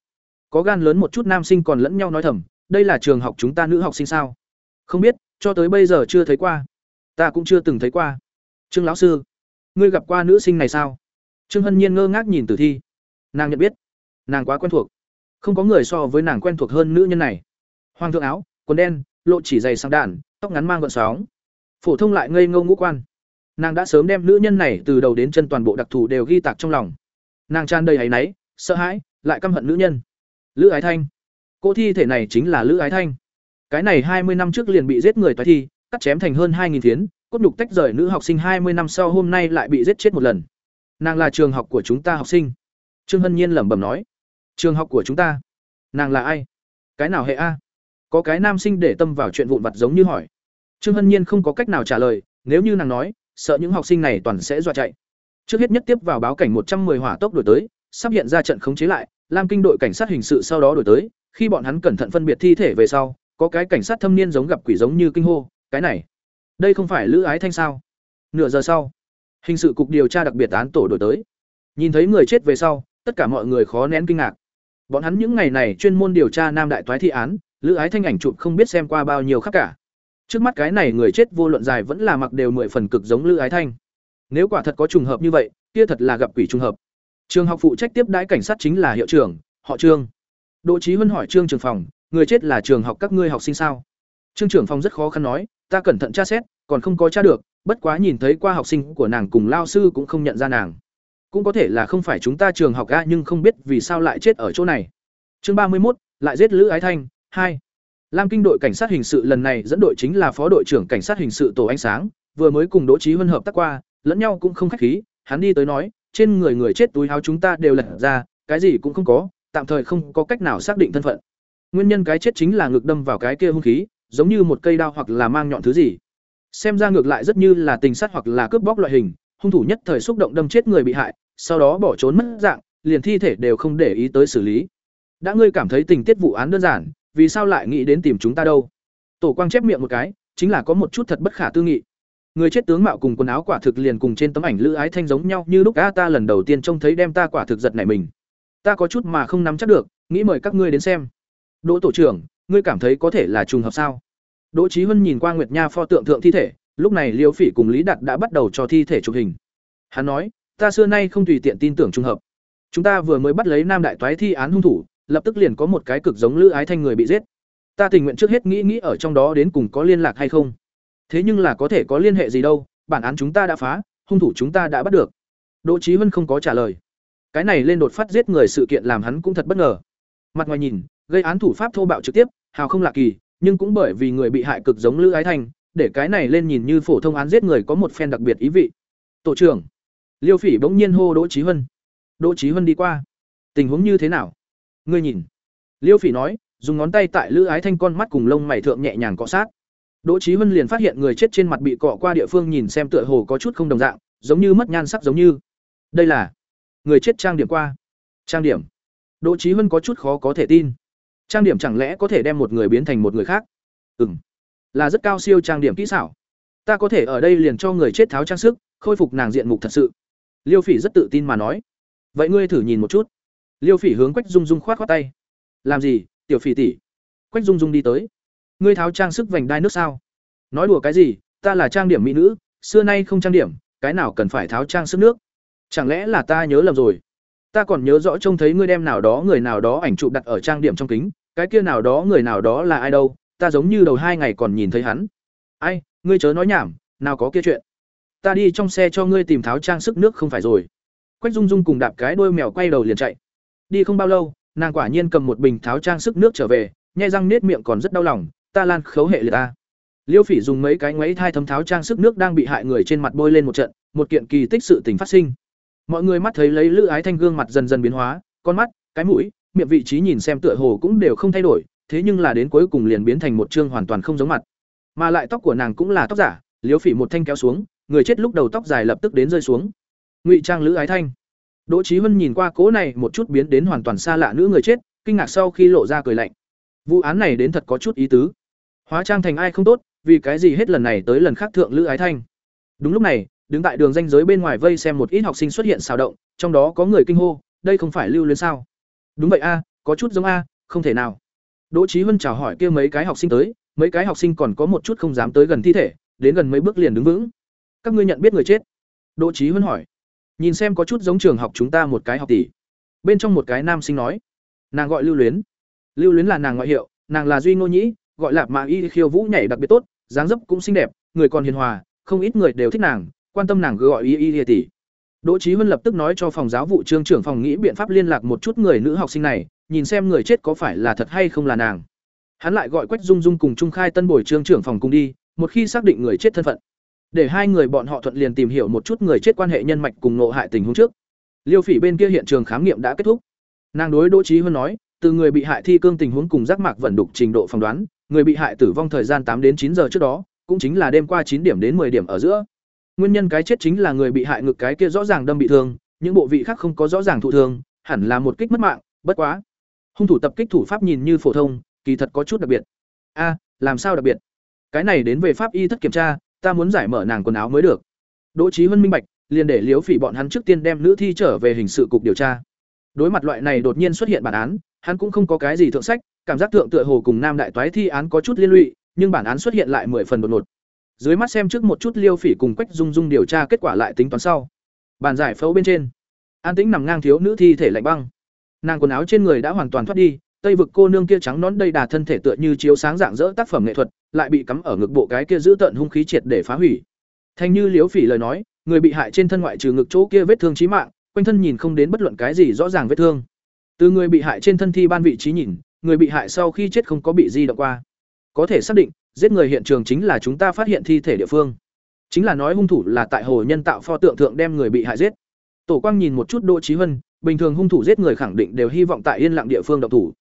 Có gan lớn một chút nam sinh còn lẫn nhau nói thầm, đây là trường học chúng ta nữ học sinh sao? Không biết, cho tới bây giờ chưa thấy qua. Ta cũng chưa từng thấy qua. Trương lão sư, ngươi gặp qua nữ sinh này sao? Trương hân nhiên ngơ ngác nhìn tử thi. Nàng nhận biết. Nàng quá quen thuộc. Không có người so với nàng quen thuộc hơn nữ nhân này. Hoàng thượng áo, quần đen, lộ chỉ dày sang đạn, tóc ngắn mang gọn sóng. Phổ thông lại ngây ngâu ngũ quan nàng đã sớm đem nữ nhân này từ đầu đến chân toàn bộ đặc thù đều ghi tạc trong lòng. Nàng tràn đầy áy náy sợ hãi lại căm hận nữ nhân. Lữ ái thanh. Cô thi thể này chính là lữ ái thanh. Cái này hai mươi năm trước liền bị giết người toái thi cắt chém thành hơn hai nghìn thiến, cốt nhục tách rời nữ học sinh hai mươi năm sau hôm nay lại bị giết chết một lần. Nàng là trường học của chúng ta học sinh. Trương hân nhiên lẩm bẩm nói. Trường học của chúng ta? Nàng là ai? Cái nào hệ a? Có cái nam sinh để tâm vào chuyện vụn vặt giống như hỏi. Trương hân nhiên không có cách nào trả lời nếu như nàng nói sợ những học sinh này toàn sẽ dọa chạy trước hết nhất tiếp vào báo cảnh một trăm 110 hỏa tốc đổi tới sắp hiện ra trận khống chế lại lam kinh đội cảnh sát hình sự sau đó đổi tới khi bọn hắn cẩn thận phân biệt thi thể về sau có cái cảnh sát thâm niên giống gặp quỷ giống như kinh hô, cái này, đây không phải Lữ Ái Thanh sao? Nửa giờ sau, hình sự cục điều tra đặc biệt án tổ đổi tới. Nhìn thấy người chết về sau, tất cả mọi người khó nén kinh ngạc. Bọn hắn những ngày này chuyên môn điều tra Nam Đại Toái thi án, Lữ Ái Thanh ảnh chụp không biết xem qua bao nhiêu khắp cả. Trước mắt cái này người chết vô luận dài vẫn là mặc đều mười phần cực giống Lữ Ái Thanh. Nếu quả thật có trùng hợp như vậy, kia thật là gặp quỷ trùng hợp. Trường học phụ trách tiếp đãi cảnh sát chính là hiệu trưởng, họ Trương. Đỗ Chí Huân hỏi Trương trưởng phòng, người chết là trường học các ngươi học sinh sao? Trương trưởng phòng rất khó khăn nói, ta cẩn thận tra xét, còn không có tra được, bất quá nhìn thấy qua học sinh của nàng cùng lao sư cũng không nhận ra nàng. Cũng có thể là không phải chúng ta trường học a nhưng không biết vì sao lại chết ở chỗ này. Chương ba mươi một lại giết Lữ Ái Thanh, hai Lam Kinh đội cảnh sát hình sự lần này dẫn đội chính là phó đội trưởng cảnh sát hình sự Tổ Ánh Sáng, vừa mới cùng Đỗ Chí Huân hợp tác qua, lẫn nhau cũng không khách khí, hắn đi tới nói, trên người người chết túi áo chúng ta đều lật ra, cái gì cũng không có, tạm thời không có cách nào xác định thân phận. Nguyên nhân cái chết chính là ngực đâm vào cái kia hung khí, giống như một cây đao hoặc là mang nhọn thứ gì. Xem ra ngược lại rất như là tình sát hoặc là cướp bóc loại hình, hung thủ nhất thời xúc động đâm chết người bị hại, sau đó bỏ trốn mất dạng, liền thi thể đều không để ý tới xử lý. Đã ngươi cảm thấy tình tiết vụ án đơn giản, vì sao lại nghĩ đến tìm chúng ta đâu? Tổ Quang chép miệng một cái, chính là có một chút thật bất khả tư nghị. Người chết tướng mạo cùng quần áo quả thực liền cùng trên tấm ảnh Lữ Ái Thanh giống nhau như lúc a ta lần đầu tiên trông thấy đem ta quả thực giật nảy mình. Ta có chút mà không nắm chắc được, nghĩ mời các ngươi đến xem. Đỗ tổ trưởng, ngươi cảm thấy có thể là trùng hợp sao? Đỗ trí Huân nhìn qua Nguyệt Nha pho tượng thượng thi thể, lúc này Liêu Phỉ cùng Lý Đạt đã bắt đầu cho thi thể chụp hình. Hắn nói, ta xưa nay không tùy tiện tin tưởng trùng hợp. Chúng ta vừa mới bắt lấy Nam đại toái thi án hung thủ, lập tức liền có một cái cực giống Lữ Ái Thanh người bị giết. Ta tình nguyện trước hết nghĩ nghĩ ở trong đó đến cùng có liên lạc hay không. Thế nhưng là có thể có liên hệ gì đâu, bản án chúng ta đã phá, hung thủ chúng ta đã bắt được. Đỗ trí Huân không có trả lời. Cái này lên đột phát giết người sự kiện làm hắn cũng thật bất ngờ. Mặt ngoài nhìn, gây án thủ pháp thô bạo trực tiếp, hào không lạ kỳ, nhưng cũng bởi vì người bị hại cực giống Lữ Ái Thanh, để cái này lên nhìn như phổ thông án giết người có một phen đặc biệt ý vị. Tổ trưởng, Liêu Phỉ bỗng nhiên hô Đỗ trí Huân. Đỗ trí Huân đi qua. Tình huống như thế nào? Ngươi nhìn. Liêu Phỉ nói, dùng ngón tay tại Lữ Ái Thanh con mắt cùng lông mày thượng nhẹ nhàng cọ sát. Đỗ Chí Huân liền phát hiện người chết trên mặt bị cọ qua địa phương nhìn xem tựa hồ có chút không đồng dạng, giống như mất nhan sắc giống như. Đây là người chết trang điểm qua. Trang điểm. Đỗ Chí Huân có chút khó có thể tin. Trang điểm chẳng lẽ có thể đem một người biến thành một người khác? Ừm. Là rất cao siêu trang điểm kỹ xảo. Ta có thể ở đây liền cho người chết tháo trang sức, khôi phục nàng diện mục thật sự. Liêu Phỉ rất tự tin mà nói. Vậy ngươi thử nhìn một chút. Liêu Phỉ hướng Quách Dung Dung khoát khoát tay. Làm gì, tiểu Phỉ tỷ? Quách Dung Dung đi tới. Ngươi tháo trang sức vành đai nước sao? Nói đùa cái gì ta là trang điểm mỹ nữ xưa nay không trang điểm cái nào cần phải tháo trang sức nước? Chẳng lẽ là ta nhớ lầm rồi? Ta còn nhớ rõ trông thấy ngươi đem nào đó người nào đó ảnh chụp đặt ở trang điểm trong kính cái kia nào đó người nào đó là ai đâu ta giống như đầu hai ngày còn nhìn thấy hắn. Ai ngươi chớ nói nhảm nào có kia chuyện. Ta đi trong xe cho ngươi tìm tháo trang sức nước không phải rồi. Quách dung dung cùng đạp cái đôi mèo quay đầu liền chạy đi không bao lâu, nàng quả nhiên cầm một bình tháo trang sức nước trở về, nhai răng nết miệng còn rất đau lòng, ta lan khấu hệ liệt ta. Liêu phỉ dùng mấy cái ngoáy thai thấm tháo trang sức nước đang bị hại người trên mặt bôi lên một trận, một kiện kỳ tích sự tình phát sinh. Mọi người mắt thấy lấy lữ ái thanh gương mặt dần dần biến hóa, con mắt, cái mũi, miệng vị trí nhìn xem tựa hồ cũng đều không thay đổi, thế nhưng là đến cuối cùng liền biến thành một chương hoàn toàn không giống mặt. Mà lại tóc của nàng cũng là tóc giả, liêu phỉ một thanh kéo xuống, người chết lúc đầu tóc dài lập tức đến rơi xuống. Ngụy trang lữ ái thanh đỗ Chí Hân nhìn qua cố này một chút biến đến hoàn toàn xa lạ nữ người chết, kinh ngạc sau khi lộ ra cười lạnh. Vụ án này đến thật có chút ý tứ. Hóa trang thành ai không tốt, vì cái gì hết lần này tới lần khác thượng lữ ái thanh? Đúng lúc này, đứng tại đường ranh giới bên ngoài vây xem một ít học sinh xuất hiện xào động, trong đó có người kinh hô, đây không phải lưu luyến sao? Đúng vậy a, có chút giống a, không thể nào. Đỗ Chí Hân chào hỏi kia mấy cái học sinh tới, mấy cái học sinh còn có một chút không dám tới gần thi thể, đến gần mấy bước liền đứng vững. Các ngươi nhận biết người chết? Đỗ Chí Hân hỏi nhìn xem có chút giống trường học chúng ta một cái học tỷ. Bên trong một cái nam sinh nói, nàng gọi lưu luyến. Lưu luyến là nàng ngoại hiệu, nàng là duy ngô nhĩ, gọi là mạng y khiêu vũ nhảy đặc biệt tốt, dáng dấp cũng xinh đẹp, người còn hiền hòa, không ít người đều thích nàng, quan tâm nàng gọi y y tỷ. Đỗ trí huân lập tức nói cho phòng giáo vụ trương trưởng phòng nghĩ biện pháp liên lạc một chút người nữ học sinh này, nhìn xem người chết có phải là thật hay không là nàng. Hắn lại gọi quách dung dung cùng trung khai tân bồi trương trưởng phòng cùng đi, một khi xác định người chết thân phận để hai người bọn họ thuận liền tìm hiểu một chút người chết quan hệ nhân mạch cùng ngộ hại tình huống trước liêu phỉ bên kia hiện trường khám nghiệm đã kết thúc nàng đối đỗ trí huân nói từ người bị hại thi cương tình huống cùng giác mạc vận đục trình độ phỏng đoán người bị hại tử vong thời gian tám đến chín giờ trước đó, cũng chính là đêm qua chín điểm đến 10 điểm ở giữa. Nguyên nhân cái chết chính là người bị hại ngực cái kia rõ ràng đâm bị thương, những bộ vị khác không có rõ ràng thụ thương, hẳn là một kích mất mạng, bất quá. Hung thủ tập kích thủ pháp nhìn như phổ thông, kỳ thật có chút đặc biệt. a làm sao đặc biệt cái này đến về pháp y thất kiểm tra ta muốn giải mở nàng quần áo mới được. Đỗ trí huân minh bạch, liền để liếu phỉ bọn hắn trước tiên đem nữ thi trở về hình sự cục điều tra. Đối mặt loại này đột nhiên xuất hiện bản án, hắn cũng không có cái gì thượng sách, cảm giác thượng tựa hồ cùng nam đại toái thi án có chút liên lụy, nhưng bản án xuất hiện lại mười phần đột ngột. Dưới mắt xem trước một chút liêu phỉ cùng quách dung dung điều tra kết quả lại tính toán sau. Bàn giải phẫu bên trên, an tĩnh nằm ngang thiếu nữ thi thể lạnh băng. Nàng quần áo trên người đã hoàn toàn thoát đi tây vực cô nương kia trắng nón đầy đà thân thể tựa như chiếu sáng dạng dỡ tác phẩm nghệ thuật, lại bị cắm ở ngực bộ cái kia giữ tận hung khí triệt để phá hủy. Thanh như liếu phỉ lời nói, người bị hại trên thân ngoại trừ ngực chỗ kia vết thương chí mạng, quanh thân nhìn không đến bất luận cái gì rõ ràng vết thương. Từ người bị hại trên thân thi ban vị trí nhìn, người bị hại sau khi chết không có bị di động qua. Có thể xác định, giết người hiện trường chính là chúng ta phát hiện thi thể địa phương. Chính là nói hung thủ là tại hồ nhân tạo pho tượng thượng đem người bị hại giết. Tổ quang nhìn một chút đỗ trí huân, bình thường hung thủ giết người khẳng định đều hy vọng tại yên lặng địa phương động thủ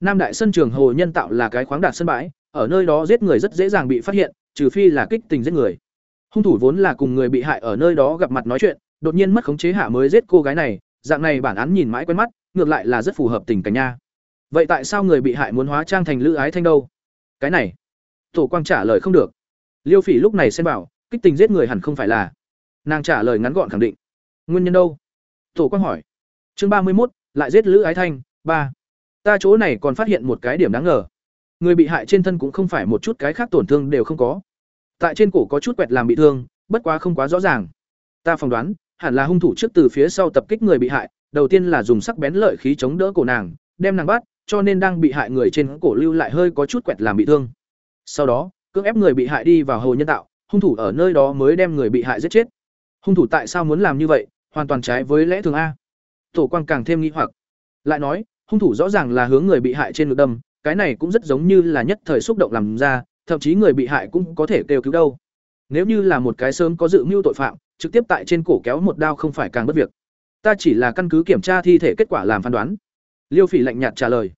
nam đại sân trường hồ nhân tạo là cái khoáng đạt sân bãi, ở nơi đó giết người rất dễ dàng bị phát hiện, trừ phi là kích tình giết người. Hung thủ vốn là cùng người bị hại ở nơi đó gặp mặt nói chuyện, đột nhiên mất khống chế hạ mới giết cô gái này, dạng này bản án nhìn mãi quen mắt, ngược lại là rất phù hợp tình cảnh nha. Vậy tại sao người bị hại muốn hóa trang thành lữ ái thanh đâu? Cái này, tổ quang trả lời không được. Liêu phỉ lúc này xem bảo kích tình giết người hẳn không phải là. Nàng trả lời ngắn gọn khẳng định. Nguyên nhân đâu? Tổ quang hỏi. Chương ba mươi một lại giết lữ ái thanh, ba ta chỗ này còn phát hiện một cái điểm đáng ngờ. Người bị hại trên thân cũng không phải một chút cái khác tổn thương đều không có. Tại trên cổ có chút quẹt làm bị thương, bất quá không quá rõ ràng. Ta phỏng đoán, hẳn là hung thủ trước từ phía sau tập kích người bị hại, đầu tiên là dùng sắc bén lợi khí chống đỡ cổ nàng, đem nàng bắt, cho nên đang bị hại người trên cổ lưu lại hơi có chút quẹt làm bị thương. Sau đó, cưỡng ép người bị hại đi vào hồ nhân tạo, hung thủ ở nơi đó mới đem người bị hại giết chết. Hung thủ tại sao muốn làm như vậy? Hoàn toàn trái với lẽ thường a. Tổ quang càng thêm nghi hoặc. Lại nói hung thủ rõ ràng là hướng người bị hại trên ngực đâm, cái này cũng rất giống như là nhất thời xúc động làm ra, thậm chí người bị hại cũng có thể kêu cứu đâu. Nếu như là một cái sớm có dự mưu tội phạm, trực tiếp tại trên cổ kéo một đao không phải càng bất việc. Ta chỉ là căn cứ kiểm tra thi thể kết quả làm phán đoán. Liêu phỉ lạnh nhạt trả lời.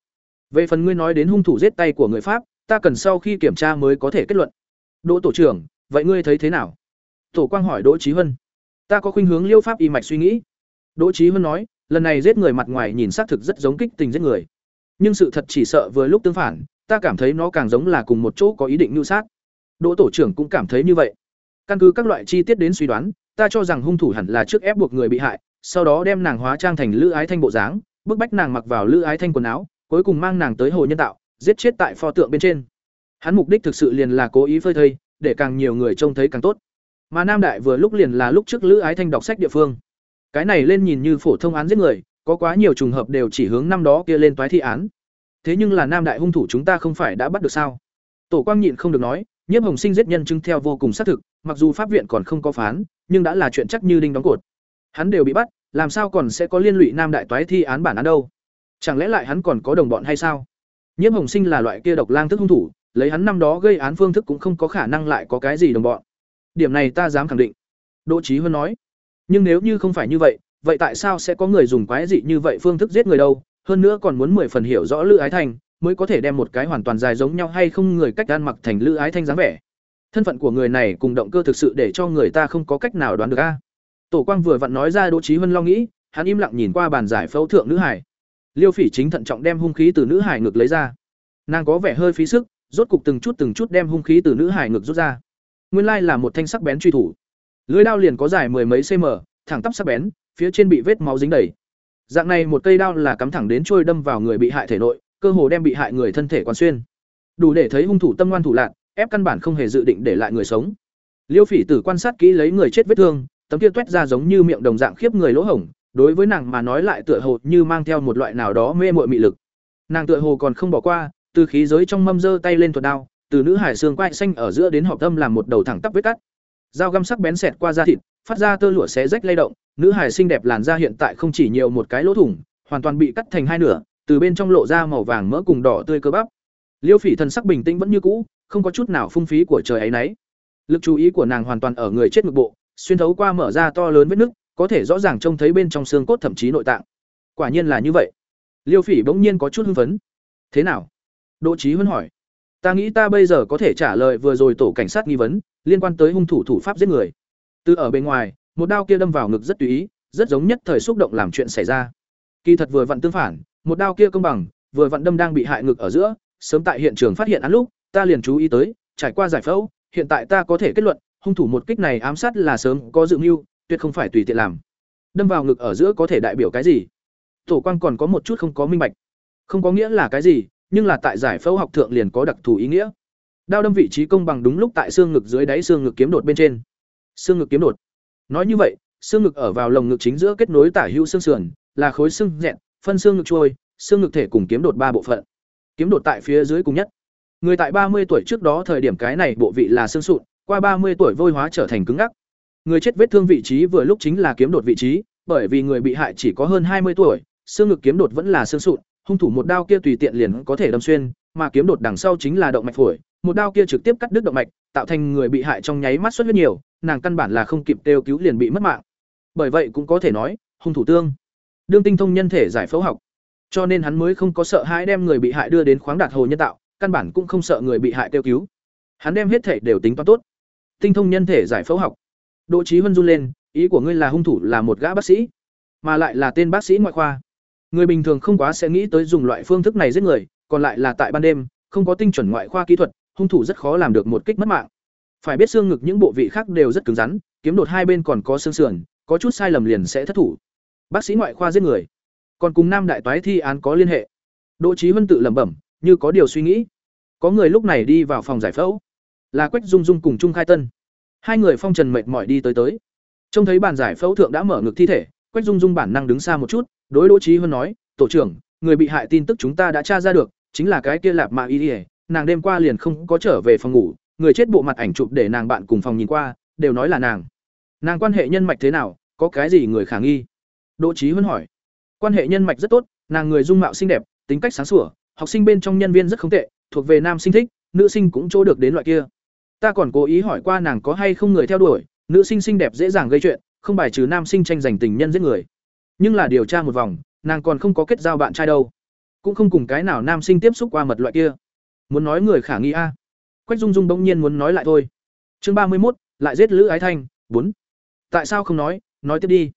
Về phần ngươi nói đến hung thủ giết tay của người pháp, ta cần sau khi kiểm tra mới có thể kết luận. Đỗ tổ trưởng, vậy ngươi thấy thế nào? Tổ quang hỏi đỗ trí huân ta có khuynh hướng liêu pháp y mạch suy nghĩ. Đỗ trí huân nói lần này giết người mặt ngoài nhìn xác thực rất giống kích tình giết người. Nhưng sự thật chỉ sợ vừa lúc tương phản, ta cảm thấy nó càng giống là cùng một chỗ có ý định mưu sát. Đỗ tổ trưởng cũng cảm thấy như vậy. Căn cứ các loại chi tiết đến suy đoán, ta cho rằng hung thủ hẳn là trước ép buộc người bị hại, sau đó đem nàng hóa trang thành lữ ái thanh bộ dáng, bức bách nàng mặc vào lữ ái thanh quần áo, cuối cùng mang nàng tới hồ nhân tạo, giết chết tại pho tượng bên trên. Hắn mục đích thực sự liền là cố ý phơi thây, để càng nhiều người trông thấy càng tốt. Mà nam đại vừa lúc liền là lúc trước lữ ái thanh đọc sách địa phương cái này lên nhìn như phổ thông án giết người, có quá nhiều trùng hợp đều chỉ hướng năm đó kia lên toái thi án. Thế nhưng là nam đại hung thủ chúng ta không phải đã bắt được sao? Tổ quang nhịn không được nói, nhiếp hồng sinh giết nhân chứng theo vô cùng xác thực, mặc dù pháp viện còn không có phán, nhưng đã là chuyện chắc như đinh đóng cột. Hắn đều bị bắt, làm sao còn sẽ có liên lụy nam đại toái thi án bản án đâu? Chẳng lẽ lại hắn còn có đồng bọn hay sao? Nhiếp hồng sinh là loại kia độc lang thức hung thủ, lấy hắn năm đó gây án phương thức cũng không có khả năng lại có cái gì đồng bọn. Điểm này ta dám khẳng định. Đỗ trí huân nói nhưng nếu như không phải như vậy vậy tại sao sẽ có người dùng quái dị như vậy phương thức giết người đâu? Hơn nữa còn muốn mười phần hiểu rõ lữ ái thanh, mới có thể đem một cái hoàn toàn dài giống nhau hay không người cách ăn mặc thành lữ ái thanh dáng vẻ. Thân phận của người này cùng động cơ thực sự để cho người ta không có cách nào đoán được a. Tổ quang vừa vặn nói ra đỗ trí huân lo nghĩ, hắn im lặng nhìn qua bàn giải phẫu thượng nữ hải. Liêu phỉ chính thận trọng đem hung khí từ nữ hải ngực lấy ra. Nàng có vẻ hơi phí sức, rốt cục từng chút từng chút đem hung khí từ nữ hải ngực rút ra. Nguyên lai là một thanh sắc bén truy thủ lưới đao liền có dài mười mấy cm thẳng tắp sắc bén, phía trên bị vết máu dính đầy. Dạng này một cây đao là cắm thẳng đến trôi đâm vào người bị hại thể nội, cơ hồ đem bị hại người thân thể quán xuyên. Đủ để thấy hung thủ tâm ngoan thủ lạc ép căn bản không hề dự định để lại người sống. Liêu phỉ tử quan sát kỹ lấy người chết vết thương, tấm kia toét ra giống như miệng đồng dạng khiếp người lỗ hổng, đối với nàng mà nói lại tựa hồ như mang theo một loại nào đó mê mội mị lực. Nàng tựa hồ còn không bỏ qua, từ khí giới trong mâm giơ tay lên thuật đao, từ nữ hải xương quai xanh ở giữa đến họp tâm làm một đầu thẳng tắp vết cắt dao găm sắc bén xẹt qua da thịt, phát ra tơ lụa xé rách lay động, nữ hải xinh đẹp làn da hiện tại không chỉ nhiều một cái lỗ thủng, hoàn toàn bị cắt thành hai nửa, từ bên trong lộ ra màu vàng mỡ cùng đỏ tươi cơ bắp. Liêu phỉ thần sắc bình tĩnh vẫn như cũ, không có chút nào phung phí của trời ấy nấy. Lực chú ý của nàng hoàn toàn ở người chết ngực bộ, xuyên thấu qua mở ra to lớn vết nứt, có thể rõ ràng trông thấy bên trong xương cốt thậm chí nội tạng. Quả nhiên là như vậy. Liêu phỉ bỗng nhiên có chút hưng phấn. Thế nào? Đỗ trí huân hỏi ta nghĩ ta bây giờ có thể trả lời vừa rồi tổ cảnh sát nghi vấn liên quan tới hung thủ thủ pháp giết người từ ở bên ngoài một đao kia đâm vào ngực rất tùy ý rất giống nhất thời xúc động làm chuyện xảy ra kỳ thật vừa vặn tương phản một đao kia công bằng vừa vặn đâm đang bị hại ngực ở giữa sớm tại hiện trường phát hiện án lúc ta liền chú ý tới, trải qua giải phẫu, hiện tại ta có thể kết luận, hung thủ một kích này ám sát là sớm có dự mưu, tuyệt không phải tùy tiện làm. Đâm vào ngực ở giữa có thể đại biểu cái gì? Tổ quang còn có một chút không có minh bạch. Không có nghĩa là cái gì, nhưng là tại giải phẫu học thượng liền có đặc thù ý nghĩa. Đao đâm vị trí công bằng đúng lúc tại xương ngực dưới đáy xương ngực kiếm đột bên trên. Xương ngực kiếm đột. Nói như vậy, xương ngực ở vào lồng ngực chính giữa kết nối tả hữu xương sườn, là khối xương dẹn, phân xương ngực trôi, xương ngực thể cùng kiếm đột ba bộ phận. Kiếm đột tại phía dưới cùng nhất. Người tại ba mươi tuổi trước đó thời điểm cái này bộ vị là xương sụn, qua ba mươi tuổi vôi hóa trở thành cứng ngắc. Người chết vết thương vị trí vừa lúc chính là kiếm đột vị trí, bởi vì người bị hại chỉ có hơn hai mươi tuổi, xương ngực kiếm đột vẫn là xương sụn, hung thủ một đao kia tùy tiện liền có thể đâm xuyên, mà kiếm đột đằng sau chính là động mạch phổi, một đao kia trực tiếp cắt đứt động mạch, tạo thành người bị hại trong nháy mắt xuất huyết nhiều, nàng căn bản là không kịp kêu cứu liền bị mất mạng. Bởi vậy cũng có thể nói, hung thủ tương đương tinh thông nhân thể giải phẫu học, cho nên hắn mới không có sợ hãi đem người bị hại đưa đến khoáng đạt hồ nhân tạo, căn bản cũng không sợ người bị hại kêu cứu. Hắn đem hết thể đều tính toán tốt. Tinh thông nhân thể giải phẫu học. Đỗ Chí Vân run lên, ý của ngươi là hung thủ là một gã bác sĩ, mà lại là tên bác sĩ ngoại khoa. Người bình thường không quá sẽ nghĩ tới dùng loại phương thức này giết người, còn lại là tại ban đêm, không có tinh chuẩn ngoại khoa kỹ thuật, hung thủ rất khó làm được một kích mất mạng. Phải biết xương ngực những bộ vị khác đều rất cứng rắn, kiếm đột hai bên còn có xương sườn, có chút sai lầm liền sẽ thất thủ. Bác sĩ ngoại khoa giết người, còn cùng nam đại toái thi án có liên hệ. Đỗ Chí Vân tự lẩm bẩm, như có điều suy nghĩ. Có người lúc này đi vào phòng giải phẫu, là Quách Dung Dung cùng Trung Khai Tân. Hai người phong trần mệt mỏi đi tới tới. Trông thấy bàn giải phẫu thượng đã mở ngực thi thể, Quách Dung Dung bản năng đứng xa một chút, đối Đỗ trí hơn nói, "Tổ trưởng, người bị hại tin tức chúng ta đã tra ra được, chính là cái kia Lạp mạ Y, nàng đêm qua liền không có trở về phòng ngủ, người chết bộ mặt ảnh chụp để nàng bạn cùng phòng nhìn qua, đều nói là nàng. Nàng quan hệ nhân mạch thế nào, có cái gì người khả nghi?" Đỗ Chí hơn hỏi. Quan hệ nhân mạch rất tốt, nàng người dung mạo xinh đẹp, tính cách sáng sủa, học sinh bên trong nhân viên rất không tệ, thuộc về nam sinh thích, nữ sinh cũng chỗ được đến loại kia. Ta còn cố ý hỏi qua nàng có hay không người theo đuổi, nữ sinh xinh đẹp dễ dàng gây chuyện, không bài trừ nam sinh tranh giành tình nhân giết người. Nhưng là điều tra một vòng, nàng còn không có kết giao bạn trai đâu, cũng không cùng cái nào nam sinh tiếp xúc qua mật loại kia. Muốn nói người khả nghi a. Quách Dung Dung bỗng nhiên muốn nói lại thôi. Chương ba mươi một, lại giết Lữ Ái Thanh, bốn. Tại sao không nói, nói tiếp đi.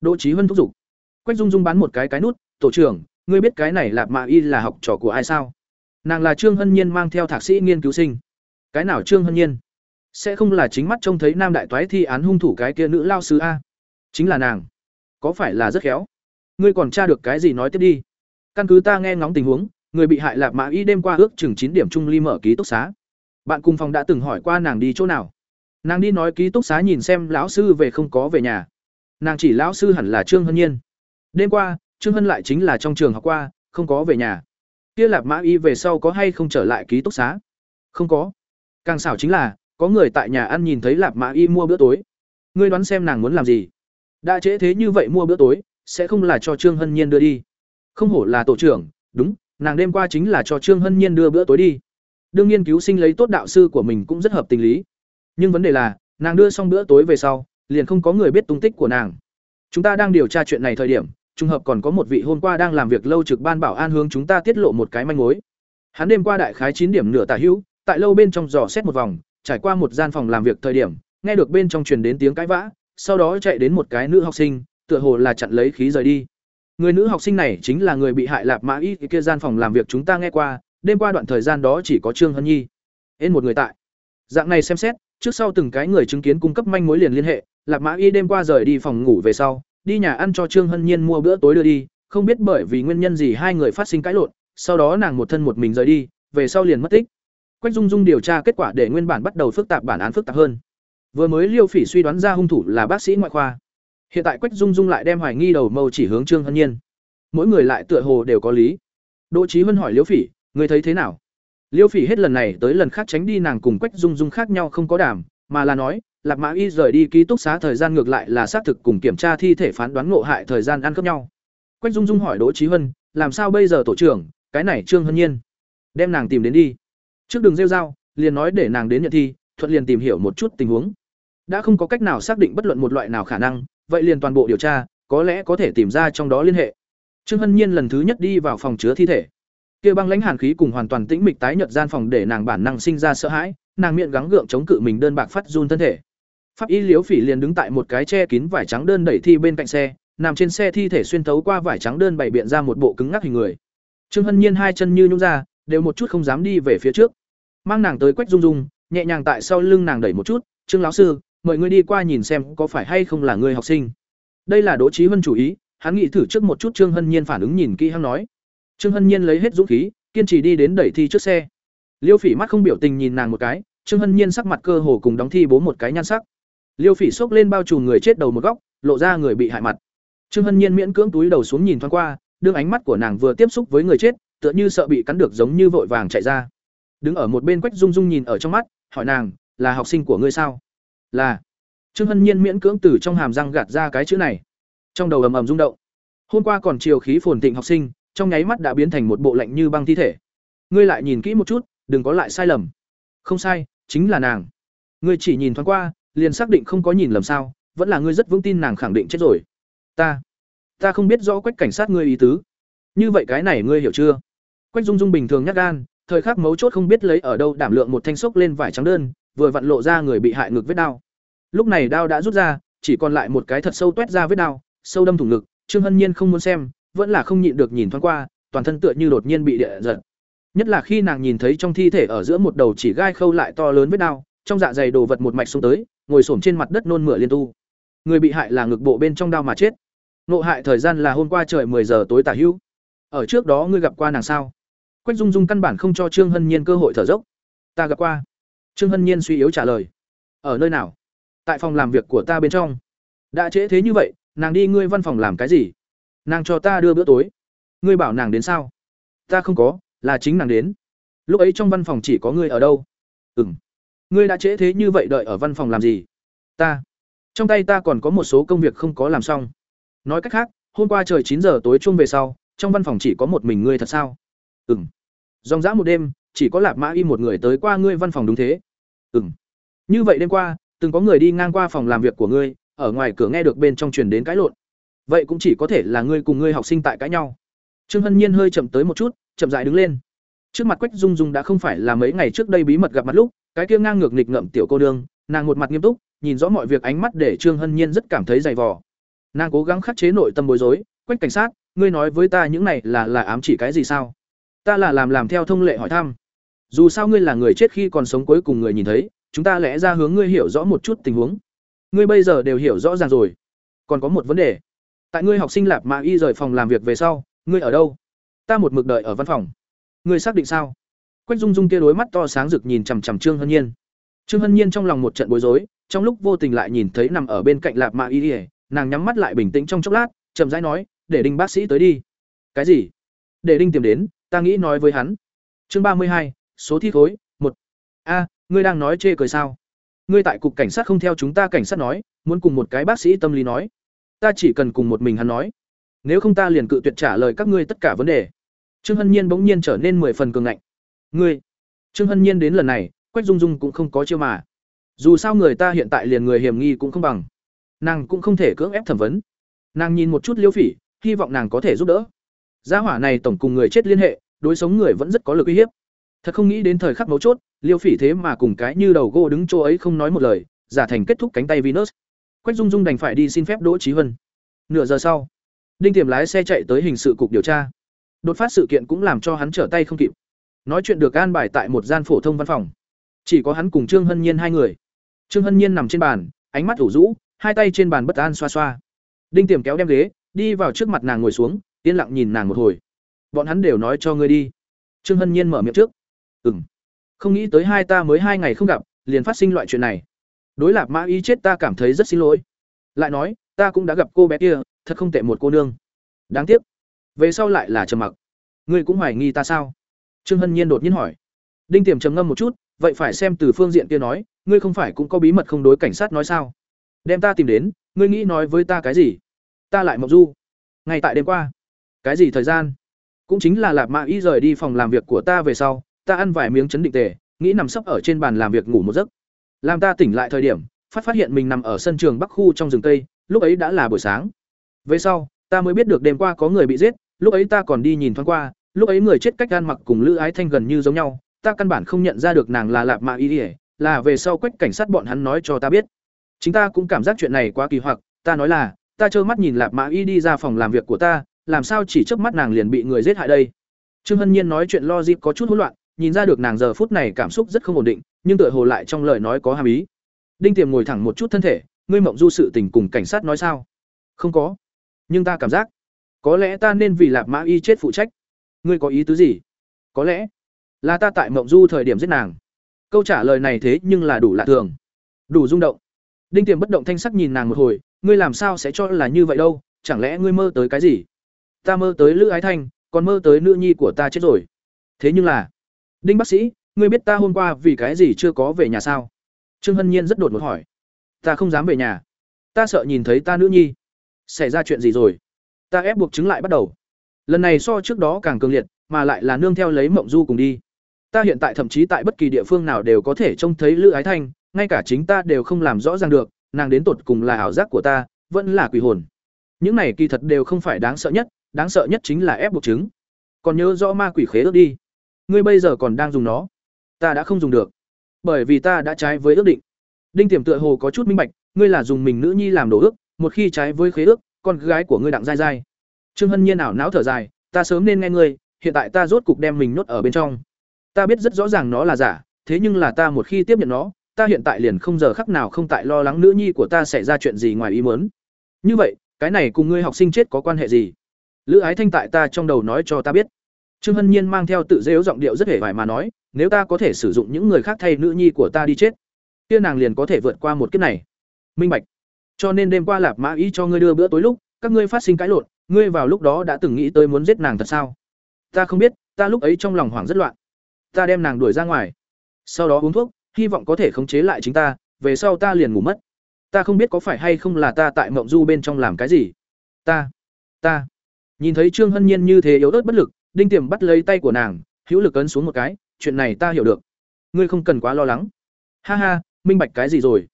Đỗ Chí Hân thúc giục. Quách Dung Dung bán một cái cái nút, "Tổ trưởng, ngươi biết cái này Lạp mạ Y là học trò của ai sao?" Nàng là Trương Hân Nhiên mang theo thạc sĩ nghiên cứu sinh. Cái nào Trương Hân Nhiên? Sẽ không là chính mắt trông thấy nam đại toái thi án hung thủ cái kia nữ lao sứ a? Chính là nàng. Có phải là rất khéo? Ngươi còn tra được cái gì nói tiếp đi. Căn cứ ta nghe ngóng tình huống, người bị hại Lạp Mã Y đêm qua ước chừng chín điểm trung ly mở ký túc xá. Bạn cùng phòng đã từng hỏi qua nàng đi chỗ nào. Nàng đi nói ký túc xá nhìn xem lão sư về không có về nhà. Nàng chỉ lão sư hẳn là Trương Hân Nhiên. Đêm qua, Trương Hân lại chính là trong trường học qua, không có về nhà. Kia Lạp Mã Y về sau có hay không trở lại ký túc xá? Không có. Càng xảo chính là, có người tại nhà ăn nhìn thấy Lạp Mã Y mua bữa tối. Ngươi đoán xem nàng muốn làm gì? Đã trễ thế như vậy mua bữa tối, sẽ không là cho Trương Hân Nhiên đưa đi. Không hổ là tổ trưởng, đúng, nàng đêm qua chính là cho Trương Hân Nhiên đưa bữa tối đi. Đương nghiên cứu sinh lấy tốt đạo sư của mình cũng rất hợp tình lý. Nhưng vấn đề là, nàng đưa xong bữa tối về sau, liền không có người biết tung tích của nàng. Chúng ta đang điều tra chuyện này thời điểm, trùng hợp còn có một vị hôm qua đang làm việc lâu trực ban bảo an hướng chúng ta tiết lộ một cái manh mối. Hắn đêm qua đại khái chín điểm nửa tả hữu, tại lâu bên trong dò xét một vòng, trải qua một gian phòng làm việc thời điểm, nghe được bên trong truyền đến tiếng cãi vã, sau đó chạy đến một cái nữ học sinh, tựa hồ là chặn lấy khí rời đi. Người nữ học sinh này chính là người bị hại Lạp Mã Y kia gian phòng làm việc chúng ta nghe qua, đêm qua đoạn thời gian đó chỉ có Trương Hân Nhi. Hên một người tại. Dạng này xem xét, trước sau từng cái người chứng kiến cung cấp manh mối liền liên hệ, Lạp Mã Y đêm qua rời đi phòng ngủ về sau, đi nhà ăn cho Trương Hân Nhiên mua bữa tối đưa đi, không biết bởi vì nguyên nhân gì hai người phát sinh cãi lộn, sau đó nàng một thân một mình rời đi, về sau liền mất tích. Quách Dung Dung điều tra kết quả để nguyên bản bắt đầu phức tạp bản án phức tạp hơn. Vừa mới Liêu Phỉ suy đoán ra hung thủ là bác sĩ ngoại khoa. Hiện tại Quách Dung Dung lại đem hoài nghi đầu mâu chỉ hướng Trương Hân Nhiên. Mỗi người lại tựa hồ đều có lý. Đỗ Chí Hân hỏi Liêu Phỉ, người thấy thế nào? Liêu Phỉ hết lần này tới lần khác tránh đi nàng cùng Quách Dung Dung khác nhau không có đảm, mà là nói, Lạc Mã Y rời đi ký túc xá thời gian ngược lại là xác thực cùng kiểm tra thi thể phán đoán ngộ hại thời gian ăn cướp nhau. Quách Dung Dung hỏi Đỗ Chí Hân, làm sao bây giờ tổ trưởng, cái này Trương Hân Nhiên, đem nàng tìm đến đi. Trước đường rêu rao, liền nói để nàng đến nhận thi, thuận liền tìm hiểu một chút tình huống. Đã không có cách nào xác định bất luận một loại nào khả năng, vậy liền toàn bộ điều tra, có lẽ có thể tìm ra trong đó liên hệ. Trương Hân Nhiên lần thứ nhất đi vào phòng chứa thi thể. Kia băng lãnh hàn khí cùng hoàn toàn tĩnh mịch tái nhợt gian phòng để nàng bản năng sinh ra sợ hãi, nàng miệng gắng gượng chống cự mình đơn bạc phát run thân thể. Pháp y liếu Phỉ liền đứng tại một cái che kín vải trắng đơn đẩy thi bên cạnh xe, nằm trên xe thi thể xuyên thấu qua vải trắng đơn bày biện ra một bộ cứng ngắc hình người. Trương Hân Nhiên hai chân như nhũn ra, đều một chút không dám đi về phía trước. mang nàng tới quách dung dung nhẹ nhàng tại sau lưng nàng đẩy một chút trương lão sư mời ngươi đi qua nhìn xem có phải hay không là người học sinh. Đây là đỗ trí huân chủ ý, hắn nghĩ thử trước một chút trương hân nhiên phản ứng nhìn kỹ hắn nói. Trương hân nhiên lấy hết dũng khí, kiên trì đi đến đẩy thi trước xe. Liêu phỉ mắt không biểu tình nhìn nàng một cái, trương hân nhiên sắc mặt cơ hồ cùng đóng thi bố một cái nhan sắc. Liêu phỉ xốc lên bao trùm người chết đầu một góc, lộ ra người bị hại mặt. Trương hân nhiên miễn cưỡng túi đầu xuống nhìn thoáng qua, đương ánh mắt của nàng vừa tiếp xúc với người chết, tựa như sợ bị cắn được giống như vội vàng chạy ra. Đứng ở một bên quách dung dung nhìn ở trong mắt, hỏi nàng, là học sinh của ngươi sao? Là, trương hân nhiên miễn cưỡng từ trong hàm răng gạt ra cái chữ này. Trong đầu ầm ầm rung động. Hôm qua còn chiều khí phồn thịnh học sinh, trong nháy mắt đã biến thành một bộ lạnh như băng thi thể. Ngươi lại nhìn kỹ một chút, đừng có lại sai lầm. Không sai, chính là nàng. Ngươi chỉ nhìn thoáng qua, liền xác định không có nhìn lầm sao, vẫn là ngươi rất vững tin nàng khẳng định chết rồi. Ta ta không biết rõ quách cảnh sát ngươi ý tứ. Như vậy cái này ngươi hiểu chưa? Quách dung dung bình thường nhắc gan, thời khắc mấu chốt không biết lấy ở đâu đảm lượng một thanh sốc lên vải trắng đơn vừa vặn lộ ra người bị hại ngực vết đao. lúc này đao đã rút ra chỉ còn lại một cái thật sâu toét ra vết đao, sâu đâm thủng ngực trương hân nhiên không muốn xem vẫn là không nhịn được nhìn thoáng qua toàn thân tựa như đột nhiên bị địa giật. Nhất là khi nàng nhìn thấy trong thi thể ở giữa một đầu chỉ gai khâu lại to lớn vết đao, trong dạ dày đồ vật một mạch xuống tới ngồi xổm trên mặt đất nôn mửa liên tu. Người bị hại là ngực bộ bên trong đao mà chết. Nộ hại thời gian là hôm qua trời 10 giờ tối tả hữu. Ở trước đó ngươi gặp qua nàng sao? Quách dung dung căn bản không cho trương hân nhiên cơ hội thở dốc. Ta gặp qua trương hân nhiên suy yếu trả lời. Ở nơi nào? Tại phòng làm việc của ta bên trong. Đã trễ thế như vậy, nàng đi ngươi văn phòng làm cái gì? Nàng cho ta đưa bữa tối. Ngươi bảo nàng đến sao? Ta không có, là chính nàng đến. Lúc ấy trong văn phòng chỉ có ngươi ở đâu? Ừ m ngươi đã trễ thế như vậy đợi ở văn phòng làm gì? Ta. Trong tay ta còn có một số công việc không có làm xong. Nói cách khác, hôm qua trời chín giờ tối chung về sau, trong văn phòng chỉ có một mình ngươi thật sao? Ừ m dòng dã một đêm, chỉ có lạp mã y một người tới qua ngươi văn phòng đúng thế. "Ừm. như vậy đêm qua, từng có người đi ngang qua phòng làm việc của ngươi, ở ngoài cửa nghe được bên trong truyền đến cãi lộn. Vậy cũng chỉ có thể là ngươi cùng ngươi học sinh tại cãi nhau. Trương hân nhiên hơi chậm tới một chút, chậm rãi đứng lên. Trước mặt quách dung dung đã không phải là mấy ngày trước đây bí mật gặp mặt lúc, cái kia ngang ngược nghịch ngợm tiểu cô đương nàng một mặt nghiêm túc, nhìn rõ mọi việc ánh mắt để trương hân nhiên rất cảm thấy dày vò. Nàng cố gắng khắc chế nội tâm bối rối, quách cảnh sát, ngươi nói với ta những này là là ám chỉ cái gì sao? Ta là làm làm theo thông lệ hỏi thăm dù sao ngươi là người chết khi còn sống cuối cùng người nhìn thấy, chúng ta lẽ ra hướng ngươi hiểu rõ một chút tình huống. Ngươi bây giờ đều hiểu rõ ràng rồi. Còn có một vấn đề. Tại ngươi học sinh lạp mạ y rời phòng làm việc về sau, ngươi ở đâu? Ta một mực đợi ở văn phòng. Ngươi xác định sao? Quách dung dung kia đối mắt to sáng rực nhìn chằm chằm trương hân nhiên. Trương hân nhiên trong lòng một trận bối rối, trong lúc vô tình lại nhìn thấy nằm ở bên cạnh lạp mạ y ỉa nàng nhắm mắt lại bình tĩnh trong chốc lát, chậm rãi nói, để đinh bác sĩ tới đi. Cái gì? Để đinh tìm đến, ta nghĩ nói với hắn. Chương ba mươi hai số thi khối, một. A, ngươi đang nói chê cười sao? Ngươi tại cục cảnh sát không theo chúng ta cảnh sát nói, muốn cùng một cái bác sĩ tâm lý nói. Ta chỉ cần cùng một mình hắn nói. Nếu không ta liền cự tuyệt trả lời các ngươi tất cả vấn đề. Trương hân nhiên bỗng nhiên trở nên mười phần cường ngạnh. Ngươi. Trương hân nhiên đến lần này, quách dung dung cũng không có chiêu mà. Dù sao người ta hiện tại liền người hiểm nghi cũng không bằng. Nàng cũng không thể cưỡng ép thẩm vấn. Nàng nhìn một chút liêu phỉ, hy vọng nàng có thể giúp đỡ. Gia hỏa này tổng cùng người chết liên hệ, đối sống người vẫn rất có lực uy hiếp thật không nghĩ đến thời khắc mấu chốt, liêu phỉ thế mà cùng cái như đầu gỗ đứng chỗ ấy không nói một lời, giả thành kết thúc cánh tay venus. Quách dung dung đành phải đi xin phép đỗ trí huân nửa giờ sau, đinh tiềm lái xe chạy tới hình sự cục điều tra. Đột phát sự kiện cũng làm cho hắn trở tay không kịp. Nói chuyện được an bài tại một gian phổ thông văn phòng. Chỉ có hắn cùng trương hân nhiên hai người. Trương hân nhiên nằm trên bàn, ánh mắt ủ rũ, hai tay trên bàn bất an xoa xoa. Đinh tiềm kéo đem ghế, đi vào trước mặt nàng ngồi xuống, yên lặng nhìn nàng một hồi. Bọn hắn đều nói cho ngươi đi. Trương hân nhiên mở miệng trước ừm. Không nghĩ tới hai ta mới hai ngày không gặp, liền phát sinh loại chuyện này. Đối lạp mã Y chết ta cảm thấy rất xin lỗi. Lại nói, ta cũng đã gặp cô bé kia, thật không tệ một cô nương. Đáng tiếc. Về sau lại là trầm mặc. Ngươi cũng hoài nghi ta sao? Trương hân nhiên đột nhiên hỏi. Đinh tiềm trầm ngâm một chút, vậy phải xem từ phương diện kia nói, ngươi không phải cũng có bí mật không đối cảnh sát nói sao? Đem ta tìm đến, ngươi nghĩ nói với ta cái gì? Ta lại mộng du. Ngay tại đêm qua. Cái gì thời gian? Cũng chính là lạp mã Y rời đi phòng làm việc của ta về sau ta ăn vài miếng chấn định tề, nghĩ nằm sấp ở trên bàn làm việc ngủ một giấc. Làm ta tỉnh lại thời điểm, phát phát hiện mình nằm ở sân trường bắc khu trong rừng tây, lúc ấy đã là buổi sáng. Về sau, ta mới biết được đêm qua có người bị giết, lúc ấy ta còn đi nhìn thoáng qua, lúc ấy người chết cách gan mặc cùng lữ ái thanh gần như giống nhau, ta căn bản không nhận ra được nàng là lạp mạ y ỉa là về sau quách cảnh sát bọn hắn nói cho ta biết. Chính ta cũng cảm giác chuyện này quá kỳ hoặc, ta nói là, ta trơ mắt nhìn lạp mã y đi ra phòng làm việc của ta, làm sao chỉ trước mắt nàng liền bị người giết hại đây. Trương hân nhiên nói chuyện lo dịp có chút hỗn loạn nhìn ra được nàng giờ phút này cảm xúc rất không ổn định, nhưng tựa hồ lại trong lời nói có hàm ý. Đinh tiềm ngồi thẳng một chút thân thể, ngươi mộng du sự tình cùng cảnh sát nói sao? Không có. Nhưng ta cảm giác, có lẽ ta nên vì lạp mã y chết phụ trách. Ngươi có ý tứ gì? Có lẽ là ta tại mộng du thời điểm giết nàng. Câu trả lời này thế nhưng là đủ lạ thường. Đủ rung động. Đinh tiềm bất động thanh sắc nhìn nàng một hồi, ngươi làm sao sẽ cho là như vậy đâu? Chẳng lẽ ngươi mơ tới cái gì? Ta mơ tới lữ ái thanh, còn mơ tới nữ nhi của ta chết rồi. Thế nhưng là đinh bác sĩ, ngươi biết ta hôm qua vì cái gì chưa có về nhà sao? Trương hân nhiên rất đột ngột hỏi. Ta không dám về nhà. Ta sợ nhìn thấy ta nữ nhi. Xảy ra chuyện gì rồi? Ta ép buộc chứng lại bắt đầu. Lần này so trước đó càng cường liệt, mà lại là nương theo lấy mộng du cùng đi. Ta hiện tại thậm chí tại bất kỳ địa phương nào đều có thể trông thấy lữ ái thanh, ngay cả chính ta đều không làm rõ ràng được, nàng đến tột cùng là ảo giác của ta, vẫn là quỷ hồn. Những này kỳ thật đều không phải đáng sợ nhất, đáng sợ nhất chính là ép buộc chứng. Còn nhớ rõ ma quỷ khế ước đi ngươi bây giờ còn đang dùng nó. Ta đã không dùng được. Bởi vì ta đã trái với ước định. Đinh tiềm tựa hồ có chút minh bạch, ngươi là dùng mình nữ nhi làm đồ ước, một khi trái với khế ước, con gái của ngươi đặng dai dai. Trương hân nhiên ảo não thở dài, ta sớm nên nghe ngươi, hiện tại ta rốt cục đem mình nhốt ở bên trong. Ta biết rất rõ ràng nó là giả, thế nhưng là ta một khi tiếp nhận nó, ta hiện tại liền không giờ khắc nào không tại lo lắng nữ nhi của ta xảy ra chuyện gì ngoài ý muốn. Như vậy, cái này cùng ngươi học sinh chết có quan hệ gì? Lữ ái thanh tại ta trong đầu nói cho ta biết trương hân nhiên mang theo tự dễu giọng điệu rất hề vải mà nói, nếu ta có thể sử dụng những người khác thay nữ nhi của ta đi chết, kia nàng liền có thể vượt qua một kiếp này. Minh bạch. Cho nên đêm qua lạp mã ý cho ngươi đưa bữa tối lúc, các ngươi phát sinh cãi lộn, ngươi vào lúc đó đã từng nghĩ tới muốn giết nàng thật sao? Ta không biết, ta lúc ấy trong lòng hoảng rất loạn. Ta đem nàng đuổi ra ngoài. Sau đó uống thuốc, hy vọng có thể khống chế lại chính ta, về sau ta liền ngủ mất. Ta không biết có phải hay không là ta tại mộng du bên trong làm cái gì. Ta ta. Nhìn thấy trương hân nhiên như thế yếu ớt bất lực đinh tiềm bắt lấy tay của nàng, hữu lực ấn xuống một cái, chuyện này ta hiểu được. Ngươi không cần quá lo lắng. Ha ha, minh bạch cái gì rồi?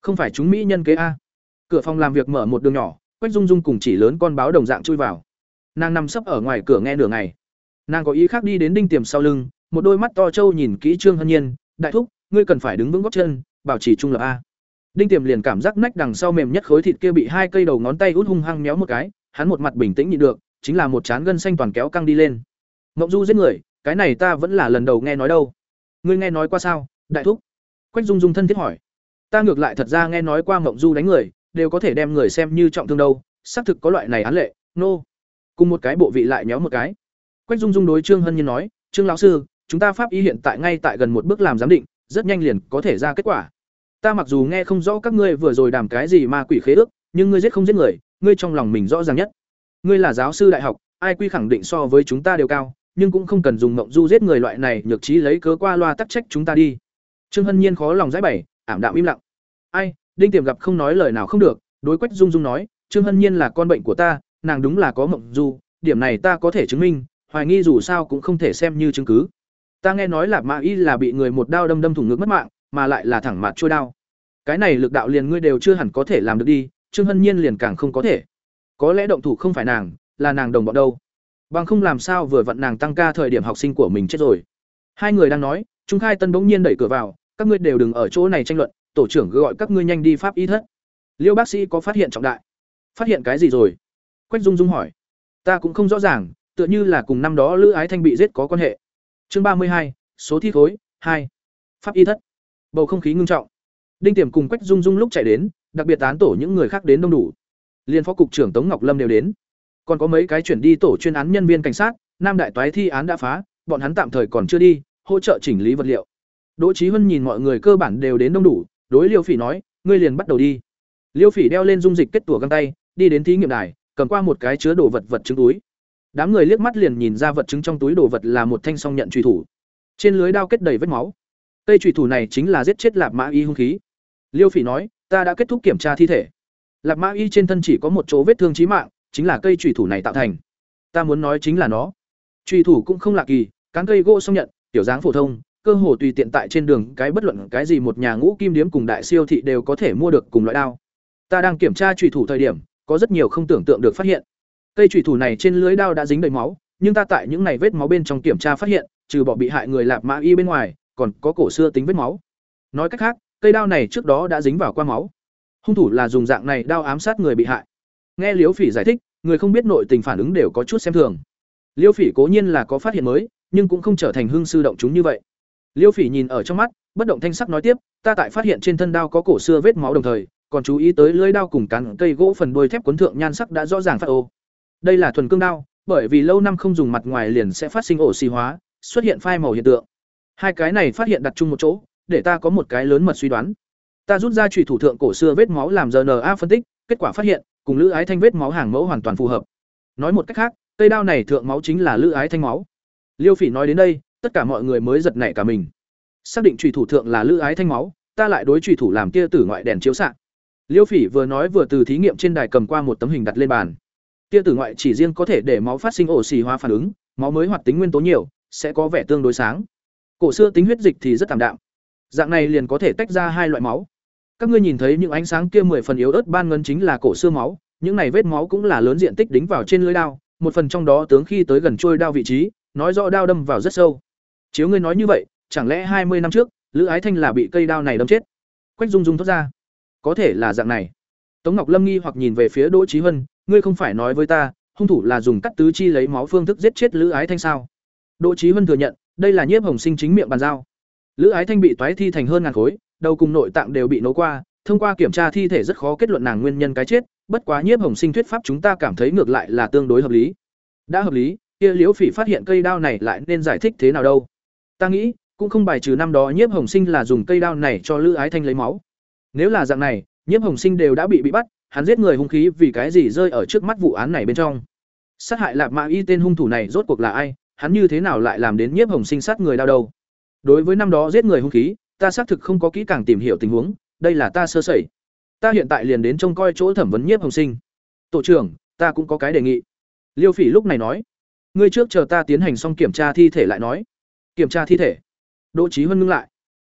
Không phải chúng mỹ nhân kế a? Cửa phòng làm việc mở một đường nhỏ, quách dung dung cùng chỉ lớn con báo đồng dạng chui vào. Nàng nằm sấp ở ngoài cửa nghe nửa ngày. Nàng có ý khác đi đến đinh tiềm sau lưng, một đôi mắt to trâu nhìn kỹ trương hân nhiên, đại thúc, ngươi cần phải đứng vững góc chân, bảo trì trung lập a. Đinh tiềm liền cảm giác nách đằng sau mềm nhất khối thịt kia bị hai cây đầu ngón tay út hung hăng méo một cái, hắn một mặt bình tĩnh nhịn được, chính là một chán gân xanh toàn kéo căng đi lên mộng du giết người, cái này ta vẫn là lần đầu nghe nói đâu. Ngươi nghe nói qua sao, đại thúc? Quách dung dung thân thiết hỏi. Ta ngược lại thật ra nghe nói qua mộng du đánh người, đều có thể đem người xem như trọng thương đâu, xác thực có loại này án lệ, nô、no. cùng một cái bộ vị lại méo một cái. Quách dung dung đối trương hân nhiên nói, trương lão sư, chúng ta pháp y hiện tại ngay tại gần một bước làm giám định, rất nhanh liền có thể ra kết quả. Ta mặc dù nghe không rõ các ngươi vừa rồi đàm cái gì mà quỷ khế ước, nhưng ngươi giết không giết người, ngươi trong lòng mình rõ ràng nhất. Ngươi là giáo sư đại học, ai quy khẳng định so với chúng ta đều cao nhưng cũng không cần dùng mộng du giết người loại này, nhược trí lấy cớ qua loa tắc trách chúng ta đi. Trương hân nhiên khó lòng giải bày, ảm đạm im lặng. Ai, đinh tiềm gặp không nói lời nào không được, đối quách dung dung nói, trương hân nhiên là con bệnh của ta, nàng đúng là có mộng du, điểm này ta có thể chứng minh, hoài nghi dù sao cũng không thể xem như chứng cứ. Ta nghe nói là mã y là bị người một đao đâm đâm thủng ngực mất mạng, mà lại là thẳng mặt trôi đao. Cái này lực đạo liền ngươi đều chưa hẳn có thể làm được đi, trương hân nhiên liền càng không có thể. Có lẽ động thủ không phải nàng, là nàng đồng bọn đâu bằng không làm sao vừa vặn nàng tăng ca thời điểm học sinh của mình chết rồi. Hai người đang nói, trung khai tân bỗng nhiên đẩy cửa vào, các ngươi đều đừng ở chỗ này tranh luận, tổ trưởng gọi các ngươi nhanh đi pháp y thất. Liêu bác sĩ có phát hiện trọng đại. Phát hiện cái gì rồi? Quách dung dung hỏi. Ta cũng không rõ ràng, tựa như là cùng năm đó lữ ái thanh bị giết có quan hệ. Chương ba mươi hai, số thi khối, hai. Pháp y thất. Bầu không khí ngưng trọng. Đinh tiềm cùng quách dung dung lúc chạy đến, đặc biệt tán tổ những người khác đến đông đủ. Liên phó cục trưởng tống ngọc lâm đều đến còn có mấy cái chuyển đi tổ chuyên án nhân viên cảnh sát, nam đại toái thi án đã phá, bọn hắn tạm thời còn chưa đi, hỗ trợ chỉnh lý vật liệu. Đỗ trí huân nhìn mọi người cơ bản đều đến đông đủ, đối liêu phỉ nói, ngươi liền bắt đầu đi. Liêu phỉ đeo lên dung dịch kết tủa găng tay, đi đến thí nghiệm đài, cầm qua một cái chứa đồ vật vật chứng túi. Đám người liếc mắt liền nhìn ra vật chứng trong túi đồ vật là một thanh song nhận truy thủ. Trên lưới đao kết đầy vết máu. Cây truy thủ này chính là giết chết lạp mã y hung khí. Liêu phỉ nói, ta đã kết thúc kiểm tra thi thể. Lạp mã y trên thân chỉ có một chỗ vết thương chí mạng chính là cây trùy thủ này tạo thành. Ta muốn nói chính là nó. Trùy thủ cũng không lạ kỳ, cán cây gỗ song nhận tiểu dáng phổ thông, cơ hồ tùy tiện tại trên đường, cái bất luận cái gì một nhà ngũ kim điếm cùng đại siêu thị đều có thể mua được cùng loại đao. Ta đang kiểm tra trùy thủ thời điểm, có rất nhiều không tưởng tượng được phát hiện. Cây trùy thủ này trên lưới đao đã dính đầy máu, nhưng ta tại những này vết máu bên trong kiểm tra phát hiện, trừ bỏ bị hại người lạp mã y bên ngoài, còn có cổ xưa tính vết máu. Nói cách khác, cây đao này trước đó đã dính vào qua máu. Hung thủ là dùng dạng này đao ám sát người bị hại nghe liễu phỉ giải thích, người không biết nội tình phản ứng đều có chút xem thường. Liêu phỉ cố nhiên là có phát hiện mới, nhưng cũng không trở thành hương sư động chúng như vậy. Liêu phỉ nhìn ở trong mắt, bất động thanh sắc nói tiếp, ta tại phát hiện trên thân đao có cổ xưa vết máu đồng thời, còn chú ý tới lưỡi đao cùng cán cây gỗ phần đuôi thép cuốn thượng nhan sắc đã rõ ràng phát ô. Đây là thuần cương đao, bởi vì lâu năm không dùng mặt ngoài liền sẽ phát sinh ổ xì hóa, xuất hiện phai màu hiện tượng. Hai cái này phát hiện đặt chung một chỗ, để ta có một cái lớn mật suy đoán. Ta rút ra trùy thủ thượng cổ xưa vết máu làm rna phân tích, kết quả phát hiện cùng lữ ái thanh vết máu hàng mẫu hoàn toàn phù hợp. Nói một cách khác, cây đao này thượng máu chính là lữ ái thanh máu. Liêu phỉ nói đến đây, tất cả mọi người mới giật nảy cả mình. Xác định trùy thủ thượng là lữ ái thanh máu, ta lại đối trùy thủ làm kia tử ngoại đèn chiếu xạ liêu phỉ vừa nói vừa từ thí nghiệm trên đài cầm qua một tấm hình đặt lên bàn. Kia tử ngoại chỉ riêng có thể để máu phát sinh ổ xì hóa phản ứng, máu mới hoạt tính nguyên tố nhiều, sẽ có vẻ tương đối sáng. Cổ xưa tính huyết dịch thì rất tạm đạm. Dạng này liền có thể tách ra hai loại máu các ngươi nhìn thấy những ánh sáng kia mười phần yếu ớt ban ngân chính là cổ xưa máu, những này vết máu cũng là lớn diện tích đính vào trên lưỡi đao, một phần trong đó tướng khi tới gần trôi đao vị trí, nói rõ đao đâm vào rất sâu. Chiếu ngươi nói như vậy, chẳng lẽ hai mươi năm trước, lữ ái thanh là bị cây đao này đâm chết? Quách dung dung thốt ra. Có thể là dạng này. Tống ngọc lâm nghi hoặc nhìn về phía đỗ trí huân, ngươi không phải nói với ta, hung thủ là dùng cắt tứ chi lấy máu phương thức giết chết lữ ái thanh sao? Đỗ trí huân thừa nhận, đây là nhiếp hồng sinh chính miệng bàn giao. Lữ ái thanh bị toái thi thành hơn ngàn khối đầu cùng nội tạng đều bị nấu qua, thông qua kiểm tra thi thể rất khó kết luận nàng nguyên nhân cái chết, bất quá nhiếp hồng sinh thuyết pháp chúng ta cảm thấy ngược lại là tương đối hợp lý. Đã hợp lý, kia liễu phỉ phát hiện cây đao này lại nên giải thích thế nào đâu? Ta nghĩ, cũng không bài trừ năm đó nhiếp hồng sinh là dùng cây đao này cho lữ ái thanh lấy máu. Nếu là dạng này, nhiếp hồng sinh đều đã bị bị bắt, hắn giết người hung khí vì cái gì rơi ở trước mắt vụ án này bên trong? Sát hại lạp mã y tên hung thủ này rốt cuộc là ai? Hắn như thế nào lại làm đến nhiếp hồng sinh sát người đau đầu đối với năm đó giết người hung khí ta xác thực không có kỹ càng tìm hiểu tình huống, đây là ta sơ sẩy. Ta hiện tại liền đến trông coi chỗ thẩm vấn nhiếp hồng sinh. Tổ trưởng, ta cũng có cái đề nghị. Liêu phỉ lúc này nói. Ngươi trước chờ ta tiến hành xong kiểm tra thi thể lại nói. Kiểm tra thi thể. Đỗ trí huân ngưng lại.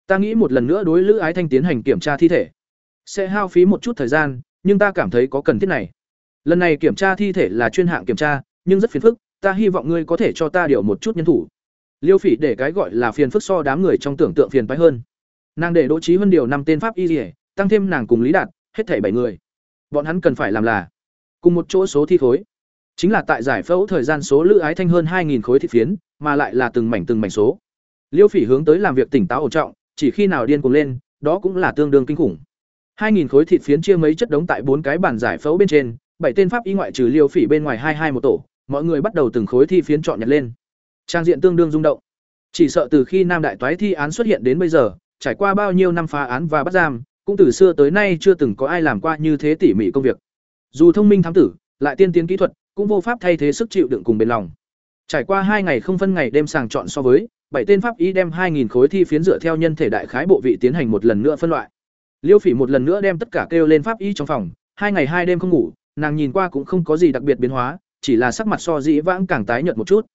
Ta nghĩ một lần nữa đối lữ ái thanh tiến hành kiểm tra thi thể. Sẽ hao phí một chút thời gian, nhưng ta cảm thấy có cần thiết này. Lần này kiểm tra thi thể là chuyên hạng kiểm tra, nhưng rất phiền phức, ta hy vọng ngươi có thể cho ta điều một chút nhân thủ. Liêu phỉ để cái gọi là phiền phức so đám người trong tưởng tượng phiền phái hơn nàng để đỗ trí huân điều năm tên pháp y dỉa tăng thêm nàng cùng lý đạt, hết thảy bảy người. Bọn hắn cần phải làm là cùng một chỗ số thi khối. Chính là tại giải phẫu thời gian số lữ ái thanh hơn hai khối thị phiến, mà lại là từng mảnh từng mảnh số. Liêu phỉ hướng tới làm việc tỉnh táo ổn trọng, chỉ khi nào điên cuồng lên, đó cũng là tương đương kinh khủng. hai nghìn khối thịt phiến chia mấy chất đống tại bốn cái bàn giải phẫu bên trên, bảy tên pháp y ngoại trừ liêu phỉ bên ngoài hai hai một tổ, mọi người bắt đầu từng khối thi phiến chọn nhặt lên. Trang diện tương đương rung động. Chỉ sợ từ khi nam đại toái thi án xuất hiện đến bây giờ trải qua bao nhiêu năm phá án và bắt giam, cũng từ xưa tới nay chưa từng có ai làm qua như thế tỉ mỉ công việc. Dù thông minh thám tử, lại tiên tiến kỹ thuật, cũng vô pháp thay thế sức chịu đựng cùng bền lòng. Trải qua hai ngày không phân ngày đêm sàng chọn so với, bảy tên pháp y đem hai nghìn khối thi phiến dựa theo nhân thể đại khái bộ vị tiến hành một lần nữa phân loại. Liêu phỉ một lần nữa đem tất cả kêu lên pháp y trong phòng, hai ngày hai đêm không ngủ, nàng nhìn qua cũng không có gì đặc biệt biến hóa, chỉ là sắc mặt so dĩ vãng càng tái nhợt một chút.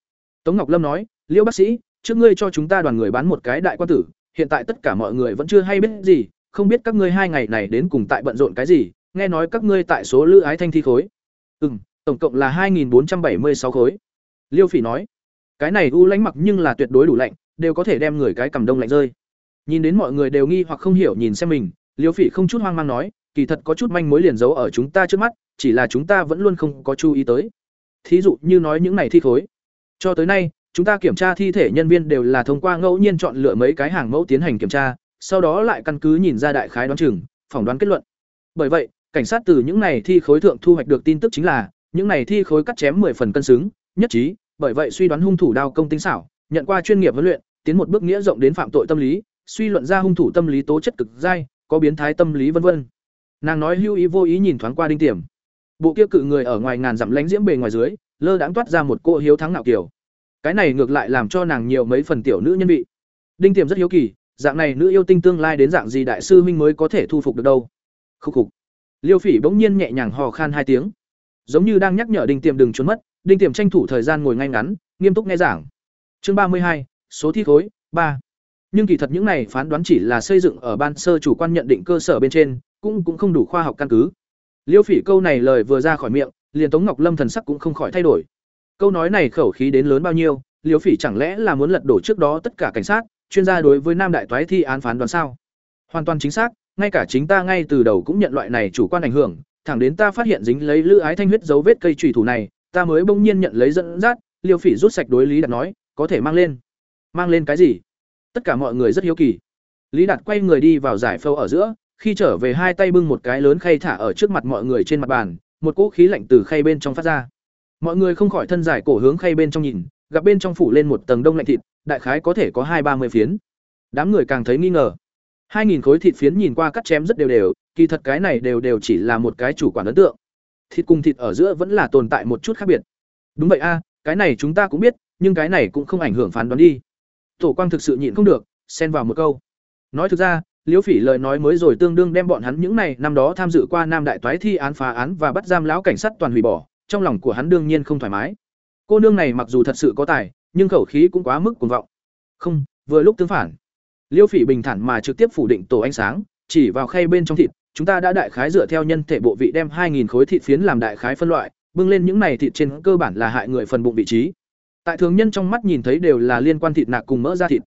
Tống ngọc lâm nói, liêu bác sĩ, trước ngươi cho chúng ta đoàn người bán một cái đại quan tử hiện tại tất cả mọi người vẫn chưa hay biết gì, không biết các ngươi hai ngày này đến cùng tại bận rộn cái gì, nghe nói các ngươi tại số lữ ái thanh thi khối. Ừm, tổng cộng là hai bốn trăm bảy mươi sáu khối. Liêu phỉ nói, cái này u lánh mặc nhưng là tuyệt đối đủ lạnh, đều có thể đem người cái cầm đông lạnh rơi. Nhìn đến mọi người đều nghi hoặc không hiểu nhìn xem mình, liêu phỉ không chút hoang mang nói, kỳ thật có chút manh mối liền giấu ở chúng ta trước mắt, chỉ là chúng ta vẫn luôn không có chú ý tới. Thí dụ như nói những này thi khối. Cho tới nay chúng ta kiểm tra thi thể nhân viên đều là thông qua ngẫu nhiên chọn lựa mấy cái hàng mẫu tiến hành kiểm tra, sau đó lại căn cứ nhìn ra đại khái đoán chừng, phỏng đoán kết luận. Bởi vậy, cảnh sát từ những này thi khối thượng thu hoạch được tin tức chính là, những này thi khối cắt chém 10 phần cân xứng, nhất trí, bởi vậy suy đoán hung thủ đao công tinh xảo, nhận qua chuyên nghiệp huấn luyện, tiến một bước nghĩa rộng đến phạm tội tâm lý, suy luận ra hung thủ tâm lý tố chất cực dai, có biến thái tâm lý vân vân. Nàng nói hưu ý vô ý nhìn thoáng qua đinh tiềm. Bộ kia cự người ở ngoài ngàn dặm lánh diễm bề ngoài dưới, lơ đãng toát ra một cô hiếu thắng nạo kiểu cái này ngược lại làm cho nàng nhiều mấy phần tiểu nữ nhân vị. Đinh tiềm rất hiếu kỳ, dạng này nữ yêu tinh tương lai đến dạng gì đại sư huynh mới có thể thu phục được đâu? Khúc khục. Liêu phỉ bỗng nhiên nhẹ nhàng hò khan hai tiếng. Giống như đang nhắc nhở đinh tiềm đừng trốn mất, đinh tiềm tranh thủ thời gian ngồi ngay ngắn, nghiêm túc nghe giảng. Chương ba mươi hai, số thi khối, ba. Nhưng kỳ thật những này phán đoán chỉ là xây dựng ở ban sơ chủ quan nhận định cơ sở bên trên, cũng cũng không đủ khoa học căn cứ. Liêu phỉ câu này lời vừa ra khỏi miệng, liền tống ngọc lâm thần sắc cũng không khỏi thay đổi câu nói này khẩu khí đến lớn bao nhiêu liêu phỉ chẳng lẽ là muốn lật đổ trước đó tất cả cảnh sát, chuyên gia đối với nam đại toái thi án phán đoán sao? Hoàn toàn chính xác, ngay cả chính ta ngay từ đầu cũng nhận loại này chủ quan ảnh hưởng, thẳng đến ta phát hiện dính lấy lữ ái thanh huyết dấu vết cây trùy thủ này, ta mới bỗng nhiên nhận lấy dẫn dắt liêu phỉ rút sạch đối lý đạt nói, có thể mang lên. Mang lên cái gì? Tất cả mọi người rất hiếu kỳ. Lý đạt quay người đi vào giải phâu ở giữa, khi trở về hai tay bưng một cái lớn khay thả ở trước mặt mọi người trên mặt bàn, một cỗ khí lạnh từ khay bên trong phát ra mọi người không khỏi thân giải cổ hướng khay bên trong nhìn, gặp bên trong phủ lên một tầng đông lạnh thịt, đại khái có thể có hai ba mươi phiến. Đám người càng thấy nghi ngờ. Hai nghìn khối thịt phiến nhìn qua cắt chém rất đều đều, kỳ thật cái này đều đều chỉ là một cái chủ quản ấn tượng. Thịt cùng thịt ở giữa vẫn là tồn tại một chút khác biệt. Đúng vậy a, cái này chúng ta cũng biết, nhưng cái này cũng không ảnh hưởng phán đoán đi. Tổ quang thực sự nhịn không được, xen vào một câu. Nói thực ra, liễu phỉ lời nói mới rồi tương đương đem bọn hắn những này năm đó tham dự qua nam đại toái thi án phá án và bắt giam lão cảnh sát toàn hủy bỏ trong lòng của hắn đương nhiên không thoải mái cô nương này mặc dù thật sự có tài nhưng khẩu khí cũng quá mức cuồng vọng không vừa lúc tương phản liêu phỉ bình thản mà trực tiếp phủ định tổ ánh sáng chỉ vào khay bên trong thịt chúng ta đã đại khái dựa theo nhân thể bộ vị đem 2000 khối thịt phiến làm đại khái phân loại, bưng lên những này thịt trên cơ bản là hại người phần bụng vị trí. Tại thường nhân trong mắt nhìn thấy đều là liên quan thịt nạc cùng mỡ da thịt.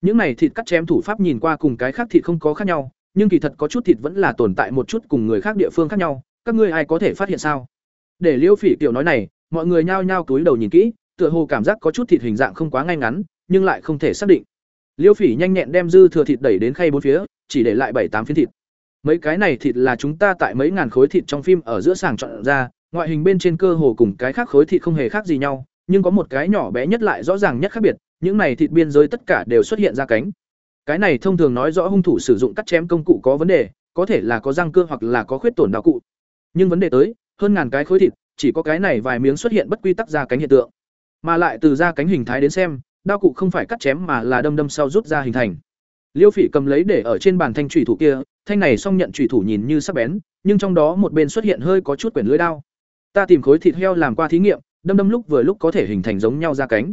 Những này thịt cắt chém thủ pháp nhìn qua cùng cái khác thịt không có khác nhau, nhưng kỳ thật có chút thịt vẫn là tồn tại một chút cùng người khác địa phương khác nhau, các ngươi ai có thể phát hiện sao? Để Liêu Phỉ tiểu nói này, mọi người nhao nhao túi đầu nhìn kỹ, tựa hồ cảm giác có chút thịt hình dạng không quá ngay ngắn, nhưng lại không thể xác định. Liêu Phỉ nhanh nhẹn đem dư thừa thịt đẩy đến khay bốn phía, chỉ để lại bảy tám phiến thịt. Mấy cái này thịt là chúng ta tại mấy ngàn khối thịt trong phim ở giữa sàng chọn ra, ngoại hình bên trên cơ hồ cùng cái khác khối thịt không hề khác gì nhau, nhưng có một cái nhỏ bé nhất lại rõ ràng nhất khác biệt, những này thịt biên giới tất cả đều xuất hiện ra cánh. Cái này thông thường nói rõ hung thủ sử dụng cắt chém công cụ có vấn đề, có thể là có răng cưa hoặc là có khuyết tổn đạo cụ. Nhưng vấn đề tới, hơn ngàn cái khối thịt, chỉ có cái này vài miếng xuất hiện bất quy tắc ra cánh hiện tượng. Mà lại từ ra cánh hình thái đến xem, đao cụ không phải cắt chém mà là đâm đâm sau rút ra hình thành. Liêu Phỉ cầm lấy để ở trên bàn thanh chủy thủ kia, thanh này song nhận chủy thủ nhìn như sắc bén, nhưng trong đó một bên xuất hiện hơi có chút quyển lưỡi đao. Ta tìm khối thịt heo làm qua thí nghiệm, đâm đâm lúc vừa lúc có thể hình thành giống nhau ra cánh.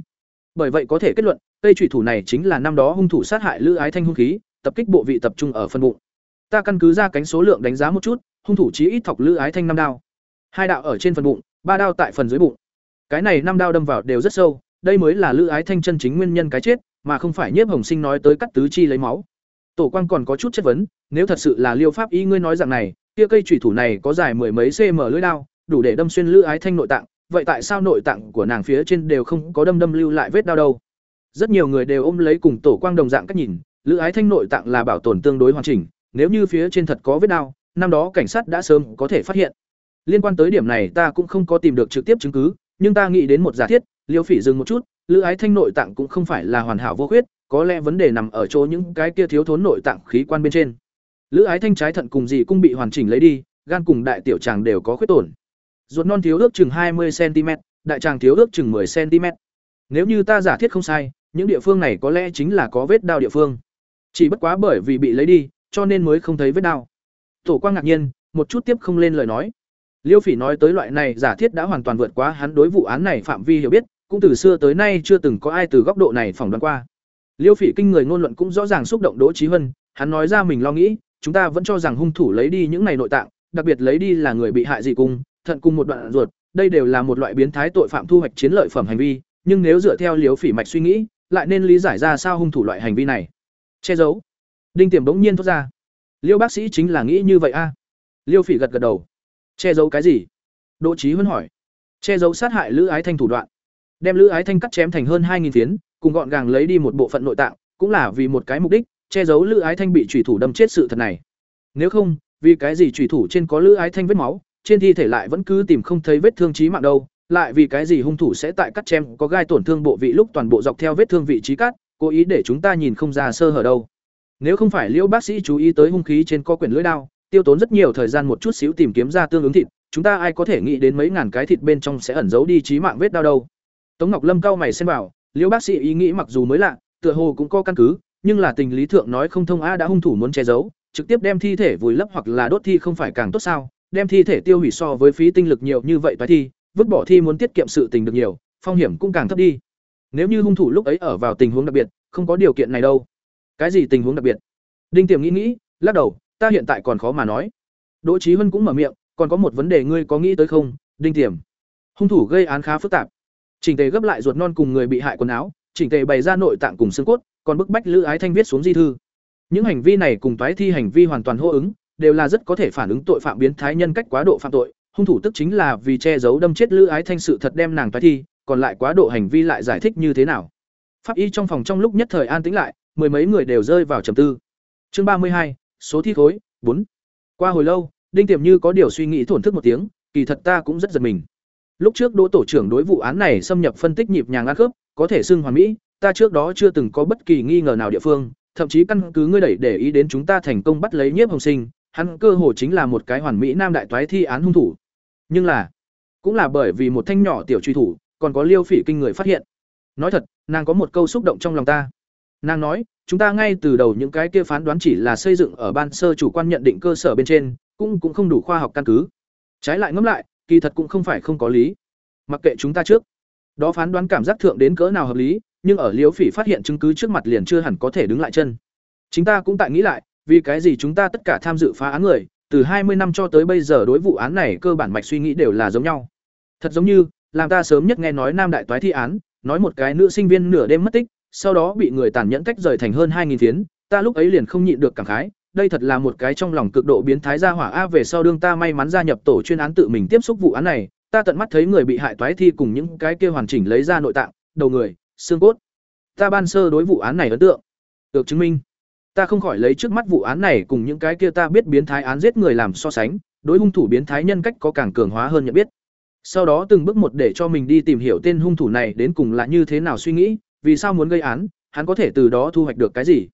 Bởi vậy có thể kết luận, cây chủy thủ này chính là năm đó hung thủ sát hại Lữ Ái Thanh hung khí, tập kích bộ vị tập trung ở phân bụng. Ta căn cứ ra cánh số lượng đánh giá một chút, hung thủ chí ít thọc Lữ Ái Thanh năm đao. Hai đạo ở trên phần bụng, ba đao tại phần dưới bụng. Cái này năm đao đâm vào đều rất sâu, đây mới là Lữ Ái Thanh chân chính nguyên nhân cái chết, mà không phải nhiếp hồng sinh nói tới cắt tứ chi lấy máu. Tổ quan còn có chút chất vấn nếu thật sự là liêu pháp y ngươi nói rằng này kia cây thủy thủ này có dài mười mấy cm lưỡi đao đủ để đâm xuyên lữ ái thanh nội tạng vậy tại sao nội tạng của nàng phía trên đều không có đâm đâm lưu lại vết đao đâu? Rất nhiều người đều ôm lấy cùng tổ quang đồng dạng cách nhìn lữ ái thanh nội tạng là bảo tồn tương đối hoàn chỉnh nếu như phía trên thật có vết đao năm đó cảnh sát đã sớm có thể phát hiện liên quan tới điểm này ta cũng không có tìm được trực tiếp chứng cứ, nhưng ta nghĩ đến một giả thiết, liêu phỉ dừng một chút, lữ ái thanh nội tạng cũng không phải là hoàn hảo vô khuyết, có lẽ vấn đề nằm ở chỗ những cái kia thiếu thốn nội tạng khí quan bên trên. Lữ ái thanh trái thận cùng gì cũng bị hoàn chỉnh lấy đi, gan cùng đại tiểu tràng đều có khuyết tổn. Ruột non thiếu ước chừng hai mươi cm đại tràng thiếu ước chừng 10 cm nếu như ta giả thiết không sai, những địa phương này có lẽ chính là có vết đao địa phương. Chỉ bất quá bởi vì bị lấy đi, cho nên mới không thấy vết đao tổ quang ngạc nhiên, một chút tiếp không lên lời nói liêu phỉ nói tới loại này giả thiết đã hoàn toàn vượt quá hắn đối vụ án này phạm vi hiểu biết cũng từ xưa tới nay chưa từng có ai từ góc độ này phỏng đoán qua. Liêu phỉ kinh người ngôn luận cũng rõ ràng xúc động đỗ trí Hân, hắn nói ra mình lo nghĩ chúng ta vẫn cho rằng hung thủ lấy đi những này nội tạng đặc biệt lấy đi là người bị hại dị cung thận cùng một đoạn ruột đây đều là một loại biến thái tội phạm thu hoạch chiến lợi phẩm hành vi nhưng nếu dựa theo liêu phỉ mạch suy nghĩ lại nên lý giải ra sao hung thủ loại hành vi này. Che giấu. Đinh tiềm bỗng nhiên thốt ra. Liêu bác sĩ chính là nghĩ như vậy a. Liêu phỉ gật gật đầu che giấu cái gì đỗ trí huân hỏi che giấu sát hại lữ ái thanh thủ đoạn đem lữ ái thanh cắt chém thành hơn hai phiến cùng gọn gàng lấy đi một bộ phận nội tạng, cũng là vì một cái mục đích, che giấu Lữ Ái Thanh bị chủy thủ đâm chết sự thật này. Nếu không, vì cái gì chủy thủ trên có Lữ Ái Thanh vết máu, trên thi thể lại vẫn cứ tìm không thấy vết thương chí mạng đâu, lại vì cái gì hung thủ sẽ tại cắt chém có gai tổn thương bộ vị lúc toàn bộ dọc theo vết thương vị trí cắt, cố ý để chúng ta nhìn không ra sơ hở đâu. Nếu không phải Liễu bác sĩ chú ý tới hung khí trên có quyển lưỡi đao, tiêu tốn rất nhiều thời gian một chút xíu tìm kiếm ra tương ứng thịt, chúng ta ai có thể nghĩ đến mấy ngàn cái thịt bên trong sẽ ẩn giấu đi trí mạng vết đao đâu. Tống Ngọc Lâm cao mày xem vào, liễu bác sĩ ý nghĩ mặc dù mới lạ tựa hồ cũng có căn cứ nhưng là tình lý thượng nói không thông a đã hung thủ muốn che giấu trực tiếp đem thi thể vùi lấp hoặc là đốt thi không phải càng tốt sao đem thi thể tiêu hủy so với phí tinh lực nhiều như vậy toái thi vứt bỏ thi muốn tiết kiệm sự tình được nhiều phong hiểm cũng càng thấp đi. Nếu như hung thủ lúc ấy ở vào tình huống đặc biệt không có điều kiện này đâu. Cái gì tình huống đặc biệt? Đinh tiềm nghĩ nghĩ lắc đầu ta hiện tại còn khó mà nói. Đỗ trí huân cũng mở miệng còn có một vấn đề ngươi có nghĩ tới không? Đinh tiềm. Hung thủ gây án khá phức tạp. Chỉnh tề gấp lại ruột non cùng người bị hại quần áo chỉnh tề bày ra nội tạng cùng xương cốt còn bức bách lữ ái thanh viết xuống di thư. Những hành vi này cùng toái thi hành vi hoàn toàn hô ứng đều là rất có thể phản ứng tội phạm biến thái nhân cách quá độ phạm tội. Hung thủ tức chính là vì che giấu đâm chết lữ ái thanh sự thật đem nàng toái thi còn lại quá độ hành vi lại giải thích như thế nào. Pháp y trong phòng trong lúc nhất thời an tĩnh lại, mười mấy người đều rơi vào trầm tư. Chương ba mươi hai, số thi khối, bốn. Qua hồi lâu, Đinh Tiềm như có điều suy nghĩ thổn thức một tiếng, kỳ thật ta cũng rất giật mình. Lúc trước Đỗ tổ trưởng đối vụ án này xâm nhập phân tích nhịp nhàng ăn khớp, có thể xưng hoàn mỹ, ta trước đó chưa từng có bất kỳ nghi ngờ nào địa phương, thậm chí căn cứ ngươi đẩy để ý đến chúng ta thành công bắt lấy Nhiếp Hồng Sinh, hắn cơ hồ chính là một cái hoàn mỹ nam đại toái thi án hung thủ. Nhưng là, cũng là bởi vì một thanh nhỏ tiểu truy thủ, còn có Liêu Phỉ kinh người phát hiện. Nói thật, nàng có một câu xúc động trong lòng ta. Nàng nói, chúng ta ngay từ đầu những cái kia phán đoán chỉ là xây dựng ở ban sơ chủ quan nhận định cơ sở bên trên, cũng cũng không đủ khoa học căn cứ. Trái lại ngẫm lại, kỳ thật cũng không phải không có lý. Mặc kệ chúng ta trước, đó phán đoán cảm giác thượng đến cỡ nào hợp lý, nhưng ở Liễu Phỉ phát hiện chứng cứ trước mặt liền chưa hẳn có thể đứng lại chân. Chúng ta cũng tại nghĩ lại, vì cái gì chúng ta tất cả tham dự phá án người, từ hai mươi năm cho tới bây giờ đối vụ án này cơ bản mạch suy nghĩ đều là giống nhau. Thật giống như, làm ta sớm nhất nghe nói Nam đại toái thi án, nói một cái nữ sinh viên nửa đêm mất tích, sau đó bị người tàn nhẫn tách rời thành hơn hai nghìn phiến, ta lúc ấy liền không nhịn được cảm khái, đây thật là một cái trong lòng cực độ biến thái ra hỏa a về sau đương ta may mắn gia nhập tổ chuyên án tự mình tiếp xúc vụ án này, ta tận mắt thấy người bị hại toái thi cùng những cái kia hoàn chỉnh lấy ra nội tạng, đầu người, xương cốt. Ta ban sơ đối vụ án này ấn tượng, được chứng minh. Ta không khỏi lấy trước mắt vụ án này cùng những cái kia ta biết biến thái án giết người làm so sánh, đối hung thủ biến thái nhân cách có càng cường hóa hơn nhận biết. Sau đó từng bước một để cho mình đi tìm hiểu tên hung thủ này đến cùng là như thế nào suy nghĩ, vì sao muốn gây án, hắn có thể từ đó thu hoạch được cái gì.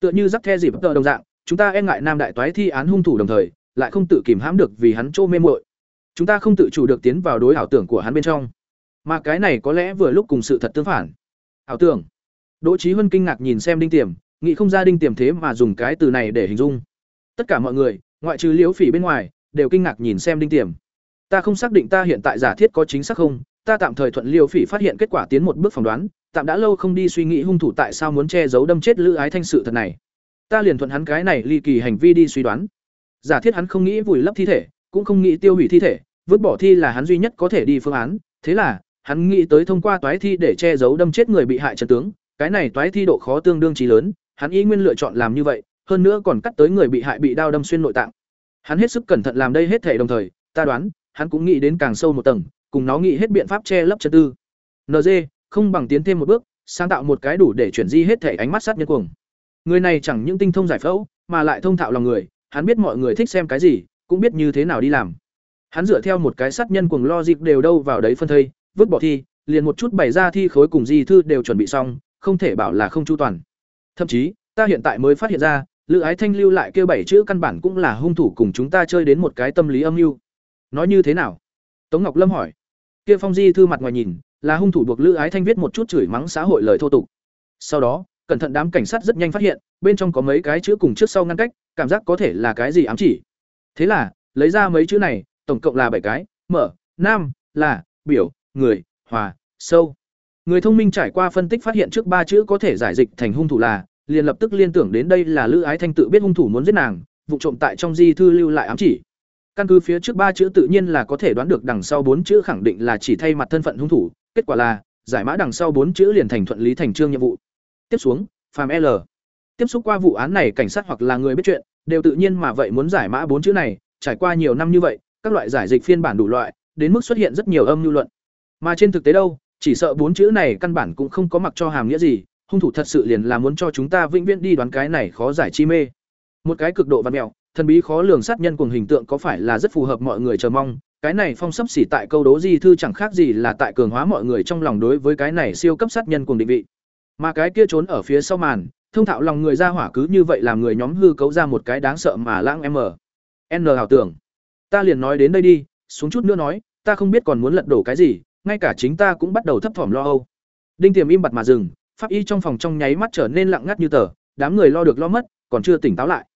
Tựa như rắc the dịp tờ đồng dạng, chúng ta e ngại nam đại toái thi án hung thủ đồng thời, lại không tự kìm hãm được vì hắn trô mê muội. Chúng ta không tự chủ được tiến vào đối ảo tưởng của hắn bên trong. Mà cái này có lẽ vừa lúc cùng sự thật tương phản. Ảo tưởng. Đỗ Chí Huân kinh ngạc nhìn xem Đinh Tiềm, nghĩ không ra Đinh Tiềm thế mà dùng cái từ này để hình dung. Tất cả mọi người, ngoại trừ Liễu Phỉ bên ngoài, đều kinh ngạc nhìn xem Đinh Tiềm. Ta không xác định ta hiện tại giả thiết có chính xác không, ta tạm thời thuận Liễu Phỉ phát hiện kết quả tiến một bước phỏng đoán, tạm đã lâu không đi suy nghĩ hung thủ tại sao muốn che giấu đâm chết Lữ Ái Thanh sự thật này. Ta liền thuận hắn cái này ly kỳ hành vi đi suy đoán. Giả thiết hắn không nghĩ vùi lấp thi thể, cũng không nghĩ tiêu hủy thi thể, vứt bỏ thi là hắn duy nhất có thể đi phương án, thế là, hắn nghĩ tới thông qua toái thi để che giấu đâm chết người bị hại trần tướng, cái này toái thi độ khó tương đương chí lớn, hắn ý nguyên lựa chọn làm như vậy, hơn nữa còn cắt tới người bị hại bị đao đâm xuyên nội tạng. Hắn hết sức cẩn thận làm đây hết thể đồng thời, ta đoán, hắn cũng nghĩ đến càng sâu một tầng, cùng nó nghĩ hết biện pháp che lấp chân tư. nd không bằng tiến thêm một bước, sáng tạo một cái đủ để chuyển di hết thể ánh mắt sát nhân cuồng. Người này chẳng những tinh thông giải phẫu, mà lại thông thạo lòng người, hắn biết mọi người thích xem cái gì, cũng biết như thế nào đi làm. Hắn dựa theo một cái sát nhân cuồng lo dịp đều đâu vào đấy phân thây, vứt bỏ thi, liền một chút bày ra thi khối cùng di thư đều chuẩn bị xong, không thể bảo là không chu toàn. Thậm chí, ta hiện tại mới phát hiện ra, Lữ Ái Thanh lưu lại kêu bảy chữ căn bản cũng là hung thủ cùng chúng ta chơi đến một cái tâm lý âm mưu. Nói như thế nào? Tống Ngọc Lâm hỏi. Kia phong di thư mặt ngoài nhìn, là hung thủ buộc Lữ Ái Thanh viết một chút chửi mắng xã hội lời thô tục. Sau đó, cẩn thận đám cảnh sát rất nhanh phát hiện, bên trong có mấy cái chữ cùng trước sau ngăn cách, cảm giác có thể là cái gì ám chỉ. Thế là, lấy ra mấy chữ này, tổng cộng là bảy cái, mở, nam, là, biểu, người, hòa, sâu. Người thông minh trải qua phân tích phát hiện trước ba chữ có thể giải dịch thành hung thủ là, liền lập tức liên tưởng đến đây là Lữ Ái Thanh tự biết hung thủ muốn giết nàng, vụ trộm tại trong di thư lưu lại ám chỉ. Căn cứ phía trước ba chữ tự nhiên là có thể đoán được đằng sau bốn chữ khẳng định là chỉ thay mặt thân phận hung thủ, kết quả là giải mã đằng sau bốn chữ liền thành thuận lý thành trương nhiệm vụ. Tiếp xuống, phàm L. Tiếp xúc qua vụ án này cảnh sát hoặc là người biết chuyện, đều tự nhiên mà vậy muốn giải mã bốn chữ này, trải qua nhiều năm như vậy, các loại giải dịch phiên bản đủ loại, đến mức xuất hiện rất nhiều âm lưu luận. Mà trên thực tế đâu, chỉ sợ bốn chữ này căn bản cũng không có mặc cho hàm nghĩa gì, hung thủ thật sự liền là muốn cho chúng ta vĩnh viễn đi đoán cái này khó giải chi mê. Một cái cực độ văn mèo, thần bí khó lường sát nhân cùng hình tượng có phải là rất phù hợp mọi người chờ mong, cái này phong sấp xỉ tại câu đố di thư chẳng khác gì là tại cường hóa mọi người trong lòng đối với cái này siêu cấp sát nhân cùng định vị. Mà cái kia trốn ở phía sau màn, thông thạo lòng người ra hỏa cứ như vậy làm người nhóm hư cấu ra một cái đáng sợ mà lãng em n hảo tưởng. Ta liền nói đến đây đi xuống chút nữa nói ta không biết còn muốn lật đổ cái gì ngay cả chính ta cũng bắt đầu thấp thỏm lo âu. Đinh tiềm im bặt mà dừng pháp y trong phòng trong nháy mắt trở nên lặng ngắt như tờ đám người lo được lo mất còn chưa tỉnh táo lại.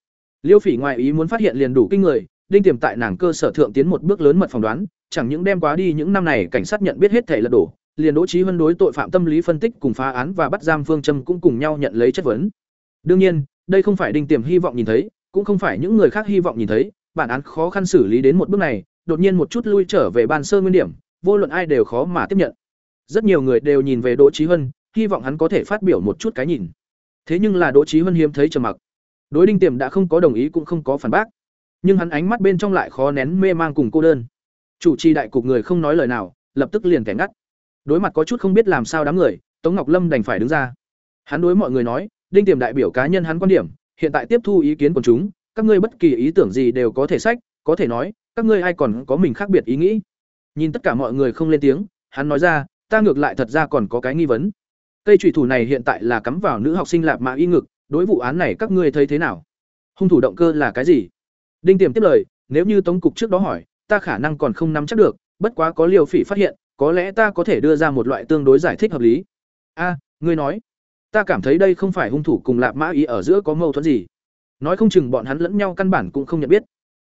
Liêu phỉ ngoài ý muốn phát hiện liền đủ kinh người đinh tiềm tại nàng cơ sở thượng tiến một bước lớn mật phỏng đoán, chẳng những đem quá đi những năm này cảnh sát nhận biết hết thể lật đổ, liền đỗ trí huân đối tội phạm tâm lý phân tích cùng phá án và bắt giam phương châm cũng cùng nhau nhận lấy chất vấn. Đương nhiên, đây không phải đinh tiềm hy vọng nhìn thấy, cũng không phải những người khác hy vọng nhìn thấy, bản án khó khăn xử lý đến một bước này, đột nhiên một chút lui trở về ban sơ nguyên điểm, vô luận ai đều khó mà tiếp nhận. Rất nhiều người đều nhìn về đỗ trí huân, hy vọng hắn có thể phát biểu một chút cái nhìn. Thế nhưng là đỗ trí huân hiếm thấy trầm mặc. Đối đinh tiềm đã không có đồng ý cũng không có phản bác nhưng hắn ánh mắt bên trong lại khó nén mê mang cùng cô đơn. Chủ trì đại cục người không nói lời nào, lập tức liền kẻ ngắt. Đối mặt có chút không biết làm sao đám người, tống ngọc lâm đành phải đứng ra. Hắn đối mọi người nói, đinh tiềm đại biểu cá nhân hắn quan điểm, hiện tại tiếp thu ý kiến của chúng, các ngươi bất kỳ ý tưởng gì đều có thể sách, có thể nói, các ngươi ai còn có mình khác biệt ý nghĩ? Nhìn tất cả mọi người không lên tiếng, hắn nói ra, ta ngược lại thật ra còn có cái nghi vấn. Cây trùy thủ này hiện tại là cắm vào nữ học sinh lạp mã y ngực, đối vụ án này các ngươi thấy thế nào? Hung thủ động cơ là cái gì? Đinh tiềm tiếp lời, nếu như tống cục trước đó hỏi, ta khả năng còn không nắm chắc được, bất quá có liều phỉ phát hiện, có lẽ ta có thể đưa ra một loại tương đối giải thích hợp lý. A, ngươi nói, ta cảm thấy đây không phải hung thủ cùng lạp mã ý ở giữa có mâu thuẫn gì. Nói không chừng bọn hắn lẫn nhau căn bản cũng không nhận biết.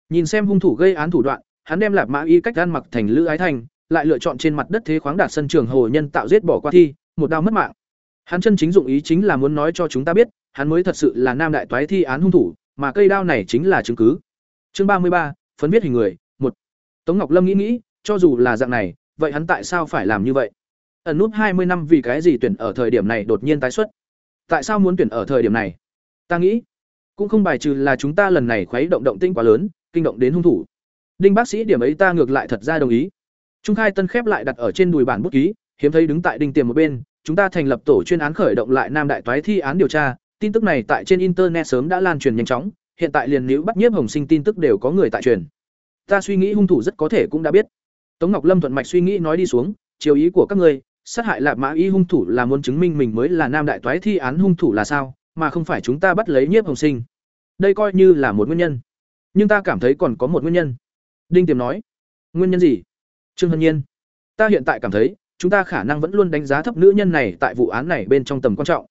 Nhìn xem hung thủ gây án thủ đoạn, hắn đem lạp mã y cách gan mặc thành lữ ái thành lại lựa chọn trên mặt đất thế khoáng đạt sân trường hồ nhân tạo giết bỏ qua thi, một đao mất mạng. Hắn chân chính dụng ý chính là muốn nói cho chúng ta biết, hắn mới thật sự là nam đại toái thi án hung thủ, mà cây đao này chính là chứng cứ chương ba mươi ba, phấn viết hình người, một. Tống ngọc lâm nghĩ nghĩ, cho dù là dạng này, vậy hắn tại sao phải làm như vậy? Ẩn nút hai mươi năm vì cái gì tuyển ở thời điểm này đột nhiên tái xuất? Tại sao muốn tuyển ở thời điểm này? Ta nghĩ, cũng không bài trừ là chúng ta lần này khuấy động động tinh quá lớn, kinh động đến hung thủ. Đinh bác sĩ điểm ấy ta ngược lại thật ra đồng ý. Trung khai tân khép lại đặt ở trên đùi bản bút ký, hiếm thấy đứng tại đinh tiềm một bên, chúng ta thành lập tổ chuyên án khởi động lại nam đại toái thi án điều tra, tin tức này tại trên internet sớm đã lan truyền nhanh chóng hiện tại liền nữ bắt nhiếp hồng sinh tin tức đều có người tại truyền. Ta suy nghĩ hung thủ rất có thể cũng đã biết. Tống ngọc lâm thuận mạch suy nghĩ nói đi xuống, chiều ý của các ngươi, sát hại lạp mã y hung thủ là muốn chứng minh mình mới là nam đại toái thi án hung thủ là sao, mà không phải chúng ta bắt lấy nhiếp hồng sinh. Đây coi như là một nguyên nhân. Nhưng ta cảm thấy còn có một nguyên nhân. Đinh tiềm nói. Nguyên nhân gì? Trương hân nhiên. Ta hiện tại cảm thấy, chúng ta khả năng vẫn luôn đánh giá thấp nữ nhân này tại vụ án này bên trong tầm quan trọng.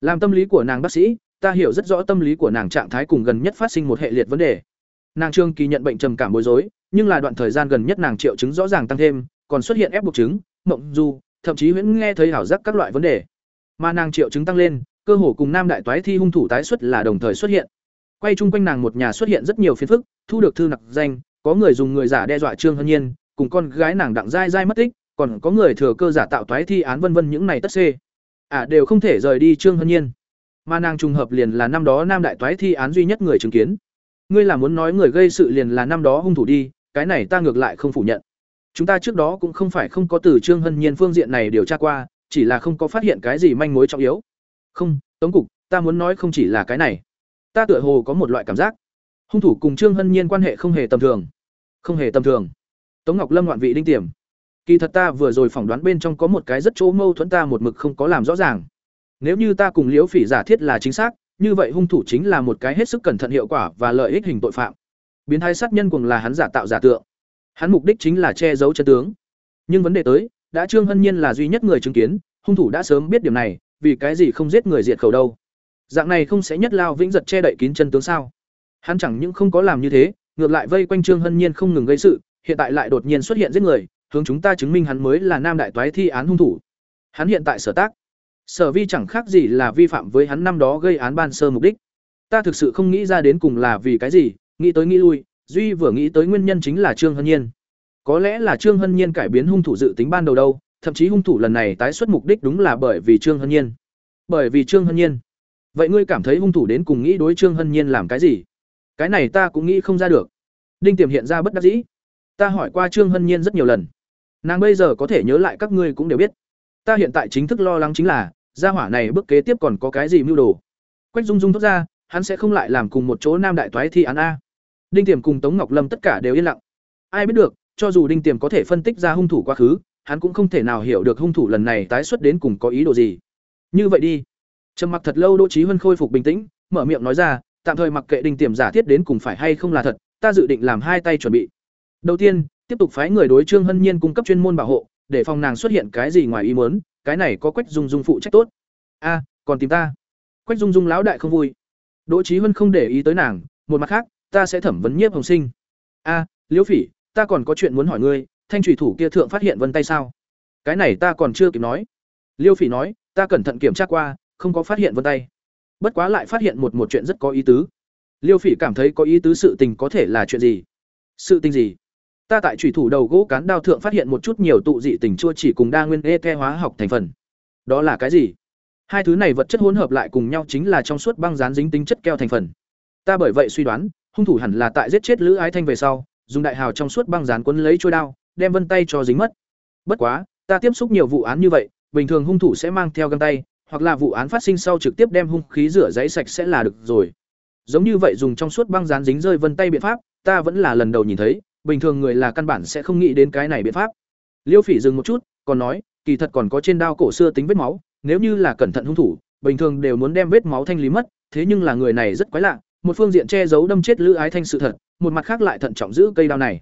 Làm tâm lý của nàng bác sĩ ta hiểu rất rõ tâm lý của nàng trạng thái cùng gần nhất phát sinh một hệ liệt vấn đề. Nàng trương kỳ nhận bệnh trầm cảm bối rối, nhưng là đoạn thời gian gần nhất nàng triệu chứng rõ ràng tăng thêm, còn xuất hiện ép buộc chứng, mộng du, thậm chí huyễn nghe thấy hảo giác các loại vấn đề. Mà nàng triệu chứng tăng lên, cơ hồ cùng nam đại toái thi hung thủ tái xuất là đồng thời xuất hiện. Quay chung quanh nàng một nhà xuất hiện rất nhiều phiền phức, thu được thư nặc danh, có người dùng người giả đe dọa trương hân nhiên, cùng con gái nàng đặng dai dai mất tích, còn có người thừa cơ giả tạo toái thi án vân vân những này tất xê. À đều không thể rời đi trương hân nhiên mà nàng trùng hợp liền là năm đó nam đại toái thi án duy nhất người chứng kiến. Ngươi là muốn nói người gây sự liền là năm đó hung thủ đi, cái này ta ngược lại không phủ nhận. Chúng ta trước đó cũng không phải không có từ trương hân nhiên phương diện này điều tra qua, chỉ là không có phát hiện cái gì manh mối trọng yếu. Không, tống cục, ta muốn nói không chỉ là cái này. Ta tựa hồ có một loại cảm giác. Hung thủ cùng trương hân nhiên quan hệ không hề tầm thường. Không hề tầm thường. Tống ngọc lâm ngoạn vị đinh tiềm. Kỳ thật ta vừa rồi phỏng đoán bên trong có một cái rất chỗ mâu thuẫn ta một mực không có làm rõ ràng nếu như ta cùng liễu phỉ giả thiết là chính xác, như vậy hung thủ chính là một cái hết sức cẩn thận hiệu quả và lợi ích hình tội phạm. Biến thái sát nhân cùng là hắn giả tạo giả tượng. Hắn mục đích chính là che giấu chân tướng. Nhưng vấn đề tới, đã trương hân nhiên là duy nhất người chứng kiến, hung thủ đã sớm biết điểm này, vì cái gì không giết người diệt khẩu đâu? Dạng này không sẽ nhất lao vĩnh giật che đậy kín chân tướng sao? Hắn chẳng những không có làm như thế, ngược lại vây quanh trương hân nhiên không ngừng gây sự, hiện tại lại đột nhiên xuất hiện giết người, hướng chúng ta chứng minh hắn mới là nam đại toái thi án hung thủ. Hắn hiện tại sở tác sở vi chẳng khác gì là vi phạm với hắn năm đó gây án ban sơ mục đích. Ta thực sự không nghĩ ra đến cùng là vì cái gì, nghĩ tới nghĩ lui, duy vừa nghĩ tới nguyên nhân chính là trương hân nhiên. Có lẽ là trương hân nhiên cải biến hung thủ dự tính ban đầu đâu, thậm chí hung thủ lần này tái xuất mục đích đúng là bởi vì trương hân nhiên. Bởi vì trương hân nhiên. Vậy ngươi cảm thấy hung thủ đến cùng nghĩ đối trương hân nhiên làm cái gì? Cái này ta cũng nghĩ không ra được. Đinh tiềm hiện ra bất đắc dĩ. Ta hỏi qua trương hân nhiên rất nhiều lần. Nàng bây giờ có thể nhớ lại các ngươi cũng đều biết ta hiện tại chính thức lo lắng chính là, gia hỏa này bước kế tiếp còn có cái gì mưu đồ? Quách dung dung thốt ra, hắn sẽ không lại làm cùng một chỗ nam đại toái thi án a. Đinh tiềm cùng tống ngọc lâm tất cả đều yên lặng. Ai biết được, cho dù đinh tiềm có thể phân tích ra hung thủ quá khứ, hắn cũng không thể nào hiểu được hung thủ lần này tái xuất đến cùng có ý đồ gì. Như vậy đi. Trầm mặc thật lâu đỗ trí huân khôi phục bình tĩnh, mở miệng nói ra, tạm thời mặc kệ đinh tiềm giả thiết đến cùng phải hay không là thật, ta dự định làm hai tay chuẩn bị. Đầu tiên, tiếp tục phái người đối trương hân nhiên cung cấp chuyên môn bảo hộ để phòng nàng xuất hiện cái gì ngoài ý muốn, cái này có quách dung dung phụ trách tốt. A, còn tìm ta. Quách dung dung lão đại không vui. Đỗ trí vân không để ý tới nàng, một mặt khác, ta sẽ thẩm vấn nhiếp hồng sinh. A, liễu phỉ, ta còn có chuyện muốn hỏi ngươi, thanh thủy thủ kia thượng phát hiện vân tay sao? Cái này ta còn chưa kịp nói. Liêu phỉ nói, ta cẩn thận kiểm tra qua, không có phát hiện vân tay. Bất quá lại phát hiện một một chuyện rất có ý tứ. Liêu phỉ cảm thấy có ý tứ sự tình có thể là chuyện gì? Sự tình gì? Ta tại thủy thủ đầu gỗ cán đao thượng phát hiện một chút nhiều tụ dị tình chua chỉ cùng đa nguyên e hóa học thành phần. Đó là cái gì? Hai thứ này vật chất hỗn hợp lại cùng nhau chính là trong suốt băng dán dính tính chất keo thành phần. Ta bởi vậy suy đoán, hung thủ hẳn là tại giết chết lữ ái thanh về sau, dùng đại hào trong suốt băng dán quấn lấy trôi đao, đem vân tay cho dính mất. Bất quá, ta tiếp xúc nhiều vụ án như vậy, bình thường hung thủ sẽ mang theo găng tay, hoặc là vụ án phát sinh sau trực tiếp đem hung khí rửa giấy sạch sẽ là được rồi. Giống như vậy dùng trong suốt băng dán dính rơi vân tay biện pháp, ta vẫn là lần đầu nhìn thấy bình thường người là căn bản sẽ không nghĩ đến cái này biện pháp. Liêu phỉ dừng một chút, còn nói, kỳ thật còn có trên đao cổ xưa tính vết máu, nếu như là cẩn thận hung thủ, bình thường đều muốn đem vết máu thanh lý mất, thế nhưng là người này rất quái lạ, một phương diện che giấu đâm chết lữ ái thanh sự thật, một mặt khác lại thận trọng giữ cây đao này.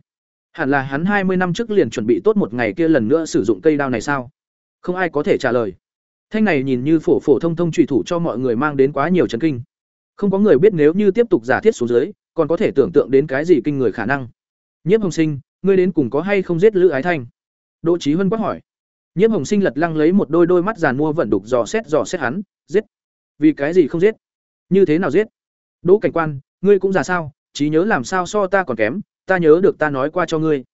Hẳn là hắn hai mươi năm trước liền chuẩn bị tốt một ngày kia lần nữa sử dụng cây đao này sao? Không ai có thể trả lời. Thanh này nhìn như phổ phổ thông thông trùy thủ cho mọi người mang đến quá nhiều chấn kinh. Không có người biết nếu như tiếp tục giả thiết xuống dưới, còn có thể tưởng tượng đến cái gì kinh người khả năng nhiếp hồng sinh, ngươi đến cùng có hay không giết lữ ái thanh? Đỗ trí huân quát hỏi. Nhiếp hồng sinh lật lăng lấy một đôi đôi mắt giàn mua vận đục dò xét dò xét hắn, giết. Vì cái gì không giết? Như thế nào giết? Đỗ cảnh quan, ngươi cũng già sao, trí nhớ làm sao so ta còn kém, ta nhớ được ta nói qua cho ngươi.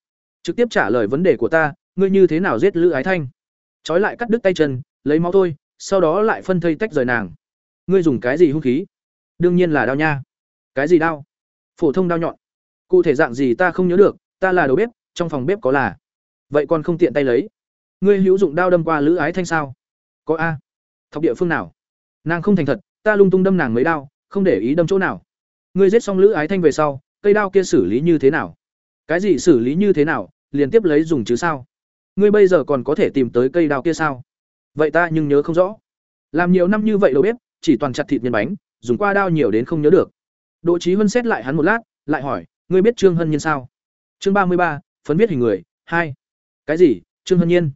Trực tiếp trả lời vấn đề của ta, ngươi như thế nào giết lữ ái thanh? Trói lại cắt đứt tay chân, lấy máu thôi, sau đó lại phân thây tách rời nàng. Ngươi dùng cái gì hung khí? Đương nhiên là đao nha. Cái gì đao? Phổ thông đao nhọn cụ thể dạng gì ta không nhớ được, ta là đầu bếp, trong phòng bếp có là. Vậy còn không tiện tay lấy. Ngươi hữu dụng đao đâm qua lữ ái thanh sao? Có a. Thọc địa phương nào? Nàng không thành thật, ta lung tung đâm nàng mấy đao, không để ý đâm chỗ nào. Ngươi giết xong lữ ái thanh về sau, cây đao kia xử lý như thế nào? Cái gì xử lý như thế nào, liền tiếp lấy dùng chứ sao? Ngươi bây giờ còn có thể tìm tới cây đao kia sao? Vậy ta nhưng nhớ không rõ. Làm nhiều năm như vậy đâu biết chỉ toàn chặt thịt nhân bánh, dùng qua đao nhiều đến không nhớ được. Đỗ trí huân xét lại hắn một lát, lại hỏi ngươi biết trương hân nhiên sao? Chương ba mươi ba, phấn viết hình người, hai. Cái gì? Trương hân nhiên?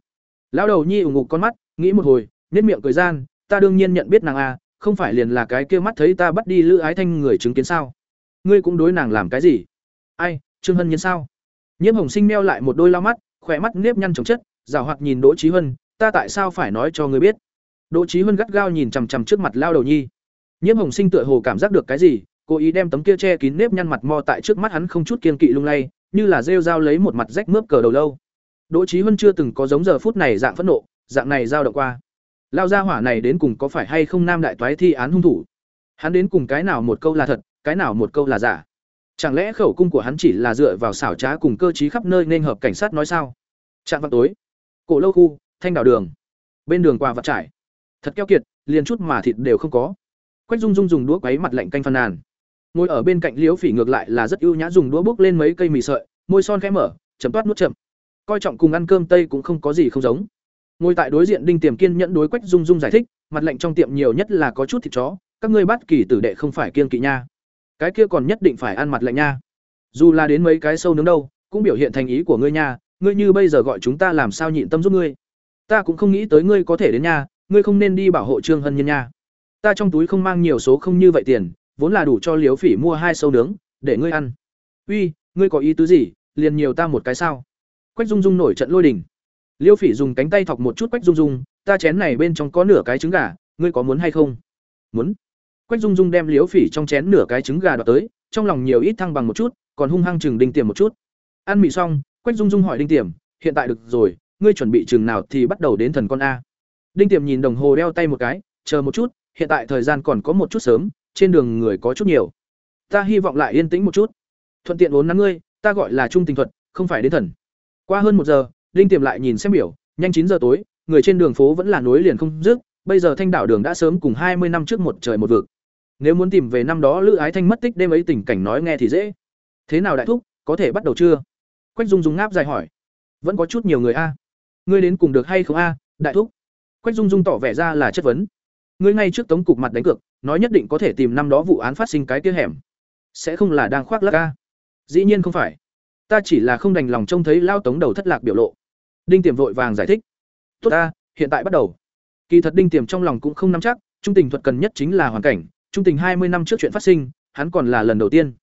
Lão đầu nhi ủng ngục con mắt, nghĩ một hồi nết miệng cười gian, ta đương nhiên nhận biết nàng a không phải liền là cái kia mắt thấy ta bắt đi lữ ái thanh người chứng kiến sao? Ngươi cũng đối nàng làm cái gì? Ai, trương hân nhiên sao? Nhiễm hồng sinh meo lại một đôi lao mắt, khỏe mắt nếp nhăn chồng chất, rào hoạt nhìn đỗ trí huân, ta tại sao phải nói cho ngươi biết? Đỗ trí huân gắt gao nhìn chằm chằm trước mặt lao đầu nhi. Nhiễm hồng sinh tựa hồ cảm giác được cái gì cố ý đem tấm kia che kín nếp nhăn mặt mo tại trước mắt hắn không chút kiên kỵ lung lay, như là rêu dao lấy một mặt rách mướp cờ đầu lâu. Đỗ trí huân chưa từng có giống giờ phút này dạng phẫn nộ, dạng này giao động qua. Lao gia hỏa này đến cùng có phải hay không nam đại toái thi án hung thủ? Hắn đến cùng cái nào một câu là thật, cái nào một câu là giả? Chẳng lẽ khẩu cung của hắn chỉ là dựa vào xảo trá cùng cơ trí khắp nơi nên hợp cảnh sát nói sao? Trạm vào tối, cổ lâu khu, thanh đảo đường. Bên đường qua vặt trải. Thật keo kiệt, liền chút mà thịt đều không có. Quách dung dung dùng đũa quấy mặt lạnh canh phàn nàn ngồi ở bên cạnh liễu phỉ ngược lại là rất ưu nhã dùng đũa bốc lên mấy cây mì sợi, môi son khẽ mở, chấm toát nuốt chậm. Coi trọng cùng ăn cơm tây cũng không có gì không giống. Ngồi tại đối diện đinh tiềm kiên nhẫn đối quách dung dung giải thích, mặt lạnh trong tiệm nhiều nhất là có chút thịt chó, các ngươi bắt kỳ tử đệ không phải kiên kỵ nha. Cái kia còn nhất định phải ăn mặt lạnh nha. Dù là đến mấy cái sâu nướng đâu, cũng biểu hiện thành ý của ngươi nha, ngươi như bây giờ gọi chúng ta làm sao nhịn tâm giúp ngươi. Ta cũng không nghĩ tới ngươi có thể đến nha, ngươi không nên đi bảo hộ trương hân nhân nha. Ta trong túi không mang nhiều số không như vậy tiền vốn là đủ cho liếu phỉ mua hai sâu nướng, để ngươi ăn. Uy, ngươi có ý tứ gì, liền nhiều ta một cái sao? Quách dung dung nổi trận lôi đình. Liêu phỉ dùng cánh tay thọc một chút quách dung dung, ta chén này bên trong có nửa cái trứng gà, ngươi có muốn hay không? Muốn. Quách dung dung đem liếu phỉ trong chén nửa cái trứng gà đoạt tới, trong lòng nhiều ít thăng bằng một chút, còn hung hăng chừng đinh tiềm một chút. Ăn mì xong, quách dung dung hỏi đinh tiềm, hiện tại được rồi, ngươi chuẩn bị chừng nào thì bắt đầu đến thần con a? Đinh tiềm nhìn đồng hồ đeo tay một cái, chờ một chút, hiện tại thời gian còn có một chút sớm trên đường người có chút nhiều. Ta hy vọng lại yên tĩnh một chút. Thuận tiện uốn nắn ngươi, ta gọi là trung tình thuật, không phải đến thần. Qua hơn một giờ, đinh tiềm lại nhìn xem biểu, nhanh chín giờ tối, người trên đường phố vẫn là nối liền không dứt, bây giờ thanh đảo đường đã sớm cùng hai mươi năm trước một trời một vực. Nếu muốn tìm về năm đó lữ ái thanh mất tích đêm ấy tình cảnh nói nghe thì dễ. Thế nào đại thúc, có thể bắt đầu chưa? Quách dung dung ngáp dài hỏi. Vẫn có chút nhiều người a. Ngươi đến cùng được hay không a, đại thúc? Quách dung dung tỏ vẻ ra là chất vấn ngươi ngay trước tống cục mặt đánh cược, nói nhất định có thể tìm năm đó vụ án phát sinh cái kia hẻm. Sẽ không là đang khoác lác ca dĩ nhiên không phải. Ta chỉ là không đành lòng trông thấy lao tống đầu thất lạc biểu lộ. Đinh tiềm vội vàng giải thích. Tốt ta, hiện tại bắt đầu. Kỳ thật đinh tiềm trong lòng cũng không nắm chắc, trung tình thuật cần nhất chính là hoàn cảnh, trung tình hai mươi năm trước chuyện phát sinh, hắn còn là lần đầu tiên.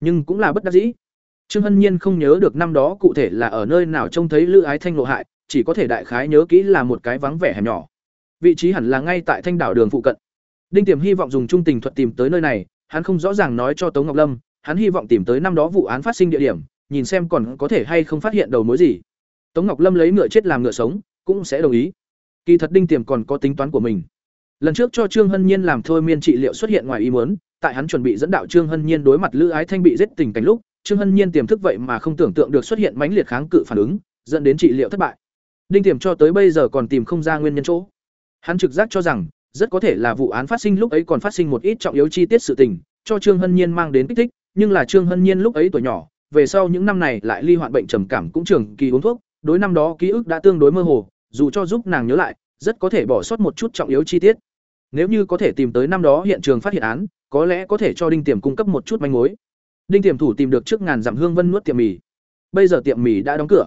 Nhưng cũng là bất đắc dĩ. Trương hân nhiên không nhớ được năm đó cụ thể là ở nơi nào trông thấy lữ ái thanh lộ hại, chỉ có thể đại khái nhớ kỹ là một cái vắng vẻ hẻm nhỏ vị trí hẳn là ngay tại thanh đảo đường phụ cận. Đinh tiềm hy vọng dùng trung tình thuật tìm tới nơi này, hắn không rõ ràng nói cho tống ngọc lâm, hắn hy vọng tìm tới năm đó vụ án phát sinh địa điểm, nhìn xem còn có thể hay không phát hiện đầu mối gì. Tống ngọc lâm lấy ngựa chết làm ngựa sống, cũng sẽ đồng ý. Kỳ thật đinh tiềm còn có tính toán của mình. Lần trước cho trương hân nhiên làm thôi miên trị liệu xuất hiện ngoài ý muốn, tại hắn chuẩn bị dẫn đạo trương hân nhiên đối mặt lữ ái thanh bị giết tình cảnh lúc, trương hân nhiên tiềm thức vậy mà không tưởng tượng được xuất hiện mãnh liệt kháng cự phản ứng, dẫn đến trị liệu thất bại. Đinh Tiềm cho tới bây giờ còn tìm không ra nguyên nhân chỗ. Hắn trực giác cho rằng, rất có thể là vụ án phát sinh lúc ấy còn phát sinh một ít trọng yếu chi tiết sự tình, cho Trương Hân Nhiên mang đến kích thích, nhưng là Trương Hân Nhiên lúc ấy tuổi nhỏ, về sau những năm này lại ly hoạn bệnh trầm cảm cũng trường kỳ uống thuốc, đối năm đó ký ức đã tương đối mơ hồ, dù cho giúp nàng nhớ lại, rất có thể bỏ sót một chút trọng yếu chi tiết. Nếu như có thể tìm tới năm đó hiện trường phát hiện án, có lẽ có thể cho Đinh Tiềm cung cấp một chút manh mối. Đinh Tiềm thủ tìm được trước ngàn dặm hương vân nuốt tiệm mì. Bây giờ tiệm mì đã đóng cửa.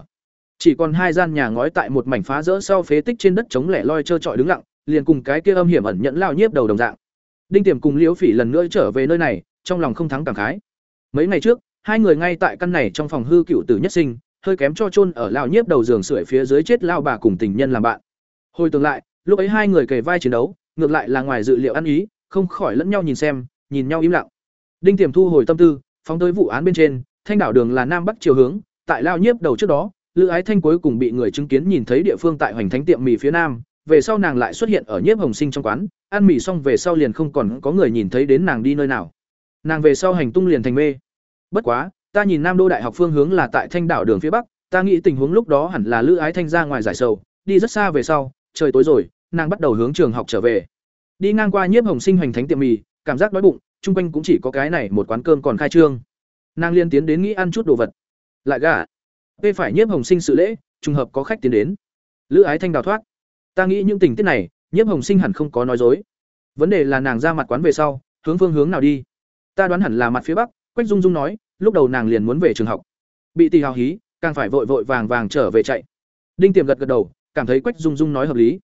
Chỉ còn hai gian nhà ngói tại một mảnh phá rỡ sau phế tích trên đất trống lẻ loi trơ trọi đứng lặng, liền cùng cái kia âm hiểm ẩn nhẫn lao nhiếp đầu đồng dạng. Đinh Tiềm cùng Liễu Phỉ lần nữa trở về nơi này, trong lòng không thắng cảm khái. Mấy ngày trước, hai người ngay tại căn này trong phòng hư cựu tử nhất sinh, hơi kém cho chôn ở lao nhiếp đầu giường sưởi phía dưới chết lao bà cùng tình nhân làm bạn. Hồi tưởng lại, lúc ấy hai người kề vai chiến đấu, ngược lại là ngoài dự liệu ăn ý, không khỏi lẫn nhau nhìn xem, nhìn nhau im lặng. Đinh Tiềm thu hồi tâm tư, phóng tới vụ án bên trên, thanh đảo đường là nam bắc chiều hướng, tại lao nhiếp đầu trước đó, Lữ Ái Thanh cuối cùng bị người chứng kiến nhìn thấy địa phương tại Hoành Thánh tiệm mì phía nam, về sau nàng lại xuất hiện ở Nhiếp Hồng Sinh trong quán, ăn mì xong về sau liền không còn có người nhìn thấy đến nàng đi nơi nào. Nàng về sau hành tung liền thành mê. Bất quá, ta nhìn Nam Đô Đại học phương hướng là tại Thanh đảo đường phía bắc, ta nghĩ tình huống lúc đó hẳn là Lữ Ái Thanh ra ngoài giải sầu, đi rất xa về sau, trời tối rồi, nàng bắt đầu hướng trường học trở về. Đi ngang qua Nhiếp Hồng Sinh Hoành Thánh tiệm mì, cảm giác đói bụng, chung quanh cũng chỉ có cái này một quán cơm còn khai trương. Nàng liên tiến đến nghĩ ăn chút đồ vật. Lại gà. Tê phải Nhiếp Hồng Sinh sự lễ, trùng hợp có khách tiến đến. Lữ Ái Thanh đào thoát. Ta nghĩ những tình tiết này, Nhiếp Hồng Sinh hẳn không có nói dối. Vấn đề là nàng ra mặt quán về sau, hướng phương hướng nào đi? Ta đoán hẳn là mặt phía bắc, Quách Dung Dung nói, lúc đầu nàng liền muốn về trường học. Bị Tỷ Hào hí, càng phải vội vội vàng vàng trở về chạy. Đinh Tiềm gật gật đầu, cảm thấy Quách Dung Dung nói hợp lý.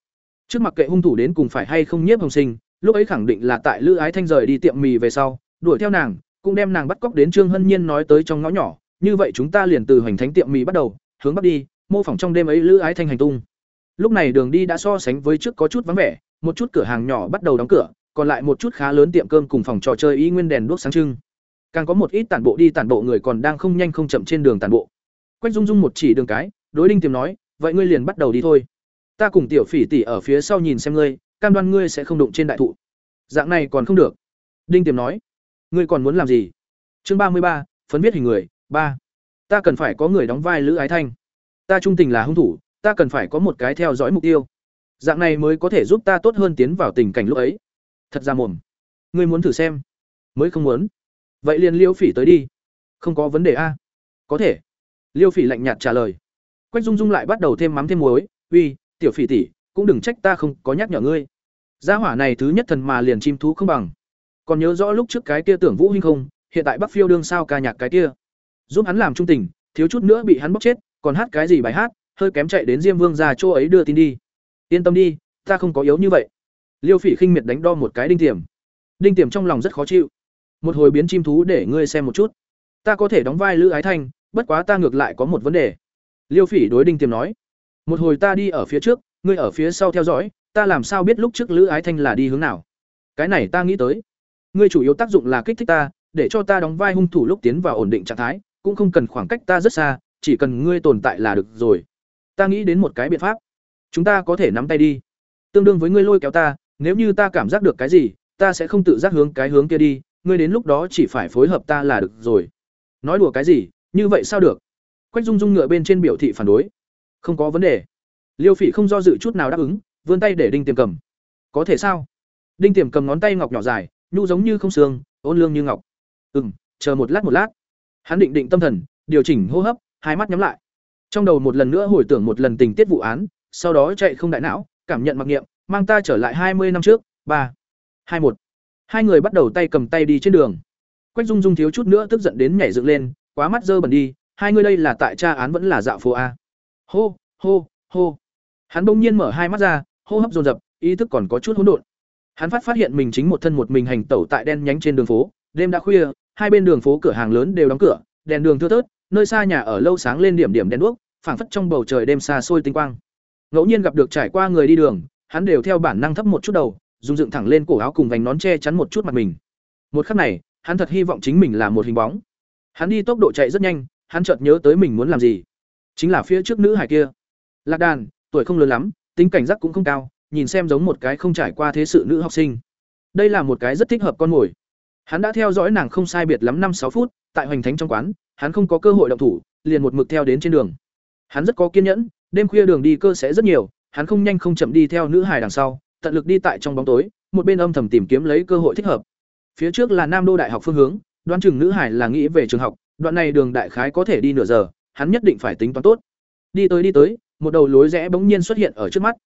Trước mặt kệ hung thủ đến cùng phải hay không Nhiếp Hồng Sinh, lúc ấy khẳng định là tại Lữ Ái Thanh rời đi tiệm mì về sau, đuổi theo nàng, cũng đem nàng bắt cóc đến Trương Hân Nhiên nói tới trong ngõ nhỏ, như vậy chúng ta liền từ hoành thánh tiệm mì bắt đầu, hướng bắc đi, mô phỏng trong đêm ấy Lữ Ái Thanh hành tung. Lúc này đường đi đã so sánh với trước có chút vắng vẻ, một chút cửa hàng nhỏ bắt đầu đóng cửa, còn lại một chút khá lớn tiệm cơm cùng phòng trò chơi y nguyên đèn đuốc sáng trưng. Càng có một ít tản bộ đi tản bộ người còn đang không nhanh không chậm trên đường tản bộ. Quách Dung Dung một chỉ đường cái, đối Đinh Tiềm nói, "Vậy ngươi liền bắt đầu đi thôi. Ta cùng tiểu Phỉ tỷ ở phía sau nhìn xem ngươi, cam đoan ngươi sẽ không đụng trên đại thụ." Dạng này còn không được. Đinh Tiềm nói, "Ngươi còn muốn làm gì?" Chương ba mươi ba, phấn viết hình người, ba. Ta cần phải có người đóng vai Lữ Ái Thanh. Ta trung tình là hung thủ, ta cần phải có một cái theo dõi mục tiêu. Dạng này mới có thể giúp ta tốt hơn tiến vào tình cảnh lúc ấy. Thật ra mồm. Ngươi muốn thử xem. Mới không muốn. Vậy liền liêu phỉ tới đi. Không có vấn đề a. Có thể. Liêu phỉ lạnh nhạt trả lời. Quách dung dung lại bắt đầu thêm mắm thêm muối. Uy tiểu phỉ tỷ cũng đừng trách ta không có nhắc nhở ngươi. Gia hỏa này thứ nhất thần mà liền chim thú không bằng. Còn nhớ rõ lúc trước cái kia tưởng vũ huynh không? Hiện tại bắc phiêu đương sao ca nhạc cái kia? Giúp hắn làm trung tình, thiếu chút nữa bị hắn bóc chết, còn hát cái gì bài hát, hơi kém chạy đến diêm vương gia chỗ ấy đưa tin đi. Yên tâm đi, ta không có yếu như vậy. Liêu phỉ khinh miệt đánh đo một cái đinh tiềm. Đinh tiềm trong lòng rất khó chịu. Một hồi biến chim thú để ngươi xem một chút. Ta có thể đóng vai lữ ái thanh, bất quá ta ngược lại có một vấn đề. Liêu phỉ đối đinh tiềm nói. Một hồi ta đi ở phía trước, ngươi ở phía sau theo dõi, ta làm sao biết lúc trước lữ ái thanh là đi hướng nào. Cái này ta nghĩ tới. Ngươi chủ yếu tác dụng là kích thích ta, để cho ta đóng vai hung thủ lúc tiến vào ổn định trạng thái cũng không cần khoảng cách ta rất xa, chỉ cần ngươi tồn tại là được rồi. Ta nghĩ đến một cái biện pháp. Chúng ta có thể nắm tay đi. Tương đương với ngươi lôi kéo ta, nếu như ta cảm giác được cái gì, ta sẽ không tự giác hướng cái hướng kia đi, ngươi đến lúc đó chỉ phải phối hợp ta là được rồi. Nói đùa cái gì, như vậy sao được? Quách dung dung ngựa bên trên biểu thị phản đối. Không có vấn đề. Liêu phỉ không do dự chút nào đáp ứng, vươn tay để đinh tiềm cầm. Có thể sao? Đinh tiềm cầm ngón tay ngọc nhỏ dài, nhu giống như không xương, ôn lương như ngọc. Ừ m chờ một lát một lát hắn định định tâm thần, điều chỉnh hô hấp, hai mắt nhắm lại. Trong đầu một lần nữa hồi tưởng một lần tình tiết vụ án, sau đó chạy không đại não, cảm nhận mặc niệm, mang ta trở lại hai mươi năm trước, ba, hai một. Hai người bắt đầu tay cầm tay đi trên đường. Quách dung dung thiếu chút nữa tức giận đến nhảy dựng lên, quá mắt dơ bẩn đi, hai người đây là tại tra án vẫn là dạo phố a. Hô hô hô. Hắn bỗng nhiên mở hai mắt ra, hô hấp dồn dập, ý thức còn có chút hỗn độn. Hắn phát phát hiện mình chính một thân một mình hành tẩu tại đen nhánh trên đường phố, đêm đã khuya hai bên đường phố cửa hàng lớn đều đóng cửa, đèn đường thưa thớt, nơi xa nhà ở lâu sáng lên điểm điểm đèn đuốc, phảng phất trong bầu trời đêm xa xôi tinh quang. Ngẫu nhiên gặp được trải qua người đi đường, hắn đều theo bản năng thấp một chút đầu, dùng dựng thẳng lên cổ áo cùng vành nón che chắn một chút mặt mình. Một khắc này, hắn thật hy vọng chính mình là một hình bóng. Hắn đi tốc độ chạy rất nhanh, hắn chợt nhớ tới mình muốn làm gì. Chính là phía trước nữ hải kia. Lạc đàn, tuổi không lớn lắm, tính cảnh giác cũng không cao, nhìn xem giống một cái không trải qua thế sự nữ học sinh. Đây là một cái rất thích hợp con mồi hắn đã theo dõi nàng không sai biệt lắm năm sáu phút tại hoành thánh trong quán hắn không có cơ hội động thủ liền một mực theo đến trên đường hắn rất có kiên nhẫn Đêm khuya đường đi cơ sẽ rất nhiều, hắn không nhanh không chậm đi theo nữ hài đằng sau, tận lực đi tại trong bóng tối, một bên âm thầm tìm kiếm lấy cơ hội thích hợp. Phía trước là Nam Đô Đại học phương hướng, đoán chừng nữ hải là nghĩ về trường học, đoạn này đường đại khái có thể đi nửa giờ, hắn nhất định phải tính toán tốt. Đi tới đi tới, một đầu lối rẽ bỗng nhiên xuất hiện ở trước mắt.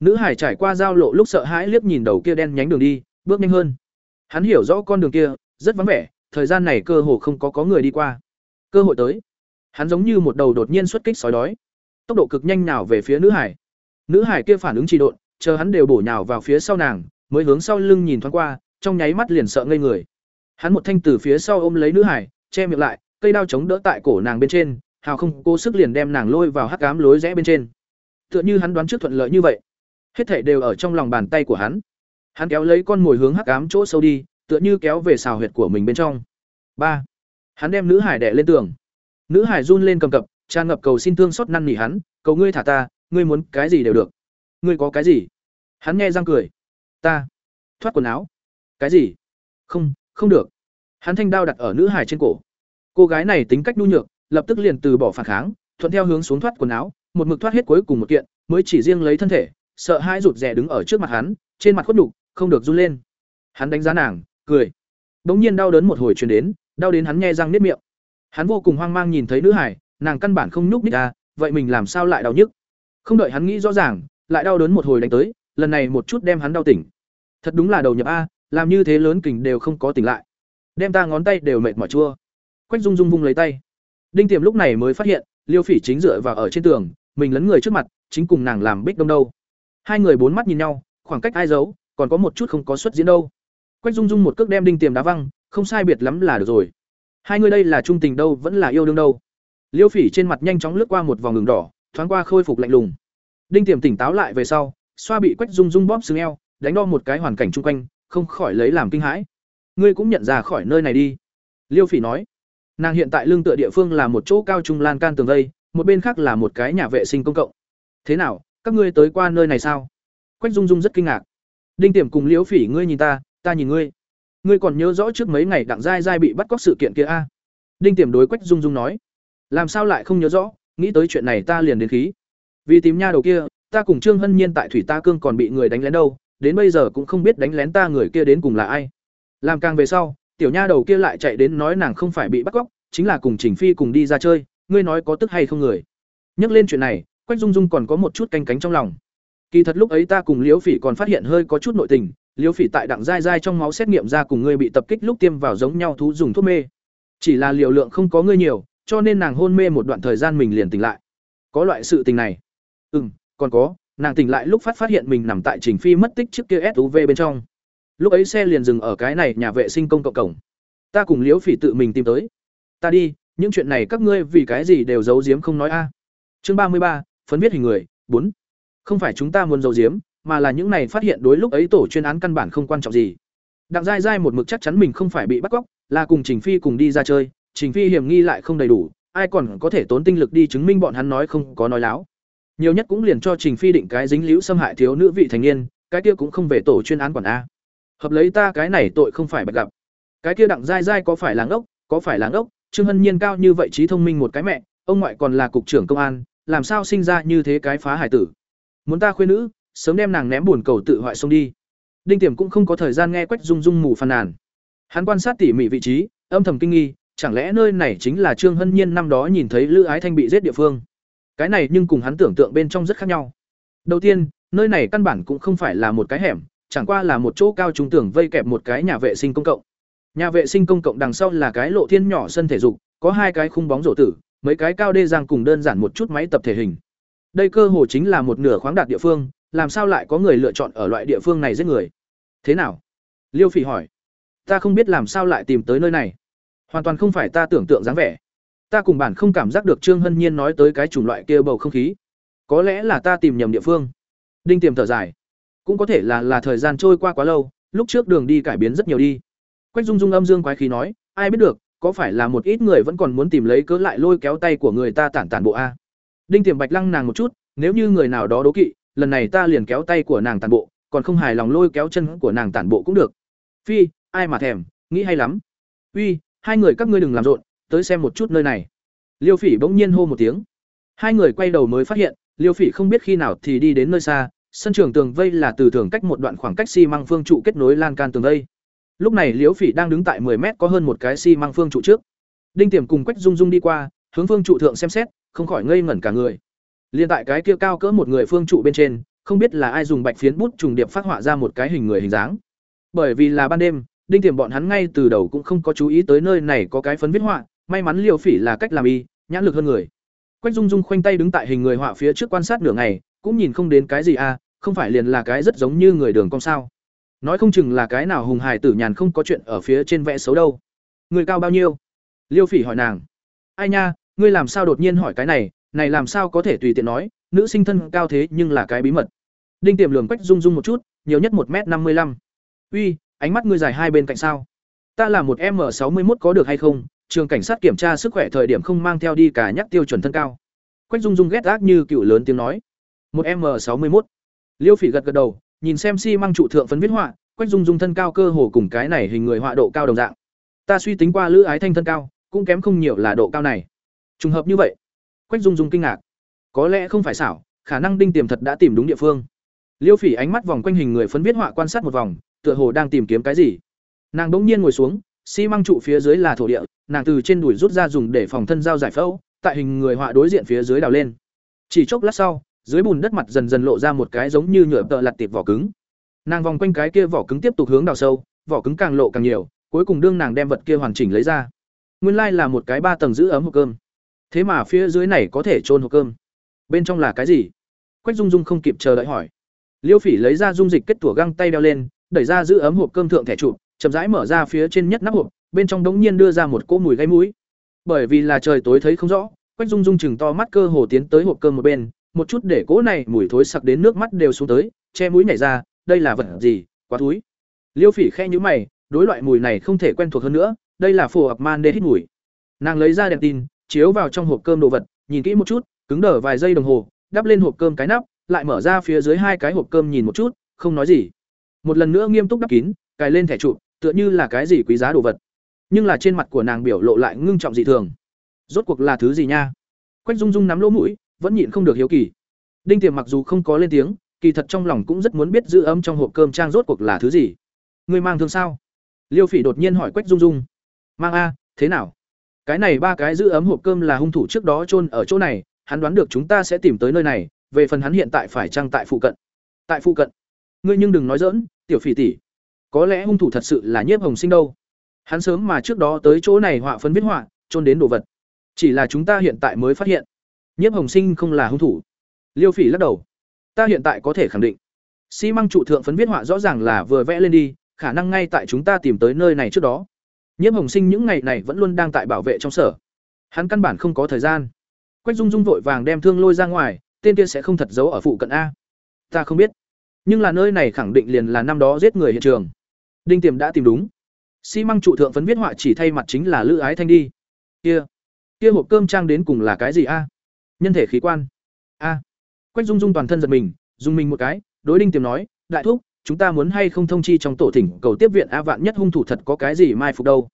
Nữ hải trải qua giao lộ lúc sợ hãi liếc nhìn đầu kia đen nhánh đường đi, bước nhanh hơn. Hắn hiểu rõ con đường kia rất vắng vẻ, thời gian này cơ hồ không có có người đi qua. Cơ hội tới. Hắn giống như một đầu đột nhiên xuất kích sói đói, tốc độ cực nhanh nào về phía nữ hải. Nữ hải kia phản ứng trì độn, chờ hắn đều bổ nhào vào phía sau nàng, mới hướng sau lưng nhìn thoáng qua, trong nháy mắt liền sợ ngây người. Hắn một thanh từ phía sau ôm lấy nữ hải, che miệng lại, cây đao chống đỡ tại cổ nàng bên trên, hào không cố sức liền đem nàng lôi vào hắc ám lối rẽ bên trên. Tựa như hắn đoán trước thuận lợi như vậy, hết thảy đều ở trong lòng bàn tay của hắn. Hắn kéo lấy con mồi hướng hắc ám chỗ sâu đi, tựa như kéo về xào huyệt của mình bên trong. ba Hắn đem nữ hải đẻ lên tường. Nữ hải run lên cầm cập, tràn ngập cầu xin thương xót năn nỉ hắn, "Cầu ngươi thả ta, ngươi muốn cái gì đều được." "Ngươi có cái gì?" Hắn nghe răng cười. "Ta." Thoát quần áo. "Cái gì?" "Không, không được." Hắn thanh đao đặt ở nữ hải trên cổ. Cô gái này tính cách nhu nhược, lập tức liền từ bỏ phản kháng, thuận theo hướng xuống thoát quần áo, một mực thoát hết cuối cùng một kiện, mới chỉ riêng lấy thân thể, sợ hai rụt rè đứng ở trước mặt hắn, trên mặt khuất nhục, không được run lên. Hắn đánh giá nàng, cười. đống nhiên đau đớn một hồi truyền đến, đau đến hắn nghe răng niết miệng. Hắn vô cùng hoang mang nhìn thấy nữ hải, nàng căn bản không nhúc nhích ra, vậy mình làm sao lại đau nhức? Không đợi hắn nghĩ rõ ràng, lại đau đớn một hồi đánh tới, lần này một chút đem hắn đau tỉnh. Thật đúng là đầu nhập a, làm như thế lớn kình đều không có tỉnh lại. Đem ta ngón tay đều mệt mỏi chua. Quách Dung Dung vung lấy tay. Đinh Tiềm lúc này mới phát hiện, Liêu Phỉ chính dựa vào ở trên tường, mình lấn người trước mặt, chính cùng nàng làm bích đông đâu. Hai người bốn mắt nhìn nhau, khoảng cách ai giấu, còn có một chút không có xuất diễn đâu. Quách Dung Dung một cước đem Đinh Tiềm đá văng, không sai biệt lắm là được rồi. Hai người đây là trung tình đâu, vẫn là yêu đương đâu. Liêu Phỉ trên mặt nhanh chóng lướt qua một vòng đường đỏ, thoáng qua khôi phục lạnh lùng. Đinh Tiềm tỉnh táo lại về sau, xoa bị Quách Dung Dung bóp xương eo, đánh đo một cái hoàn cảnh chung quanh, không khỏi lấy làm kinh hãi. Ngươi cũng nhận ra khỏi nơi này đi. Liêu Phỉ nói. Nàng hiện tại lương tựa địa phương là một chỗ cao trung lan can tường vây, một bên khác là một cái nhà vệ sinh công cộng. Thế nào, các ngươi tới qua nơi này sao? Quách Dung Dung rất kinh ngạc. Đinh Tiềm cùng Liễu Phỉ ngươi nhìn ta, ta nhìn ngươi. Ngươi còn nhớ rõ trước mấy ngày Đặng Giai Giai bị bắt cóc sự kiện kia a? Đinh Tiềm đối Quách Dung Dung nói. Làm sao lại không nhớ rõ, nghĩ tới chuyện này ta liền đến khí. Vì Tím nha đầu kia, ta cùng Trương Hân Nhiên tại thủy ta cương còn bị người đánh lén đâu, đến bây giờ cũng không biết đánh lén ta người kia đến cùng là ai. Làm càng về sau, tiểu nha đầu kia lại chạy đến nói nàng không phải bị bắt cóc, chính là cùng Trình Phi cùng đi ra chơi, ngươi nói có tức hay không người. Nhắc lên chuyện này, Quách Dung Dung còn có một chút canh cánh trong lòng. Kỳ thật lúc ấy ta cùng Liễu Phỉ còn phát hiện hơi có chút nội tình, Liễu Phỉ tại đặng dai dai trong máu xét nghiệm ra cùng ngươi bị tập kích lúc tiêm vào giống nhau thú dùng thuốc mê. Chỉ là liều lượng không có ngươi nhiều, cho nên nàng hôn mê một đoạn thời gian mình liền tỉnh lại. Có loại sự tình này. Ừm, còn có, nàng tỉnh lại lúc phát phát hiện mình nằm tại Trình Phi mất tích trước kia SUV bên trong. Lúc ấy xe liền dừng ở cái này nhà vệ sinh công cộng cổng. Ta cùng Liễu Phỉ tự mình tìm tới. Ta đi, những chuyện này các ngươi vì cái gì đều giấu giếm không nói a. Chương ba mươi ba, phấn viết hình người, bốn. Không phải chúng ta muốn giấu giếm, mà là những này phát hiện đối lúc ấy tổ chuyên án căn bản không quan trọng gì. Đặng Giai Giai một mực chắc chắn mình không phải bị bắt cóc, là cùng Trình Phi cùng đi ra chơi, Trình Phi hiểm nghi lại không đầy đủ, ai còn có thể tốn tinh lực đi chứng minh bọn hắn nói không có nói láo. Nhiều nhất cũng liền cho Trình Phi định cái dính liễu xâm hại thiếu nữ vị thành niên, cái kia cũng không về tổ chuyên án quản a. Hợp lấy ta cái này tội không phải bạch gặp. Cái kia Đặng Giai Giai có phải láng ốc, có phải láng ốc, Trương Hân Nhiên cao như vậy trí thông minh một cái mẹ, ông ngoại còn là cục trưởng công an, làm sao sinh ra như thế cái phá hải tử. Muốn ta khuyên nữ, sớm đem nàng ném buồn cầu tự hoại xông đi. Đinh Tiềm cũng không có thời gian nghe Quách Dung Dung mù phàn nàn. Hắn quan sát tỉ mỉ vị trí, âm thầm kinh nghi, chẳng lẽ nơi này chính là Trương Hân Nhiên năm đó nhìn thấy Lữ Ái Thanh bị giết địa phương? Cái này nhưng cùng hắn tưởng tượng bên trong rất khác nhau. Đầu tiên, nơi này căn bản cũng không phải là một cái hẻm, chẳng qua là một chỗ cao trung tưởng vây kẹp một cái nhà vệ sinh công cộng. Nhà vệ sinh công cộng đằng sau là cái lộ thiên nhỏ sân thể dục, có hai cái khung bóng rổ tử, mấy cái cao đê giang cùng đơn giản một chút máy tập thể hình. Đây cơ hồ chính là một nửa khoáng đạt địa phương, làm sao lại có người lựa chọn ở loại địa phương này giết người? Thế nào? Liêu Phỉ hỏi. Ta không biết làm sao lại tìm tới nơi này. Hoàn toàn không phải ta tưởng tượng dáng vẻ. Ta cùng bản không cảm giác được Trương Hân Nhiên nói tới cái chủng loại kia bầu không khí. Có lẽ là ta tìm nhầm địa phương. Đinh tiềm thở dài. Cũng có thể là là thời gian trôi qua quá lâu, lúc trước đường đi cải biến rất nhiều đi. Quách Dung Dung âm dương quái khí nói, ai biết được, có phải là một ít người vẫn còn muốn tìm lấy cớ lại lôi kéo tay của người ta tản tản bộ a. Đinh Tiềm Bạch lăng nàng một chút, nếu như người nào đó đố kỵ, lần này ta liền kéo tay của nàng tản bộ, còn không hài lòng lôi kéo chân của nàng tản bộ cũng được. Phi, ai mà thèm, nghĩ hay lắm. Uy, hai người các ngươi đừng làm rộn, tới xem một chút nơi này. Liêu Phỉ bỗng nhiên hô một tiếng. Hai người quay đầu mới phát hiện, liêu phỉ không biết khi nào thì đi đến nơi xa sân trường tường vây là từ thường cách một đoạn khoảng cách xi măng phương trụ kết nối lan can tường vây lúc này Liêu phỉ đang đứng tại 10 mét có hơn một cái xi măng phương trụ trước đinh tiềm cùng quách dung dung đi qua hướng phương trụ thượng xem xét không khỏi ngây ngẩn cả người. Liên tại cái kia cao cỡ một người phương trụ bên trên, không biết là ai dùng bạch phiến bút trùng điệp phát họa ra một cái hình người hình dáng. Bởi vì là ban đêm, đinh tiềm bọn hắn ngay từ đầu cũng không có chú ý tới nơi này có cái phấn viết họa, may mắn liều phỉ là cách làm y, nhãn lực hơn người. Quách dung dung khoanh tay đứng tại hình người họa phía trước quan sát nửa ngày, cũng nhìn không đến cái gì à không phải liền là cái rất giống như người đường cong sao. Nói không chừng là cái nào hùng hài tử nhàn không có chuyện ở phía trên vẽ xấu đâu. Người cao bao nhiêu? Liêu phỉ hỏi nàng. Ai nha ngươi làm sao đột nhiên hỏi cái này này làm sao có thể tùy tiện nói, nữ sinh thân cao thế nhưng là cái bí mật. Đinh tiềm lường quách dung dung một chút, nhiều nhất một m năm mươi lăm. Uy, ánh mắt ngươi dài hai bên cạnh sao? Ta là một m sáu mươi một có được hay không? Trường cảnh sát kiểm tra sức khỏe thời điểm không mang theo đi cả nhắc tiêu chuẩn thân cao. Quách dung dung ghét ác như cựu lớn tiếng nói. Một m sáu mươi một liêu phỉ gật gật đầu, nhìn xem si mang trụ thượng phấn viết họa, quách dung dung thân cao cơ hồ cùng cái này hình người họa độ cao đồng dạng. Ta suy tính qua lữ ái thanh thân cao, cũng kém không nhiều là độ cao này trùng hợp như vậy, quách dung dung kinh ngạc. Có lẽ không phải xảo, khả năng đinh tiềm thật đã tìm đúng địa phương. Liêu phỉ ánh mắt vòng quanh hình người phấn viết họa quan sát một vòng, tựa hồ đang tìm kiếm cái gì. Nàng đ ỗ n g nhiên ngồi xuống, xi măng trụ phía dưới là thổ địa, nàng từ trên đùi rút ra dùng để phòng thân giao giải phẫu, tại hình người họa đối diện phía dưới đào lên. Chỉ chốc lát sau, dưới bùn đất mặt dần dần lộ ra một cái giống như nhựa tợ lặt tiệp vỏ cứng. Nàng vòng quanh cái kia vỏ cứng tiếp tục hướng đào sâu, vỏ cứng càng lộ càng nhiều, cuối cùng đương nàng đem vật kia hoàn chỉnh lấy ra. Nguyên lai là một cái ba tầng giữ ấm hộp cơm thế mà phía dưới này có thể trôn hộp cơm. Bên trong là cái gì? Quách dung dung không kịp chờ đợi hỏi. Liêu phỉ lấy ra dung dịch kết tủa găng tay đeo lên, đẩy ra giữ ấm hộp cơm thượng thẻ trụ, chậm rãi mở ra phía trên nhất nắp hộp, bên trong đống nhiên đưa ra một cỗ mùi gáy mũi. Bởi vì là trời tối thấy không rõ, quách dung dung chừng to mắt cơ hồ tiến tới hộp cơm một bên, một chút để cỗ này mùi thối sặc đến nước mắt đều xuống tới, che mũi nhảy ra, đây là vật gì, quá túi liêu phỉ khe nhữ mày, đối loại mùi này không thể quen thuộc hơn nữa, đây là phổ ập man đê hít mùi. Nàng lấy ra đèn tin chiếu vào trong hộp cơm đồ vật, nhìn kỹ một chút, cứng đờ vài giây đồng hồ, đắp lên hộp cơm cái nắp, lại mở ra phía dưới hai cái hộp cơm nhìn một chút, không nói gì. Một lần nữa nghiêm túc đắp kín, cài lên thẻ trụ tựa như là cái gì quý giá đồ vật. Nhưng là trên mặt của nàng biểu lộ lại ngưng trọng dị thường. Rốt cuộc là thứ gì nha? Quách dung dung nắm lỗ mũi, vẫn nhịn không được hiếu kỳ. Đinh tiềm mặc dù không có lên tiếng, kỳ thật trong lòng cũng rất muốn biết giữ ấm trong hộp cơm trang rốt cuộc là thứ gì. Người mang thương sao? Liêu phỉ đột nhiên hỏi quách dung dung. Mang a, thế nào? Cái này ba cái giữ ấm hộp cơm là hung thủ trước đó chôn ở chỗ này, hắn đoán được chúng ta sẽ tìm tới nơi này, về phần hắn hiện tại phải chăng tại phụ cận. Tại phụ cận. Ngươi nhưng đừng nói dỡn tiểu phỉ tỷ. Có lẽ hung thủ thật sự là nhiếp hồng sinh đâu. Hắn sớm mà trước đó tới chỗ này họa phấn viết họa trôn đến đồ vật. Chỉ là chúng ta hiện tại mới phát hiện. Nhiếp hồng sinh không là hung thủ. Liêu phỉ lắc đầu. Ta hiện tại có thể khẳng định. Xi măng trụ thượng phấn viết họa rõ ràng là vừa vẽ lên đi, khả năng ngay tại chúng ta tìm tới nơi này trước đó nhiễm hồng sinh những ngày này vẫn luôn đang tại bảo vệ trong sở. Hắn căn bản không có thời gian. Quách dung dung vội vàng đem thương lôi ra ngoài, tên kia sẽ không thật giấu ở phụ cận a. Ta không biết. Nhưng là nơi này khẳng định liền là năm đó giết người hiện trường. Đinh tiềm đã tìm đúng. Xi măng trụ thượng phấn viết họa chỉ thay mặt chính là lữ ái thanh đi. Kia. Kia hộp cơm trang đến cùng là cái gì a? Nhân thể khí quan. A. Quách dung dung toàn thân giật mình, dùng mình một cái, đối đinh tiềm nói, đại thúc chúng ta muốn hay không thông chi trong tổ thỉnh cầu tiếp viện a vạn nhất hung thủ thật có cái gì mai phục đâu.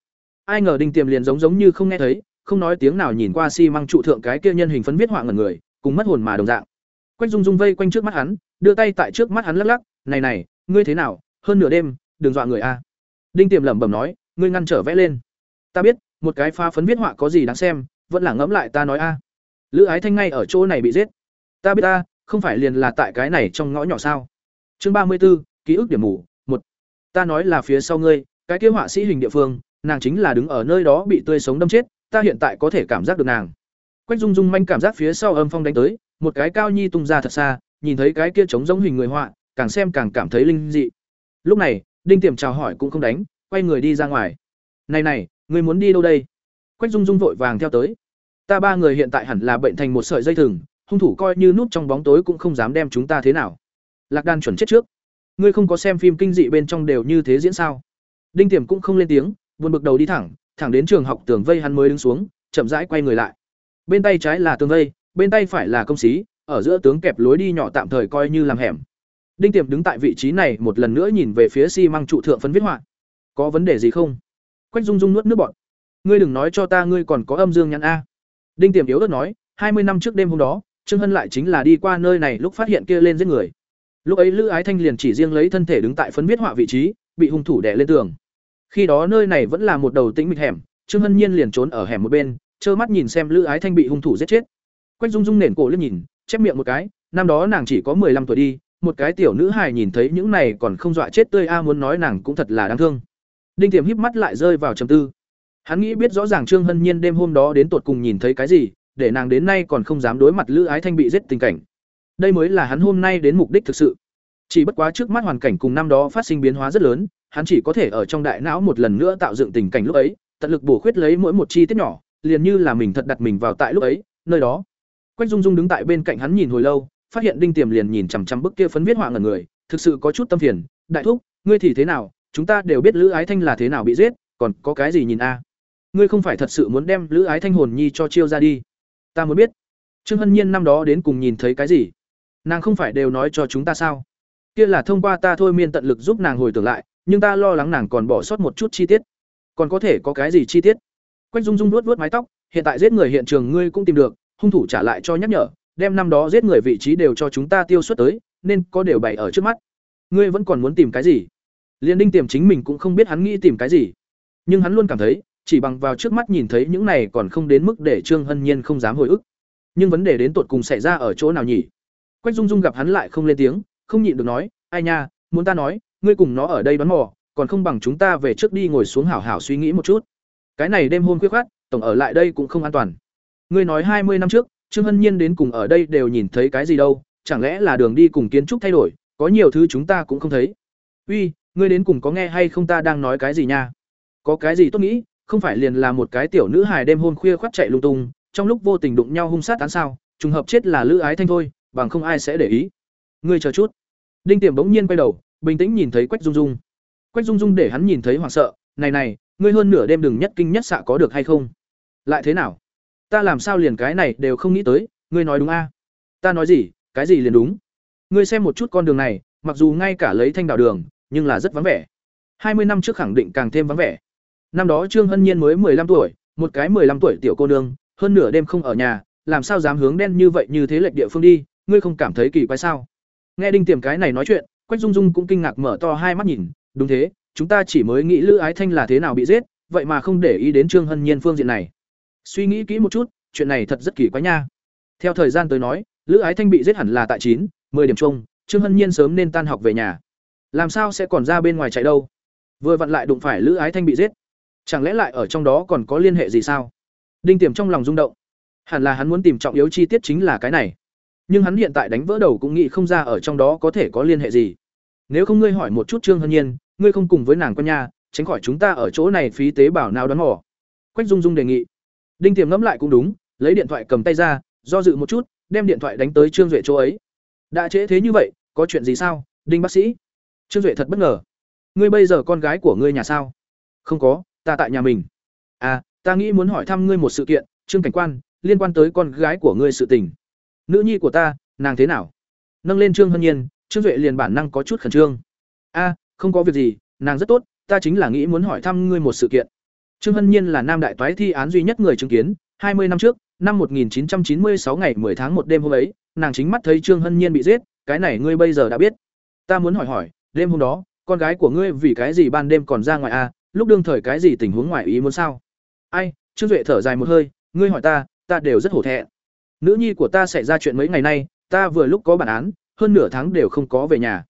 Ai ngờ đinh tiềm liền giống giống như không nghe thấy không nói tiếng nào nhìn qua xi măng trụ thượng cái kia nhân hình phấn viết họa ngẩn người cùng mất hồn mà đồng dạng. Quách dung dung vây quanh trước mắt hắn đưa tay tại trước mắt hắn lắc lắc này này ngươi thế nào? Hơn nửa đêm đừng dọa người a. Đinh tiềm lẩm bẩm nói ngươi ngăn trở vẽ lên. Ta biết một cái pha phấn viết họa có gì đáng xem vẫn là ngẫm lại ta nói a. Lữ ái thanh ngay ở chỗ này bị giết. Ta biết ta không phải liền là tại cái này trong ngõ nhỏ sao? Chương ba mươi 34, ký ức điểm mù, một, ta nói là phía sau ngươi, cái kia họa sĩ hình địa phương, nàng chính là đứng ở nơi đó bị tươi sống đâm chết, ta hiện tại có thể cảm giác được nàng. Quách dung dung manh cảm giác phía sau âm phong đánh tới, một cái cao nhi tung ra thật xa, nhìn thấy cái kia trống giống hình người họa, càng xem càng cảm thấy linh dị. Lúc này, đinh tiềm chào hỏi cũng không đánh, quay người đi ra ngoài. Này này người muốn đi đâu đây? Quách dung dung vội vàng theo tới. Ta ba người hiện tại hẳn là bệnh thành một sợi dây thừng, hung thủ coi như núp trong bóng tối cũng không dám đem chúng ta thế nào. Lạc đan chuẩn chết trước ngươi không có xem phim kinh dị bên trong đều như thế diễn sao? Đinh tiềm cũng không lên tiếng, buồn bực đầu đi thẳng thẳng đến trường học tường vây hắn mới đứng xuống, chậm rãi quay người lại. Bên tay trái là tường vây, bên tay phải là công xí, ở giữa tướng kẹp lối đi nhỏ tạm thời coi như làm hẻm. Đinh tiềm đứng tại vị trí này một lần nữa nhìn về phía xi măng trụ thượng phấn viết họa. Có vấn đề gì không? Quách dung dung nuốt nước bọt. Ngươi đừng nói cho ta ngươi còn có âm dương nhãn a. Đinh tiềm yếu ớt nói, hai mươi năm trước đêm hôm đó, trương hân lại chính là đi qua nơi này lúc phát hiện kia lên giết người lúc ấy lữ ái thanh liền chỉ riêng lấy thân thể đứng tại phấn viết họa vị trí, bị hung thủ đè lên tường. Khi đó nơi này vẫn là một đầu tĩnh mịch hẻm, trương hân nhiên liền trốn ở hẻm một bên, trơ mắt nhìn xem lữ ái thanh bị hung thủ giết chết. Quách dung dung nền cổ liếc nhìn, chép miệng một cái, năm đó nàng chỉ có mười lăm tuổi đi, một cái tiểu nữ hài nhìn thấy những này còn không dọa chết tươi a à muốn nói nàng cũng thật là đáng thương. Đinh tiềm híp mắt lại rơi vào trầm tư. Hắn nghĩ biết rõ ràng trương hân nhiên đêm hôm đó đến tột cùng nhìn thấy cái gì, để nàng đến nay còn không dám đối mặt lữ ái thanh bị giết tình cảnh đây mới là hắn hôm nay đến mục đích thực sự. Chỉ bất quá trước mắt hoàn cảnh cùng năm đó phát sinh biến hóa rất lớn, hắn chỉ có thể ở trong đại não một lần nữa tạo dựng tình cảnh lúc ấy, tận lực bổ khuyết lấy mỗi một chi tiết nhỏ, liền như là mình thật đặt mình vào tại lúc ấy, nơi đó. Quách dung dung đứng tại bên cạnh hắn nhìn hồi lâu, phát hiện đinh tiềm liền nhìn chằm chằm bức kia phấn viết họa ngẩn người, thực sự có chút tâm phiền, đại thúc, ngươi thì thế nào? Chúng ta đều biết lữ ái thanh là thế nào bị giết, còn có cái gì nhìn a? Ngươi không phải thật sự muốn đem lữ ái thanh hồn nhi cho chiêu ra đi. Ta muốn biết. Trương hân nhiên năm đó đến cùng nhìn thấy cái gì? Nàng không phải đều nói cho chúng ta sao? Kia là thông qua ta thôi miên tận lực giúp nàng hồi tưởng lại, nhưng ta lo lắng nàng còn bỏ sót một chút chi tiết. Còn có thể có cái gì chi tiết? Quách dung dung nuốt vuốt mái tóc, hiện tại giết người hiện trường ngươi cũng tìm được, hung thủ trả lại cho nhắc nhở, đem năm đó giết người vị trí đều cho chúng ta tiêu xuất tới, nên có đều bày ở trước mắt. Ngươi vẫn còn muốn tìm cái gì? Liên đinh tiềm chính mình cũng không biết hắn nghĩ tìm cái gì. Nhưng hắn luôn cảm thấy, chỉ bằng vào trước mắt nhìn thấy những này còn không đến mức để trương hân nhiên không dám hồi ức. Nhưng vấn đề đến tột cùng xảy ra ở chỗ nào nhỉ? Quách dung dung gặp hắn lại không lên tiếng, không nhịn được nói, ai nha, muốn ta nói, ngươi cùng nó ở đây đoán mò, còn không bằng chúng ta về trước đi ngồi xuống hảo hảo suy nghĩ một chút. Cái này đêm hôm khuya khát tổng ở lại đây cũng không an toàn. Ngươi nói hai mươi năm trước, trương hân nhiên đến cùng ở đây đều nhìn thấy cái gì đâu, chẳng lẽ là đường đi cùng kiến trúc thay đổi, có nhiều thứ chúng ta cũng không thấy. Uy, ngươi đến cùng có nghe hay không ta đang nói cái gì nha? Có cái gì tốt nghĩ, không phải liền là một cái tiểu nữ hài đêm hôn khuya khoắt chạy lung tung, trong lúc vô tình đụng nhau hung sát tán sao, trùng hợp chết là lữ ái thanh thôi bằng không ai sẽ để ý. Ngươi chờ chút. Đinh tiềm bỗng nhiên quay đầu, bình tĩnh nhìn thấy quách dung dung. Quách dung dung để hắn nhìn thấy hoảng sợ, này này, ngươi hơn nửa đêm đừng nhất kinh nhất xạ có được hay không? Lại thế nào? Ta làm sao liền cái này đều không nghĩ tới, ngươi nói đúng a? Ta nói gì, cái gì liền đúng? Ngươi xem một chút con đường này, mặc dù ngay cả lấy thanh đạo đường, nhưng là rất vắng vẻ. Hai mươi năm trước khẳng định càng thêm vắng vẻ. Năm đó trương hân nhiên mới mười lăm tuổi, một cái mười lăm tuổi tiểu cô nương, hơn nửa đêm không ở nhà, làm sao dám hướng đen như vậy như thế lệch địa phương đi ngươi không cảm thấy kỳ quái sao? Nghe đinh tiềm cái này nói chuyện, quách dung dung cũng kinh ngạc mở to hai mắt nhìn, đúng thế, chúng ta chỉ mới nghĩ lữ ái thanh là thế nào bị giết, vậy mà không để ý đến trương hân nhiên phương diện này. Suy nghĩ kỹ một chút, chuyện này thật rất kỳ quái nha. Theo thời gian tới nói, lữ ái thanh bị giết hẳn là tại chín, mười điểm chung, trương hân nhiên sớm nên tan học về nhà. Làm sao sẽ còn ra bên ngoài chạy đâu? Vừa vặn lại đụng phải lữ ái thanh bị giết. Chẳng lẽ lại ở trong đó còn có liên hệ gì sao? Đinh tiềm trong lòng rung động. Hẳn là hắn muốn tìm trọng yếu chi tiết chính là cái này nhưng hắn hiện tại đánh vỡ đầu cũng nghĩ không ra ở trong đó có thể có liên hệ gì. Nếu không ngươi hỏi một chút trương hân nhiên, ngươi không cùng với nàng con nha, tránh khỏi chúng ta ở chỗ này phí tế bảo nào đoán mò. Quách dung dung đề nghị. Đinh tiềm ngẫm lại cũng đúng, lấy điện thoại cầm tay ra, do dự một chút, đem điện thoại đánh tới trương duệ chỗ ấy. Đã trễ thế như vậy, có chuyện gì sao, đinh bác sĩ? Trương duệ thật bất ngờ. Ngươi bây giờ con gái của ngươi nhà sao? Không có, ta tại nhà mình. À ta nghĩ muốn hỏi thăm ngươi một sự kiện, trương cảnh quan, liên quan tới con gái của ngươi sự tình nữ nhi của ta, nàng thế nào? Nâng lên trương hân nhiên, trương duệ liền bản năng có chút khẩn trương. A, không có việc gì, nàng rất tốt, ta chính là nghĩ muốn hỏi thăm ngươi một sự kiện. Trương hân nhiên là nam đại toái thi án duy nhất người chứng kiến, hai mươi năm trước, năm 1996 ngày 10 tháng một đêm hôm ấy, nàng chính mắt thấy trương hân nhiên bị giết, cái này ngươi bây giờ đã biết. Ta muốn hỏi hỏi, đêm hôm đó, con gái của ngươi vì cái gì ban đêm còn ra ngoài a? Lúc đương thời cái gì tình huống ngoài ý muốn sao? Ai, trương duệ thở dài một hơi, ngươi hỏi ta ta đều rất hổ thẹn nữ nhi của ta xảy ra chuyện mấy ngày nay, ta vừa lúc có bản án, hơn nửa tháng đều không có về nhà.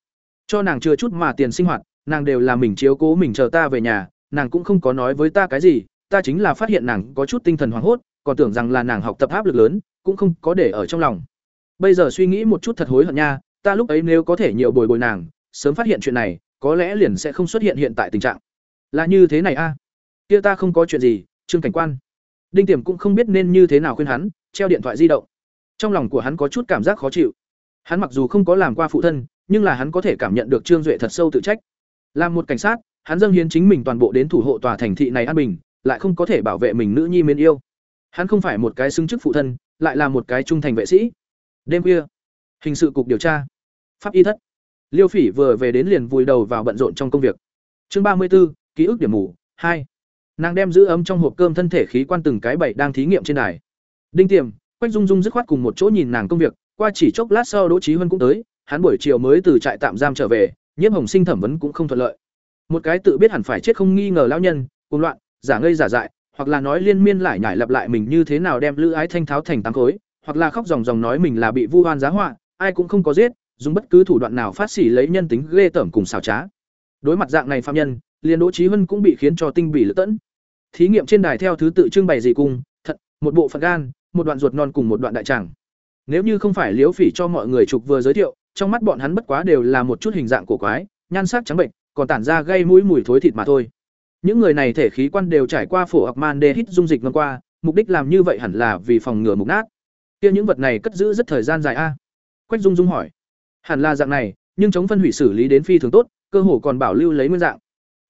Cho nàng chưa chút mà tiền sinh hoạt, nàng đều là mình chiếu cố mình chờ ta về nhà, nàng cũng không có nói với ta cái gì, ta chính là phát hiện nàng có chút tinh thần hoảng hốt, còn tưởng rằng là nàng học tập áp lực lớn, cũng không có để ở trong lòng. Bây giờ suy nghĩ một chút thật hối hận nha, ta lúc ấy nếu có thể nhiều bồi bồi nàng, sớm phát hiện chuyện này, có lẽ liền sẽ không xuất hiện hiện tại tình trạng. Là như thế này a? Kia ta không có chuyện gì, trương cảnh quan. Đinh tiềm cũng không biết nên như thế nào khuyên hắn treo điện thoại di động. Trong lòng của hắn có chút cảm giác khó chịu. Hắn mặc dù không có làm qua phụ thân, nhưng là hắn có thể cảm nhận được trương duệ thật sâu tự trách. Làm một cảnh sát, hắn dâng hiến chính mình toàn bộ đến thủ hộ tòa thành thị này an bình, lại không có thể bảo vệ mình nữ nhi mến yêu. Hắn không phải một cái xứng chức phụ thân, lại là một cái trung thành vệ sĩ. Đêm khuya, hình sự cục điều tra. Pháp y thất. Liêu phỉ vừa về đến liền vùi đầu vào bận rộn trong công việc. Chương ba mươi b ố ký ức điểm mù, hai. Nàng đem giữ ấm trong hộp cơm thân thể khí quan từng cái bảy đang thí nghiệm trên đài đinh tiềm, quách dung dung dứt khoát cùng một chỗ nhìn nàng công việc, qua chỉ chốc lát sau đỗ trí huân cũng tới, hắn buổi chiều mới từ trại tạm giam trở về nhiễm hồng sinh thẩm vấn cũng không thuận lợi. Một cái tự biết hẳn phải chết không nghi ngờ lão nhân, cuồng loạn, giả ngây giả dại, hoặc là nói liên miên lại nhải lặp lại mình như thế nào đem lữ ái thanh tháo thành tám khối, hoặc là khóc ròng ròng nói mình là bị vu oan giá họa, ai cũng không có giết, dùng bất cứ thủ đoạn nào phát xỉ lấy nhân tính ghê tởm cùng xảo trá. Đối mặt dạng này phạm nhân, liền đỗ trí huân cũng bị khiến cho tinh bỉ lựa tẫn. Thí nghiệm trên đài theo thứ tự trưng bày gì cùng thật một bộ phận gan một đoạn ruột non cùng một đoạn đại tràng. Nếu như không phải liễu phỉ cho mọi người trục vừa giới thiệu, trong mắt bọn hắn bất quá đều là một chút hình dạng cổ quái, nhan sắc trắng bệnh, còn tản ra gây mũi mùi thối thịt mà thôi. Những người này thể khí quan đều trải qua phổ học man đê hít dung dịch ngâm qua, mục đích làm như vậy hẳn là vì phòng ngừa mục nát. Kia những vật này cất giữ rất thời gian dài a? Quách dung dung hỏi. Hẳn là dạng này, nhưng chống phân hủy xử lý đến phi thường tốt, cơ hồ còn bảo lưu lấy nguyên dạng.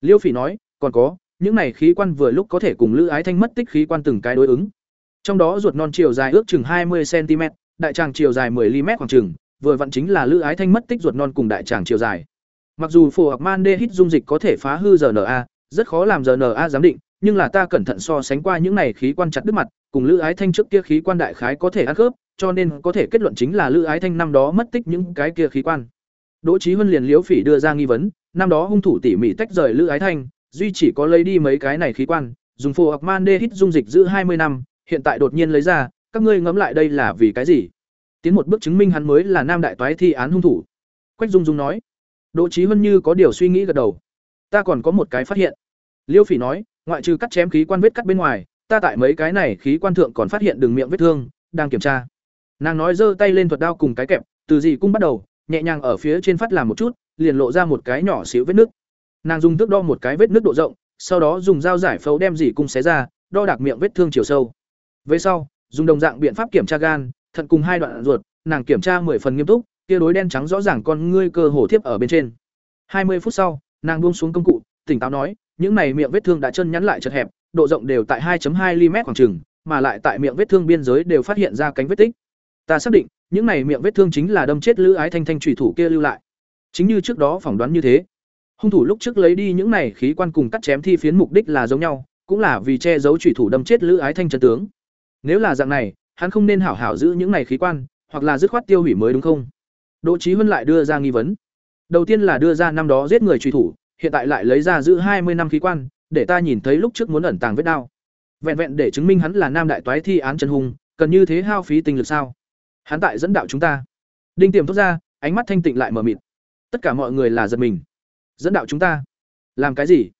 Liêu phỉ nói, còn có, những này khí quan vừa lúc có thể cùng lữ ái thanh mất tích khí quan từng cái đối ứng trong đó ruột non chiều dài ước chừng hai mươi cm, đại tràng chiều dài 10 mm khoảng chừng, vừa vặn chính là lữ ái thanh mất tích ruột non cùng đại tràng chiều dài. Mặc dù phổ hợp man đê hít dung dịch có thể phá hư rna rất khó làm rna giám định, nhưng là ta cẩn thận so sánh qua những này khí quan chặt đứt mặt, cùng lữ ái thanh trước kia khí quan đại khái có thể ăn khớp, cho nên có thể kết luận chính là lữ ái thanh năm đó mất tích những cái kia khí quan. Đỗ trí huân liền liếu phỉ đưa ra nghi vấn, năm đó hung thủ tỉ mỉ tách rời lữ ái thanh, duy chỉ có lấy đi mấy cái này khí quan, dùng phổ hợp man đê hít dung dịch giữ hai mươi năm hiện tại đột nhiên lấy ra, các ngươi ngẫm lại đây là vì cái gì? Tiến một bước chứng minh hắn mới là nam đại toái thi án hung thủ. Quách dung dung nói. Đỗ trí huân như có điều suy nghĩ gật đầu. Ta còn có một cái phát hiện. Liêu phỉ nói, ngoại trừ cắt chém khí quan vết cắt bên ngoài, ta tại mấy cái này khí quan thượng còn phát hiện đường miệng vết thương, đang kiểm tra. Nàng nói giơ tay lên thuật đao cùng cái kẹp, từ gì cũng bắt đầu, nhẹ nhàng ở phía trên phát làm một chút, liền lộ ra một cái nhỏ xíu vết nước. Nàng dùng thước đo một cái vết nước độ rộng, sau đó dùng dao giải phẫu đem dì cung xé ra, đo đạc miệng vết thương chiều sâu về sau, dùng đồng dạng biện pháp kiểm tra gan, thận cùng hai đoạn ruột, nàng kiểm tra mười phần nghiêm túc kia đối đen trắng rõ ràng con ngươi cơ hồ thiếp ở bên trên. Hai mươi phút sau, nàng buông xuống công cụ, tỉnh táo nói, những này miệng vết thương đã chân nhắn lại chật hẹp, độ rộng đều tại 2.2 mm khoảng chừng, mà lại tại miệng vết thương biên giới đều phát hiện ra cánh vết tích. Ta xác định, những này miệng vết thương chính là đâm chết lữ ái thanh thanh thủy thủ kia lưu lại. Chính như trước đó phỏng đoán như thế. Hung thủ lúc trước lấy đi những này khí quan cùng cắt chém thi phiến mục đích là giống nhau, cũng là vì che giấu thủy thủ đâm chết lữ ái thanh chân tướng nếu là dạng này, hắn không nên hảo hảo giữ những này khí quan, hoặc là dứt khoát tiêu hủy mới đúng không? Đỗ trí huân lại đưa ra nghi vấn. Đầu tiên là đưa ra năm đó giết người truy thủ, hiện tại lại lấy ra giữ hai mươi năm khí quan, để ta nhìn thấy lúc trước muốn ẩn tàng vết đao. Vẹn vẹn để chứng minh hắn là nam đại toái thi án chân hùng, cần như thế hao phí tình lực sao? Hắn tại dẫn đạo chúng ta. Đinh tiềm thốt ra, ánh mắt thanh tịnh lại mở mịt. Tất cả mọi người là giật mình. Dẫn đạo chúng ta? Làm cái gì?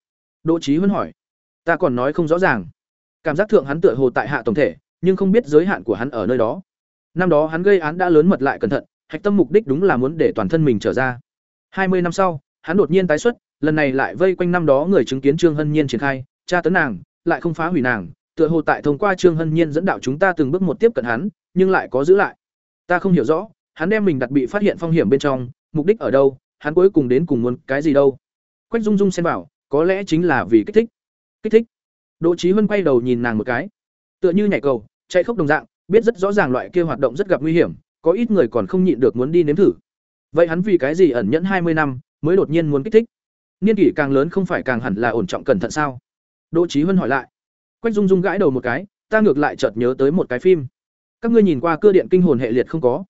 Đỗ trí huân hỏi. Ta còn nói không rõ ràng. Cảm giác thượng hắn tựa hồ tại hạ tổng thể nhưng không biết giới hạn của hắn ở nơi đó. Năm đó hắn gây án đã lớn mật lại cẩn thận, hạch tâm mục đích đúng là muốn để toàn thân mình trở ra. Hai mươi năm sau, hắn đột nhiên tái xuất, lần này lại vây quanh năm đó người chứng kiến trương hân nhiên triển khai, tra tấn nàng, lại không phá hủy nàng, tựa hồ tại thông qua trương hân nhiên dẫn đạo chúng ta từng bước một tiếp cận hắn, nhưng lại có giữ lại. Ta không hiểu rõ, hắn đem mình đặt bị phát hiện phong hiểm bên trong, mục đích ở đâu, hắn cuối cùng đến cùng muốn cái gì đâu. Quách dung dung xem bảo có lẽ chính là vì kích thích. Kích thích. Đỗ trí huân quay đầu nhìn nàng một cái tựa như nhảy cầu, chạy khốc đồng dạng, biết rất rõ ràng loại kia hoạt động rất gặp nguy hiểm, có ít người còn không nhịn được muốn đi nếm thử. Vậy hắn vì cái gì ẩn nhẫn hai mươi năm, mới đột nhiên muốn kích thích? Niên kỷ càng lớn không phải càng hẳn là ổn trọng cẩn thận sao? Đỗ trí huân hỏi lại. Quách dung dung gãi đầu một cái, ta ngược lại chợt nhớ tới một cái phim. Các ngươi nhìn qua cơ điện kinh hồn hệ liệt không có?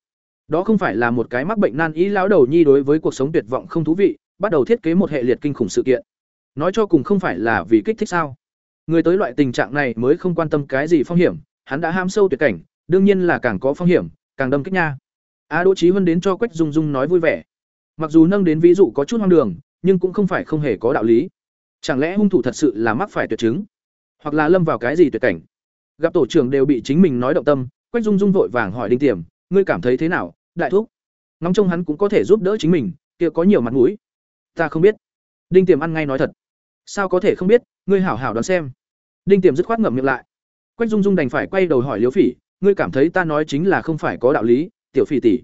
Đó không phải là một cái mắc bệnh nan ý lão đầu nhi đối với cuộc sống tuyệt vọng không thú vị, bắt đầu thiết kế một hệ liệt kinh khủng sự kiện. Nói cho cùng không phải là vì kích thích sao? Người tới loại tình trạng này mới không quan tâm cái gì phong hiểm, hắn đã ham sâu tuyệt cảnh, đương nhiên là càng có phong hiểm, càng đâm kích nha. A đỗ trí huân đến cho quách dung dung nói vui vẻ. Mặc dù nâng đến ví dụ có chút hoang đường, nhưng cũng không phải không hề có đạo lý. Chẳng lẽ hung thủ thật sự là mắc phải tuyệt chứng? Hoặc là lâm vào cái gì tuyệt cảnh? Gặp tổ trưởng đều bị chính mình nói động tâm, quách dung dung vội vàng hỏi đinh tiềm, ngươi cảm thấy thế nào, đại thúc? Ngóng trông hắn cũng có thể giúp đỡ chính mình, kia có nhiều mặt mũi. Ta không biết. Đinh tiềm ăn ngay nói thật. Sao có thể không biết? Ngươi hảo hảo đoán xem đinh tiềm dứt khoát ngậm miệng lại. Quách dung dung đành phải quay đầu hỏi liễu phỉ, ngươi cảm thấy ta nói chính là không phải có đạo lý, tiểu phỉ tỷ?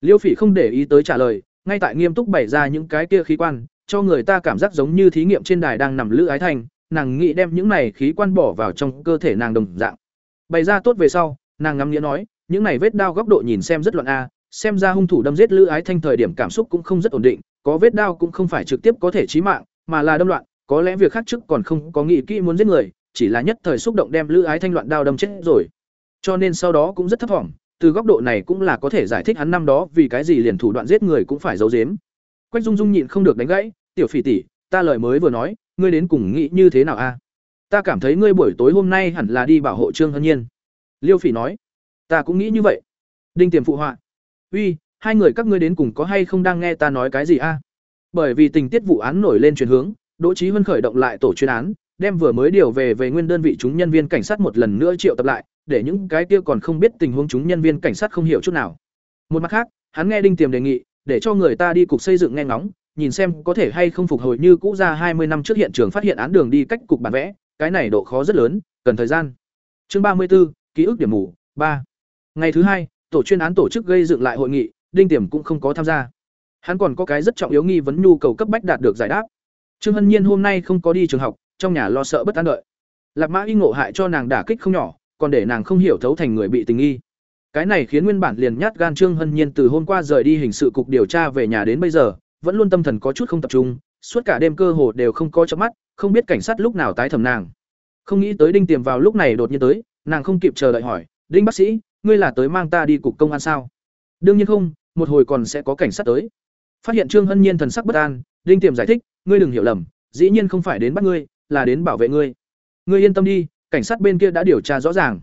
Liễu phỉ không để ý tới trả lời, ngay tại nghiêm túc bày ra những cái kia khí quan, cho người ta cảm giác giống như thí nghiệm trên đài đang nằm lữ ái thành nàng nghĩ đem những này khí quan bỏ vào trong cơ thể nàng đồng dạng. Bày ra tốt về sau, nàng ngắm nghĩa nói, những này vết đao góc độ nhìn xem rất loạn a, xem ra hung thủ đâm giết lữ ái thanh thời điểm cảm xúc cũng không rất ổn định, có vết đao cũng không phải trực tiếp có thể chí mạng, mà là đâm loạn, có lẽ việc khác trước còn không có nghĩ kỹ muốn giết người chỉ là nhất thời xúc động đem lữ ái thanh loạn đao đâm chết rồi. Cho nên sau đó cũng rất thấp thỏm, từ góc độ này cũng là có thể giải thích hắn năm đó vì cái gì liền thủ đoạn giết người cũng phải giấu giếm. Quách dung dung nhịn không được đánh gãy, tiểu phỉ tỷ, ta lời mới vừa nói, ngươi đến cùng nghĩ như thế nào a? Ta cảm thấy ngươi buổi tối hôm nay hẳn là đi bảo hộ trương hân nhiên. Liêu phỉ nói, ta cũng nghĩ như vậy. Đinh tiềm phụ họa, uy, hai người các ngươi đến cùng có hay không đang nghe ta nói cái gì a? Bởi vì tình tiết vụ án nổi lên chuyển hướng, đỗ trí huân khởi động lại tổ chuyên án đem vừa mới điều về về nguyên đơn vị chúng nhân viên cảnh sát một lần nữa triệu tập lại để những cái kia còn không biết tình huống chúng nhân viên cảnh sát không hiểu chút nào. Một mặt khác hắn nghe đinh tiềm đề nghị để cho người ta đi cục xây dựng nghe ngóng nhìn xem có thể hay không phục hồi như cũ ra hai mươi năm trước hiện trường phát hiện án đường đi cách cục bản vẽ cái này độ khó rất lớn cần thời gian. Chương ba mươi 34, ký ức điểm mù ba. Ngày thứ hai tổ chuyên án tổ chức gây dựng lại hội nghị đinh tiềm cũng không có tham gia. Hắn còn có cái rất trọng yếu nghi vấn nhu cầu cấp bách đạt được giải đáp. Trương hân nhiên hôm nay không có đi trường học trong nhà lo sợ bất an đợi. Lạc mã y ngộ hại cho nàng đả kích không nhỏ, còn để nàng không hiểu thấu thành người bị tình nghi. Cái này khiến nguyên bản liền nhát gan trương hân nhiên từ hôm qua rời đi hình sự cục điều tra về nhà đến bây giờ, vẫn luôn tâm thần có chút không tập trung, suốt cả đêm cơ hồ đều không có chớp mắt, không biết cảnh sát lúc nào tái thẩm nàng. Không nghĩ tới đinh tiềm vào lúc này đột nhiên tới, nàng không kịp chờ đợi hỏi, đinh bác sĩ, ngươi là tới mang ta đi cục công an sao? Đương nhiên không, một hồi còn sẽ có cảnh sát tới. Phát hiện trương hân nhiên thần sắc bất an, đinh tiềm giải thích, ngươi đừng hiểu lầm, dĩ nhiên không phải đến bắt ngươi là đến bảo vệ ngươi. Ngươi yên tâm đi, cảnh sát bên kia đã điều tra rõ ràng.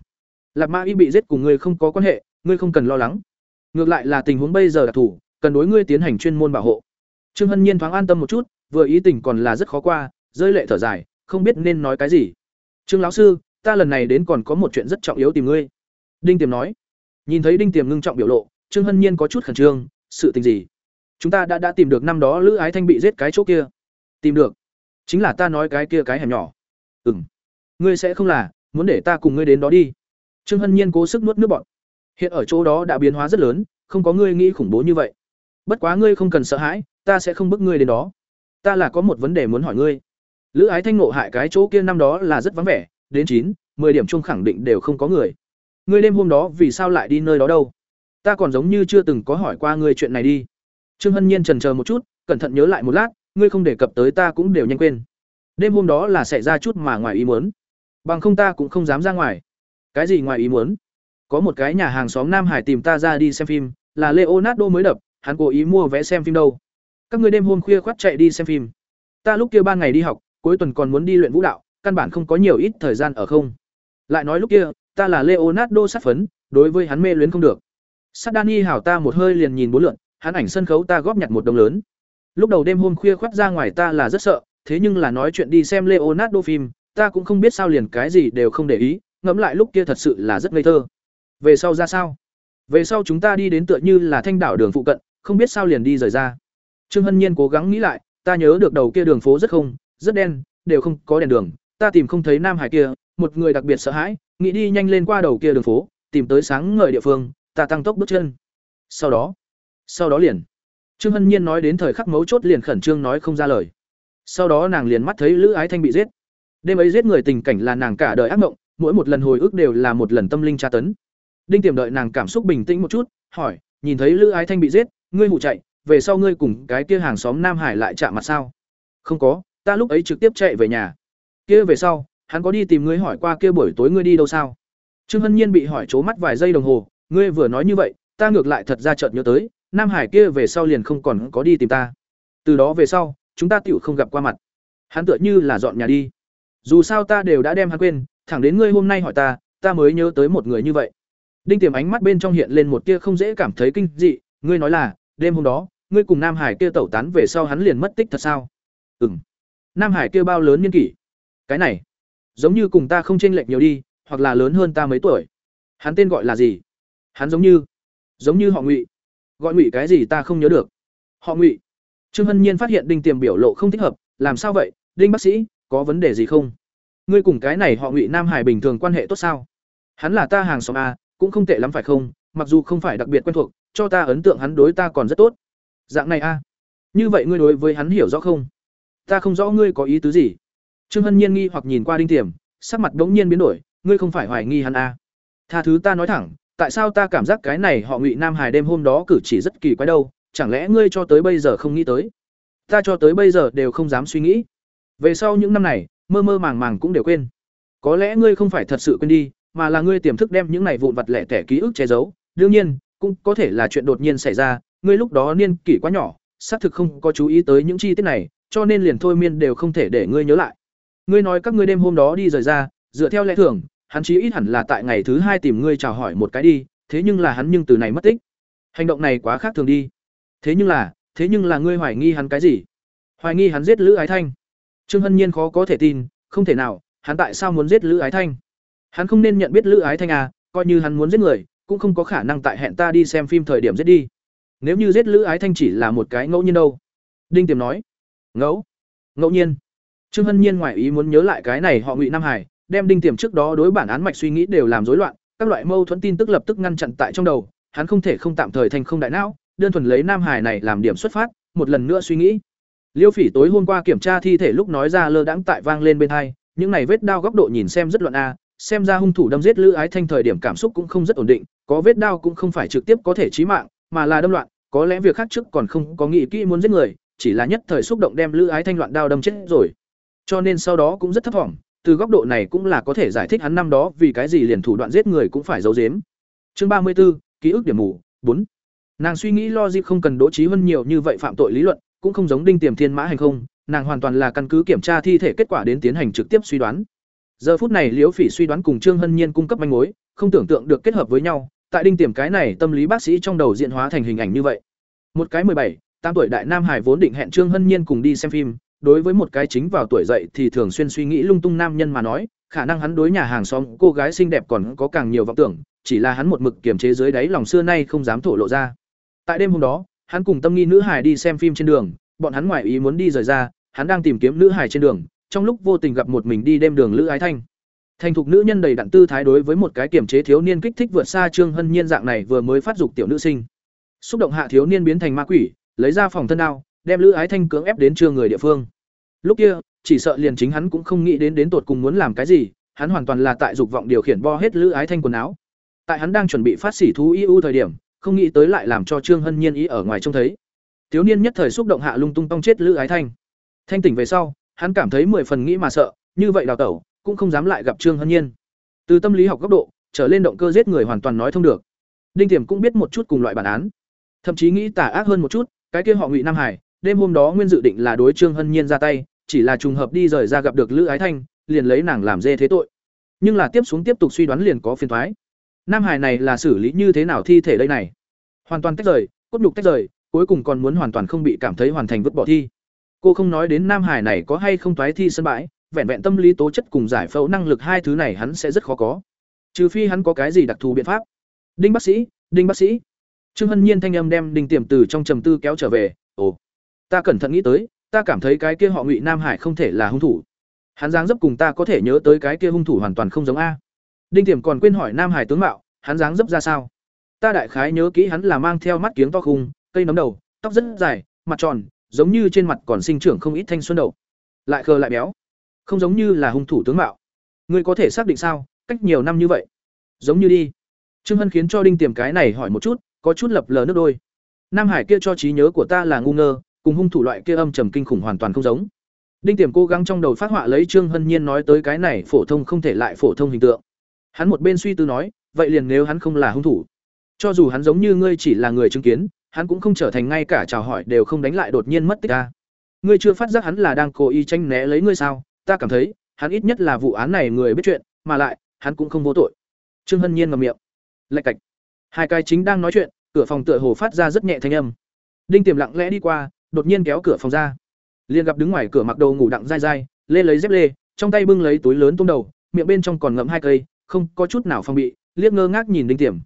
Lạc ma y bị giết cùng ngươi không có quan hệ, ngươi không cần lo lắng. Ngược lại là tình huống bây giờ đặc thù cần đối ngươi tiến hành chuyên môn bảo hộ. Trương hân nhiên thoáng an tâm một chút, vừa ý tình còn là rất khó qua, rơi lệ thở dài, không biết nên nói cái gì. Trương lão sư, ta lần này đến còn có một chuyện rất trọng yếu tìm ngươi. Đinh tiềm nói. Nhìn thấy đinh tiềm ngưng trọng biểu lộ, trương hân nhiên có chút khẩn trương, sự tình gì? Chúng ta đã đã tìm được năm đó lữ ái thanh bị giết cái chỗ kia. Tìm được chính là ta nói cái kia cái hẻm nhỏ. Ừ m ngươi sẽ không là, muốn để ta cùng ngươi đến đó đi. Trương hân nhiên cố sức nuốt nước bọn hiện ở chỗ đó đã biến hóa rất lớn, không có ngươi nghĩ khủng bố như vậy. Bất quá ngươi không cần sợ hãi, ta sẽ không bức ngươi đến đó. Ta là có một vấn đề muốn hỏi ngươi. Lữ ái thanh nộ hại cái chỗ kia năm đó là rất vắng vẻ, đến chín, mười điểm chung khẳng định đều không có người. Ngươi đêm hôm đó vì sao lại đi nơi đó đâu? Ta còn giống như chưa từng có hỏi qua ngươi chuyện này đi. Trương hân nhiên trần chờ một chút, cẩn thận nhớ lại một lát ngươi không đề cập tới ta cũng đều nhanh quên. Đêm hôm đó là xảy ra chút mà ngoài ý muốn. Bằng không ta cũng không dám ra ngoài. Cái gì ngoài ý muốn? Có một cái nhà hàng xóm nam hải tìm ta ra đi xem phim, là leonardo mới đập, hắn cố ý mua vé xem phim đâu. Các ngươi đêm hôm khuya khoắt chạy đi xem phim. Ta lúc kia ban ngày đi học, cuối tuần còn muốn đi luyện vũ đạo, căn bản không có nhiều ít thời gian ở không. Lại nói lúc kia, ta là leonardo sát phấn, đối với hắn mê luyến không được. Sát đani hảo ta một hơi liền nhìn bốn lượn, hắn ảnh sân khấu ta góp nhặt một đồng lớn lúc đầu đêm hôm khuya khoắt ra ngoài ta là rất sợ, thế nhưng là nói chuyện đi xem leonardo phim, ta cũng không biết sao liền cái gì đều không để ý, ngẫm lại lúc kia thật sự là rất ngây thơ. Về sau ra sao? Về sau chúng ta đi đến tựa như là thanh đảo đường phụ cận, không biết sao liền đi rời ra. Trương hân nhiên cố gắng nghĩ lại, ta nhớ được đầu kia đường phố rất không, rất đen, đều không có đèn đường, ta tìm không thấy nam hải kia, một người đặc biệt sợ hãi, nghĩ đi nhanh lên qua đầu kia đường phố, tìm tới sáng ngời địa phương, ta tăng tốc bước chân. Sau đó sau đó liền trương hân nhiên nói đến thời khắc mấu chốt liền khẩn trương nói không ra lời. Sau đó nàng liền mắt thấy lữ ái thanh bị giết. Đêm ấy giết người tình cảnh là nàng cả đời ác mộng, mỗi một lần hồi ức đều là một lần tâm linh tra tấn. Đinh tiềm đợi nàng cảm xúc bình tĩnh một chút, hỏi, nhìn thấy lữ ái thanh bị giết, ngươi hụ chạy, về sau ngươi cùng cái kia hàng xóm nam hải lại chạm mặt sao? Không có, ta lúc ấy trực tiếp chạy về nhà. Kia về sau, hắn có đi tìm ngươi hỏi qua kia buổi tối ngươi đi đâu sao? Trương hân nhiên bị hỏi c mắt vài giây đồng hồ, ngươi vừa nói như vậy, ta ngược lại thật ra chợt nhớ tới nam hải kia về sau liền không còn có đi tìm ta. Từ đó về sau, chúng ta tựu không gặp qua mặt. Hắn tựa như là dọn nhà đi. Dù sao ta đều đã đem hắn quên, thẳng đến ngươi hôm nay hỏi ta ta mới nhớ tới một người như vậy. Đinh tiềm ánh mắt bên trong hiện lên một tia không dễ cảm thấy kinh dị, ngươi nói là, đêm hôm đó, ngươi cùng nam hải kia tẩu tán về sau hắn liền mất tích thật sao? Ừm. Nam hải kia bao lớn niên kỷ? Cái này, giống như cùng ta không chênh lệch nhiều đi, hoặc là lớn hơn ta mấy tuổi. Hắn tên gọi là gì? Hắn giống như giống như họ ngụy gọi ngụy cái gì ta không nhớ được. Họ ngụy. Trương hân nhiên phát hiện đinh tiềm biểu lộ không thích hợp, làm sao vậy? Đinh bác sĩ, có vấn đề gì không? Ngươi cùng cái này họ ngụy nam hải bình thường quan hệ tốt sao? Hắn là ta hàng xóm a, cũng không tệ lắm phải không? Mặc dù không phải đặc biệt quen thuộc, cho ta ấn tượng hắn đối ta còn rất tốt. Dạng này a. Như vậy ngươi đối với hắn hiểu rõ không? Ta không rõ ngươi có ý tứ gì. Trương hân nhiên nghi hoặc nhìn qua đinh tiềm, sắc mặt đống nhiên biến đổi, ngươi không phải hoài nghi hắn a. Tha thứ ta nói thẳng tại sao ta cảm giác cái này họ ngụy nam hải đêm hôm đó cử chỉ rất kỳ quái đâu, chẳng lẽ ngươi cho tới bây giờ không nghĩ tới? Ta cho tới bây giờ đều không dám suy nghĩ. Về sau những năm này, mơ mơ màng màng cũng đều quên. Có lẽ ngươi không phải thật sự quên đi, mà là ngươi tiềm thức đem những này vụn vặt lẻ tẻ ký ức che giấu. Đương nhiên, cũng có thể là chuyện đột nhiên xảy ra, ngươi lúc đó niên kỷ quá nhỏ, xác thực không có chú ý tới những chi tiết này, cho nên liền thôi miên đều không thể để ngươi nhớ lại. Ngươi nói các ngươi đêm hôm đó đi rời ra, dựa theo lẽ thường hắn chí ít hẳn là tại ngày thứ hai tìm ngươi chào hỏi một cái đi, thế nhưng là hắn nhưng từ này mất tích. Hành động này quá khác thường đi. Thế nhưng là, thế nhưng là ngươi hoài nghi hắn cái gì? Hoài nghi hắn giết lữ ái thanh. Trương hân nhiên khó có thể tin, không thể nào, hắn tại sao muốn giết lữ ái thanh? Hắn không nên nhận biết lữ ái thanh à coi như hắn muốn giết người, cũng không có khả năng tại hẹn ta đi xem phim thời điểm giết đi. Nếu như giết lữ ái thanh chỉ là một cái ngẫu nhiên đâu. Đinh tiềm nói. Ngẫu. Ngẫu nhiên. Trương hân nhiên ngoài ý muốn nhớ lại cái này họ ngụy nam hải đem đinh tiềm trước đó đối bản án mạch suy nghĩ đều làm rối loạn, các loại mâu thuẫn tin tức lập tức ngăn chặn tại trong đầu, hắn không thể không tạm thời thành không đại não, đơn thuần lấy nam hải này làm điểm xuất phát, một lần nữa suy nghĩ. Liêu phỉ tối hôm qua kiểm tra thi thể lúc nói ra lơ đãng tại vang lên bên hai, những này vết đao góc độ nhìn xem rất loạn a, xem ra hung thủ đâm giết lữ ái thanh thời điểm cảm xúc cũng không rất ổn định, có vết đao cũng không phải trực tiếp có thể chí mạng, mà là đâm loạn, có lẽ việc khác trước còn không có nghĩ kỹ muốn giết người, chỉ là nhất thời xúc động đem lữ ái thanh loạn đao đâm chết rồi. Cho nên sau đó cũng rất thấp thỏm từ góc độ này cũng là có thể giải thích hắn năm đó vì cái gì liền thủ đoạn giết người cũng phải giấu giếm. Chương ba mươi 34, ký ức điểm mù bốn. Nàng suy nghĩ logic không cần đỗ trí hơn nhiều như vậy phạm tội lý luận cũng không giống đinh tiềm thiên mã hành không nàng hoàn toàn là căn cứ kiểm tra thi thể kết quả đến tiến hành trực tiếp suy đoán. Giờ phút này liễu phỉ suy đoán cùng trương hân nhiên cung cấp manh mối không tưởng tượng được kết hợp với nhau tại đinh tiềm cái này tâm lý bác sĩ trong đầu diện hóa thành hình ảnh như vậy. Một cái mười bảy tám tuổi đại nam hải vốn định hẹn trương hân nhiên cùng đi xem phim đối với một cái chính vào tuổi dậy thì thường xuyên suy nghĩ lung tung nam nhân mà nói, khả năng hắn đối nhà hàng xóm, cô gái xinh đẹp còn có càng nhiều vọng tưởng, chỉ là hắn một mực kiềm chế dưới đáy lòng xưa nay không dám thổ lộ ra. Tại đêm hôm đó, hắn cùng tâm nghi nữ hải đi xem phim trên đường, bọn hắn ngoại ý muốn đi rời ra, hắn đang tìm kiếm nữ hải trên đường, trong lúc vô tình gặp một mình đi đêm đường lữ ái thanh. Thành thục nữ nhân đầy đặn tư thái đối với một cái kiềm chế thiếu niên kích thích vượt xa trương hân nhiên dạng này vừa mới phát dục tiểu nữ sinh. Xúc động hạ thiếu niên biến thành ma quỷ, lấy ra phòng thân đao đem lữ ái thanh cưỡng ép đến chưa người địa phương. Lúc kia, chỉ sợ liền chính hắn cũng không nghĩ đến đến tột cùng muốn làm cái gì, hắn hoàn toàn là tại dục vọng điều khiển bo hết lữ ái thanh quần áo. Tại hắn đang chuẩn bị phát xỉ thú ưu thời điểm, không nghĩ tới lại làm cho trương hân nhiên ý ở ngoài trông thấy. Thiếu niên nhất thời xúc động hạ lung tung tông chết lữ ái thanh. Thanh tỉnh về sau, hắn cảm thấy mười phần nghĩ mà sợ, như vậy đào tẩu, cũng không dám lại gặp trương hân nhiên. Từ tâm lý học góc độ, trở lên động cơ giết người hoàn toàn nói thông được. Đinh tiềm cũng biết một chút cùng loại bản án. Thậm chí nghĩ tà ác hơn một chút, cái kia họ ngụy nam hải đêm hôm đó nguyên dự định là đối trương hân nhiên ra tay, chỉ là trùng hợp đi rời ra gặp được lữ ái thanh, liền lấy nàng làm dê thế tội. Nhưng là tiếp xuống tiếp tục suy đoán liền có phiền thoái. Nam hải này là xử lý như thế nào thi thể đây này? Hoàn toàn tách rời, cốt nhục tách rời, cuối cùng còn muốn hoàn toàn không bị cảm thấy hoàn thành vứt bỏ thi. Cô không nói đến nam hải này có hay không toái thi sân bãi, vẹn vẹn tâm lý tố chất cùng giải phẫu năng lực hai thứ này hắn sẽ rất khó có. Trừ phi hắn có cái gì đặc thù biện pháp. Đinh bác sĩ, đinh bác sĩ. Trương hân nhiên thanh âm đem đinh tiềm từ trong trầm tư kéo trở về, ồ ta cẩn thận nghĩ tới, ta cảm thấy cái kia họ ngụy nam hải không thể là hung thủ. Hắn dáng dấp cùng ta có thể nhớ tới cái kia hung thủ hoàn toàn không giống a. Đinh tiềm còn quên hỏi nam hải tướng mạo, hắn dáng dấp ra sao? Ta đại khái nhớ kỹ hắn là mang theo mắt kiếng to khung, cây nấm đầu, tóc rất dài, mặt tròn, giống như trên mặt còn sinh trưởng không ít thanh xuân đầu. Lại khờ lại béo. Không giống như là hung thủ tướng mạo. Ngươi có thể xác định sao? Cách nhiều năm như vậy. Giống như đi. Trương hân khiến cho đinh tiềm cái này hỏi một chút, có chút lập lờ nước đôi. Nam hải kia cho trí nhớ của ta là ngu ngơ cùng hung thủ loại kia âm trầm kinh khủng hoàn toàn không giống. Đinh tiềm cố gắng trong đầu phát họa lấy trương hân nhiên nói tới cái này phổ thông không thể lại phổ thông hình tượng. Hắn một bên suy tư nói, vậy liền nếu hắn không là hung thủ. Cho dù hắn giống như ngươi chỉ là người chứng kiến, hắn cũng không trở thành ngay cả chào hỏi đều không đánh lại đột nhiên mất tích ta. Ngươi chưa phát giác hắn là đang cố ý tranh né lấy ngươi sao? Ta cảm thấy, hắn ít nhất là vụ án này người biết chuyện, mà lại, hắn cũng không vô tội. Trương hân nhiên ngậm miệng. Lạch cạch. Hai cái chính đang nói chuyện, cửa phòng tựa hồ phát ra rất nhẹ thanh âm. Đinh tiềm lặng lẽ đi qua đột nhiên kéo cửa phòng ra. Liền gặp đứng ngoài cửa mặc đồ ngủ đặng dai dai, lê lấy dép lê, trong tay bưng lấy túi lớn tôm đầu, miệng bên trong còn ngậm hai cây, không có chút nào phòng bị, liếc ngơ ngác nhìn đinh tiềm.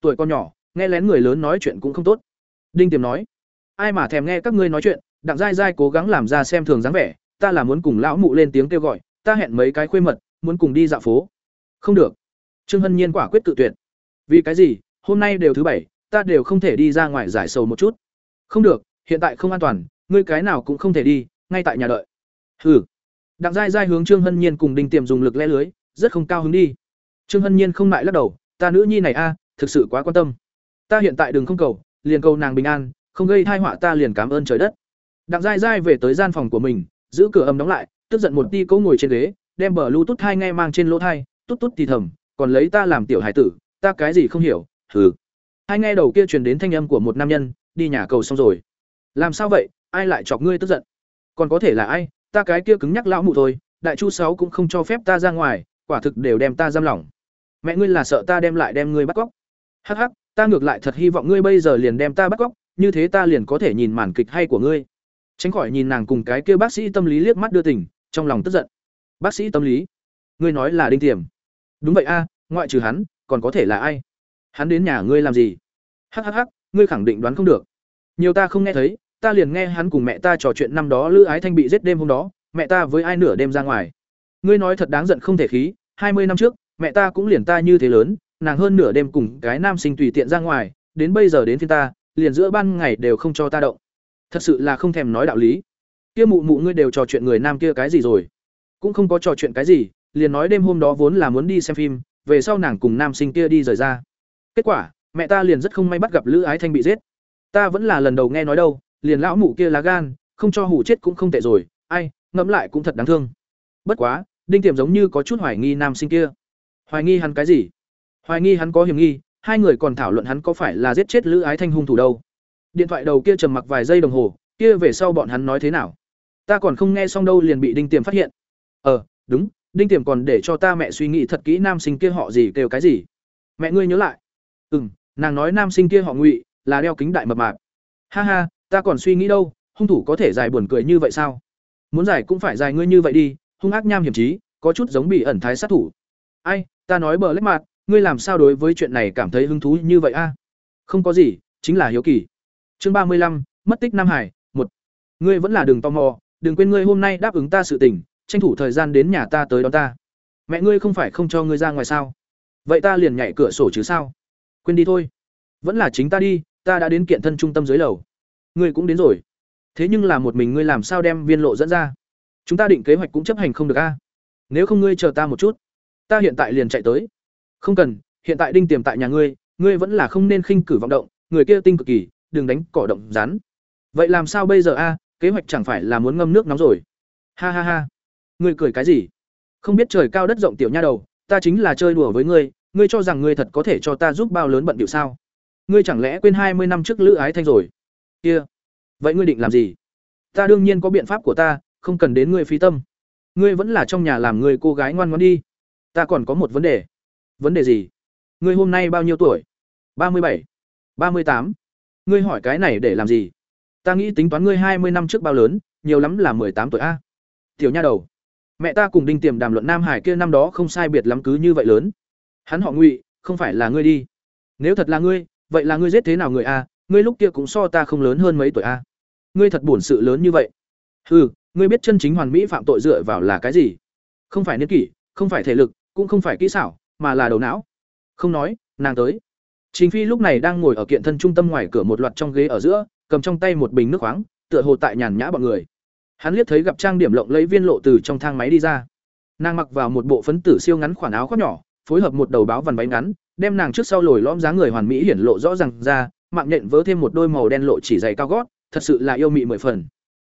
Tuổi con nhỏ, nghe lén người lớn nói chuyện cũng không tốt. Đinh tiềm nói, ai mà thèm nghe các ngươi nói chuyện, đặng dai dai cố gắng làm ra xem thường dáng vẻ, ta là muốn cùng lão mụ lên tiếng kêu gọi, ta hẹn mấy cái khuê mật, muốn cùng đi dạo phố. Không được. Trương hân nhiên quả quyết tự tuyệt. Vì cái gì? Hôm nay đều thứ bảy, ta đều không thể đi ra ngoài giải sầu một chút. Không được hiện tại không an toàn ngươi cái nào cũng không thể đi ngay tại nhà đợi. Hừ. Đặng giai giai hướng trương hân nhiên cùng đinh tiềm dùng lực le lưới rất không cao hứng đi. Trương hân nhiên không lại lắc đầu ta nữ nhi này a thực sự quá quan tâm. Ta hiện tại đừng không cầu liền cầu nàng bình an không gây thai họa ta liền cảm ơn trời đất. Đặng giai giai về tới gian phòng của mình giữ cửa ấm đóng lại tức giận một ti cỗ ngồi trên ghế đem bờ lưu tút thai nghe mang trên lỗ thai tút tút thì thầm còn lấy ta làm tiểu hải tử, ta cái gì không hiểu, hừ. Hai nghe đầu kia truyền đến thanh âm của một nam nhân, đi nhà cầu xong rồi. Làm sao vậy, ai lại chọc ngươi tức giận? Còn có thể là ai, ta cái kia cứng nhắc lão mụ thôi, đại chu sáu cũng không cho phép ta ra ngoài, quả thực đều đem ta giam lỏng. Mẹ ngươi là sợ ta đem lại đem ngươi bắt cóc. Hắc hắc, ta ngược lại thật hy vọng ngươi bây giờ liền đem ta bắt cóc, như thế ta liền có thể nhìn màn kịch hay của ngươi. Tránh khỏi nhìn nàng cùng cái kia bác sĩ tâm lý liếc mắt đưa tình, trong lòng tức giận. Bác sĩ tâm lý? Ngươi nói là Đinh Tiềm? Đúng vậy a, ngoại trừ hắn, còn có thể là ai? Hắn đến nhà ngươi làm gì? Hắc hắc hắc, ngươi khẳng định đoán không được. Nhiều ta không nghe thấy, ta liền nghe hắn cùng mẹ ta trò chuyện năm đó Lữ Ái Thanh bị giết đêm hôm đó, mẹ ta với ai nửa đêm ra ngoài. Ngươi nói thật đáng giận không thể khí, hai mươi năm trước, mẹ ta cũng liền ta như thế lớn, nàng hơn nửa đêm cùng cái nam sinh tùy tiện ra ngoài, đến bây giờ đến phiên ta, liền giữa ban ngày đều không cho ta động. Thật sự là không thèm nói đạo lý. Kia mụ mụ ngươi đều trò chuyện người nam kia cái gì rồi? Cũng không có trò chuyện cái gì, liền nói đêm hôm đó vốn là muốn đi xem phim, về sau nàng cùng nam sinh kia đi rời ra. Kết quả, mẹ ta liền rất không may bắt gặp Lữ Ái Thanh bị giết. Ta vẫn là lần đầu nghe nói đâu, liền lão mụ kia lá gan, không cho hủ chết cũng không tệ rồi, ai, ngẫm lại cũng thật đáng thương. Bất quá, Đinh Tiềm giống như có chút hoài nghi nam sinh kia. Hoài nghi hắn cái gì? Hoài nghi hắn có hiểm nghi, hai người còn thảo luận hắn có phải là giết chết Lữ Ái Thanh hung thủ đâu. Điện thoại đầu kia trầm mặc vài giây đồng hồ, kia về sau bọn hắn nói thế nào? Ta còn không nghe xong đâu liền bị Đinh Tiềm phát hiện. Ờ, đúng, Đinh Tiềm còn để cho ta mẹ suy nghĩ thật kỹ nam sinh kia họ gì kêu cái gì. Mẹ ngươi nhớ lại. Ừm, nàng nói nam sinh kia họ Ngụy, là đeo kính đại mập mạp. Ha ha, ta còn suy nghĩ đâu, hung thủ có thể dài buồn cười như vậy sao? Muốn giải cũng phải dài ngươi như vậy đi, hung ác nham hiểm trí, có chút giống bị ẩn thái sát thủ. Ai, ta nói bờ lách mặt, ngươi làm sao đối với chuyện này cảm thấy hứng thú như vậy a? Không có gì, chính là hiếu kỳ. Chương ba mươi lăm, mất tích Nam Hải, một. Ngươi vẫn là đường tò mò, đừng quên ngươi hôm nay đáp ứng ta sự tình, tranh thủ thời gian đến nhà ta tới đón ta. Mẹ ngươi không phải không cho ngươi ra ngoài sao? Vậy ta liền nhảy cửa sổ chứ sao? Quên đi thôi. Vẫn là chính ta đi, ta đã đến kiện thân trung tâm dưới lầu. Ngươi cũng đến rồi. Thế nhưng là một mình ngươi làm sao đem viên lộ dẫn ra? Chúng ta định kế hoạch cũng chấp hành không được a. Nếu không ngươi chờ ta một chút, ta hiện tại liền chạy tới. Không cần, hiện tại đinh tiềm tại nhà ngươi, ngươi vẫn là không nên khinh cử vọng động, người kia tinh cực kỳ, đừng đánh cỏ động rắn. Vậy làm sao bây giờ a? Kế hoạch chẳng phải là muốn ngâm nước nóng rồi? Ha ha ha. Ngươi cười cái gì? Không biết trời cao đất rộng tiểu nha đầu, ta chính là chơi đùa với ngươi, ngươi cho rằng ngươi thật có thể cho ta giúp bao lớn bận điệu sao? Ngươi chẳng lẽ quên hai mươi năm trước Lữ Ái Thanh rồi? Kia, vậy ngươi định làm gì? Ta đương nhiên có biện pháp của ta, không cần đến ngươi phí tâm. Ngươi vẫn là trong nhà làm người cô gái ngoan ngoãn đi. Ta còn có một vấn đề. Vấn đề gì? Ngươi hôm nay bao nhiêu tuổi? Ba mươi bảy, ba mươi tám. Ngươi hỏi cái này để làm gì? Ta nghĩ tính toán ngươi hai mươi năm trước bao lớn, nhiều lắm là mười tám tuổi a. Tiểu nha đầu. Mẹ ta cùng Đinh Tiềm đàm luận Nam Hải kia năm đó không sai biệt lắm cứ như vậy lớn. Hắn họ Ngụy, không phải là ngươi đi. Nếu thật là ngươi, vậy là ngươi giết thế nào người a? Ngươi lúc kia cũng so ta không lớn hơn mấy tuổi a. Ngươi thật buồn sự lớn như vậy. Hừ, ngươi biết chân chính hoàn mỹ phạm tội dựa vào là cái gì? Không phải niên kỷ, không phải thể lực, cũng không phải kỹ xảo, mà là đầu não. Không nói, nàng tới. Trình Phi lúc này đang ngồi ở kiện thân trung tâm ngoài cửa một loạt trong ghế ở giữa, cầm trong tay một bình nước khoáng, tựa hồ tại nhàn nhã bọn người. Hắn liếc thấy gặp trang điểm lộng lấy viên lộ từ trong thang máy đi ra. Nàng mặc vào một bộ phấn tử siêu ngắn khoản áo khoác nhỏ, phối hợp một đầu báo vằn váy ngắn, đem nàng trước sau lồi lõm dáng người hoàn mỹ hiển lộ rõ ràng ra, mạng nhện vớ thêm một đôi màu đen lộ chỉ dày cao gót, thật sự là yêu mị mười phần.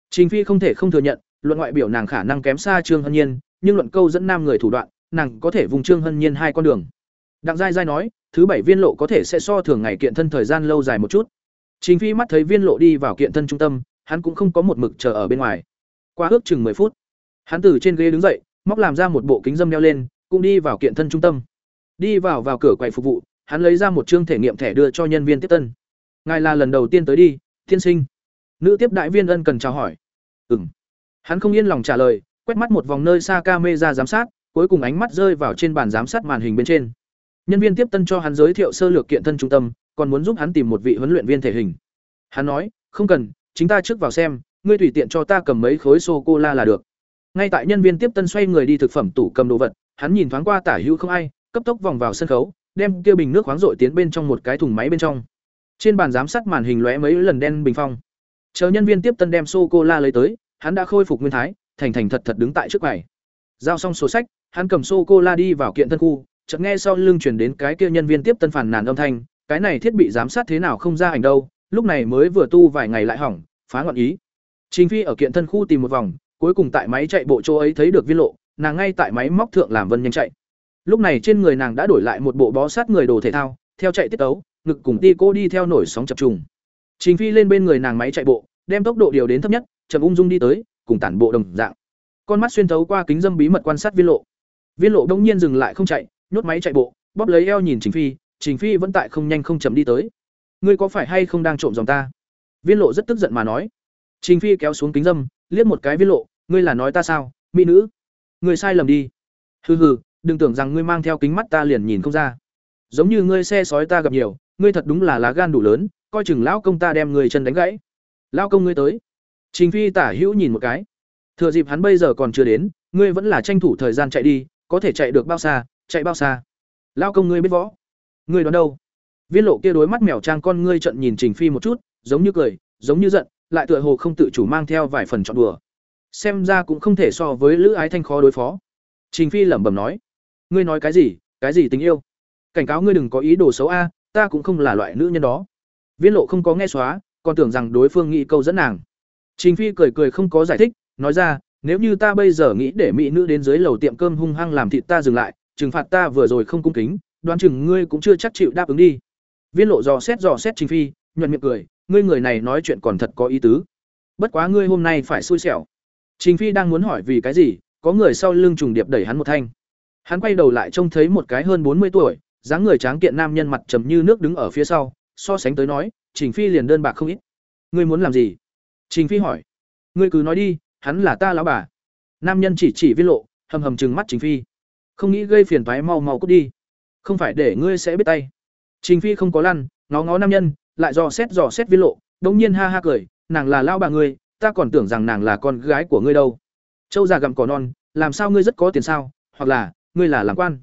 Trình Phi không thể không thừa nhận, luận ngoại biểu nàng khả năng kém xa Trương Hân Nhiên, nhưng luận câu dẫn nam người thủ đoạn, nàng có thể vùng Trương Hân Nhiên hai con đường. Đặng Giai Giai nói, thứ bảy viên lộ có thể sẽ so thường ngày kiện thân thời gian lâu dài một chút. Trình Phi mắt thấy viên lộ đi vào kiện thân trung tâm, hắn cũng không có một mực chờ ở bên ngoài. Qua ước chừng 10 phút, hắn từ trên ghế đứng dậy, móc làm ra một bộ kính dâm đeo lên, cũng đi vào kiện thân trung tâm. Đi vào vào cửa quầy phục vụ, hắn lấy ra một chương thể nghiệm thẻ đưa cho nhân viên tiếp tân. Ngài là lần đầu tiên tới đi, thiên sinh. Nữ tiếp đại viên ân cần chào hỏi. Ừm. Hắn không yên lòng trả lời, quét mắt một vòng nơi xa camera giám sát, cuối cùng ánh mắt rơi vào trên bàn giám sát màn hình bên trên. Nhân viên tiếp tân cho hắn giới thiệu sơ lược kiện thân trung tâm, còn muốn giúp hắn tìm một vị huấn luyện viên thể hình. Hắn nói, "Không cần, chính ta trước vào xem, ngươi tùy tiện cho ta cầm mấy khối sô cô la là được." Ngay tại nhân viên tiếp tân xoay người đi thực phẩm tủ cầm đồ vật, hắn nhìn thoáng qua tả hữu không ai, cấp tốc vòng vào sân khấu, đem kia bình nước khoáng rội tiến bên trong một cái thùng máy bên trong. Trên bàn giám sát màn hình lóe mấy lần đen bình phong. Chờ nhân viên tiếp tân đem sô cô la lấy tới, hắn đã khôi phục nguyên thái, thành thành thật thật đứng tại trước quầy. Giao xong sổ sách, hắn cầm sô cô la đi vào kiện thân khu, chợt nghe sau lưng truyền đến cái kia nhân viên tiếp tân phản nàn âm thanh, cái này thiết bị giám sát thế nào không ra ảnh đâu, lúc này mới vừa tu vài ngày lại hỏng, phá ngọn ý. Trình Phi ở kiện thân khu tìm một vòng, cuối cùng tại máy chạy bộ chỗ ấy thấy được viên lộ, nàng ngay tại máy móc thượng làm vân nhanh chạy. lúc này trên người nàng đã đổi lại một bộ bó sát người đồ thể thao theo chạy tiết tấu ngực cùng ti cô đi theo nổi sóng chập trùng. Trình phi lên bên người nàng máy chạy bộ, đem tốc độ điều đến thấp nhất, chậm ung dung đi tới, cùng tản bộ đồng dạng. Con mắt xuyên thấu qua kính dâm bí mật quan sát viên lộ. Viên lộ đông nhiên dừng lại không chạy, nhốt máy chạy bộ, bóp lấy eo nhìn trình phi trình phi vẫn tại không nhanh không chậm đi tới. Ngươi có phải hay không đang trộm dòng ta? Viên lộ rất tức giận mà nói. Trình phi kéo xuống kính dâm, liếc một cái viên lộ, ngươi là nói ta sao, mỹ nữ? Ngươi sai lầm đi. Hừ hừ, đừng tưởng rằng ngươi mang theo kính mắt ta liền nhìn không ra. Giống như ngươi xe sói ta gặp nhiều ngươi thật đúng là lá gan đủ lớn, coi chừng lão công ta đem người chân đánh gãy. Lão công ngươi tới. Trình phi tả hữu nhìn một cái. Thừa dịp hắn bây giờ còn chưa đến, ngươi vẫn là tranh thủ thời gian chạy đi, có thể chạy được bao xa, chạy bao xa. Lão công ngươi biết võ. Ngươi đoán đâu? Viên lộ kia đối mắt mèo trang con ngươi trận nhìn trình phi một chút, giống như cười, giống như giận, lại tựa hồ không tự chủ mang theo vài phần chọn đùa. Xem ra cũng không thể so với lữ ái thanh khó đối phó. Trình phi lẩm bẩm nói. Ngươi nói cái gì cái gì tình yêu? Cảnh cáo ngươi đừng có ý đồ xấu a ta cũng không là loại nữ nhân đó. Viên lộ không có nghe xóa, còn tưởng rằng đối phương nghĩ câu dẫn nàng. Trình phi cười cười không có giải thích, nói ra, nếu như ta bây giờ nghĩ để mỹ nữ đến dưới lầu tiệm cơm hung hăng làm thịt ta dừng lại, trừng phạt ta vừa rồi không cung kính, đoán chừng ngươi cũng chưa chắc chịu đáp ứng đi. Viên lộ dò xét dò xét trình phi, nhuận miệng cười, ngươi người này nói chuyện còn thật có ý tứ. Bất quá ngươi hôm nay phải xui xẻo. Trình phi đang muốn hỏi vì cái gì, có người sau lưng trùng điệp đẩy hắn một thanh. Hắn quay đầu lại trông thấy một cái hơn bốn mươi tuổi dáng người tráng kiện nam nhân mặt trầm như nước đứng ở phía sau, so sánh tới nói, trình phi liền đơn bạc không ít. Ngươi muốn làm gì? Trình phi hỏi. Ngươi cứ nói đi, hắn là ta lão bà. Nam nhân chỉ chỉ viên lộ, hầm hầm trừng mắt trình phi. Không nghĩ gây phiền toái mau mau cút đi. Không phải để ngươi sẽ biết tay. Trình phi không có lăn, ngó ngó nam nhân, lại dò xét dò xét viên lộ, đống nhiên ha ha cười, nàng là lão bà ngươi, ta còn tưởng rằng nàng là con gái của ngươi đâu. Châu già gặm cỏ non, làm sao ngươi rất có tiền sao, hoặc là, ngươi là làm quan?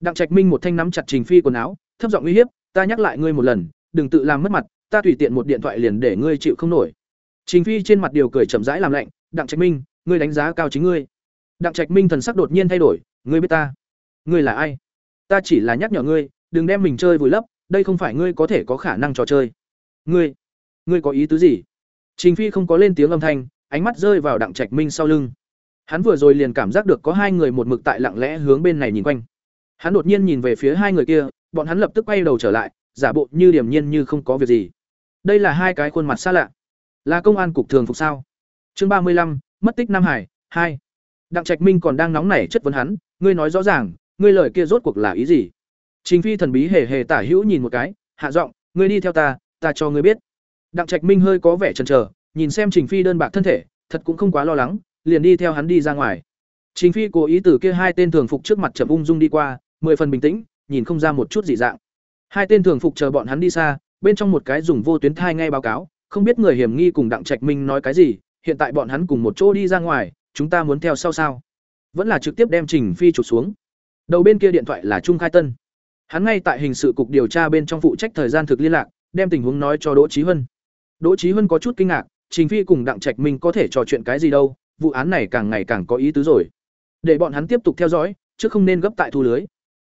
Đặng trạch minh một thanh nắm chặt trình phi quần áo, thấp giọng uy hiếp, ta nhắc lại ngươi một lần, đừng tự làm mất mặt, ta tùy tiện một điện thoại liền để ngươi chịu không nổi. Trình phi trên mặt điều cười chậm rãi làm lạnh, đặng trạch minh, ngươi đánh giá cao chính ngươi. Đặng trạch minh thần sắc đột nhiên thay đổi, ngươi biết ta? Ngươi là ai? Ta chỉ là nhắc nhở ngươi, đừng đem mình chơi vùi lấp, đây không phải ngươi có thể có khả năng trò chơi. Ngươi ngươi có ý tứ gì? Trình phi không có lên tiếng âm thanh, ánh mắt rơi vào đặng trạch minh sau lưng. Hắn vừa rồi liền cảm giác được có hai người một mực tại lặng lẽ hướng bên này nhìn quanh hắn đột nhiên nhìn về phía hai người kia, bọn hắn lập tức quay đầu trở lại, giả bộ như điềm nhiên như không có việc gì. Đây là hai cái khuôn mặt xa lạ. Là công an cục thường phục sao? Chương ba mươi lăm, mất tích nam hải, hai. Đặng trạch minh còn đang nóng nảy chất vấn hắn, ngươi nói rõ ràng, ngươi lời kia rốt cuộc là ý gì? Trình phi thần bí hề hề tả hữu nhìn một cái, hạ giọng, ngươi đi theo ta ta cho ngươi biết. Đặng trạch minh hơi có vẻ chần chờ, nhìn xem trình phi đơn bạc thân thể, thật cũng không quá lo lắng, liền đi theo hắn đi ra ngoài. Trình phi cố ý từ kia hai tên thường phục trước mặt chậm ung dung đi qua mười phần bình tĩnh, nhìn không ra một chút dị dạng. Hai tên thường phục chờ bọn hắn đi xa, bên trong một cái dùng vô tuyến thai ngay báo cáo, không biết người hiểm nghi cùng đặng trạch minh nói cái gì, hiện tại bọn hắn cùng một chỗ đi ra ngoài, chúng ta muốn theo sau sao? Vẫn là trực tiếp đem trình phi chụp xuống. Đầu bên kia điện thoại là trung khai tân. Hắn ngay tại hình sự cục điều tra bên trong phụ trách thời gian thực liên lạc, đem tình huống nói cho đỗ trí huân. Đỗ trí huân có chút kinh ngạc, trình phi cùng đặng trạch minh có thể trò chuyện cái gì đâu, vụ án này càng ngày càng có ý tứ rồi. Để bọn hắn tiếp tục theo dõi, chứ không nên gấp tại thu lưới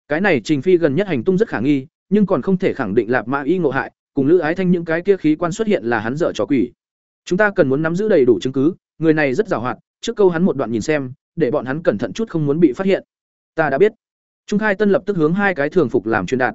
cái này trình phi gần nhất hành tung rất khả nghi, nhưng còn không thể khẳng định lạp mã y ngộ hại, cùng lữ ái thanh những cái kia khí quan xuất hiện là hắn dở trò quỷ. Chúng ta cần muốn nắm giữ đầy đủ chứng cứ, người này rất giàu hoạt, trước câu hắn một đoạn nhìn xem, để bọn hắn cẩn thận chút không muốn bị phát hiện. Ta đã biết. Trung khai tân lập tức hướng hai cái thường phục làm truyền đạt.